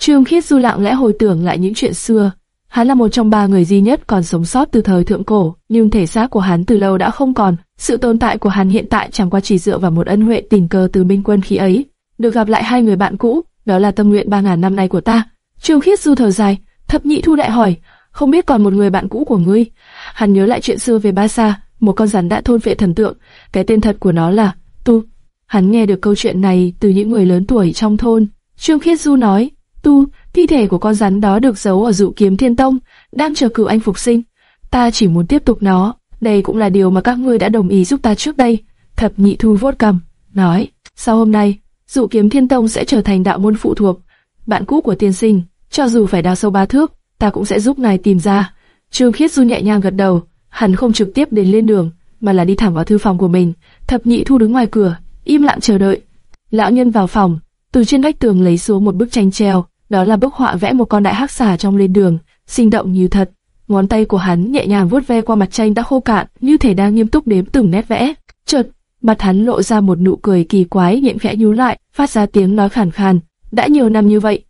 Trương Khiết Du lặng lẽ hồi tưởng lại những chuyện xưa, Hắn là một trong ba người duy nhất còn sống sót từ thời thượng cổ, nhưng thể xác của hắn từ lâu đã không còn. Sự tồn tại của hắn hiện tại chẳng qua chỉ dựa vào một ân huệ tình cờ từ Minh Quân khi ấy. Được gặp lại hai người bạn cũ, đó là tâm nguyện ba ngàn năm nay của ta. Trương Khiết du thở dài, thập nhị thu đại hỏi, không biết còn một người bạn cũ của ngươi? Hắn nhớ lại chuyện xưa về Ba Sa, một con rắn đã thôn vệ thần tượng, cái tên thật của nó là Tu. Hắn nghe được câu chuyện này từ những người lớn tuổi trong thôn. Trương Khiết du nói, Tu, thi thể của con rắn đó được giấu ở dụ kiếm thiên tông, đang chờ cửu anh phục sinh. Ta chỉ muốn tiếp tục nó, đây cũng là điều mà các ngươi đã đồng ý giúp ta trước đây. Thập nhị thu vuốt cầm, nói, sau hôm nay, dụ kiếm thiên tông sẽ trở thành đạo môn phụ thuộc. Bạn cũ của tiên sinh, cho dù phải đào sâu ba thước, ta cũng sẽ giúp ngài tìm ra. Trương Khiết Du nhẹ nhàng gật đầu, hắn không trực tiếp đến lên đường, mà là đi thẳng vào thư phòng của mình. Thập nhị thu đứng ngoài cửa, im lặng chờ đợi. Lão nhân vào phòng, từ trên vách tường lấy xuống một bức tranh treo, đó là bức họa vẽ một con đại hắc xà trong lên đường, sinh động như thật. Ngón tay của hắn nhẹ nhàng vuốt ve qua mặt tranh đã khô cạn, như thể đang nghiêm túc đếm từng nét vẽ. Chợt, mặt hắn lộ ra một nụ cười kỳ quái nhện khẽ nhú lại, phát ra tiếng nói khàn khàn. Đã nhiều năm như vậy,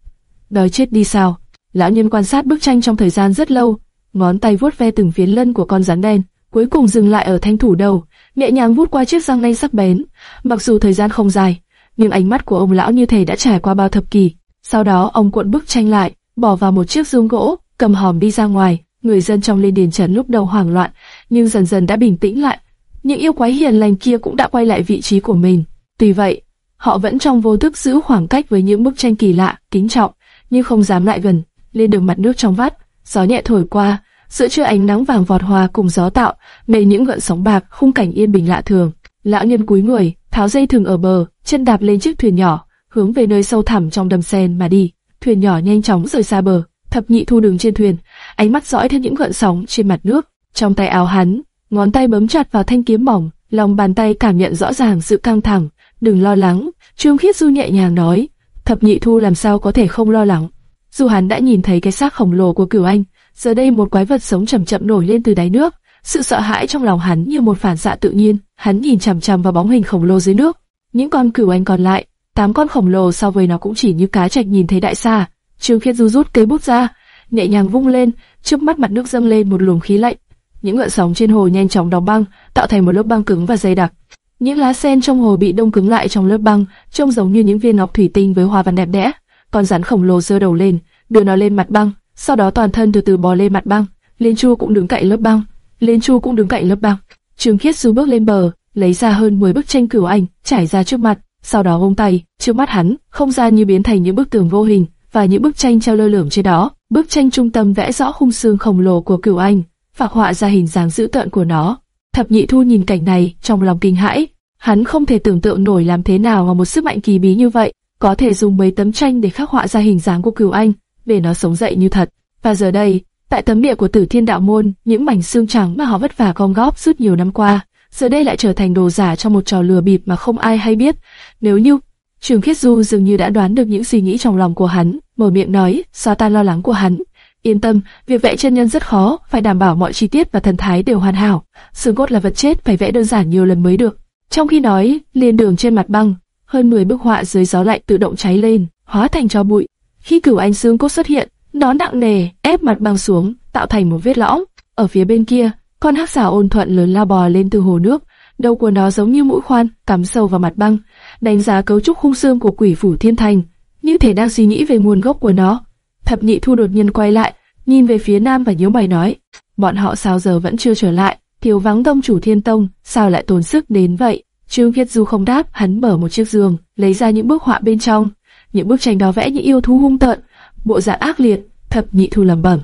đói chết đi sao? Lão nhân quan sát bức tranh trong thời gian rất lâu, ngón tay vuốt ve từng phiến lân của con rắn đen, cuối cùng dừng lại ở thanh thủ đầu, nhẹ nhàng vuốt qua chiếc răng nanh sắc bén. Mặc dù thời gian không dài, nhưng ánh mắt của ông lão như thể đã trải qua bao thập kỷ, sau đó ông cuộn bức tranh lại, bỏ vào một chiếc dung gỗ, cầm hòm đi ra ngoài. Người dân trong liên điền trấn lúc đầu hoảng loạn, nhưng dần dần đã bình tĩnh lại. Những yêu quái hiền lành kia cũng đã quay lại vị trí của mình. Tuy vậy, họ vẫn trong vô thức giữ khoảng cách với những bức tranh kỳ lạ, kính trọng, nhưng không dám lại gần. Lên đường mặt nước trong vắt, gió nhẹ thổi qua, giữa trưa ánh nắng vàng vọt hòa cùng gió tạo nên những gợn sóng bạc, khung cảnh yên bình lạ thường. Lão nhân cúi người, tháo dây thừng ở bờ, chân đạp lên chiếc thuyền nhỏ, hướng về nơi sâu thẳm trong đầm sen mà đi. Thuyền nhỏ nhanh chóng rời xa bờ, thập nhị thu đứng trên thuyền, ánh mắt dõi theo những gợn sóng trên mặt nước. Trong tay áo hắn, ngón tay bấm chặt vào thanh kiếm mỏng, lòng bàn tay cảm nhận rõ ràng sự căng thẳng. Đừng lo lắng, Trương Khiết Du nhẹ nhàng nói. Thập nhị thu làm sao có thể không lo lắng. Dù hắn đã nhìn thấy cái xác khổng lồ của cửu anh, giờ đây một quái vật sống chậm chậm nổi lên từ đáy nước. Sự sợ hãi trong lòng hắn như một phản xạ tự nhiên, hắn nhìn chằm chằm vào bóng hình khổng lồ dưới nước. Những con cửu anh còn lại, tám con khổng lồ so với nó cũng chỉ như cá trạch nhìn thấy đại xa. Trương Khiết Du rút cây bút ra, nhẹ nhàng vung lên, trước mắt mặt nước dâng lên một luồng khí lạnh. Những gợn sóng trên hồ nhanh chóng đóng băng, tạo thành một lớp băng cứng và dày đặc. Những lá sen trong hồ bị đông cứng lại trong lớp băng, trông giống như những viên ngọc thủy tinh với hoa văn đẹp đẽ. Con rắn khổng lồ giơ đầu lên, đưa nó lên mặt băng, sau đó toàn thân từ từ bò lên mặt băng. Liên Chu cũng đứng cạnh lớp băng, Liên Chu cũng đứng cạnh lớp băng. Trương Khiết Du bước lên bờ, lấy ra hơn 10 bức tranh cửu ảnh, trải ra trước mặt. Sau đó vung tay, trước mắt hắn, không gian như biến thành những bức tường vô hình và những bức tranh treo lơ lửng trên đó. Bức tranh trung tâm vẽ rõ khung xương khổng lồ của cửu anh, phác họa ra hình dáng dữ tợn của nó. Thập Nhị Thu nhìn cảnh này, trong lòng kinh hãi. Hắn không thể tưởng tượng nổi làm thế nào mà một sức mạnh kỳ bí như vậy có thể dùng mấy tấm tranh để khắc họa ra hình dáng của cửu anh, để nó sống dậy như thật. Và giờ đây, tại tấm địa của Tử Thiên Đạo môn, những mảnh xương trắng mà họ vất vả gom góp suốt nhiều năm qua, giờ đây lại trở thành đồ giả trong một trò lừa bịp mà không ai hay biết. Nếu như Trường Khiết Du dường như đã đoán được những suy nghĩ trong lòng của hắn, mở miệng nói, xóa tan lo lắng của hắn. Yên tâm, việc vẽ chân nhân rất khó, phải đảm bảo mọi chi tiết và thần thái đều hoàn hảo. Xương cốt là vật chết phải vẽ đơn giản nhiều lần mới được. Trong khi nói, liên đường trên mặt băng, hơn 10 bức họa dưới gió lạnh tự động cháy lên, hóa thành cho bụi. Khi cửu anh xương cốt xuất hiện, nó nặng nề ép mặt băng xuống, tạo thành một vết lõm. Ở phía bên kia, con hắc xà ôn thuận lớn lao bò lên từ hồ nước, đầu của nó giống như mũi khoan cắm sâu vào mặt băng, đánh giá cấu trúc khung xương của quỷ phủ thiên thành, như thể đang suy nghĩ về nguồn gốc của nó. Thập nhị thu đột nhiên quay lại, nhìn về phía nam và nhíu mày nói, bọn họ sao giờ vẫn chưa trở lại? Thiếu vắng tông chủ thiên tông, sao lại tốn sức đến vậy? Trương Viết Du không đáp, hắn mở một chiếc giường, lấy ra những bức họa bên trong. Những bức tranh đó vẽ những yêu thú hung tợn, bộ dạng ác liệt, thập nhị thu lẩm bẩm.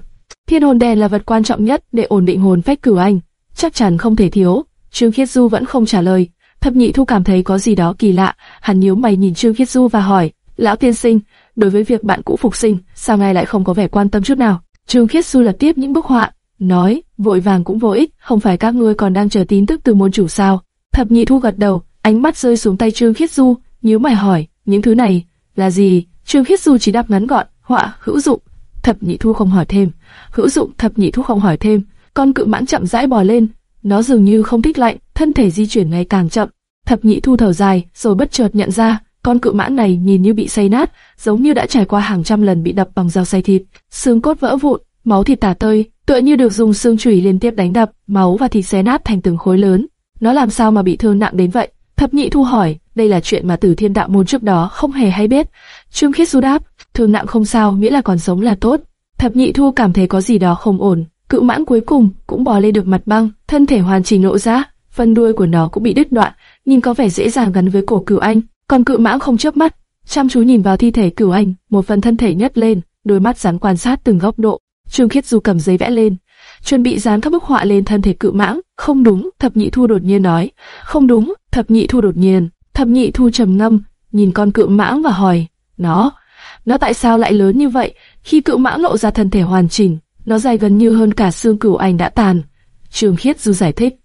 Thiên hồn đèn là vật quan trọng nhất để ổn định hồn phách cửu anh, chắc chắn không thể thiếu. Trương Khiết Du vẫn không trả lời. Thập nhị thu cảm thấy có gì đó kỳ lạ, hắn nhíu mày nhìn Trương Khiết Du và hỏi, lão tiên sinh, đối với việc bạn cũ phục sinh, sao ngài lại không có vẻ quan tâm chút nào? Trương Khiết Du lật tiếp những bức họa, nói, vội vàng cũng vô ích, không phải các ngươi còn đang chờ tin tức từ môn chủ sao? Thập nhị thu gật đầu, ánh mắt rơi xuống tay Trương Khiết Du, nhíu mày hỏi, những thứ này là gì? Trương Khiết Du chỉ đáp ngắn gọn, họa hữu dụng. Thập nhị thu không hỏi thêm, hữu dụng thập nhị thu không hỏi thêm. Con cự mãn chậm rãi bò lên, nó dường như không thích lạnh, thân thể di chuyển ngày càng chậm. Thập nhị thu thở dài, rồi bất chợt nhận ra, con cự mãn này nhìn như bị xay nát, giống như đã trải qua hàng trăm lần bị đập bằng dao xay thịt, xương cốt vỡ vụn, máu thịt tả tơi, tựa như được dùng xương chùy liên tiếp đánh đập, máu và thịt xé nát thành từng khối lớn. Nó làm sao mà bị thương nặng đến vậy? Thập nhị thu hỏi, đây là chuyện mà Tử Thiên Đạo môn trước đó không hề hay biết. Trương Khiết Du đáp, thương nặng không sao, miễn là còn sống là tốt. Thập nhị thu cảm thấy có gì đó không ổn. Cự mãn cuối cùng cũng bò lên được mặt băng, thân thể hoàn chỉnh lộ ra, phần đuôi của nó cũng bị đứt đoạn, nhìn có vẻ dễ dàng gắn với cổ cửu anh. Còn cự mãng không chớp mắt, chăm chú nhìn vào thi thể cửu anh, một phần thân thể nhấc lên, đôi mắt rắn quan sát từng góc độ. Trương Khiết Du cầm giấy vẽ lên, chuẩn bị dán các bức họa lên thân thể cự mãng. Không đúng, thập nhị thu đột nhiên nói. Không đúng, thập nhị thu đột nhiên. Thập nhị thu trầm ngâm, nhìn con cự mãng và hỏi, nó, nó tại sao lại lớn như vậy? Khi cự mãng lộ ra thân thể hoàn chỉnh, nó dài gần như hơn cả xương cửu anh đã tàn. Trương Khiết Du giải thích,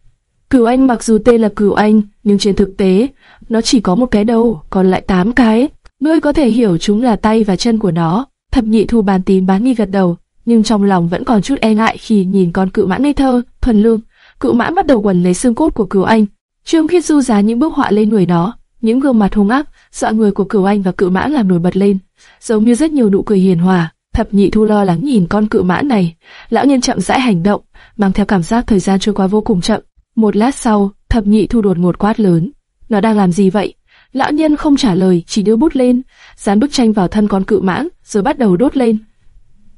cửu anh mặc dù tên là cửu anh, nhưng trên thực tế, nó chỉ có một cái đầu, còn lại tám cái. Ngươi có thể hiểu chúng là tay và chân của nó. Thập nhị thu bàn tín bán nghi gật đầu, nhưng trong lòng vẫn còn chút e ngại khi nhìn con cự mãn ngây thơ, thuần lương. Cự mãn bắt đầu quần lấy xương cốt của cửu anh. Trương Khiết Du giá những bức họa lên người nó, những gương mặt hung ác, dọa người của cửu anh và cự mãn làm nổi bật lên, giống như rất nhiều nụ cười hiền hòa. Thập nhị thu lo lắng nhìn con cự mãn này, lão nhân chậm rãi hành động, mang theo cảm giác thời gian trôi qua vô cùng chậm. Một lát sau, thập nhị thu đột ngột quát lớn, nó đang làm gì vậy? Lão nhân không trả lời, chỉ đưa bút lên, dán bức tranh vào thân con cự mãng, rồi bắt đầu đốt lên.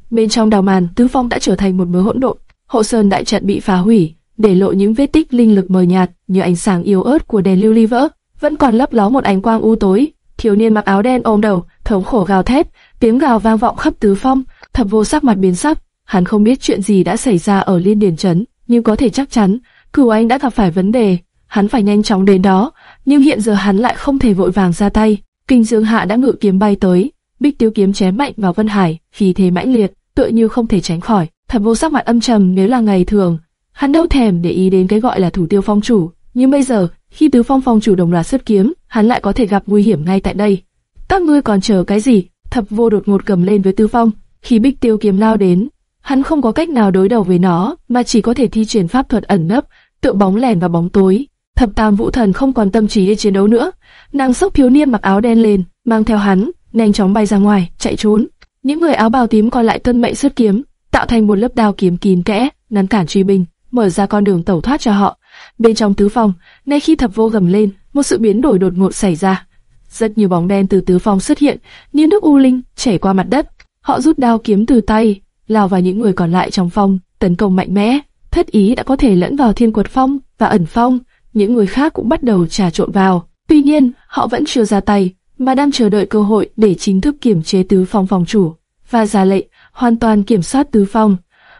Bên trong đào màn, tứ phong đã trở thành một mớ hỗn độn. Hộ sơn đại trận bị phá hủy, để lộ những vết tích linh lực mờ nhạt, như ánh sáng yếu ớt của đèn lưu ly vỡ, vẫn còn lấp ló một ánh quang u tối. Thiếu niên mặc áo đen ôm đầu, thống khổ gào thét, tiếng gào vang vọng khắp tứ phong. Thập vô sắc mặt biến sắc, hắn không biết chuyện gì đã xảy ra ở liên điển trấn, nhưng có thể chắc chắn, cửu anh đã gặp phải vấn đề, hắn phải nhanh chóng đến đó, nhưng hiện giờ hắn lại không thể vội vàng ra tay. Kinh Dương Hạ đã ngự kiếm bay tới, Bích Tiêu kiếm chém mạnh vào Vân Hải, khí thế mãnh liệt, tựa như không thể tránh khỏi. Thẩm Vô sắc mặt âm trầm nếu là ngày thường, hắn đâu thèm để ý đến cái gọi là thủ tiêu phong chủ, nhưng bây giờ, khi tứ phong phong chủ đồng loạt xuất kiếm, hắn lại có thể gặp nguy hiểm ngay tại đây. Các ngươi còn chờ cái gì? Thập Vô đột ngột cầm lên với Tứ Phong, khi Bích Tiêu kiếm lao đến, hắn không có cách nào đối đầu với nó, mà chỉ có thể thi triển pháp thuật ẩn nấp, tựa bóng lẻn vào bóng tối. Thập Tam Vũ Thần không còn tâm trí để chiến đấu nữa, nàng sốc thiếu niên mặc áo đen lên, mang theo hắn, nhanh chóng bay ra ngoài, chạy trốn. Những người áo bào tím còn lại tuân mệnh xuất kiếm, tạo thành một lớp đao kiếm kín kẽ, ngăn cản truy binh, mở ra con đường tẩu thoát cho họ. Bên trong tứ phòng, ngay khi thập vô gầm lên, một sự biến đổi đột ngột xảy ra. Rất nhiều bóng đen từ tứ phòng xuất hiện, như nước u linh chảy qua mặt đất. Họ rút đao kiếm từ tay, lao vào những người còn lại trong phòng, tấn công mạnh mẽ. Thất ý đã có thể lẫn vào thiên quật phong và ẩn phong, những người khác cũng bắt đầu trà trộn vào. Tuy nhiên, họ vẫn chưa ra tay, mà đang chờ đợi cơ hội để chính thức kiểm chế tứ phong phòng chủ và ra lệnh hoàn toàn kiểm soát tứ phong.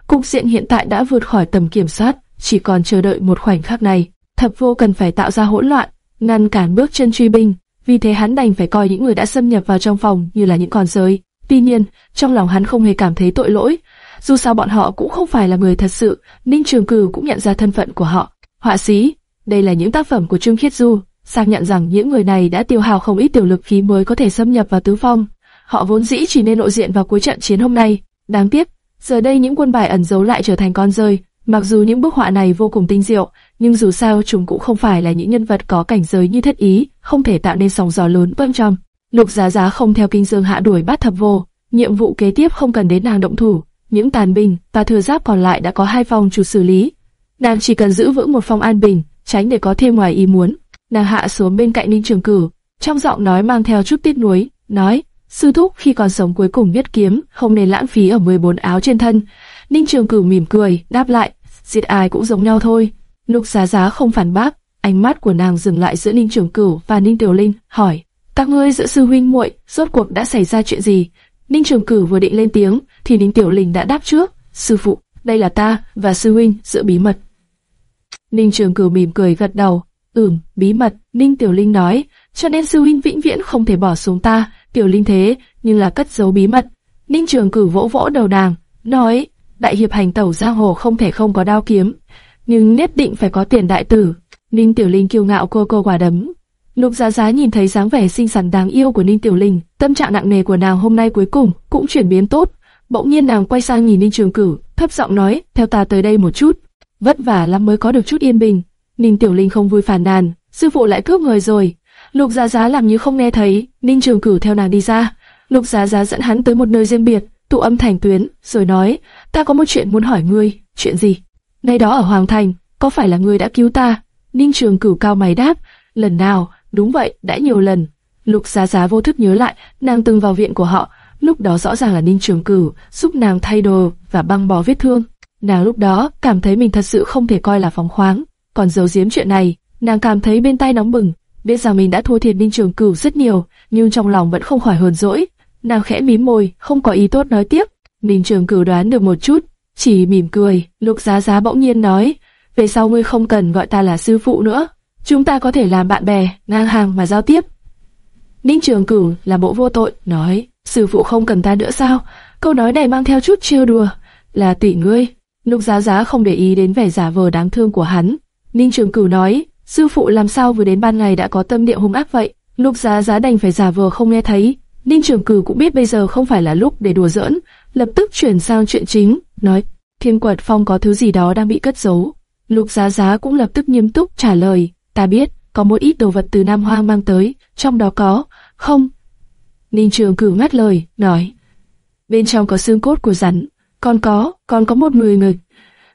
Cục diện hiện tại đã vượt khỏi tầm kiểm soát, chỉ còn chờ đợi một khoảnh khắc này. Thập vô cần phải tạo ra hỗn loạn, ngăn cản bước chân truy binh, vì thế hắn đành phải coi những người đã xâm nhập vào trong phòng như là những con rơi. Tuy nhiên, trong lòng hắn không hề cảm thấy tội lỗi, dù sao bọn họ cũng không phải là người thật sự, Ninh Trường Cử cũng nhận ra thân phận của họ. Họa sĩ, đây là những tác phẩm của Trương Khiết Du, xác nhận rằng những người này đã tiêu hào không ít tiểu lực khí mới có thể xâm nhập vào tứ phong. Họ vốn dĩ chỉ nên lộ diện vào cuối trận chiến hôm nay. Đáng tiếc, giờ đây những quân bài ẩn giấu lại trở thành con rơi. Mặc dù những bức họa này vô cùng tinh diệu, nhưng dù sao chúng cũng không phải là những nhân vật có cảnh giới như thất ý, không thể tạo nên sóng gió lớn vâng trong. Lục Giá Giá không theo kinh dương hạ đuổi bắt thập vô, nhiệm vụ kế tiếp không cần đến nàng động thủ, những tàn binh và thừa giáp còn lại đã có hai phòng chủ xử lý. Nàng chỉ cần giữ vững một phòng an bình, tránh để có thêm ngoài ý muốn. Nàng hạ xuống bên cạnh Ninh Trường Cử, trong giọng nói mang theo chút tiếc nuối, nói: Sư thúc khi còn sống cuối cùng biết kiếm, không nên lãng phí ở 14 áo trên thân. Ninh Trường Cửu mỉm cười, đáp lại, giết ai cũng giống nhau thôi. Lục Giá Giá không phản bác, ánh mắt của nàng dừng lại giữa Ninh Trường Cửu và Ninh Tiểu Linh, hỏi: "Các ngươi giữa sư huynh muội, rốt cuộc đã xảy ra chuyện gì?" Ninh Trường Cửu vừa định lên tiếng, thì Ninh Tiểu Linh đã đáp trước: "Sư phụ, đây là ta và sư huynh giữ bí mật." Ninh Trường Cửu mỉm cười gật đầu, "Ừm, bí mật." Ninh Tiểu Linh nói: "Cho nên sư huynh vĩnh viễn không thể bỏ xuống ta." Tiểu Linh thế, nhưng là cất giấu bí mật. Ninh Trường Cửu vỗ vỗ đầu nàng, nói: "Đại hiệp hành tẩu giang hồ không thể không có đao kiếm, nhưng nhất định phải có tiền đại tử." Ninh Tiểu Linh kiêu ngạo cô cô quả đấm. Lục Giá Giá nhìn thấy dáng vẻ xinh xắn đáng yêu của Ninh Tiểu Linh, tâm trạng nặng nề của nàng hôm nay cuối cùng cũng chuyển biến tốt. Bỗng nhiên nàng quay sang nhìn Ninh Trường Cửu, thấp giọng nói: "Theo ta tới đây một chút." Vất vả lắm mới có được chút yên bình. Ninh Tiểu Linh không vui phản nàn, sư phụ lại cướp người rồi. Lục Giá Giá làm như không nghe thấy, Ninh Trường Cửu theo nàng đi ra. Lục Giá Giá dẫn hắn tới một nơi riêng biệt, tụ âm thành tuyến, rồi nói: "Ta có một chuyện muốn hỏi ngươi." "Chuyện gì?" "Nay đó ở Hoàng Thành, có phải là ngươi đã cứu ta?" Ninh Trường Cửu cao mày đáp: "Lần nào?" "Đúng vậy, đã nhiều lần." Lục Giá Giá vô thức nhớ lại, nàng từng vào viện của họ, lúc đó rõ ràng là Ninh Trường Cửu giúp nàng thay đồ và băng bó vết thương. Nàng lúc đó cảm thấy mình thật sự không thể coi là phóng khoáng, còn giấu giếm chuyện này, nàng cảm thấy bên tai nóng bừng, biết rằng mình đã thua thiệt Ninh Trường Cửu rất nhiều, nhưng trong lòng vẫn không khỏi hờn dỗi. Nàng khẽ mím môi, không có ý tốt nói tiếp. Ninh Trường Cửu đoán được một chút, chỉ mỉm cười. Lục Giá Giá bỗng nhiên nói, về sau ngươi không cần gọi ta là sư phụ nữa, chúng ta có thể làm bạn bè, ngang hàng mà giao tiếp. Ninh Trường Cửu là bộ vô tội, nói, sư phụ không cần ta nữa sao? Câu nói này mang theo chút trêu đùa, là tỷ ngươi. Lục Giá Giá không để ý đến vẻ giả vờ đáng thương của hắn. Ninh Trường Cửu nói, sư phụ làm sao vừa đến ban ngày đã có tâm địa hung ác vậy? Lục Giá Giá đành phải giả vờ không nghe thấy. Ninh Trường Cửu cũng biết bây giờ không phải là lúc để đùa giỡn, lập tức chuyển sang chuyện chính, nói, Thiên Quật Phong có thứ gì đó đang bị cất giấu. Lục Giá Giá cũng lập tức nghiêm túc trả lời, ta biết, có một ít đồ vật từ Nam Hoang mang tới, trong đó có, không. Ninh Trường Cửu ngắt lời, nói, bên trong có xương cốt của rắn, còn có, còn có một người người.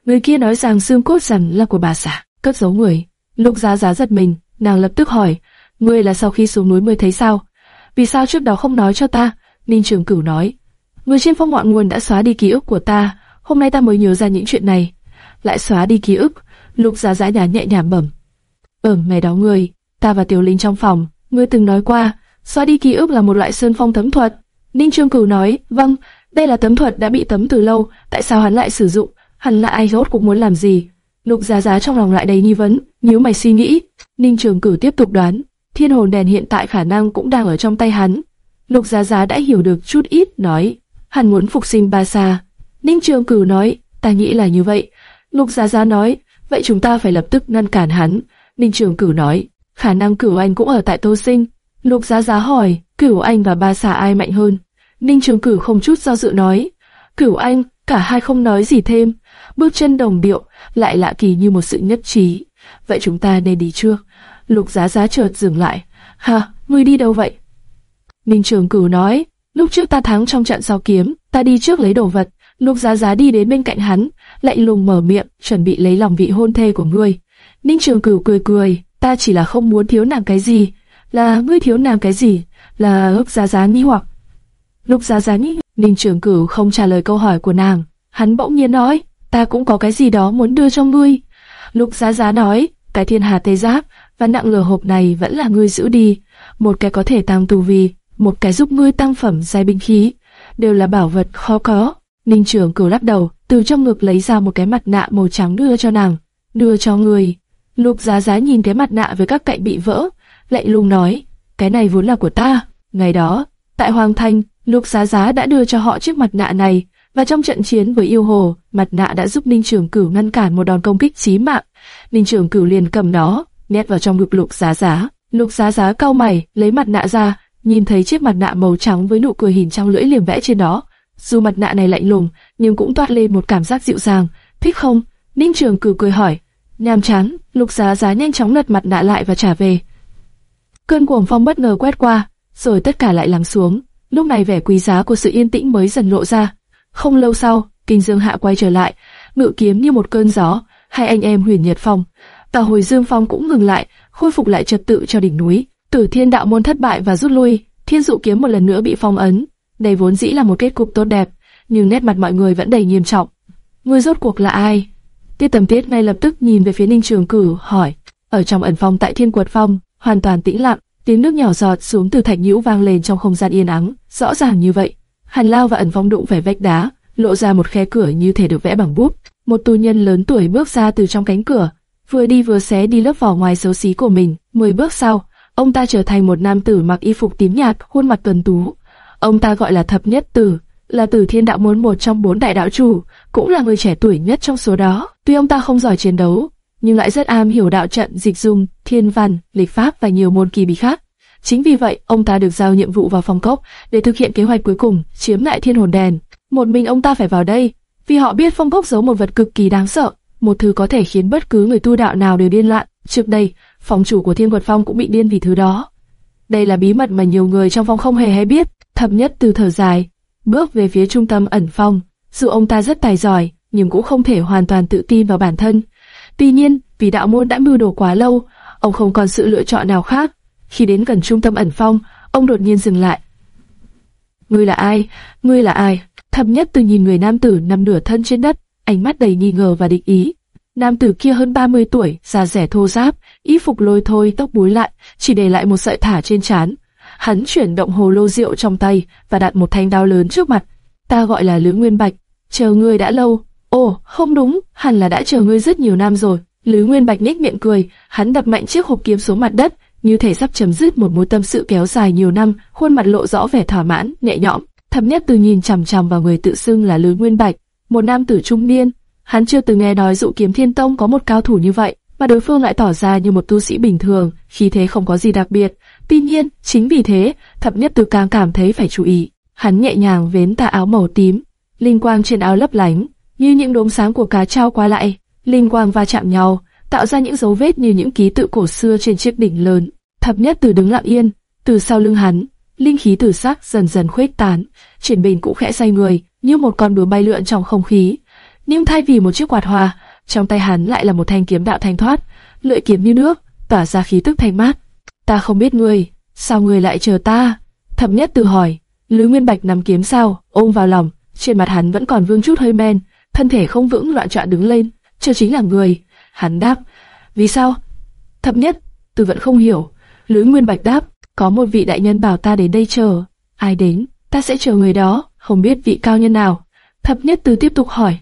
Người kia nói rằng xương cốt rắn là của bà xã, cất giấu người. Lục Giá Giá giật mình, nàng lập tức hỏi, ngươi là sau khi xuống núi mới thấy sao? Vì sao trước đó không nói cho ta? Ninh Trường Cửu nói, người trên phong ngọn nguồn đã xóa đi ký ức của ta, hôm nay ta mới nhớ ra những chuyện này. Lại xóa đi ký ức, Lục Giá giã nhả nhẹ nhàng bẩm. Ừm, mày đó người ta và Tiểu Linh trong phòng, ngươi từng nói qua, xóa đi ký ức là một loại sơn phong thấm thuật. Ninh Trường Cửu nói, vâng, đây là tấm thuật đã bị tấm từ lâu, tại sao hắn lại sử dụng? Hắn là ai rốt cũng muốn làm gì? Lục Giá Giá trong lòng lại đầy nghi vấn, nhíu mày suy nghĩ. Ninh Trường Cửu tiếp tục đoán, thiên hồn đèn hiện tại khả năng cũng đang ở trong tay hắn. Lục Giá Giá đã hiểu được chút ít, nói, hắn muốn phục sinh Ba Sa. Ninh Trường Cửu nói, ta nghĩ là như vậy. Lục Giá Giá nói, vậy chúng ta phải lập tức ngăn cản hắn. Ninh Trường Cửu nói, khả năng Cửu Anh cũng ở tại Tô Sinh. Lục Giá Giá hỏi, Cửu Anh và Ba Sa ai mạnh hơn? Ninh Trường Cửu không chút do dự nói, Cửu Anh, cả hai không nói gì thêm, bước chân đồng điệu, lại lạ kỳ như một sự nhất trí. Vậy chúng ta nên đi chưa? Lục Giá Giá chợt dừng lại. Hả, ngươi đi đâu vậy? Ninh Trường Cửu nói, lúc trước ta thắng trong trận giao kiếm, ta đi trước lấy đồ vật. Lục Giá Giá đi đến bên cạnh hắn, lạnh lùng mở miệng, chuẩn bị lấy lòng vị hôn thê của ngươi. Ninh Trường Cửu cười cười, ta chỉ là không muốn thiếu nàng cái gì, là ngươi thiếu nàng cái gì, là Lục Giá Giá nghi hoặc. Lục Giá Giá nghi, Ninh Trường Cửu không trả lời câu hỏi của nàng, hắn bỗng nhiên nói, ta cũng có cái gì đó muốn đưa cho ngươi. Lục Giá Giá nói, cái thiên hà tây giáp và nặng lửa hộp này vẫn là ngươi giữ đi, một cái có thể tăng tu vi, một cái giúp ngươi tăng phẩm giai binh khí, đều là bảo vật khó có. Ninh trưởng Cửu lắc đầu, từ trong ngực lấy ra một cái mặt nạ màu trắng đưa cho nàng, đưa cho người. Lục Giá Giá nhìn cái mặt nạ với các cạnh bị vỡ, lạnh lùng nói, cái này vốn là của ta. Ngày đó, tại Hoàng Thành, Lục Giá Giá đã đưa cho họ chiếc mặt nạ này, và trong trận chiến với yêu hồ, mặt nạ đã giúp Ninh trưởng Cửu ngăn cản một đòn công kích chí mạng. Ninh Trường Cửu liền cầm nó, nhét vào trong ngực Lục Giá Giá. Lục Giá Giá cau mày, lấy mặt nạ ra, nhìn thấy chiếc mặt nạ màu trắng với nụ cười hình trong lưỡi liềm vẽ trên đó. Dù mặt nạ này lạnh lùng, nhưng cũng toát lên một cảm giác dịu dàng. Thích không? Ninh Trường Cửu cười hỏi. Nham chán, Lục Giá Giá nhanh chóng lật mặt nạ lại và trả về. Cơn cuồng phong bất ngờ quét qua, rồi tất cả lại lắng xuống. Lúc này vẻ quý giá của sự yên tĩnh mới dần lộ ra. Không lâu sau, Kinh Dương Hạ quay trở lại, ngự kiếm như một cơn gió. Hai anh em Huyền Nhật Phong và Hồi Dương Phong cũng ngừng lại, khôi phục lại trật tự cho đỉnh núi. Tử Thiên Đạo môn thất bại và rút lui, Thiên Dụ kiếm một lần nữa bị phong ấn. Đây vốn dĩ là một kết cục tốt đẹp, nhưng nét mặt mọi người vẫn đầy nghiêm trọng. Người rốt cuộc là ai? Tiết Tầm Tiết ngay lập tức nhìn về phía Ninh Trường Cử, hỏi: ở trong ẩn phong tại Thiên Quật Phong, hoàn toàn tĩnh lặng, tiếng nước nhỏ giọt xuống từ thạch nhũ vang lên trong không gian yên ắng, rõ ràng như vậy. Hàn Lao và ẩn phong đụng phải vách đá, lộ ra một khe cửa như thể được vẽ bằng bút. Một tù nhân lớn tuổi bước ra từ trong cánh cửa, vừa đi vừa xé đi lớp vỏ ngoài xấu xí của mình. Mười bước sau, ông ta trở thành một nam tử mặc y phục tím nhạt, khuôn mặt tuấn tú. Ông ta gọi là Thập Nhất Tử, là Tử Thiên Đạo môn một trong bốn đại đạo chủ, cũng là người trẻ tuổi nhất trong số đó. Tuy ông ta không giỏi chiến đấu, nhưng lại rất am hiểu đạo trận, dịch dung, thiên văn, lịch pháp và nhiều môn kỳ bí khác. Chính vì vậy, ông ta được giao nhiệm vụ vào phòng cốc để thực hiện kế hoạch cuối cùng, chiếm lại thiên hồn đèn. Một mình ông ta phải vào đây, vì họ biết phong cốc giấu một vật cực kỳ đáng sợ, một thứ có thể khiến bất cứ người tu đạo nào đều điên loạn. Trước đây, phòng chủ của Thiên Quật Phong cũng bị điên vì thứ đó. Đây là bí mật mà nhiều người trong phong không hề hay biết. Thập nhất từ thở dài, bước về phía trung tâm ẩn phong. Dù ông ta rất tài giỏi, nhưng cũng không thể hoàn toàn tự tin vào bản thân. Tuy nhiên, vì đạo môn đã mưu đồ quá lâu, ông không còn sự lựa chọn nào khác. Khi đến gần trung tâm ẩn phong, ông đột nhiên dừng lại. Ngươi là ai? Ngươi là ai? Thập nhất từ nhìn người nam tử nằm nửa thân trên đất, ánh mắt đầy nghi ngờ và địch ý. Nam tử kia hơn 30 tuổi, da rẻ thô ráp, y phục lôi thôi, tóc búi lại, chỉ để lại một sợi thả trên trán. Hắn chuyển động hồ lô rượu trong tay và đặt một thanh đao lớn trước mặt. Ta gọi là Lữ Nguyên Bạch, chờ ngươi đã lâu. Ồ, không đúng, hẳn là đã chờ ngươi rất nhiều năm rồi. Lữ Nguyên Bạch nhếch miệng cười, hắn đập mạnh chiếc hộp kiếm xuống mặt đất, như thể sắp chấm dứt một mối tâm sự kéo dài nhiều năm, khuôn mặt lộ rõ vẻ thỏa mãn, nhẹ nhõm. Thẩm Nhất Từ nhìn chằm chằm vào người tự xưng là Lữ Nguyên Bạch, một nam tử trung niên. Hắn chưa từng nghe nói dụ kiếm thiên tông có một cao thủ như vậy, mà đối phương lại tỏ ra như một tu sĩ bình thường, khí thế không có gì đặc biệt. Tuy nhiên, chính vì thế, Thẩm Nhất Từ càng cảm thấy phải chú ý. Hắn nhẹ nhàng vén tà áo màu tím, linh quang trên áo lấp lánh, như những đốm sáng của cá trao qua lại, linh quang va chạm nhau, tạo ra những dấu vết như những ký tự cổ xưa trên chiếc đỉnh lớn. Thập nhất từ đứng lặng yên, từ sau lưng hắn, linh khí tử sắc dần dần khuếch tán, triển bình cũng khẽ xoay người, như một con bướm bay lượn trong không khí. Nhưng thay vì một chiếc quạt hòa, trong tay hắn lại là một thanh kiếm đạo thanh thoát, lưỡi kiếm như nước, tỏa ra khí tức thanh mát. Ta không biết ngươi, sao ngươi lại chờ ta? Thập nhất từ hỏi. Lữ Nguyên Bạch nắm kiếm sao, ôm vào lòng, trên mặt hắn vẫn còn vương chút hơi men, thân thể không vững loạn trọn đứng lên, chờ chính là người. Hắn đáp, vì sao? Thập nhất, từ vẫn không hiểu. Lữ Nguyên Bạch đáp, có một vị đại nhân bảo ta đến đây chờ. Ai đến, ta sẽ chờ người đó, không biết vị cao nhân nào. Thập nhất từ tiếp tục hỏi.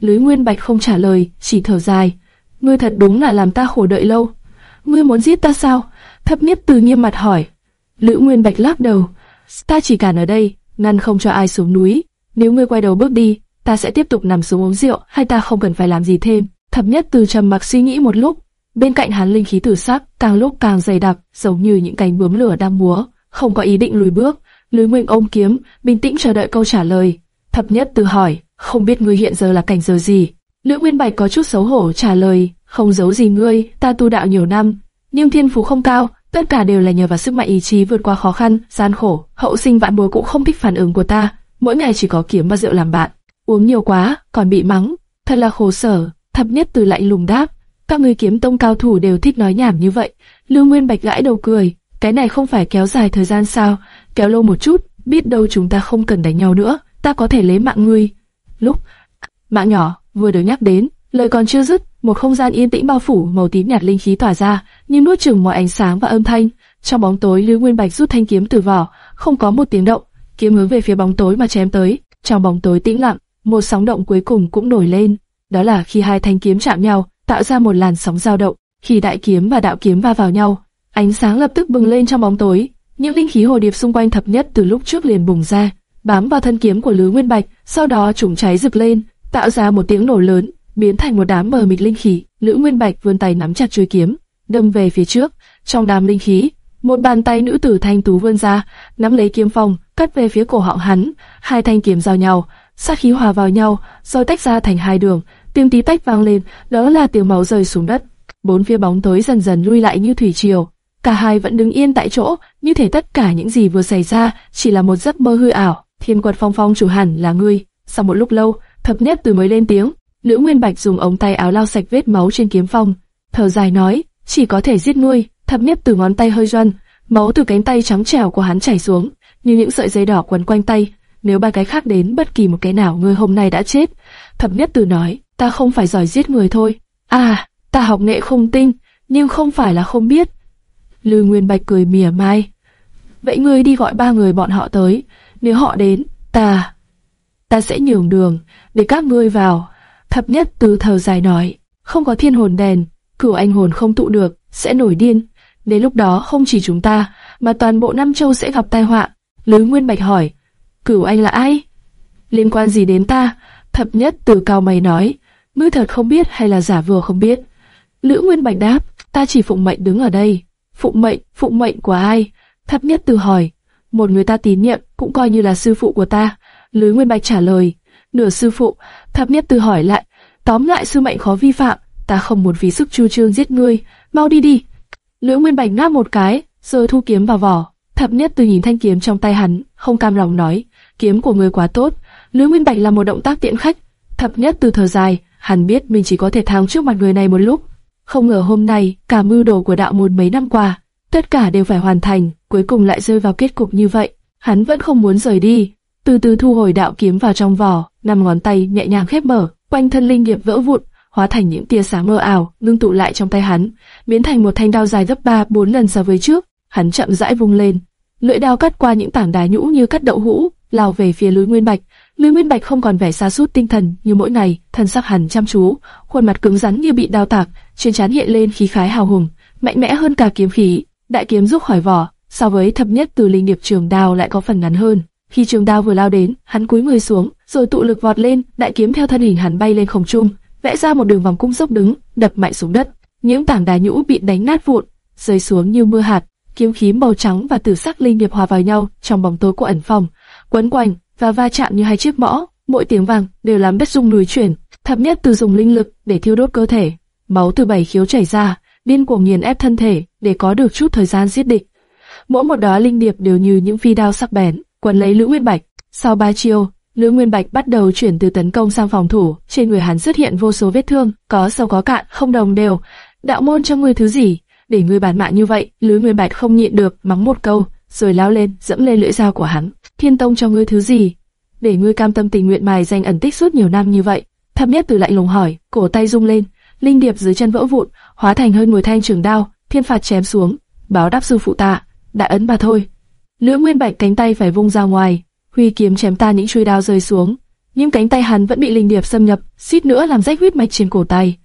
Lưới Nguyên Bạch không trả lời, chỉ thở dài. Ngươi thật đúng là làm ta khổ đợi lâu. Ngươi muốn giết ta sao? Thập nhất từ nghiêm mặt hỏi. Lữ Nguyên Bạch lắc đầu. Ta chỉ cản ở đây, ngăn không cho ai xuống núi. Nếu ngươi quay đầu bước đi, ta sẽ tiếp tục nằm xuống uống rượu, hay ta không cần phải làm gì thêm. Thập nhất từ trầm mặc suy nghĩ một lúc, bên cạnh hắn linh khí tử sắc càng lúc càng dày đặc, giống như những cánh bướm lửa đang múa, không có ý định lùi bước. Lữ Nguyên ôm kiếm, bình tĩnh chờ đợi câu trả lời. Thập nhất từ hỏi, không biết ngươi hiện giờ là cảnh giờ gì? Lữ Nguyên Bạch có chút xấu hổ trả lời, không giấu gì ngươi, ta tu đạo nhiều năm, nhưng thiên phú không cao, tất cả đều là nhờ vào sức mạnh ý chí vượt qua khó khăn, gian khổ. Hậu sinh vạn bối cũng không thích phản ứng của ta, mỗi ngày chỉ có kiếm và rượu làm bạn. Uống nhiều quá, còn bị mắng, thật là khổ sở. Thập nhất từ lạnh lùng đáp, các người kiếm tông cao thủ đều thích nói nhảm như vậy. Lưu Nguyên Bạch gãi đầu cười, cái này không phải kéo dài thời gian sao, kéo lâu một chút, biết đâu chúng ta không cần đánh nhau nữa, ta có thể lấy mạng ngươi. Lúc mạng nhỏ vừa được nhắc đến, lời còn chưa dứt, một không gian yên tĩnh bao phủ, màu tím nhạt linh khí tỏa ra, như nuốt chửng mọi ánh sáng và âm thanh. Trong bóng tối, Lưu Nguyên Bạch rút thanh kiếm từ vỏ, không có một tiếng động, kiếm hướng về phía bóng tối mà chém tới. Trong bóng tối tĩnh lặng, một sóng động cuối cùng cũng nổi lên đó là khi hai thanh kiếm chạm nhau, tạo ra một làn sóng dao động. Khi đại kiếm và đạo kiếm va vào nhau, ánh sáng lập tức bừng lên trong bóng tối. Những linh khí hồ điệp xung quanh thập nhất từ lúc trước liền bùng ra, bám vào thân kiếm của Lữ Nguyên Bạch, sau đó chúng cháy rực lên, tạo ra một tiếng nổ lớn, biến thành một đám mờ mịt linh khí. Lữ Nguyên Bạch vươn tay nắm chặt chuôi kiếm, đâm về phía trước. Trong đám linh khí, một bàn tay nữ tử thanh tú vươn ra, nắm lấy kiếm phong, cắt về phía cổ họng hắn. Hai thanh kiếm giao nhau, sát khí hòa vào nhau, rồi tách ra thành hai đường. Tiếng tí tách vang lên, đó là tiếng máu rơi xuống đất. Bốn phía bóng tối dần dần lui lại như thủy triều. Cả hai vẫn đứng yên tại chỗ, như thể tất cả những gì vừa xảy ra chỉ là một giấc mơ hư ảo. Thiên quật phong phong chủ hẳn là ngươi. Sau một lúc lâu, thập nhất từ mới lên tiếng. Lữ Nguyên Bạch dùng ống tay áo lau sạch vết máu trên kiếm phong, thở dài nói, chỉ có thể giết ngươi. Thập nhất từ ngón tay hơi run, máu từ cánh tay trắng trẻo của hắn chảy xuống, như những sợi dây đỏ quấn quanh tay. Nếu ba cái khác đến bất kỳ một cái nào ngươi hôm nay đã chết. Thập nhất từ nói, ta không phải giỏi giết người thôi. À, ta học nghệ không tinh, nhưng không phải là không biết. Lư Nguyên Bạch cười mỉa mai. Vậy ngươi đi gọi ba người bọn họ tới, nếu họ đến, ta... Ta sẽ nhường đường, để các ngươi vào. Thập nhất từ thờ dài nói, không có thiên hồn đèn, cửu anh hồn không tụ được, sẽ nổi điên. Đến lúc đó không chỉ chúng ta, mà toàn bộ Nam Châu sẽ gặp tai họa. Lư Nguyên Bạch hỏi, cửu anh là ai? Liên quan gì đến ta? Thập nhất từ cao mày nói, ngươi thật không biết hay là giả vừa không biết. Lữ Nguyên Bạch đáp, ta chỉ phụng mệnh đứng ở đây. Phụng mệnh, phụng mệnh của ai? Thập nhất từ hỏi, một người ta tín nhiệm cũng coi như là sư phụ của ta. Lữ Nguyên Bạch trả lời, nửa sư phụ. Thập nhất từ hỏi lại, tóm lại sư mệnh khó vi phạm, ta không muốn vì sức chu trương giết ngươi, mau đi đi. Lữ Nguyên Bạch ngáp một cái, rồi thu kiếm vào vỏ. Thập nhất từ nhìn thanh kiếm trong tay hắn, không cam lòng nói, kiếm của ngươi quá tốt. Lữ Nguyên Bạch là một động tác tiện khách. Thập nhất từ thở dài, hắn biết mình chỉ có thể thắng trước mặt người này một lúc. Không ngờ hôm nay, cả mưu đồ của đạo môn mấy năm qua, tất cả đều phải hoàn thành, cuối cùng lại rơi vào kết cục như vậy. Hắn vẫn không muốn rời đi, từ từ thu hồi đạo kiếm vào trong vỏ, năm ngón tay nhẹ nhàng khép mở, quanh thân linh nghiệp vỡ vụn, hóa thành những tia sáng mơ ảo, ngưng tụ lại trong tay hắn, biến thành một thanh đao dài gấp ba bốn lần so với trước. Hắn chậm rãi vung lên, lưỡi đao cắt qua những tảng đá nhũ như cắt đậu hũ, lao về phía Lưới Nguyên Bạch. Lưu Nguyên Bạch không còn vẻ xa sút tinh thần như mỗi ngày, thân sắc hẳn chăm chú, khuôn mặt cứng rắn như bị đao tạc, trên trán hiện lên khí khái hào hùng, mạnh mẽ hơn cả kiếm khí. Đại kiếm rút khỏi vỏ, so với thập nhất từ linh nghiệp trường đao lại có phần ngắn hơn. Khi trường đao vừa lao đến, hắn cúi người xuống, rồi tụ lực vọt lên, đại kiếm theo thân hình hắn bay lên không trung, vẽ ra một đường vòng cung dốc đứng, đập mạnh xuống đất. Những tảng đá nhũ bị đánh nát vụn, rơi xuống như mưa hạt. Kiếm khí màu trắng và tử sắc linh nghiệp hòa vào nhau trong bóng tối của ẩn phòng, quấn quanh và va chạm như hai chiếc mõ. Mỗi tiếng vang đều làm đất rung núi chuyển. Thập nhất từ dùng linh lực để thiêu đốt cơ thể, máu từ bảy khiếu chảy ra, điên cuồng nghiền ép thân thể để có được chút thời gian giết địch. Mỗi một đóa linh điệp đều như những phi đao sắc bén, quấn lấy Lữ Nguyên Bạch. Sau ba chiêu, Lữ Nguyên Bạch bắt đầu chuyển từ tấn công sang phòng thủ, trên người hắn xuất hiện vô số vết thương, có sâu có cạn, không đồng đều. Đạo môn cho ngươi thứ gì? Để ngươi bản mạng như vậy, Lữ Nguyên Bạch không nhịn được, mắng một câu, rồi lao lên, dẫm lên lưỡi dao của hắn. Thiên Tông cho ngươi thứ gì? Để ngươi cam tâm tình nguyện mài danh ẩn tích suốt nhiều năm như vậy. Thập Nhất Từ lạnh lùng hỏi, cổ tay rung lên, linh điệp dưới chân vỡ vụn, hóa thành hơn 10 thanh trường đao, thiên phạt chém xuống, báo đáp sư phụ ta, đại ấn bà thôi. Lữ Nguyên Bạch cánh tay phải vung ra ngoài, huy kiếm chém ta những chuôi đao rơi xuống, nhưng cánh tay hắn vẫn bị linh điệp xâm nhập, suýt nữa làm rách huyết mạch trên cổ tay.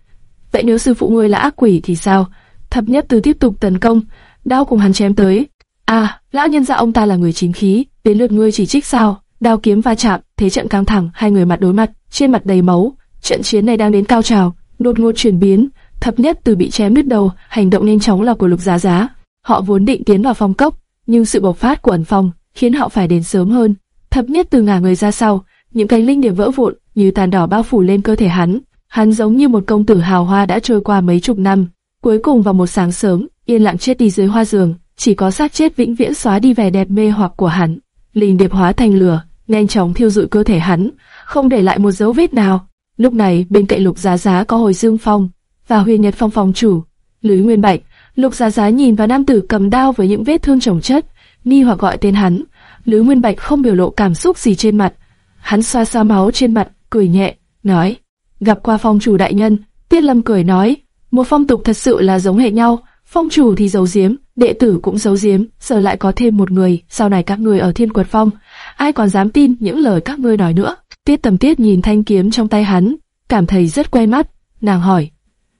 Vậy nếu sư phụ ngươi là ác quỷ thì sao? Thập Nhất Từ tiếp tục tấn công, đao cùng hắn chém tới. À, lão nhân gia ông ta là người chính khí, đến lượt ngươi chỉ trích sao? Đao kiếm va chạm, thế trận căng thẳng, hai người mặt đối mặt, trên mặt đầy máu. Trận chiến này đang đến cao trào, đột ngột chuyển biến, thập nhất từ bị chém đứt đầu, hành động nhanh chóng là của lục giá giá. Họ vốn định tiến vào phong cốc, nhưng sự bộc phát của ẩn phong khiến họ phải đến sớm hơn. Thập nhất từ ngả người ra sau, những cánh linh điểm vỡ vụn như tàn đỏ bao phủ lên cơ thể hắn. Hắn giống như một công tử hào hoa đã trôi qua mấy chục năm, cuối cùng vào một sáng sớm, yên lặng chết đi dưới hoa giường, chỉ có xác chết vĩnh viễn xóa đi vẻ đẹp mê hoặc của hắn. Linh điệp hóa thành lửa, nhanh chóng thiêu dụi cơ thể hắn, không để lại một dấu vết nào. Lúc này bên cạnh Lục Giá Giá có Hồi Dương Phong và Huyền Nhật Phong phòng chủ, Lưới Nguyên Bạch. Lục Giá Giá nhìn vào nam tử cầm đao với những vết thương chồng chất, ni hoặc gọi tên hắn. Lưới Nguyên Bạch không biểu lộ cảm xúc gì trên mặt, hắn xoa xoa máu trên mặt, cười nhẹ, nói: gặp qua phong chủ đại nhân. Tiết Lâm cười nói: một phong tục thật sự là giống hệ nhau, phong chủ thì giấu giếm, đệ tử cũng giấu giếm, giờ lại có thêm một người, sau này các người ở Thiên Quật Phong, ai còn dám tin những lời các ngươi nói nữa? Tiết Tầm Tiết nhìn thanh kiếm trong tay hắn, cảm thấy rất quen mắt, nàng hỏi: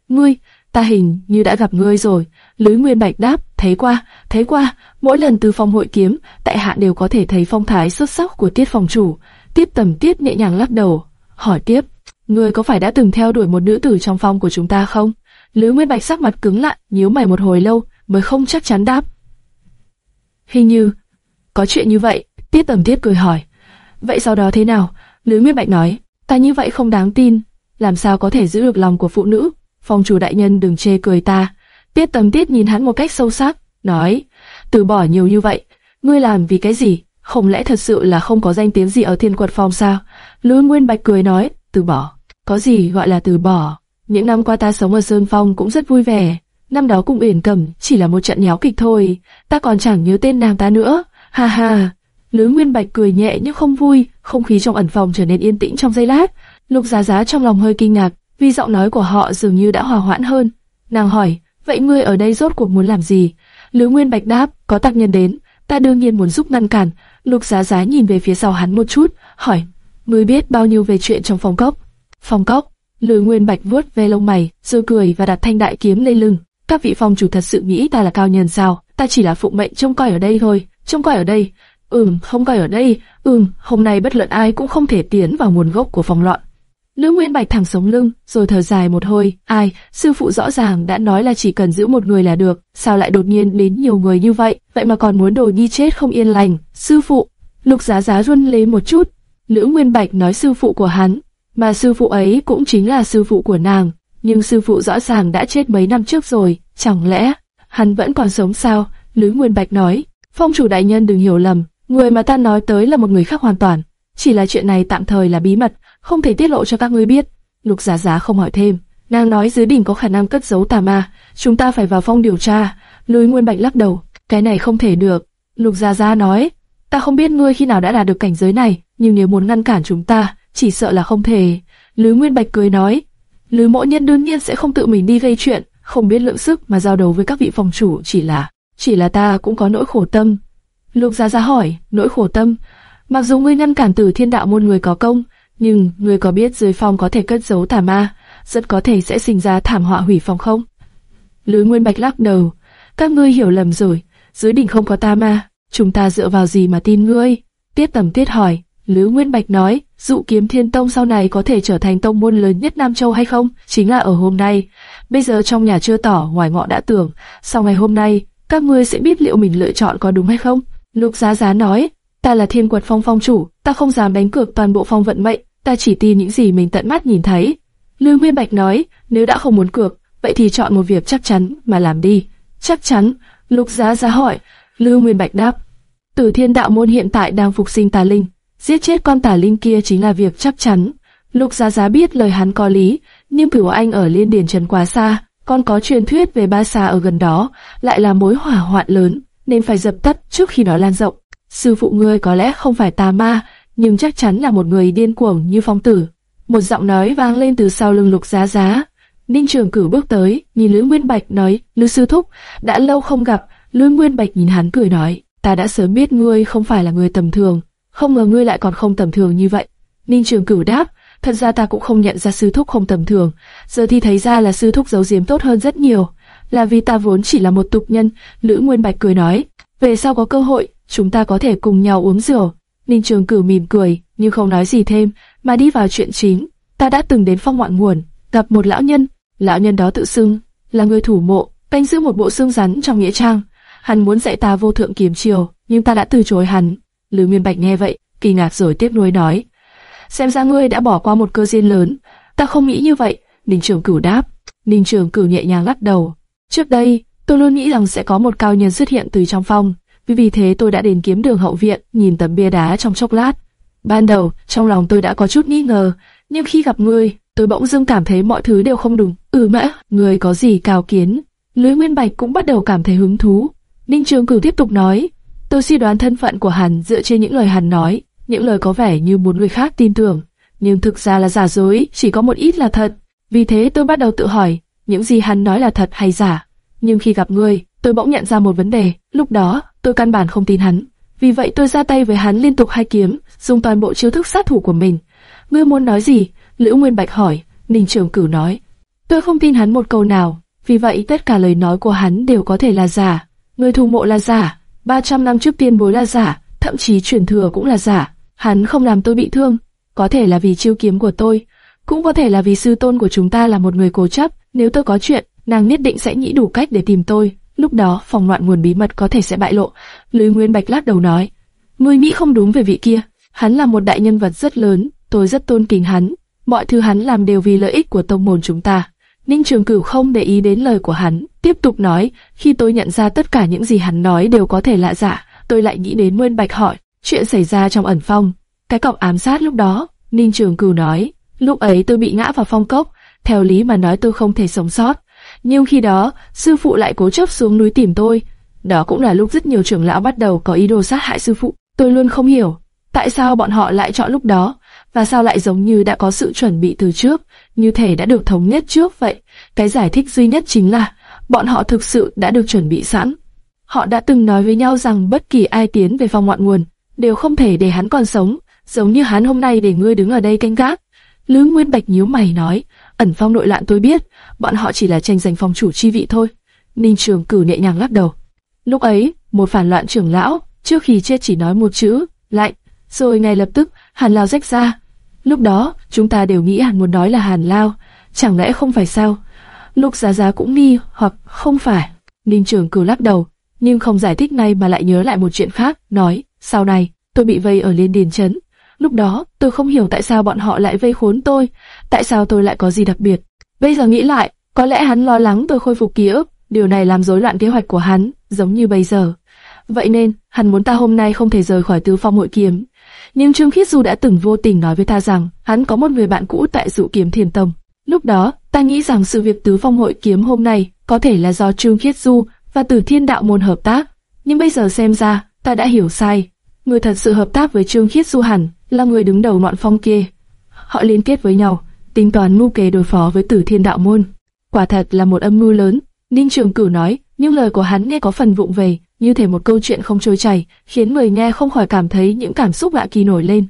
"Ngươi, ta hình như đã gặp ngươi rồi." Lưới Nguyên Bạch đáp: "Thấy qua, thấy qua, mỗi lần từ phong hội kiếm, tại hạ đều có thể thấy phong thái xuất sắc của Tiết phòng chủ." Tiết Tầm Tiết nhẹ nhàng lắc đầu, hỏi tiếp: "Ngươi có phải đã từng theo đuổi một nữ tử trong phong của chúng ta không?" Lữ Nguyên Bạch sắc mặt cứng lại, nhíu mày một hồi lâu, mới không chắc chắn đáp. Hình như, có chuyện như vậy, Tiết Tầm Tiết cười hỏi. Vậy sau đó thế nào? Lữ Nguyên Bạch nói, ta như vậy không đáng tin, làm sao có thể giữ được lòng của phụ nữ? Phong chủ đại nhân đừng chê cười ta. Tiết Tầm Tiết nhìn hắn một cách sâu sắc, nói, từ bỏ nhiều như vậy, ngươi làm vì cái gì? Không lẽ thật sự là không có danh tiếng gì ở thiên quật phong sao? Lữ Nguyên Bạch cười nói, từ bỏ. Có gì gọi là từ bỏ? Những năm qua ta sống ở Sơn Phong cũng rất vui vẻ. Năm đó cùng Uyển Cẩm chỉ là một trận nháo kịch thôi, ta còn chẳng nhớ tên nàng ta nữa. Ha ha. Lữ Nguyên Bạch cười nhẹ nhưng không vui, không khí trong ẩn phòng trở nên yên tĩnh trong giây lát. Lục Giá Giá trong lòng hơi kinh ngạc, vì giọng nói của họ dường như đã hòa hoãn hơn. Nàng hỏi, vậy ngươi ở đây rốt cuộc muốn làm gì? Lữ Nguyên Bạch đáp, có tác nhân đến, ta đương nhiên muốn giúp ngăn cản. Lục Giá Giá nhìn về phía sau hắn một chút, hỏi, ngươi biết bao nhiêu về chuyện trong phòng cốc? Phòng cốc? Lữ Nguyên Bạch vuốt ve lông mày, rồi cười và đặt thanh đại kiếm lên lưng. Các vị phòng chủ thật sự nghĩ ta là cao nhân sao? Ta chỉ là phụ mệnh trông coi ở đây thôi, trông coi ở đây. Ừm, không coi ở đây. Ừm, hôm nay bất luận ai cũng không thể tiến vào nguồn gốc của phòng loạn. Lữ Nguyên Bạch thẳng sống lưng, rồi thở dài một hơi. Ai, sư phụ rõ ràng đã nói là chỉ cần giữ một người là được, sao lại đột nhiên đến nhiều người như vậy? Vậy mà còn muốn đồ nhi chết không yên lành. Sư phụ, Lục Giá Giá run lên một chút. Lữ Nguyên Bạch nói sư phụ của hắn, mà sư phụ ấy cũng chính là sư phụ của nàng. Nhưng sư phụ rõ ràng đã chết mấy năm trước rồi, chẳng lẽ hắn vẫn còn sống sao? Lữ Nguyên Bạch nói. Phong chủ đại nhân đừng hiểu lầm, người mà ta nói tới là một người khác hoàn toàn. Chỉ là chuyện này tạm thời là bí mật, không thể tiết lộ cho các ngươi biết. Lục Giá Giá không hỏi thêm, nàng nói dưới đỉnh có khả năng cất giấu tà ma, chúng ta phải vào phong điều tra. Lữ Nguyên Bạch lắc đầu, cái này không thể được. Lục Giá Giá nói, ta không biết ngươi khi nào đã đạt được cảnh giới này, nhưng nếu muốn ngăn cản chúng ta, chỉ sợ là không thể. Lư Nguyên Bạch cười nói, Lư Mộ Nhân đương nhiên sẽ không tự mình đi gây chuyện, không biết lượng sức mà giao đấu với các vị phòng chủ, chỉ là, chỉ là ta cũng có nỗi khổ tâm. Lục gia gia hỏi, nỗi khổ tâm, mặc dù ngươi ngăn cản Tử Thiên Đạo môn người có công, nhưng ngươi có biết dưới phòng có thể cất giấu tà ma, rất có thể sẽ sinh ra thảm họa hủy phòng không? Lữ Nguyên Bạch lắc đầu, các ngươi hiểu lầm rồi, dưới đỉnh không có ta ma, chúng ta dựa vào gì mà tin ngươi? Tiết Tầm Tiết hỏi, Lữ Nguyên Bạch nói, dụ kiếm thiên tông sau này có thể trở thành tông môn lớn nhất Nam Châu hay không? Chính là ở hôm nay. Bây giờ trong nhà chưa tỏ, ngoài ngọ đã tưởng. Sau ngày hôm nay, các ngươi sẽ biết liệu mình lựa chọn có đúng hay không? Lục Giá Giá nói, ta là thiên quật phong phong chủ, ta không dám đánh cược toàn bộ phong vận mệnh, ta chỉ tin những gì mình tận mắt nhìn thấy. Lương Nguyên Bạch nói, nếu đã không muốn cược, vậy thì chọn một việc chắc chắn mà làm đi. Chắc chắn, Lục Giá Giá hỏi, Lưu Nguyên Bạch đáp. Tử Thiên Đạo môn hiện tại đang phục sinh tà linh, giết chết con tà linh kia chính là việc chắc chắn. Lục Giá Giá biết lời hắn có lý, nhưng cửu anh ở liên điền trần quá xa, còn có truyền thuyết về ba xa ở gần đó, lại là mối hỏa hoạn lớn, nên phải dập tắt trước khi nó lan rộng. Sư phụ ngươi có lẽ không phải tà ma, nhưng chắc chắn là một người điên cuồng như phong tử. Một giọng nói vang lên từ sau lưng Lục Giá Giá. Ninh Trường Cửu bước tới, nhìn Lữ Nguyên Bạch nói, Lữ Sư Thúc, đã lâu không gặp. Lữ Nguyên Bạch nhìn hắn cười nói, ta đã sớm biết ngươi không phải là người tầm thường, không ngờ ngươi lại còn không tầm thường như vậy. Ninh Trường Cửu đáp, thật ra ta cũng không nhận ra sư thúc không tầm thường, giờ thì thấy ra là sư thúc giấu giếm tốt hơn rất nhiều, là vì ta vốn chỉ là một tục nhân. Lữ Nguyên Bạch cười nói, về sau có cơ hội, chúng ta có thể cùng nhau uống rượu. Ninh Trường Cửu mỉm cười, nhưng không nói gì thêm, mà đi vào chuyện chính. Ta đã từng đến phong ngoạn nguồn, gặp một lão nhân, lão nhân đó tự xưng là người thủ mộ, canh giữ một bộ xương rắn trong nghĩa trang. Hắn muốn dạy ta vô thượng kiếm chiều, nhưng ta đã từ chối hắn. Lưu Nguyên Bạch nghe vậy, kỳ ngạc rồi tiếp nối nói: xem ra ngươi đã bỏ qua một cơ duyên lớn. Ta không nghĩ như vậy. Ninh Trường Cửu đáp. Ninh Trường Cửu nhẹ nhàng lắc đầu. Trước đây, tôi luôn nghĩ rằng sẽ có một cao nhân xuất hiện từ trong phong, vì vì thế tôi đã đến kiếm đường hậu viện, nhìn tấm bia đá trong chốc lát. Ban đầu, trong lòng tôi đã có chút nghi ngờ, nhưng khi gặp ngươi, tôi bỗng dưng cảm thấy mọi thứ đều không đúng. Ừ mã, ngươi có gì cao kiến? Lưới Nguyên Bạch cũng bắt đầu cảm thấy hứng thú. Ninh Trường Cửu tiếp tục nói, tôi suy đoán thân phận của hắn dựa trên những lời hắn nói, những lời có vẻ như muốn người khác tin tưởng, nhưng thực ra là giả dối, chỉ có một ít là thật. Vì thế tôi bắt đầu tự hỏi, những gì hắn nói là thật hay giả. Nhưng khi gặp ngươi, tôi bỗng nhận ra một vấn đề, lúc đó, tôi căn bản không tin hắn. Vì vậy tôi ra tay với hắn liên tục hai kiếm, dùng toàn bộ chiêu thức sát thủ của mình. Ngươi muốn nói gì? Lữ Nguyên Bạch hỏi, Ninh Trường Cửu nói. Tôi không tin hắn một câu nào, vì vậy tất cả lời nói của hắn đều có thể là giả. Người thù mộ là giả, 300 năm trước tiên bối là giả, thậm chí truyền thừa cũng là giả. Hắn không làm tôi bị thương, có thể là vì chiêu kiếm của tôi, cũng có thể là vì sư tôn của chúng ta là một người cố chấp. Nếu tôi có chuyện, nàng nhất định sẽ nghĩ đủ cách để tìm tôi. Lúc đó, phòng loạn nguồn bí mật có thể sẽ bại lộ. Lưới Nguyên Bạch lắc đầu nói, người nghĩ không đúng về vị kia. Hắn là một đại nhân vật rất lớn, tôi rất tôn kính hắn. Mọi thứ hắn làm đều vì lợi ích của tông môn chúng ta. Ninh Trường Cửu không để ý đến lời của hắn, tiếp tục nói, khi tôi nhận ra tất cả những gì hắn nói đều có thể là giả, dạ, tôi lại nghĩ đến Nguyên Bạch hỏi, chuyện xảy ra trong ẩn phong, cái cọc ám sát lúc đó, Ninh Trường Cửu nói, lúc ấy tôi bị ngã vào phong cốc, theo lý mà nói tôi không thể sống sót, nhưng khi đó, sư phụ lại cố chấp xuống núi tìm tôi. Đó cũng là lúc rất nhiều trưởng lão bắt đầu có ý đồ sát hại sư phụ. Tôi luôn không hiểu, tại sao bọn họ lại chọn lúc đó, và sao lại giống như đã có sự chuẩn bị từ trước, như thể đã được thống nhất trước vậy. Cái giải thích duy nhất chính là bọn họ thực sự đã được chuẩn bị sẵn. Họ đã từng nói với nhau rằng bất kỳ ai tiến về phòng ngọn nguồn đều không thể để hắn còn sống, giống như hắn hôm nay để ngươi đứng ở đây canh gác. Lữ Nguyên Bạch nhíu mày nói, ẩn phong nội loạn tôi biết, bọn họ chỉ là tranh giành phòng chủ chi vị thôi. Ninh Trường Cử nhẹ nhàng lắc đầu. Lúc ấy, một phản loạn trưởng lão, trước khi chết chỉ nói một chữ, lạnh, rồi ngay lập tức, hàn lao rách ra. Lúc đó, chúng ta đều nghĩ hàn muốn nói là hàn lao, chẳng lẽ không phải sao? Lục Giá Giá cũng nghi, hoặc không phải. Ninh Trường Cử lắc đầu, nhưng không giải thích ngay mà lại nhớ lại một chuyện khác, nói, sau này, tôi bị vây ở liên điền trấn. Lúc đó, tôi không hiểu tại sao bọn họ lại vây khốn tôi, tại sao tôi lại có gì đặc biệt. Bây giờ nghĩ lại, có lẽ hắn lo lắng tôi khôi phục ký ức, điều này làm rối loạn kế hoạch của hắn, giống như bây giờ. Vậy nên, hắn muốn ta hôm nay không thể rời khỏi tứ phong hội kiếm. Nhưng Trương Khiết Du đã từng vô tình nói với ta rằng, hắn có một người bạn cũ tại dụ kiếm thiền tông. Lúc đó, ta nghĩ rằng sự việc tứ phong hội kiếm hôm nay có thể là do Trương Khiết Du và Tử Thiên Đạo môn hợp tác. Nhưng bây giờ xem ra, ta đã hiểu sai. Người thật sự hợp tác với Trương Khiết Du hẳn là người đứng đầu ngọn phong kia. Họ liên kết với nhau, tính toán mưu kế đối phó với Tử Thiên Đạo môn. Quả thật là một âm mưu lớn. Ninh Trường Cửu nói, nhưng lời của hắn nghe có phần vụng về, như thể một câu chuyện không trôi chảy, khiến người nghe không khỏi cảm thấy những cảm xúc lạ kỳ nổi lên.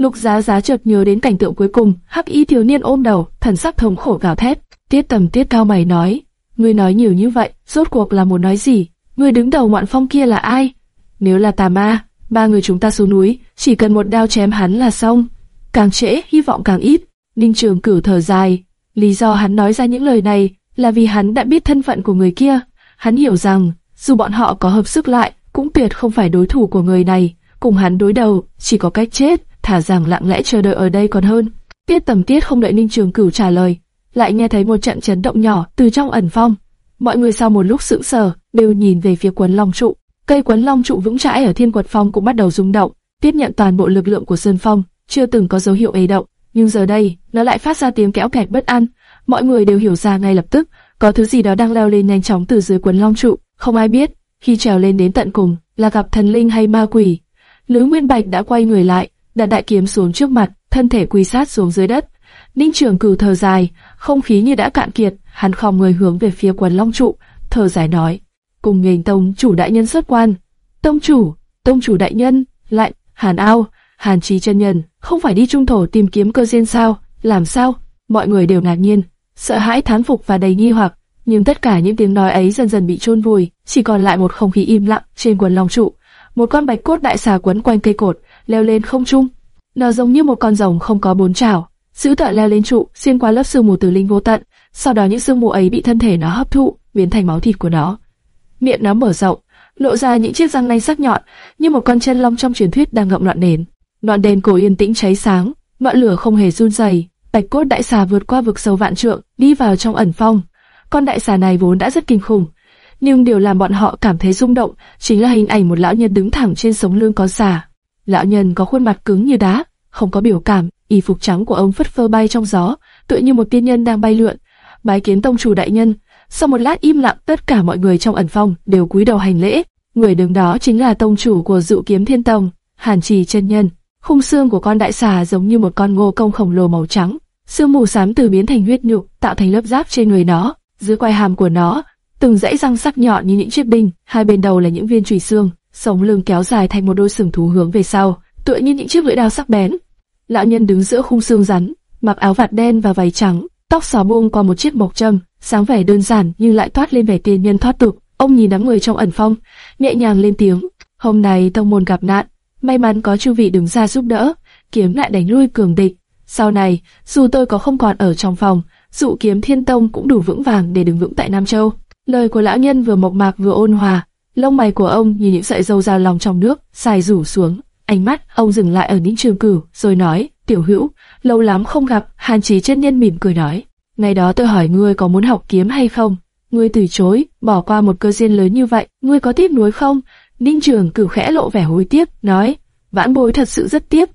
Lục Giá Giá chợt nhớ đến cảnh tượng cuối cùng, Hắc Y thiếu niên ôm đầu, thần sắc thống khổ gào thét. Tiết Tầm Tiết cao mày nói, ngươi nói nhiều như vậy, rốt cuộc là muốn nói gì? Ngươi đứng đầu ngoạn phong kia là ai? Nếu là tà ma, ba người chúng ta xuống núi, chỉ cần một đao chém hắn là xong. Càng trễ, hy vọng càng ít. Ninh Trường Cửu thở dài, lý do hắn nói ra những lời này là vì hắn đã biết thân phận của người kia. Hắn hiểu rằng, dù bọn họ có hợp sức lại, cũng tuyệt không phải đối thủ của người này. Cùng hắn đối đầu, chỉ có cách chết, thả rằng lặng lẽ chờ đợi ở đây còn hơn. Tiết tầm tiết không đợi Ninh Trường Cửu trả lời, lại nghe thấy một trận chấn động nhỏ từ trong ẩn phong. Mọi người sau một lúc sững sờ, đều nhìn về phía quấn long trụ. Cây quấn long trụ vững chãi ở thiên quật phong cũng bắt đầu rung động, tiếp nhận toàn bộ lực lượng của sơn phong, chưa từng có dấu hiệu ế động. Nhưng giờ đây, nó lại phát ra tiếng kéo kẹt bất an. Mọi người đều hiểu ra ngay lập tức, có thứ gì đó đang leo lên nhanh chóng từ dưới quấn long trụ. Không ai biết, khi trèo lên đến tận cùng, là gặp thần linh hay ma quỷ. Lữ Nguyên Bạch đã quay người lại, đặt đại kiếm xuống trước mặt, thân thể quỳ sát xuống dưới đất. Ninh Trường Cửu thở dài, không khí như đã cạn kiệt, hắn khom người hướng về phía quần long trụ, thở dài nói: "Cùng nghênh tông chủ đại nhân xuất quan." "Tông chủ, tông chủ đại nhân." Lại, Hàn Ao, Hàn Trí chân nhân, không phải đi trung thổ tìm kiếm cơ duyên sao? Làm sao? Mọi người đều ngạc nhiên, sợ hãi thán phục và đầy nghi hoặc, nhưng tất cả những tiếng nói ấy dần dần bị chôn vùi, chỉ còn lại một không khí im lặng trên quần long trụ. Một con bạch cốt đại xà quấn quanh cây cột, leo lên không trung. Nó giống như một con rồng không có bốn chảo, giữ tợn leo lên trụ, xuyên qua lớp sương mù từ linh vô tận. Sau đó những sương mù ấy bị thân thể nó hấp thụ, biến thành máu thịt của nó. Miệng nó mở rộng, lộ ra những chiếc răng nanh sắc nhọn, như một con chân long trong truyền thuyết đang ngậm loạn nền. Ngọn đèn cổ yên tĩnh cháy sáng, ngọn lửa không hề run rẩy. Bạch cốt đại xà vượt qua vực sâu vạn trượng, đi vào trong ẩn phong. Con đại xà này vốn đã rất kinh khủng, nhưng điều làm bọn họ cảm thấy rung động chính là hình ảnh một lão nhân đứng thẳng trên sống lưng con xà. Lão nhân có khuôn mặt cứng như đá, không có biểu cảm, y phục trắng của ông phất phơ bay trong gió, tựa như một tiên nhân đang bay lượn. Bái kiến tông chủ đại nhân. Sau một lát im lặng, tất cả mọi người trong ẩn phong đều cúi đầu hành lễ. Người đứng đó chính là tông chủ của Dụ Kiếm Thiên Tông, Hàn Trì chân nhân. Khung xương của con đại xà giống như một con ngô công khổng lồ màu trắng, xương mù xám từ biến thành huyết nhục, tạo thành lớp giáp trên người nó. Dưới quai hàm của nó, từng dãy răng sắc nhọn như những chiếc đinh, hai bên đầu là những viên chùy xương, sống lưng kéo dài thành một đôi sừng thú hướng về sau, tựa như những chiếc lưỡi dao sắc bén. Lão nhân đứng giữa khung xương rắn, mặc áo vạt đen và váy trắng, tóc xóa buông qua một chiếc mộc châm, sáng vẻ đơn giản nhưng lại toát lên vẻ tiên nhân thoát tục. Ông nhìn đám người trong ẩn phong, nhẹ nhàng lên tiếng: "Hôm nay tông môn gặp nạn, may mắn có chu vị đứng ra giúp đỡ, kiếm lại đánh lui cường địch. Sau này, dù tôi có không còn ở trong phòng, dụ kiếm thiên tông cũng đủ vững vàng để đứng vững tại Nam Châu." Lời của lão nhân vừa mộc mạc vừa ôn hòa, lông mày của ông như những sợi dâu dao lòng trong nước, xài rủ xuống. Ánh mắt ông dừng lại ở Ninh Trường Cửu, rồi nói: "Tiểu Hữu, lâu lắm không gặp." Hàn trí chân nhân mỉm cười nói: "Ngày đó tôi hỏi ngươi có muốn học kiếm hay không, ngươi từ chối, bỏ qua một cơ duyên lớn như vậy, ngươi có tiếc nuối không?" Ninh Trường Cửu khẽ lộ vẻ hối tiếc, nói: "Vãn bối thật sự rất tiếc."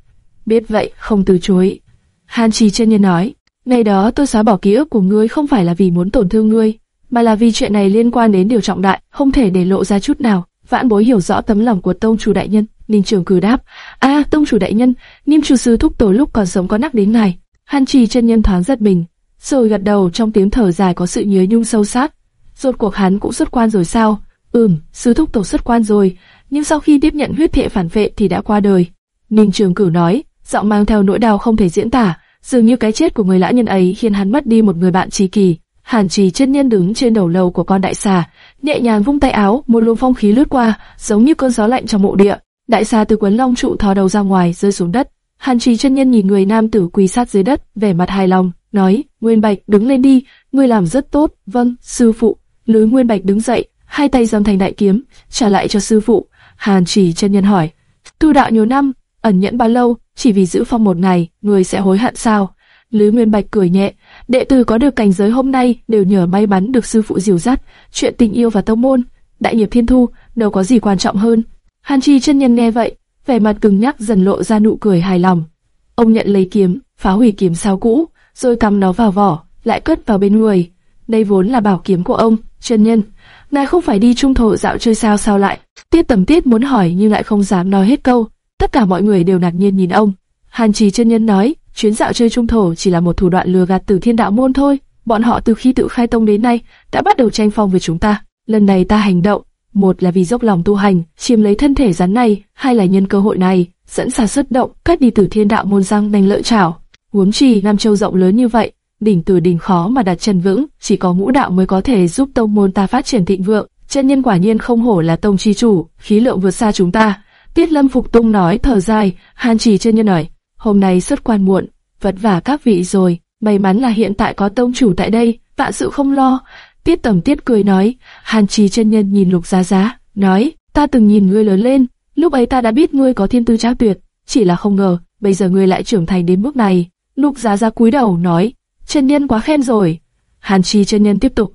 Biết vậy, không từ chối. Hàn Trì chân nhân nói: "Ngày đó tôi xóa bỏ ký ức của ngươi không phải là vì muốn tổn thương ngươi, mà là vì chuyện này liên quan đến điều trọng đại, không thể để lộ ra chút nào. Vãn bối hiểu rõ tấm lòng của tông chủ đại nhân, Ninh Trường cử đáp, a tông chủ đại nhân, Niêm chủ sư thúc tổ lúc còn sống có nhắc đến ngài. Hàn Trì chân nhân thoáng giật mình, rồi gật đầu trong tiếng thở dài có sự nhớ nhung sâu sắc. Rốt cuộc hắn cũng xuất quan rồi sao? Ừm, sư thúc tổ xuất quan rồi, nhưng sau khi tiếp nhận huyết thệ phản vệ thì đã qua đời. Ninh Trường Cửu nói, giọng mang theo nỗi đau không thể diễn tả, dường như cái chết của người lão nhân ấy khiến hắn mất đi một người bạn trí kỳ. Hàn Trì chân nhân đứng trên đầu lâu của con đại xà, nhẹ nhàng vung tay áo, một luồng phong khí lướt qua, giống như cơn gió lạnh trong mộ địa. Đại xà từ quấn long trụ thò đầu ra ngoài, rơi xuống đất. Hàn Trì chân nhân nhìn người nam tử quỳ sát dưới đất, vẻ mặt hài lòng, nói: Nguyên Bạch, đứng lên đi, ngươi làm rất tốt. Vâng, sư phụ. Lưới Nguyên Bạch đứng dậy, hai tay giam thành đại kiếm, trả lại cho sư phụ. Hàn Trì chân nhân hỏi: Tu đạo nhiều năm, ẩn nhẫn bao lâu, chỉ vì giữ phong một ngày, ngươi sẽ hối hận sao? Lữ Nguyên Bạch cười nhẹ, đệ tử có được cảnh giới hôm nay đều nhờ may mắn được sư phụ dìu dắt, chuyện tình yêu và tông môn, đại nghiệp thiên thu, đâu có gì quan trọng hơn. Hàn Chi chân nhân nghe vậy, vẻ mặt cứng nhắc dần lộ ra nụ cười hài lòng. Ông nhận lấy kiếm, phá hủy kiếm sao cũ, rồi cắm nó vào vỏ, lại cất vào bên người. Đây vốn là bảo kiếm của ông, chân nhân. Ngài không phải đi trung thổ dạo chơi sao sao lại? Tiết tầm tiết muốn hỏi nhưng lại không dám nói hết câu. Tất cả mọi người đều ngạc nhiên nhìn ông. Hàn Trì chân nhân nói, chuyến dạo chơi trung thổ chỉ là một thủ đoạn lừa gạt từ Thiên Đạo môn thôi. Bọn họ từ khi tự khai tông đến nay đã bắt đầu tranh phong với chúng ta. Lần này ta hành động, một là vì dốc lòng tu hành, chiếm lấy thân thể rắn này, hai là nhân cơ hội này, dẫn xà xuất động, cắt đi từ Thiên Đạo môn răng nành lợi chảo. Huống chi Nam Châu rộng lớn như vậy, đỉnh từ đỉnh khó mà đặt chân vững, chỉ có ngũ đạo mới có thể giúp tông môn ta phát triển thịnh vượng. Chân nhân quả nhiên không hổ là tông chi chủ, khí lượng vượt xa chúng ta. Tiết Lâm Phục Tung nói thở dài, Hàn Chỉ chân nhân nói, hôm nay xuất quan muộn, vất vả các vị rồi, may mắn là hiện tại có tông chủ tại đây, vạn sự không lo. Tiết Tầm Tiết cười nói, Hàn Trì chân nhân nhìn Lục Giá Giá, nói, ta từng nhìn ngươi lớn lên, lúc ấy ta đã biết ngươi có thiên tư trác tuyệt, chỉ là không ngờ, bây giờ ngươi lại trưởng thành đến mức này. Lục Giá Giá cúi đầu nói, chân nhân quá khen rồi. Hàn Trì chân nhân tiếp tục,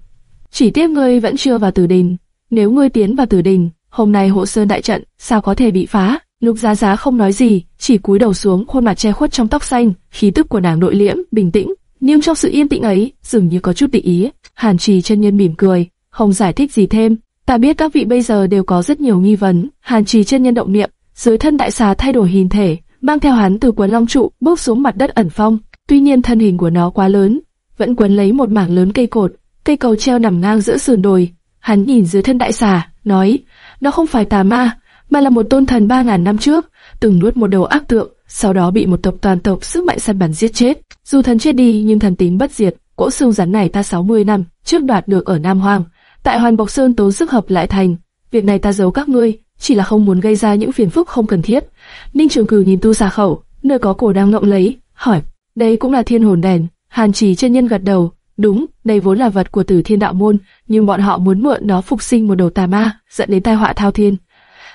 chỉ tiếc ngươi vẫn chưa vào tử đình, nếu ngươi tiến vào tử đình, hôm nay hộ sơn đại trận sao có thể bị phá? Lục Giá Giá không nói gì, chỉ cúi đầu xuống, khuôn mặt che khuất trong tóc xanh, khí tức của nàng nội liễm, bình tĩnh, nhưng trong sự yên tĩnh ấy, dường như có chút định ý. Hàn Trì chân nhân mỉm cười, không giải thích gì thêm. Ta biết các vị bây giờ đều có rất nhiều nghi vấn. Hàn Trì chân nhân động niệm, dưới thân đại xà thay đổi hình thể, mang theo hắn từ quần long trụ bước xuống mặt đất ẩn phong. Tuy nhiên thân hình của nó quá lớn, vẫn quấn lấy một mảng lớn cây cột, cây cầu treo nằm ngang giữa sườn đồi. Hắn nhìn dưới thân đại xà, nói, nó không phải tà ma, mà là một tôn thần ba ngàn năm trước, từng nuốt một đầu ác tượng, sau đó bị một tộc toàn tộc sức mạnh săn bắn giết chết. Dù thần chết đi nhưng thần tính bất diệt, cỗ xương rắn này ta 60 năm trước đoạt được ở Nam hoàng, tại Hoàn Bộc Sơn tốn sức hợp lại thành. Việc này ta giấu các ngươi, chỉ là không muốn gây ra những phiền phức không cần thiết. Ninh Trường Cử nhìn tu xà khẩu, nơi có cổ đang ngậm lấy, hỏi, đây cũng là thiên hồn đèn. Hàn Trì chân nhân gật đầu, đúng, đây vốn là vật của Tử Thiên Đạo môn, nhưng bọn họ muốn mượn nó phục sinh một đầu tà ma, dẫn đến tai họa thao thiên.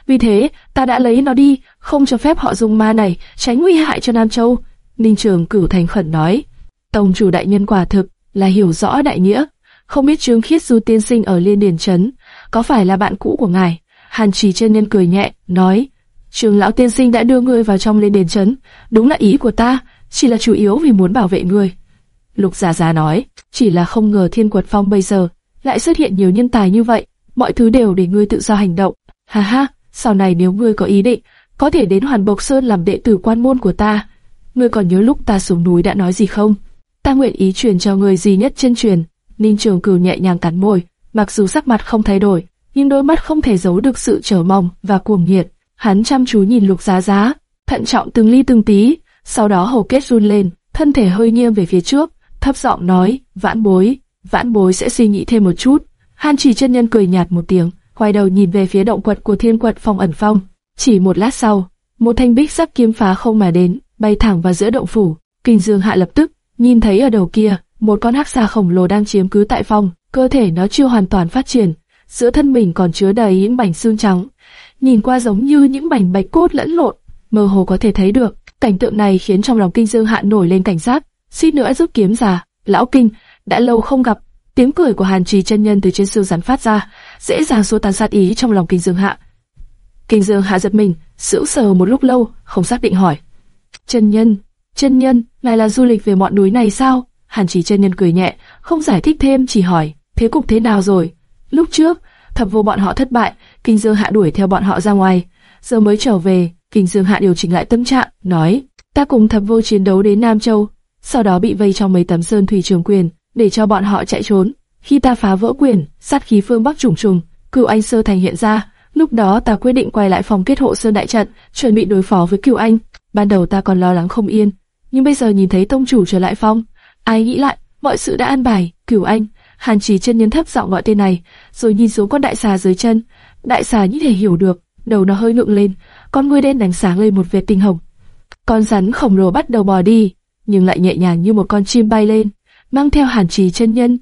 Vì thế, ta đã lấy nó đi, không cho phép họ dùng ma này, tránh nguy hại cho Nam Châu. Ninh Trường cửu thành khẩn nói. Tông chủ đại nhân quả thực là hiểu rõ đại nghĩa. Không biết Trương Khiết Du tiên sinh ở Liên Điền Trấn, có phải là bạn cũ của ngài? Hàn Trì chân nhân cười nhẹ, nói. Trường lão tiên sinh đã đưa ngươi vào trong Liên Điền Trấn, đúng là ý của ta, chỉ là chủ yếu vì muốn bảo vệ ngươi. Lục Giả già nói, chỉ là không ngờ Thiên Quật Phong bây giờ lại xuất hiện nhiều nhân tài như vậy, mọi thứ đều để ngươi tự do hành động. Ha ha, sau này nếu ngươi có ý định, có thể đến Hoàn Bộc Sơn làm đệ tử quan môn của ta. Ngươi còn nhớ lúc ta xuống núi đã nói gì không? Ta nguyện ý truyền cho ngươi gì nhất chân truyền. Ninh Trường Cửu nhẹ nhàng cắn môi, mặc dù sắc mặt không thay đổi, nhưng đôi mắt không thể giấu được sự trở mong và cuồng nhiệt. Hắn chăm chú nhìn Lục Giá Giá, thận trọng từng ly từng tí, sau đó hầu kết run lên, thân thể hơi nghiêng về phía trước, thấp giọng nói, "Vãn Bối, Vãn Bối sẽ suy nghĩ thêm một chút." Hàn Chỉ chân nhân cười nhạt một tiếng, quay đầu nhìn về phía động quật của thiên quật phong ẩn phong. Chỉ một lát sau, một thanh bích sắc kiếm phá không mà đến, bay thẳng vào giữa động phủ. Kinh Dương Hạ lập tức nhìn thấy ở đầu kia một con hắc xà khổng lồ đang chiếm cứ tại phong, cơ thể nó chưa hoàn toàn phát triển, giữa thân mình còn chứa đầy những mảnh xương trắng, nhìn qua giống như những mảnh bạch cốt lẫn lộn, mơ hồ có thể thấy được. Cảnh tượng này khiến trong lòng Kinh Dương Hạ nổi lên cảnh giác, suýt nữa rút kiếm ra. Lão Kinh, đã lâu không gặp, Tiếng cười của Hàn Trì chân nhân từ trên siêu rắn phát ra, dễ dàng xua tan sát ý trong lòng Kinh Dương Hạ. Kinh Dương Hạ giật mình, sững sờ một lúc lâu, không xác định hỏi: "Chân nhân, chân nhân, ngài là du lịch về ngọn núi này sao?" Hàn Trì chân nhân cười nhẹ, không giải thích thêm, chỉ hỏi: "Thế cục thế nào rồi?" Lúc trước, thập vô bọn họ thất bại, Kinh Dương Hạ đuổi theo bọn họ ra ngoài. giờ mới trở về. Kinh Dương Hạ điều chỉnh lại tâm trạng, nói, ta cùng thập vô chiến đấu đến Nam Châu, sau đó bị vây trong mấy tấm sơn thủy trường quyền, để cho bọn họ chạy trốn. Khi ta phá vỡ quyền, sát khí phương Bắc trùng trùng, cửu anh sơ thành hiện ra. Lúc đó ta quyết định quay lại phòng kết hộ sơn đại trận, chuẩn bị đối phó với cửu anh. Ban đầu ta còn lo lắng không yên, nhưng bây giờ nhìn thấy tông chủ trở lại phong, ai nghĩ lại, mọi sự đã an bài. Cửu anh, Hàn Chỉ chân nhân thấp giọng gọi tên này, rồi nhìn xuống con đại xà dưới chân. Đại xà như thể hiểu được, đầu nó hơi ngượng lên, con ngươi đen đánh sáng lên một vệt tinh hồng. Con rắn khổng lồ bắt đầu bò đi, nhưng lại nhẹ nhàng như một con chim bay lên, mang theo Hàn Trì chân nhân.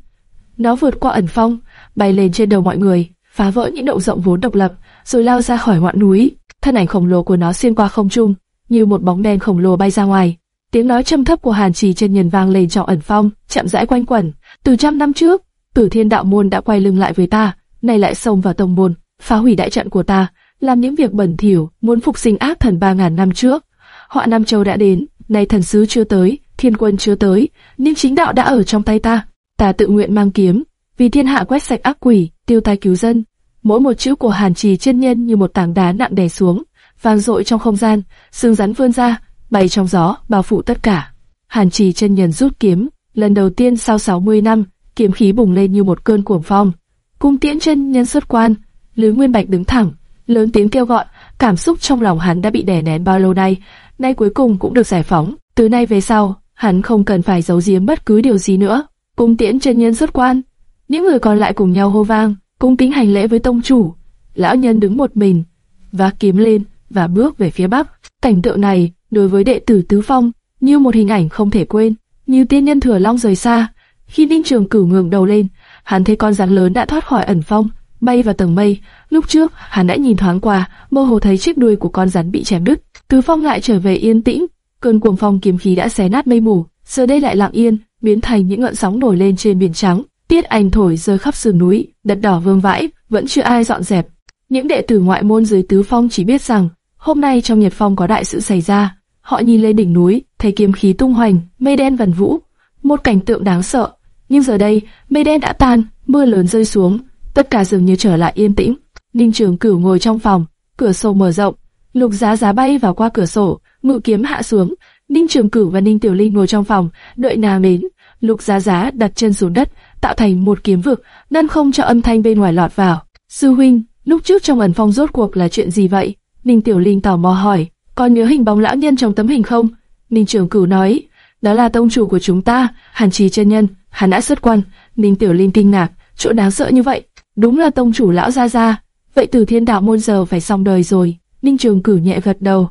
Nó vượt qua ẩn phong, bay lên trên đầu mọi người, phá vỡ những động rộng vốn độc lập, rồi lao ra khỏi ngọn núi. Thân ảnh khổng lồ của nó xuyên qua không trung, như một bóng đen khổng lồ bay ra ngoài. Tiếng nói trầm thấp của Hàn Trì chân nhân vang lên trong ẩn phong, chậm rãi quanh quẩn. Từ trăm năm trước, Tử Thiên Đạo môn đã quay lưng lại với ta, nay lại xông vào tông môn, phá hủy đại trận của ta, làm những việc bẩn thỉu, muốn phục sinh ác thần ba ngàn năm trước. Họa Nam Châu đã đến, nay thần sứ chưa tới, thiên quân chưa tới, nhưng chính đạo đã ở trong tay ta. Ta tự nguyện mang kiếm, vì thiên hạ quét sạch ác quỷ, tiêu tai cứu dân. Mỗi một chữ của Hàn Trì chân nhân như một tảng đá nặng đè xuống, vang dội trong không gian, xương rắn vươn ra, bay trong gió, bao phủ tất cả. Hàn Trì chân nhân rút kiếm, lần đầu tiên sau 60 năm, kiếm khí bùng lên như một cơn cuồng phong. Cung tiễn chân nhân xuất quan, Lữ Nguyên Bạch đứng thẳng, lớn tiếng kêu gọi, cảm xúc trong lòng hắn đã bị đè nén bao lâu nay, nay cuối cùng cũng được giải phóng. Từ nay về sau, hắn không cần phải giấu giếm bất cứ điều gì nữa. Cung tiễn chân nhân xuất quan, những người còn lại cùng nhau hô vang, cung kính hành lễ với tông chủ. Lão nhân đứng một mình, và kiếm lên và bước về phía bắc. Cảnh tượng này đối với đệ tử tứ phong như một hình ảnh không thể quên, như tiên nhân thừa long rời xa. Khi Ninh Trường Cửu ngường đầu lên, hắn thấy con rắn lớn đã thoát khỏi ẩn phong, bay vào tầng mây. Lúc trước, hắn đã nhìn thoáng qua, mơ hồ thấy chiếc đuôi của con rắn bị chém đứt. Tứ phong lại trở về yên tĩnh, cơn cuồng phong kiếm khí đã xé nát mây mù, giờ đây lại lặng yên, biến thành những ngọn sóng nổi lên trên biển trắng. Tiết ảnh thổi rơi khắp sườn núi, đất đỏ vương vãi, vẫn chưa ai dọn dẹp. Những đệ tử ngoại môn dưới tứ phong chỉ biết rằng hôm nay trong nhiệt phong có đại sự xảy ra. Họ nhìn lên đỉnh núi, thấy kiếm khí tung hoành, mây đen vần vũ, một cảnh tượng đáng sợ. Nhưng giờ đây, mây đen đã tan, mưa lớn rơi xuống, tất cả dường như trở lại yên tĩnh. Ninh Trường Cửu ngồi trong phòng, cửa sổ mở rộng, Lục Giá Giá bay vào qua cửa sổ, ngự kiếm hạ xuống. Ninh Trường Cửu và Ninh Tiểu Linh ngồi trong phòng, đợi nàng đến. Lục Giá Giá đặt chân xuống đất, tạo thành một kiếm vực, ngăn không cho âm thanh bên ngoài lọt vào. Sư huynh, lúc trước trong ẩn phong rốt cuộc là chuyện gì vậy? Ninh Tiểu Linh tò mò hỏi. Còn nhớ hình bóng lão nhân trong tấm hình không? Ninh Trường Cửu nói, đó là tông chủ của chúng ta, Hàn Trì chân nhân, hắn đã xuất quan. Ninh Tiểu Linh kinh ngạc, chỗ đáng sợ như vậy, đúng là tông chủ lão gia gia. Vậy Từ Thiên Đạo môn giờ phải xong đời rồi. Ninh Trường Cửu nhẹ gật đầu.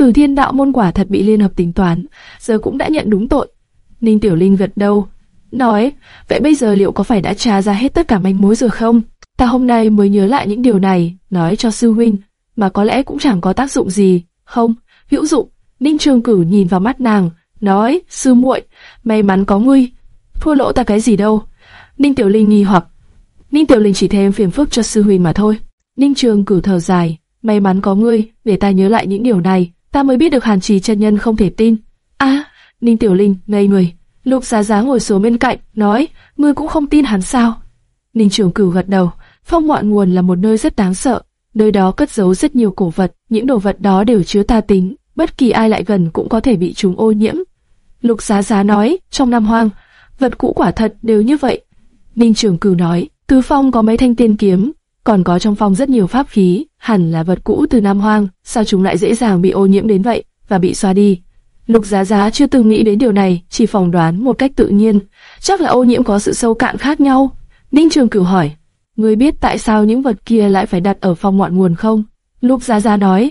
Từ Thiên Đạo môn quả thật bị liên hợp tính toán, giờ cũng đã nhận đúng tội. Ninh Tiểu Linh gật đầu, nói, vậy bây giờ liệu có phải đã tra ra hết tất cả manh mối rồi không? Ta hôm nay mới nhớ lại những điều này, nói cho sư huynh, mà có lẽ cũng chẳng có tác dụng gì. Không, hữu dụng. Ninh Trường Cửu nhìn vào mắt nàng, nói, sư muội, may mắn có ngươi, thua lỗ ta cái gì đâu. Ninh Tiểu Linh nghi hoặc, Ninh Tiểu Linh chỉ thêm phiền phức cho sư huynh mà thôi. Ninh Trường Cửu thở dài, may mắn có ngươi, để ta nhớ lại những điều này, ta mới biết được Hàn Trì chân nhân không thể tin. A, Ninh Tiểu Linh ngây người. Lục Giá Giá ngồi xuống bên cạnh, nói, ngươi cũng không tin hắn sao? Ninh Trường Cửu gật đầu. Phong ngọn nguồn là một nơi rất đáng sợ, nơi đó cất giấu rất nhiều cổ vật, những đồ vật đó đều chứa tà tính, bất kỳ ai lại gần cũng có thể bị chúng ô nhiễm. Lục Giá Giá nói, trong Nam Hoang, vật cũ quả thật đều như vậy. Ninh Trường Cửu nói, Tứ Phong có mấy thanh tiên kiếm, còn có trong phong rất nhiều pháp khí, hẳn là vật cũ từ Nam Hoang, sao chúng lại dễ dàng bị ô nhiễm đến vậy và bị xóa đi? Lục Giá Giá chưa từng nghĩ đến điều này, chỉ phỏng đoán một cách tự nhiên, chắc là ô nhiễm có sự sâu cạn khác nhau. Ninh Trường Cửu hỏi, ngươi biết tại sao những vật kia lại phải đặt ở phong ngọn nguồn không? Lục Giá Giá nói,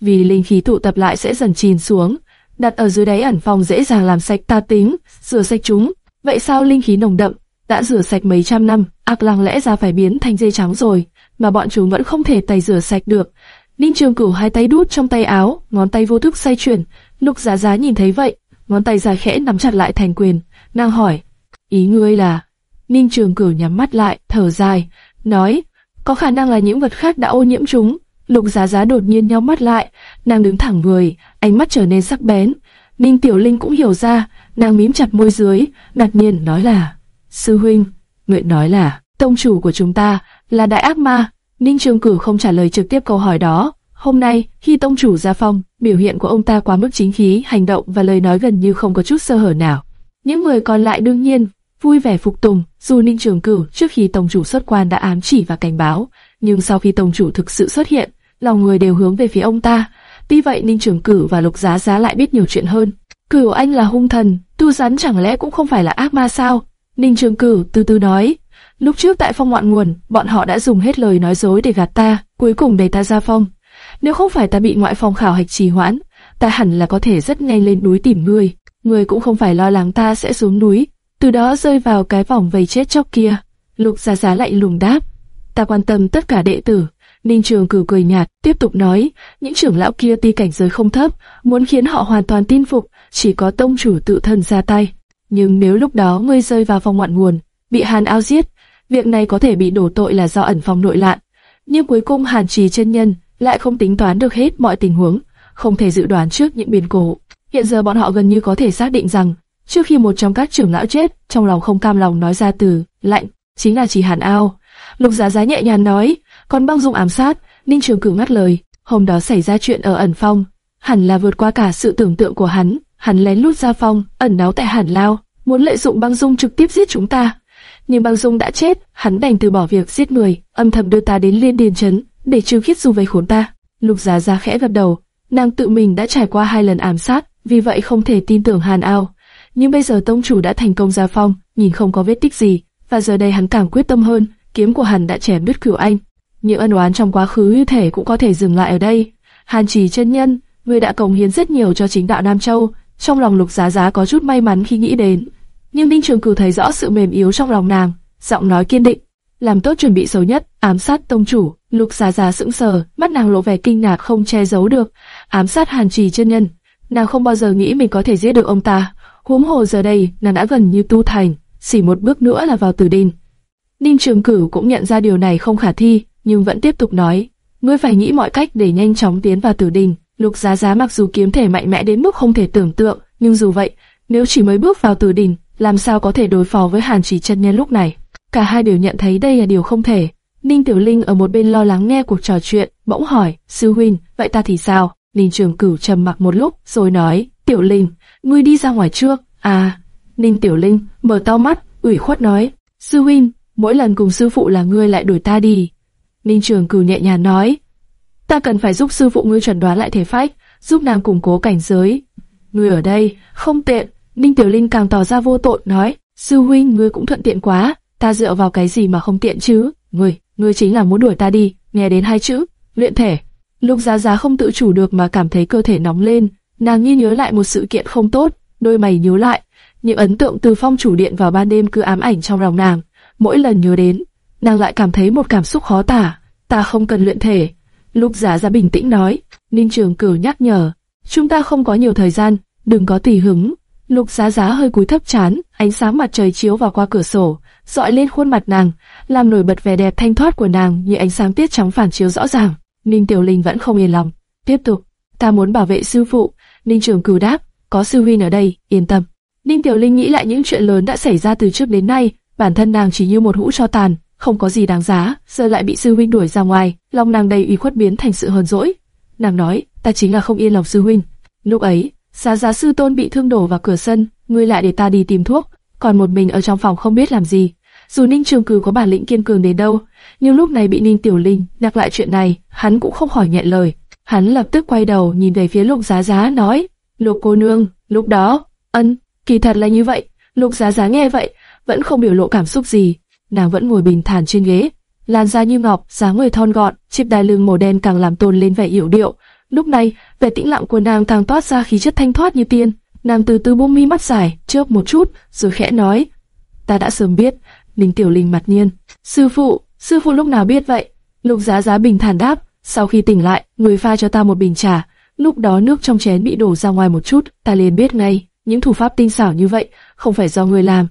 vì linh khí tụ tập lại sẽ dần chìm xuống, đặt ở dưới đáy ẩn phong dễ dàng làm sạch ta tính, rửa sạch chúng. Vậy sao linh khí nồng đậm đã rửa sạch mấy trăm năm, ác lăng lẽ ra phải biến thành dây trắng rồi, mà bọn chúng vẫn không thể tẩy rửa sạch được. Ninh Trường Cửu hai tay đút trong tay áo, ngón tay vô thức xoay chuyển. Lục Giá Giá nhìn thấy vậy, ngón tay dài khẽ nắm chặt lại thành quyền, nàng hỏi: "Ý ngươi là?" Ninh Trường Cửu nhắm mắt lại, thở dài, nói: "Có khả năng là những vật khác đã ô nhiễm chúng." Lục Giá Giá đột nhiên nhắm mắt lại, nàng đứng thẳng người, ánh mắt trở nên sắc bén. Ninh Tiểu Linh cũng hiểu ra, nàng mím chặt môi dưới, ngạc nhiên nói là: "Sư huynh, nguyện nói là tông chủ của chúng ta là đại ác ma." Ninh Trường cử không trả lời trực tiếp câu hỏi đó, Hôm nay, khi tông chủ ra phòng, biểu hiện của ông ta quá mức chính khí, hành động và lời nói gần như không có chút sơ hở nào. Những người còn lại đương nhiên vui vẻ phục tùng, dù Ninh Trường Cửu trước khi tông chủ xuất quan đã ám chỉ và cảnh báo, nhưng sau khi tông chủ thực sự xuất hiện, lòng người đều hướng về phía ông ta. Tuy vậy Ninh Trường Cửu và Lục Giá Giá lại biết nhiều chuyện hơn. Cửu anh là hung thần, tu rắn chẳng lẽ cũng không phải là ác ma sao? Ninh Trường Cửu từ từ nói. Lúc trước tại phong ngoạn nguồn, bọn họ đã dùng hết lời nói dối để gạt ta, cuối cùng đẩy ta ra phong. Nếu không phải ta bị ngoại phong khảo hạch trì hoãn, ta hẳn là có thể rất nhanh lên núi tìm ngươi. Ngươi cũng không phải lo lắng ta sẽ xuống núi, từ đó rơi vào cái vòng vây chết chóc kia. Lục Giá Giá lại lùng đáp, ta quan tâm tất cả đệ tử. Ninh Trường Cửu cười nhạt, tiếp tục nói, những trưởng lão kia tuy cảnh giới không thấp, muốn khiến họ hoàn toàn tin phục, chỉ có tông chủ tự thân ra tay. Nhưng nếu lúc đó ngươi rơi vào phòng ngoạn nguồn, bị Hàn Ao giết, việc này có thể bị đổ tội là do ẩn phòng nội loạn. Nhưng cuối cùng Hàn Trì chân nhân lại không tính toán được hết mọi tình huống, không thể dự đoán trước những biến cố. Hiện giờ bọn họ gần như có thể xác định rằng, trước khi một trong các trưởng lão chết, trong lòng không cam lòng nói ra từ lạnh, chính là chỉ Hàn Ao. Lục Giá Giá nhẹ nhàng nói, còn băng dung ám sát, Ninh Trường Cửu ngắt lời, hôm đó xảy ra chuyện ở ẩn phong, hẳn là vượt qua cả sự tưởng tượng của hắn, hắn lén lút ra phong, ẩn náu tại Hàn Lao, muốn lợi dụng băng dung trực tiếp giết chúng ta. Nhưng băng dung đã chết, hắn đành từ bỏ việc giết người, âm thầm đưa ta đến liên điền trấn, để trừ khiết du vây khốn ta. Lục Giá Giá khẽ gật đầu, nàng tự mình đã trải qua hai lần ám sát, vì vậy không thể tin tưởng Hàn Ao. Nhưng bây giờ tông chủ đã thành công ra phong, nhìn không có vết tích gì, và giờ đây hắn càng quyết tâm hơn, kiếm của hắn đã chém đứt cửu anh. Những ân oán trong quá khứ như thể cũng có thể dừng lại ở đây. Hàn Trì chân nhân, người đã cống hiến rất nhiều cho chính đạo Nam Châu, trong lòng Lục Giá Giá có chút may mắn khi nghĩ đến. Nhưng Đinh Trường Cửu thấy rõ sự mềm yếu trong lòng nàng, giọng nói kiên định, làm tốt chuẩn bị xấu nhất, ám sát tông chủ. Lục Giá Giá sững sờ, mắt nàng lộ vẻ kinh ngạc không che giấu được. Ám sát Hàn Trì chân nhân, nàng không bao giờ nghĩ mình có thể giết được ông ta. Huống hồ giờ đây, nàng đã gần như tu thành, chỉ một bước nữa là vào tử đình. Ninh Trường Cửu cũng nhận ra điều này không khả thi, nhưng vẫn tiếp tục nói, ngươi phải nghĩ mọi cách để nhanh chóng tiến vào tử đình. Lục Giá Giá mặc dù kiếm thể mạnh mẽ đến mức không thể tưởng tượng, nhưng dù vậy, nếu chỉ mới bước vào tử đình, làm sao có thể đối phó với Hàn Chỉ chân nhân lúc này? Cả hai đều nhận thấy đây là điều không thể. Ninh Tiểu Linh ở một bên lo lắng nghe cuộc trò chuyện, bỗng hỏi, sư huynh, vậy ta thì sao? Ninh Trường Cửu trầm mặc một lúc, rồi nói, Tiểu Linh, ngươi đi ra ngoài trước. À, Ninh Tiểu Linh mở to mắt, ủy khuất nói, sư huynh, mỗi lần cùng sư phụ là ngươi lại đuổi ta đi. Ninh Trường Cửu nhẹ nhàng nói, ta cần phải giúp sư phụ ngươi chuẩn đoán lại thể phách, giúp nàng củng cố cảnh giới. Ngươi ở đây, không tiện. Ninh Tiểu Linh càng tỏ ra vô tội nói, sư huynh ngươi cũng thuận tiện quá, ta dựa vào cái gì mà không tiện chứ? Ngươi, ngươi chính là muốn đuổi ta đi. Nghe đến hai chữ, luyện thể. Lục Giá Giá không tự chủ được mà cảm thấy cơ thể nóng lên, nàng nghi nhớ lại một sự kiện không tốt, đôi mày nhíu lại. Những ấn tượng từ phong chủ điện vào ban đêm cứ ám ảnh trong lòng nàng. Mỗi lần nhớ đến, nàng lại cảm thấy một cảm xúc khó tả. Ta không cần luyện thể. Lục Giá Giá bình tĩnh nói. Ninh Trường Cửu nhắc nhở, chúng ta không có nhiều thời gian, đừng có tùy hứng. Lục Giá Giá hơi cúi thấp chán, ánh sáng mặt trời chiếu vào qua cửa sổ, dọi lên khuôn mặt nàng, làm nổi bật vẻ đẹp thanh thoát của nàng như ánh sáng tiết trắng phản chiếu rõ ràng. Ninh Tiểu Linh vẫn không yên lòng, tiếp tục, ta muốn bảo vệ sư phụ. Ninh Trường Cửu đáp, có sư huynh ở đây, yên tâm. Ninh Tiểu Linh nghĩ lại những chuyện lớn đã xảy ra từ trước đến nay, bản thân nàng chỉ như một hũ cho tàn, không có gì đáng giá, giờ lại bị sư huynh đuổi ra ngoài, lòng nàng đầy ủy khuất biến thành sự hờn dỗi. Nàng nói, ta chính là không yên lòng sư huynh. Lúc ấy, Giá giá sư tôn bị thương đổ vào cửa sân, ngươi lại để ta đi tìm thuốc, còn một mình ở trong phòng không biết làm gì. Dù Ninh Trường Cử có bản lĩnh kiên cường đến đâu, nhưng lúc này bị Ninh Tiểu Linh nhắc lại chuyện này, hắn cũng không hỏi nhẹ lời. Hắn lập tức quay đầu nhìn về phía Lục Giá Giá nói, Lục cô nương, lúc đó, ân, kỳ thật là như vậy. Lục Giá Giá nghe vậy, vẫn không biểu lộ cảm xúc gì, nàng vẫn ngồi bình thản trên ghế, làn da như ngọc, dáng người thon gọn, chiếc đai lưng màu đen càng làm tôn lên vẻ yểu điệu. Lúc này, vẻ tĩnh lặng của nàng càng toát ra khí chất thanh thoát như tiên. Nàng từ từ buông mi mắt dài, chớp một chút, rồi khẽ nói: "Ta đã sớm biết." Ninh Tiểu Linh mặt nhiên: "Sư phụ, sư phụ lúc nào biết vậy?" Lục Giá Giá bình thản đáp: "Sau khi tỉnh lại, người pha cho ta một bình trà." Lúc đó nước trong chén bị đổ ra ngoài một chút, ta liền biết ngay, những thủ pháp tinh xảo như vậy không phải do người làm,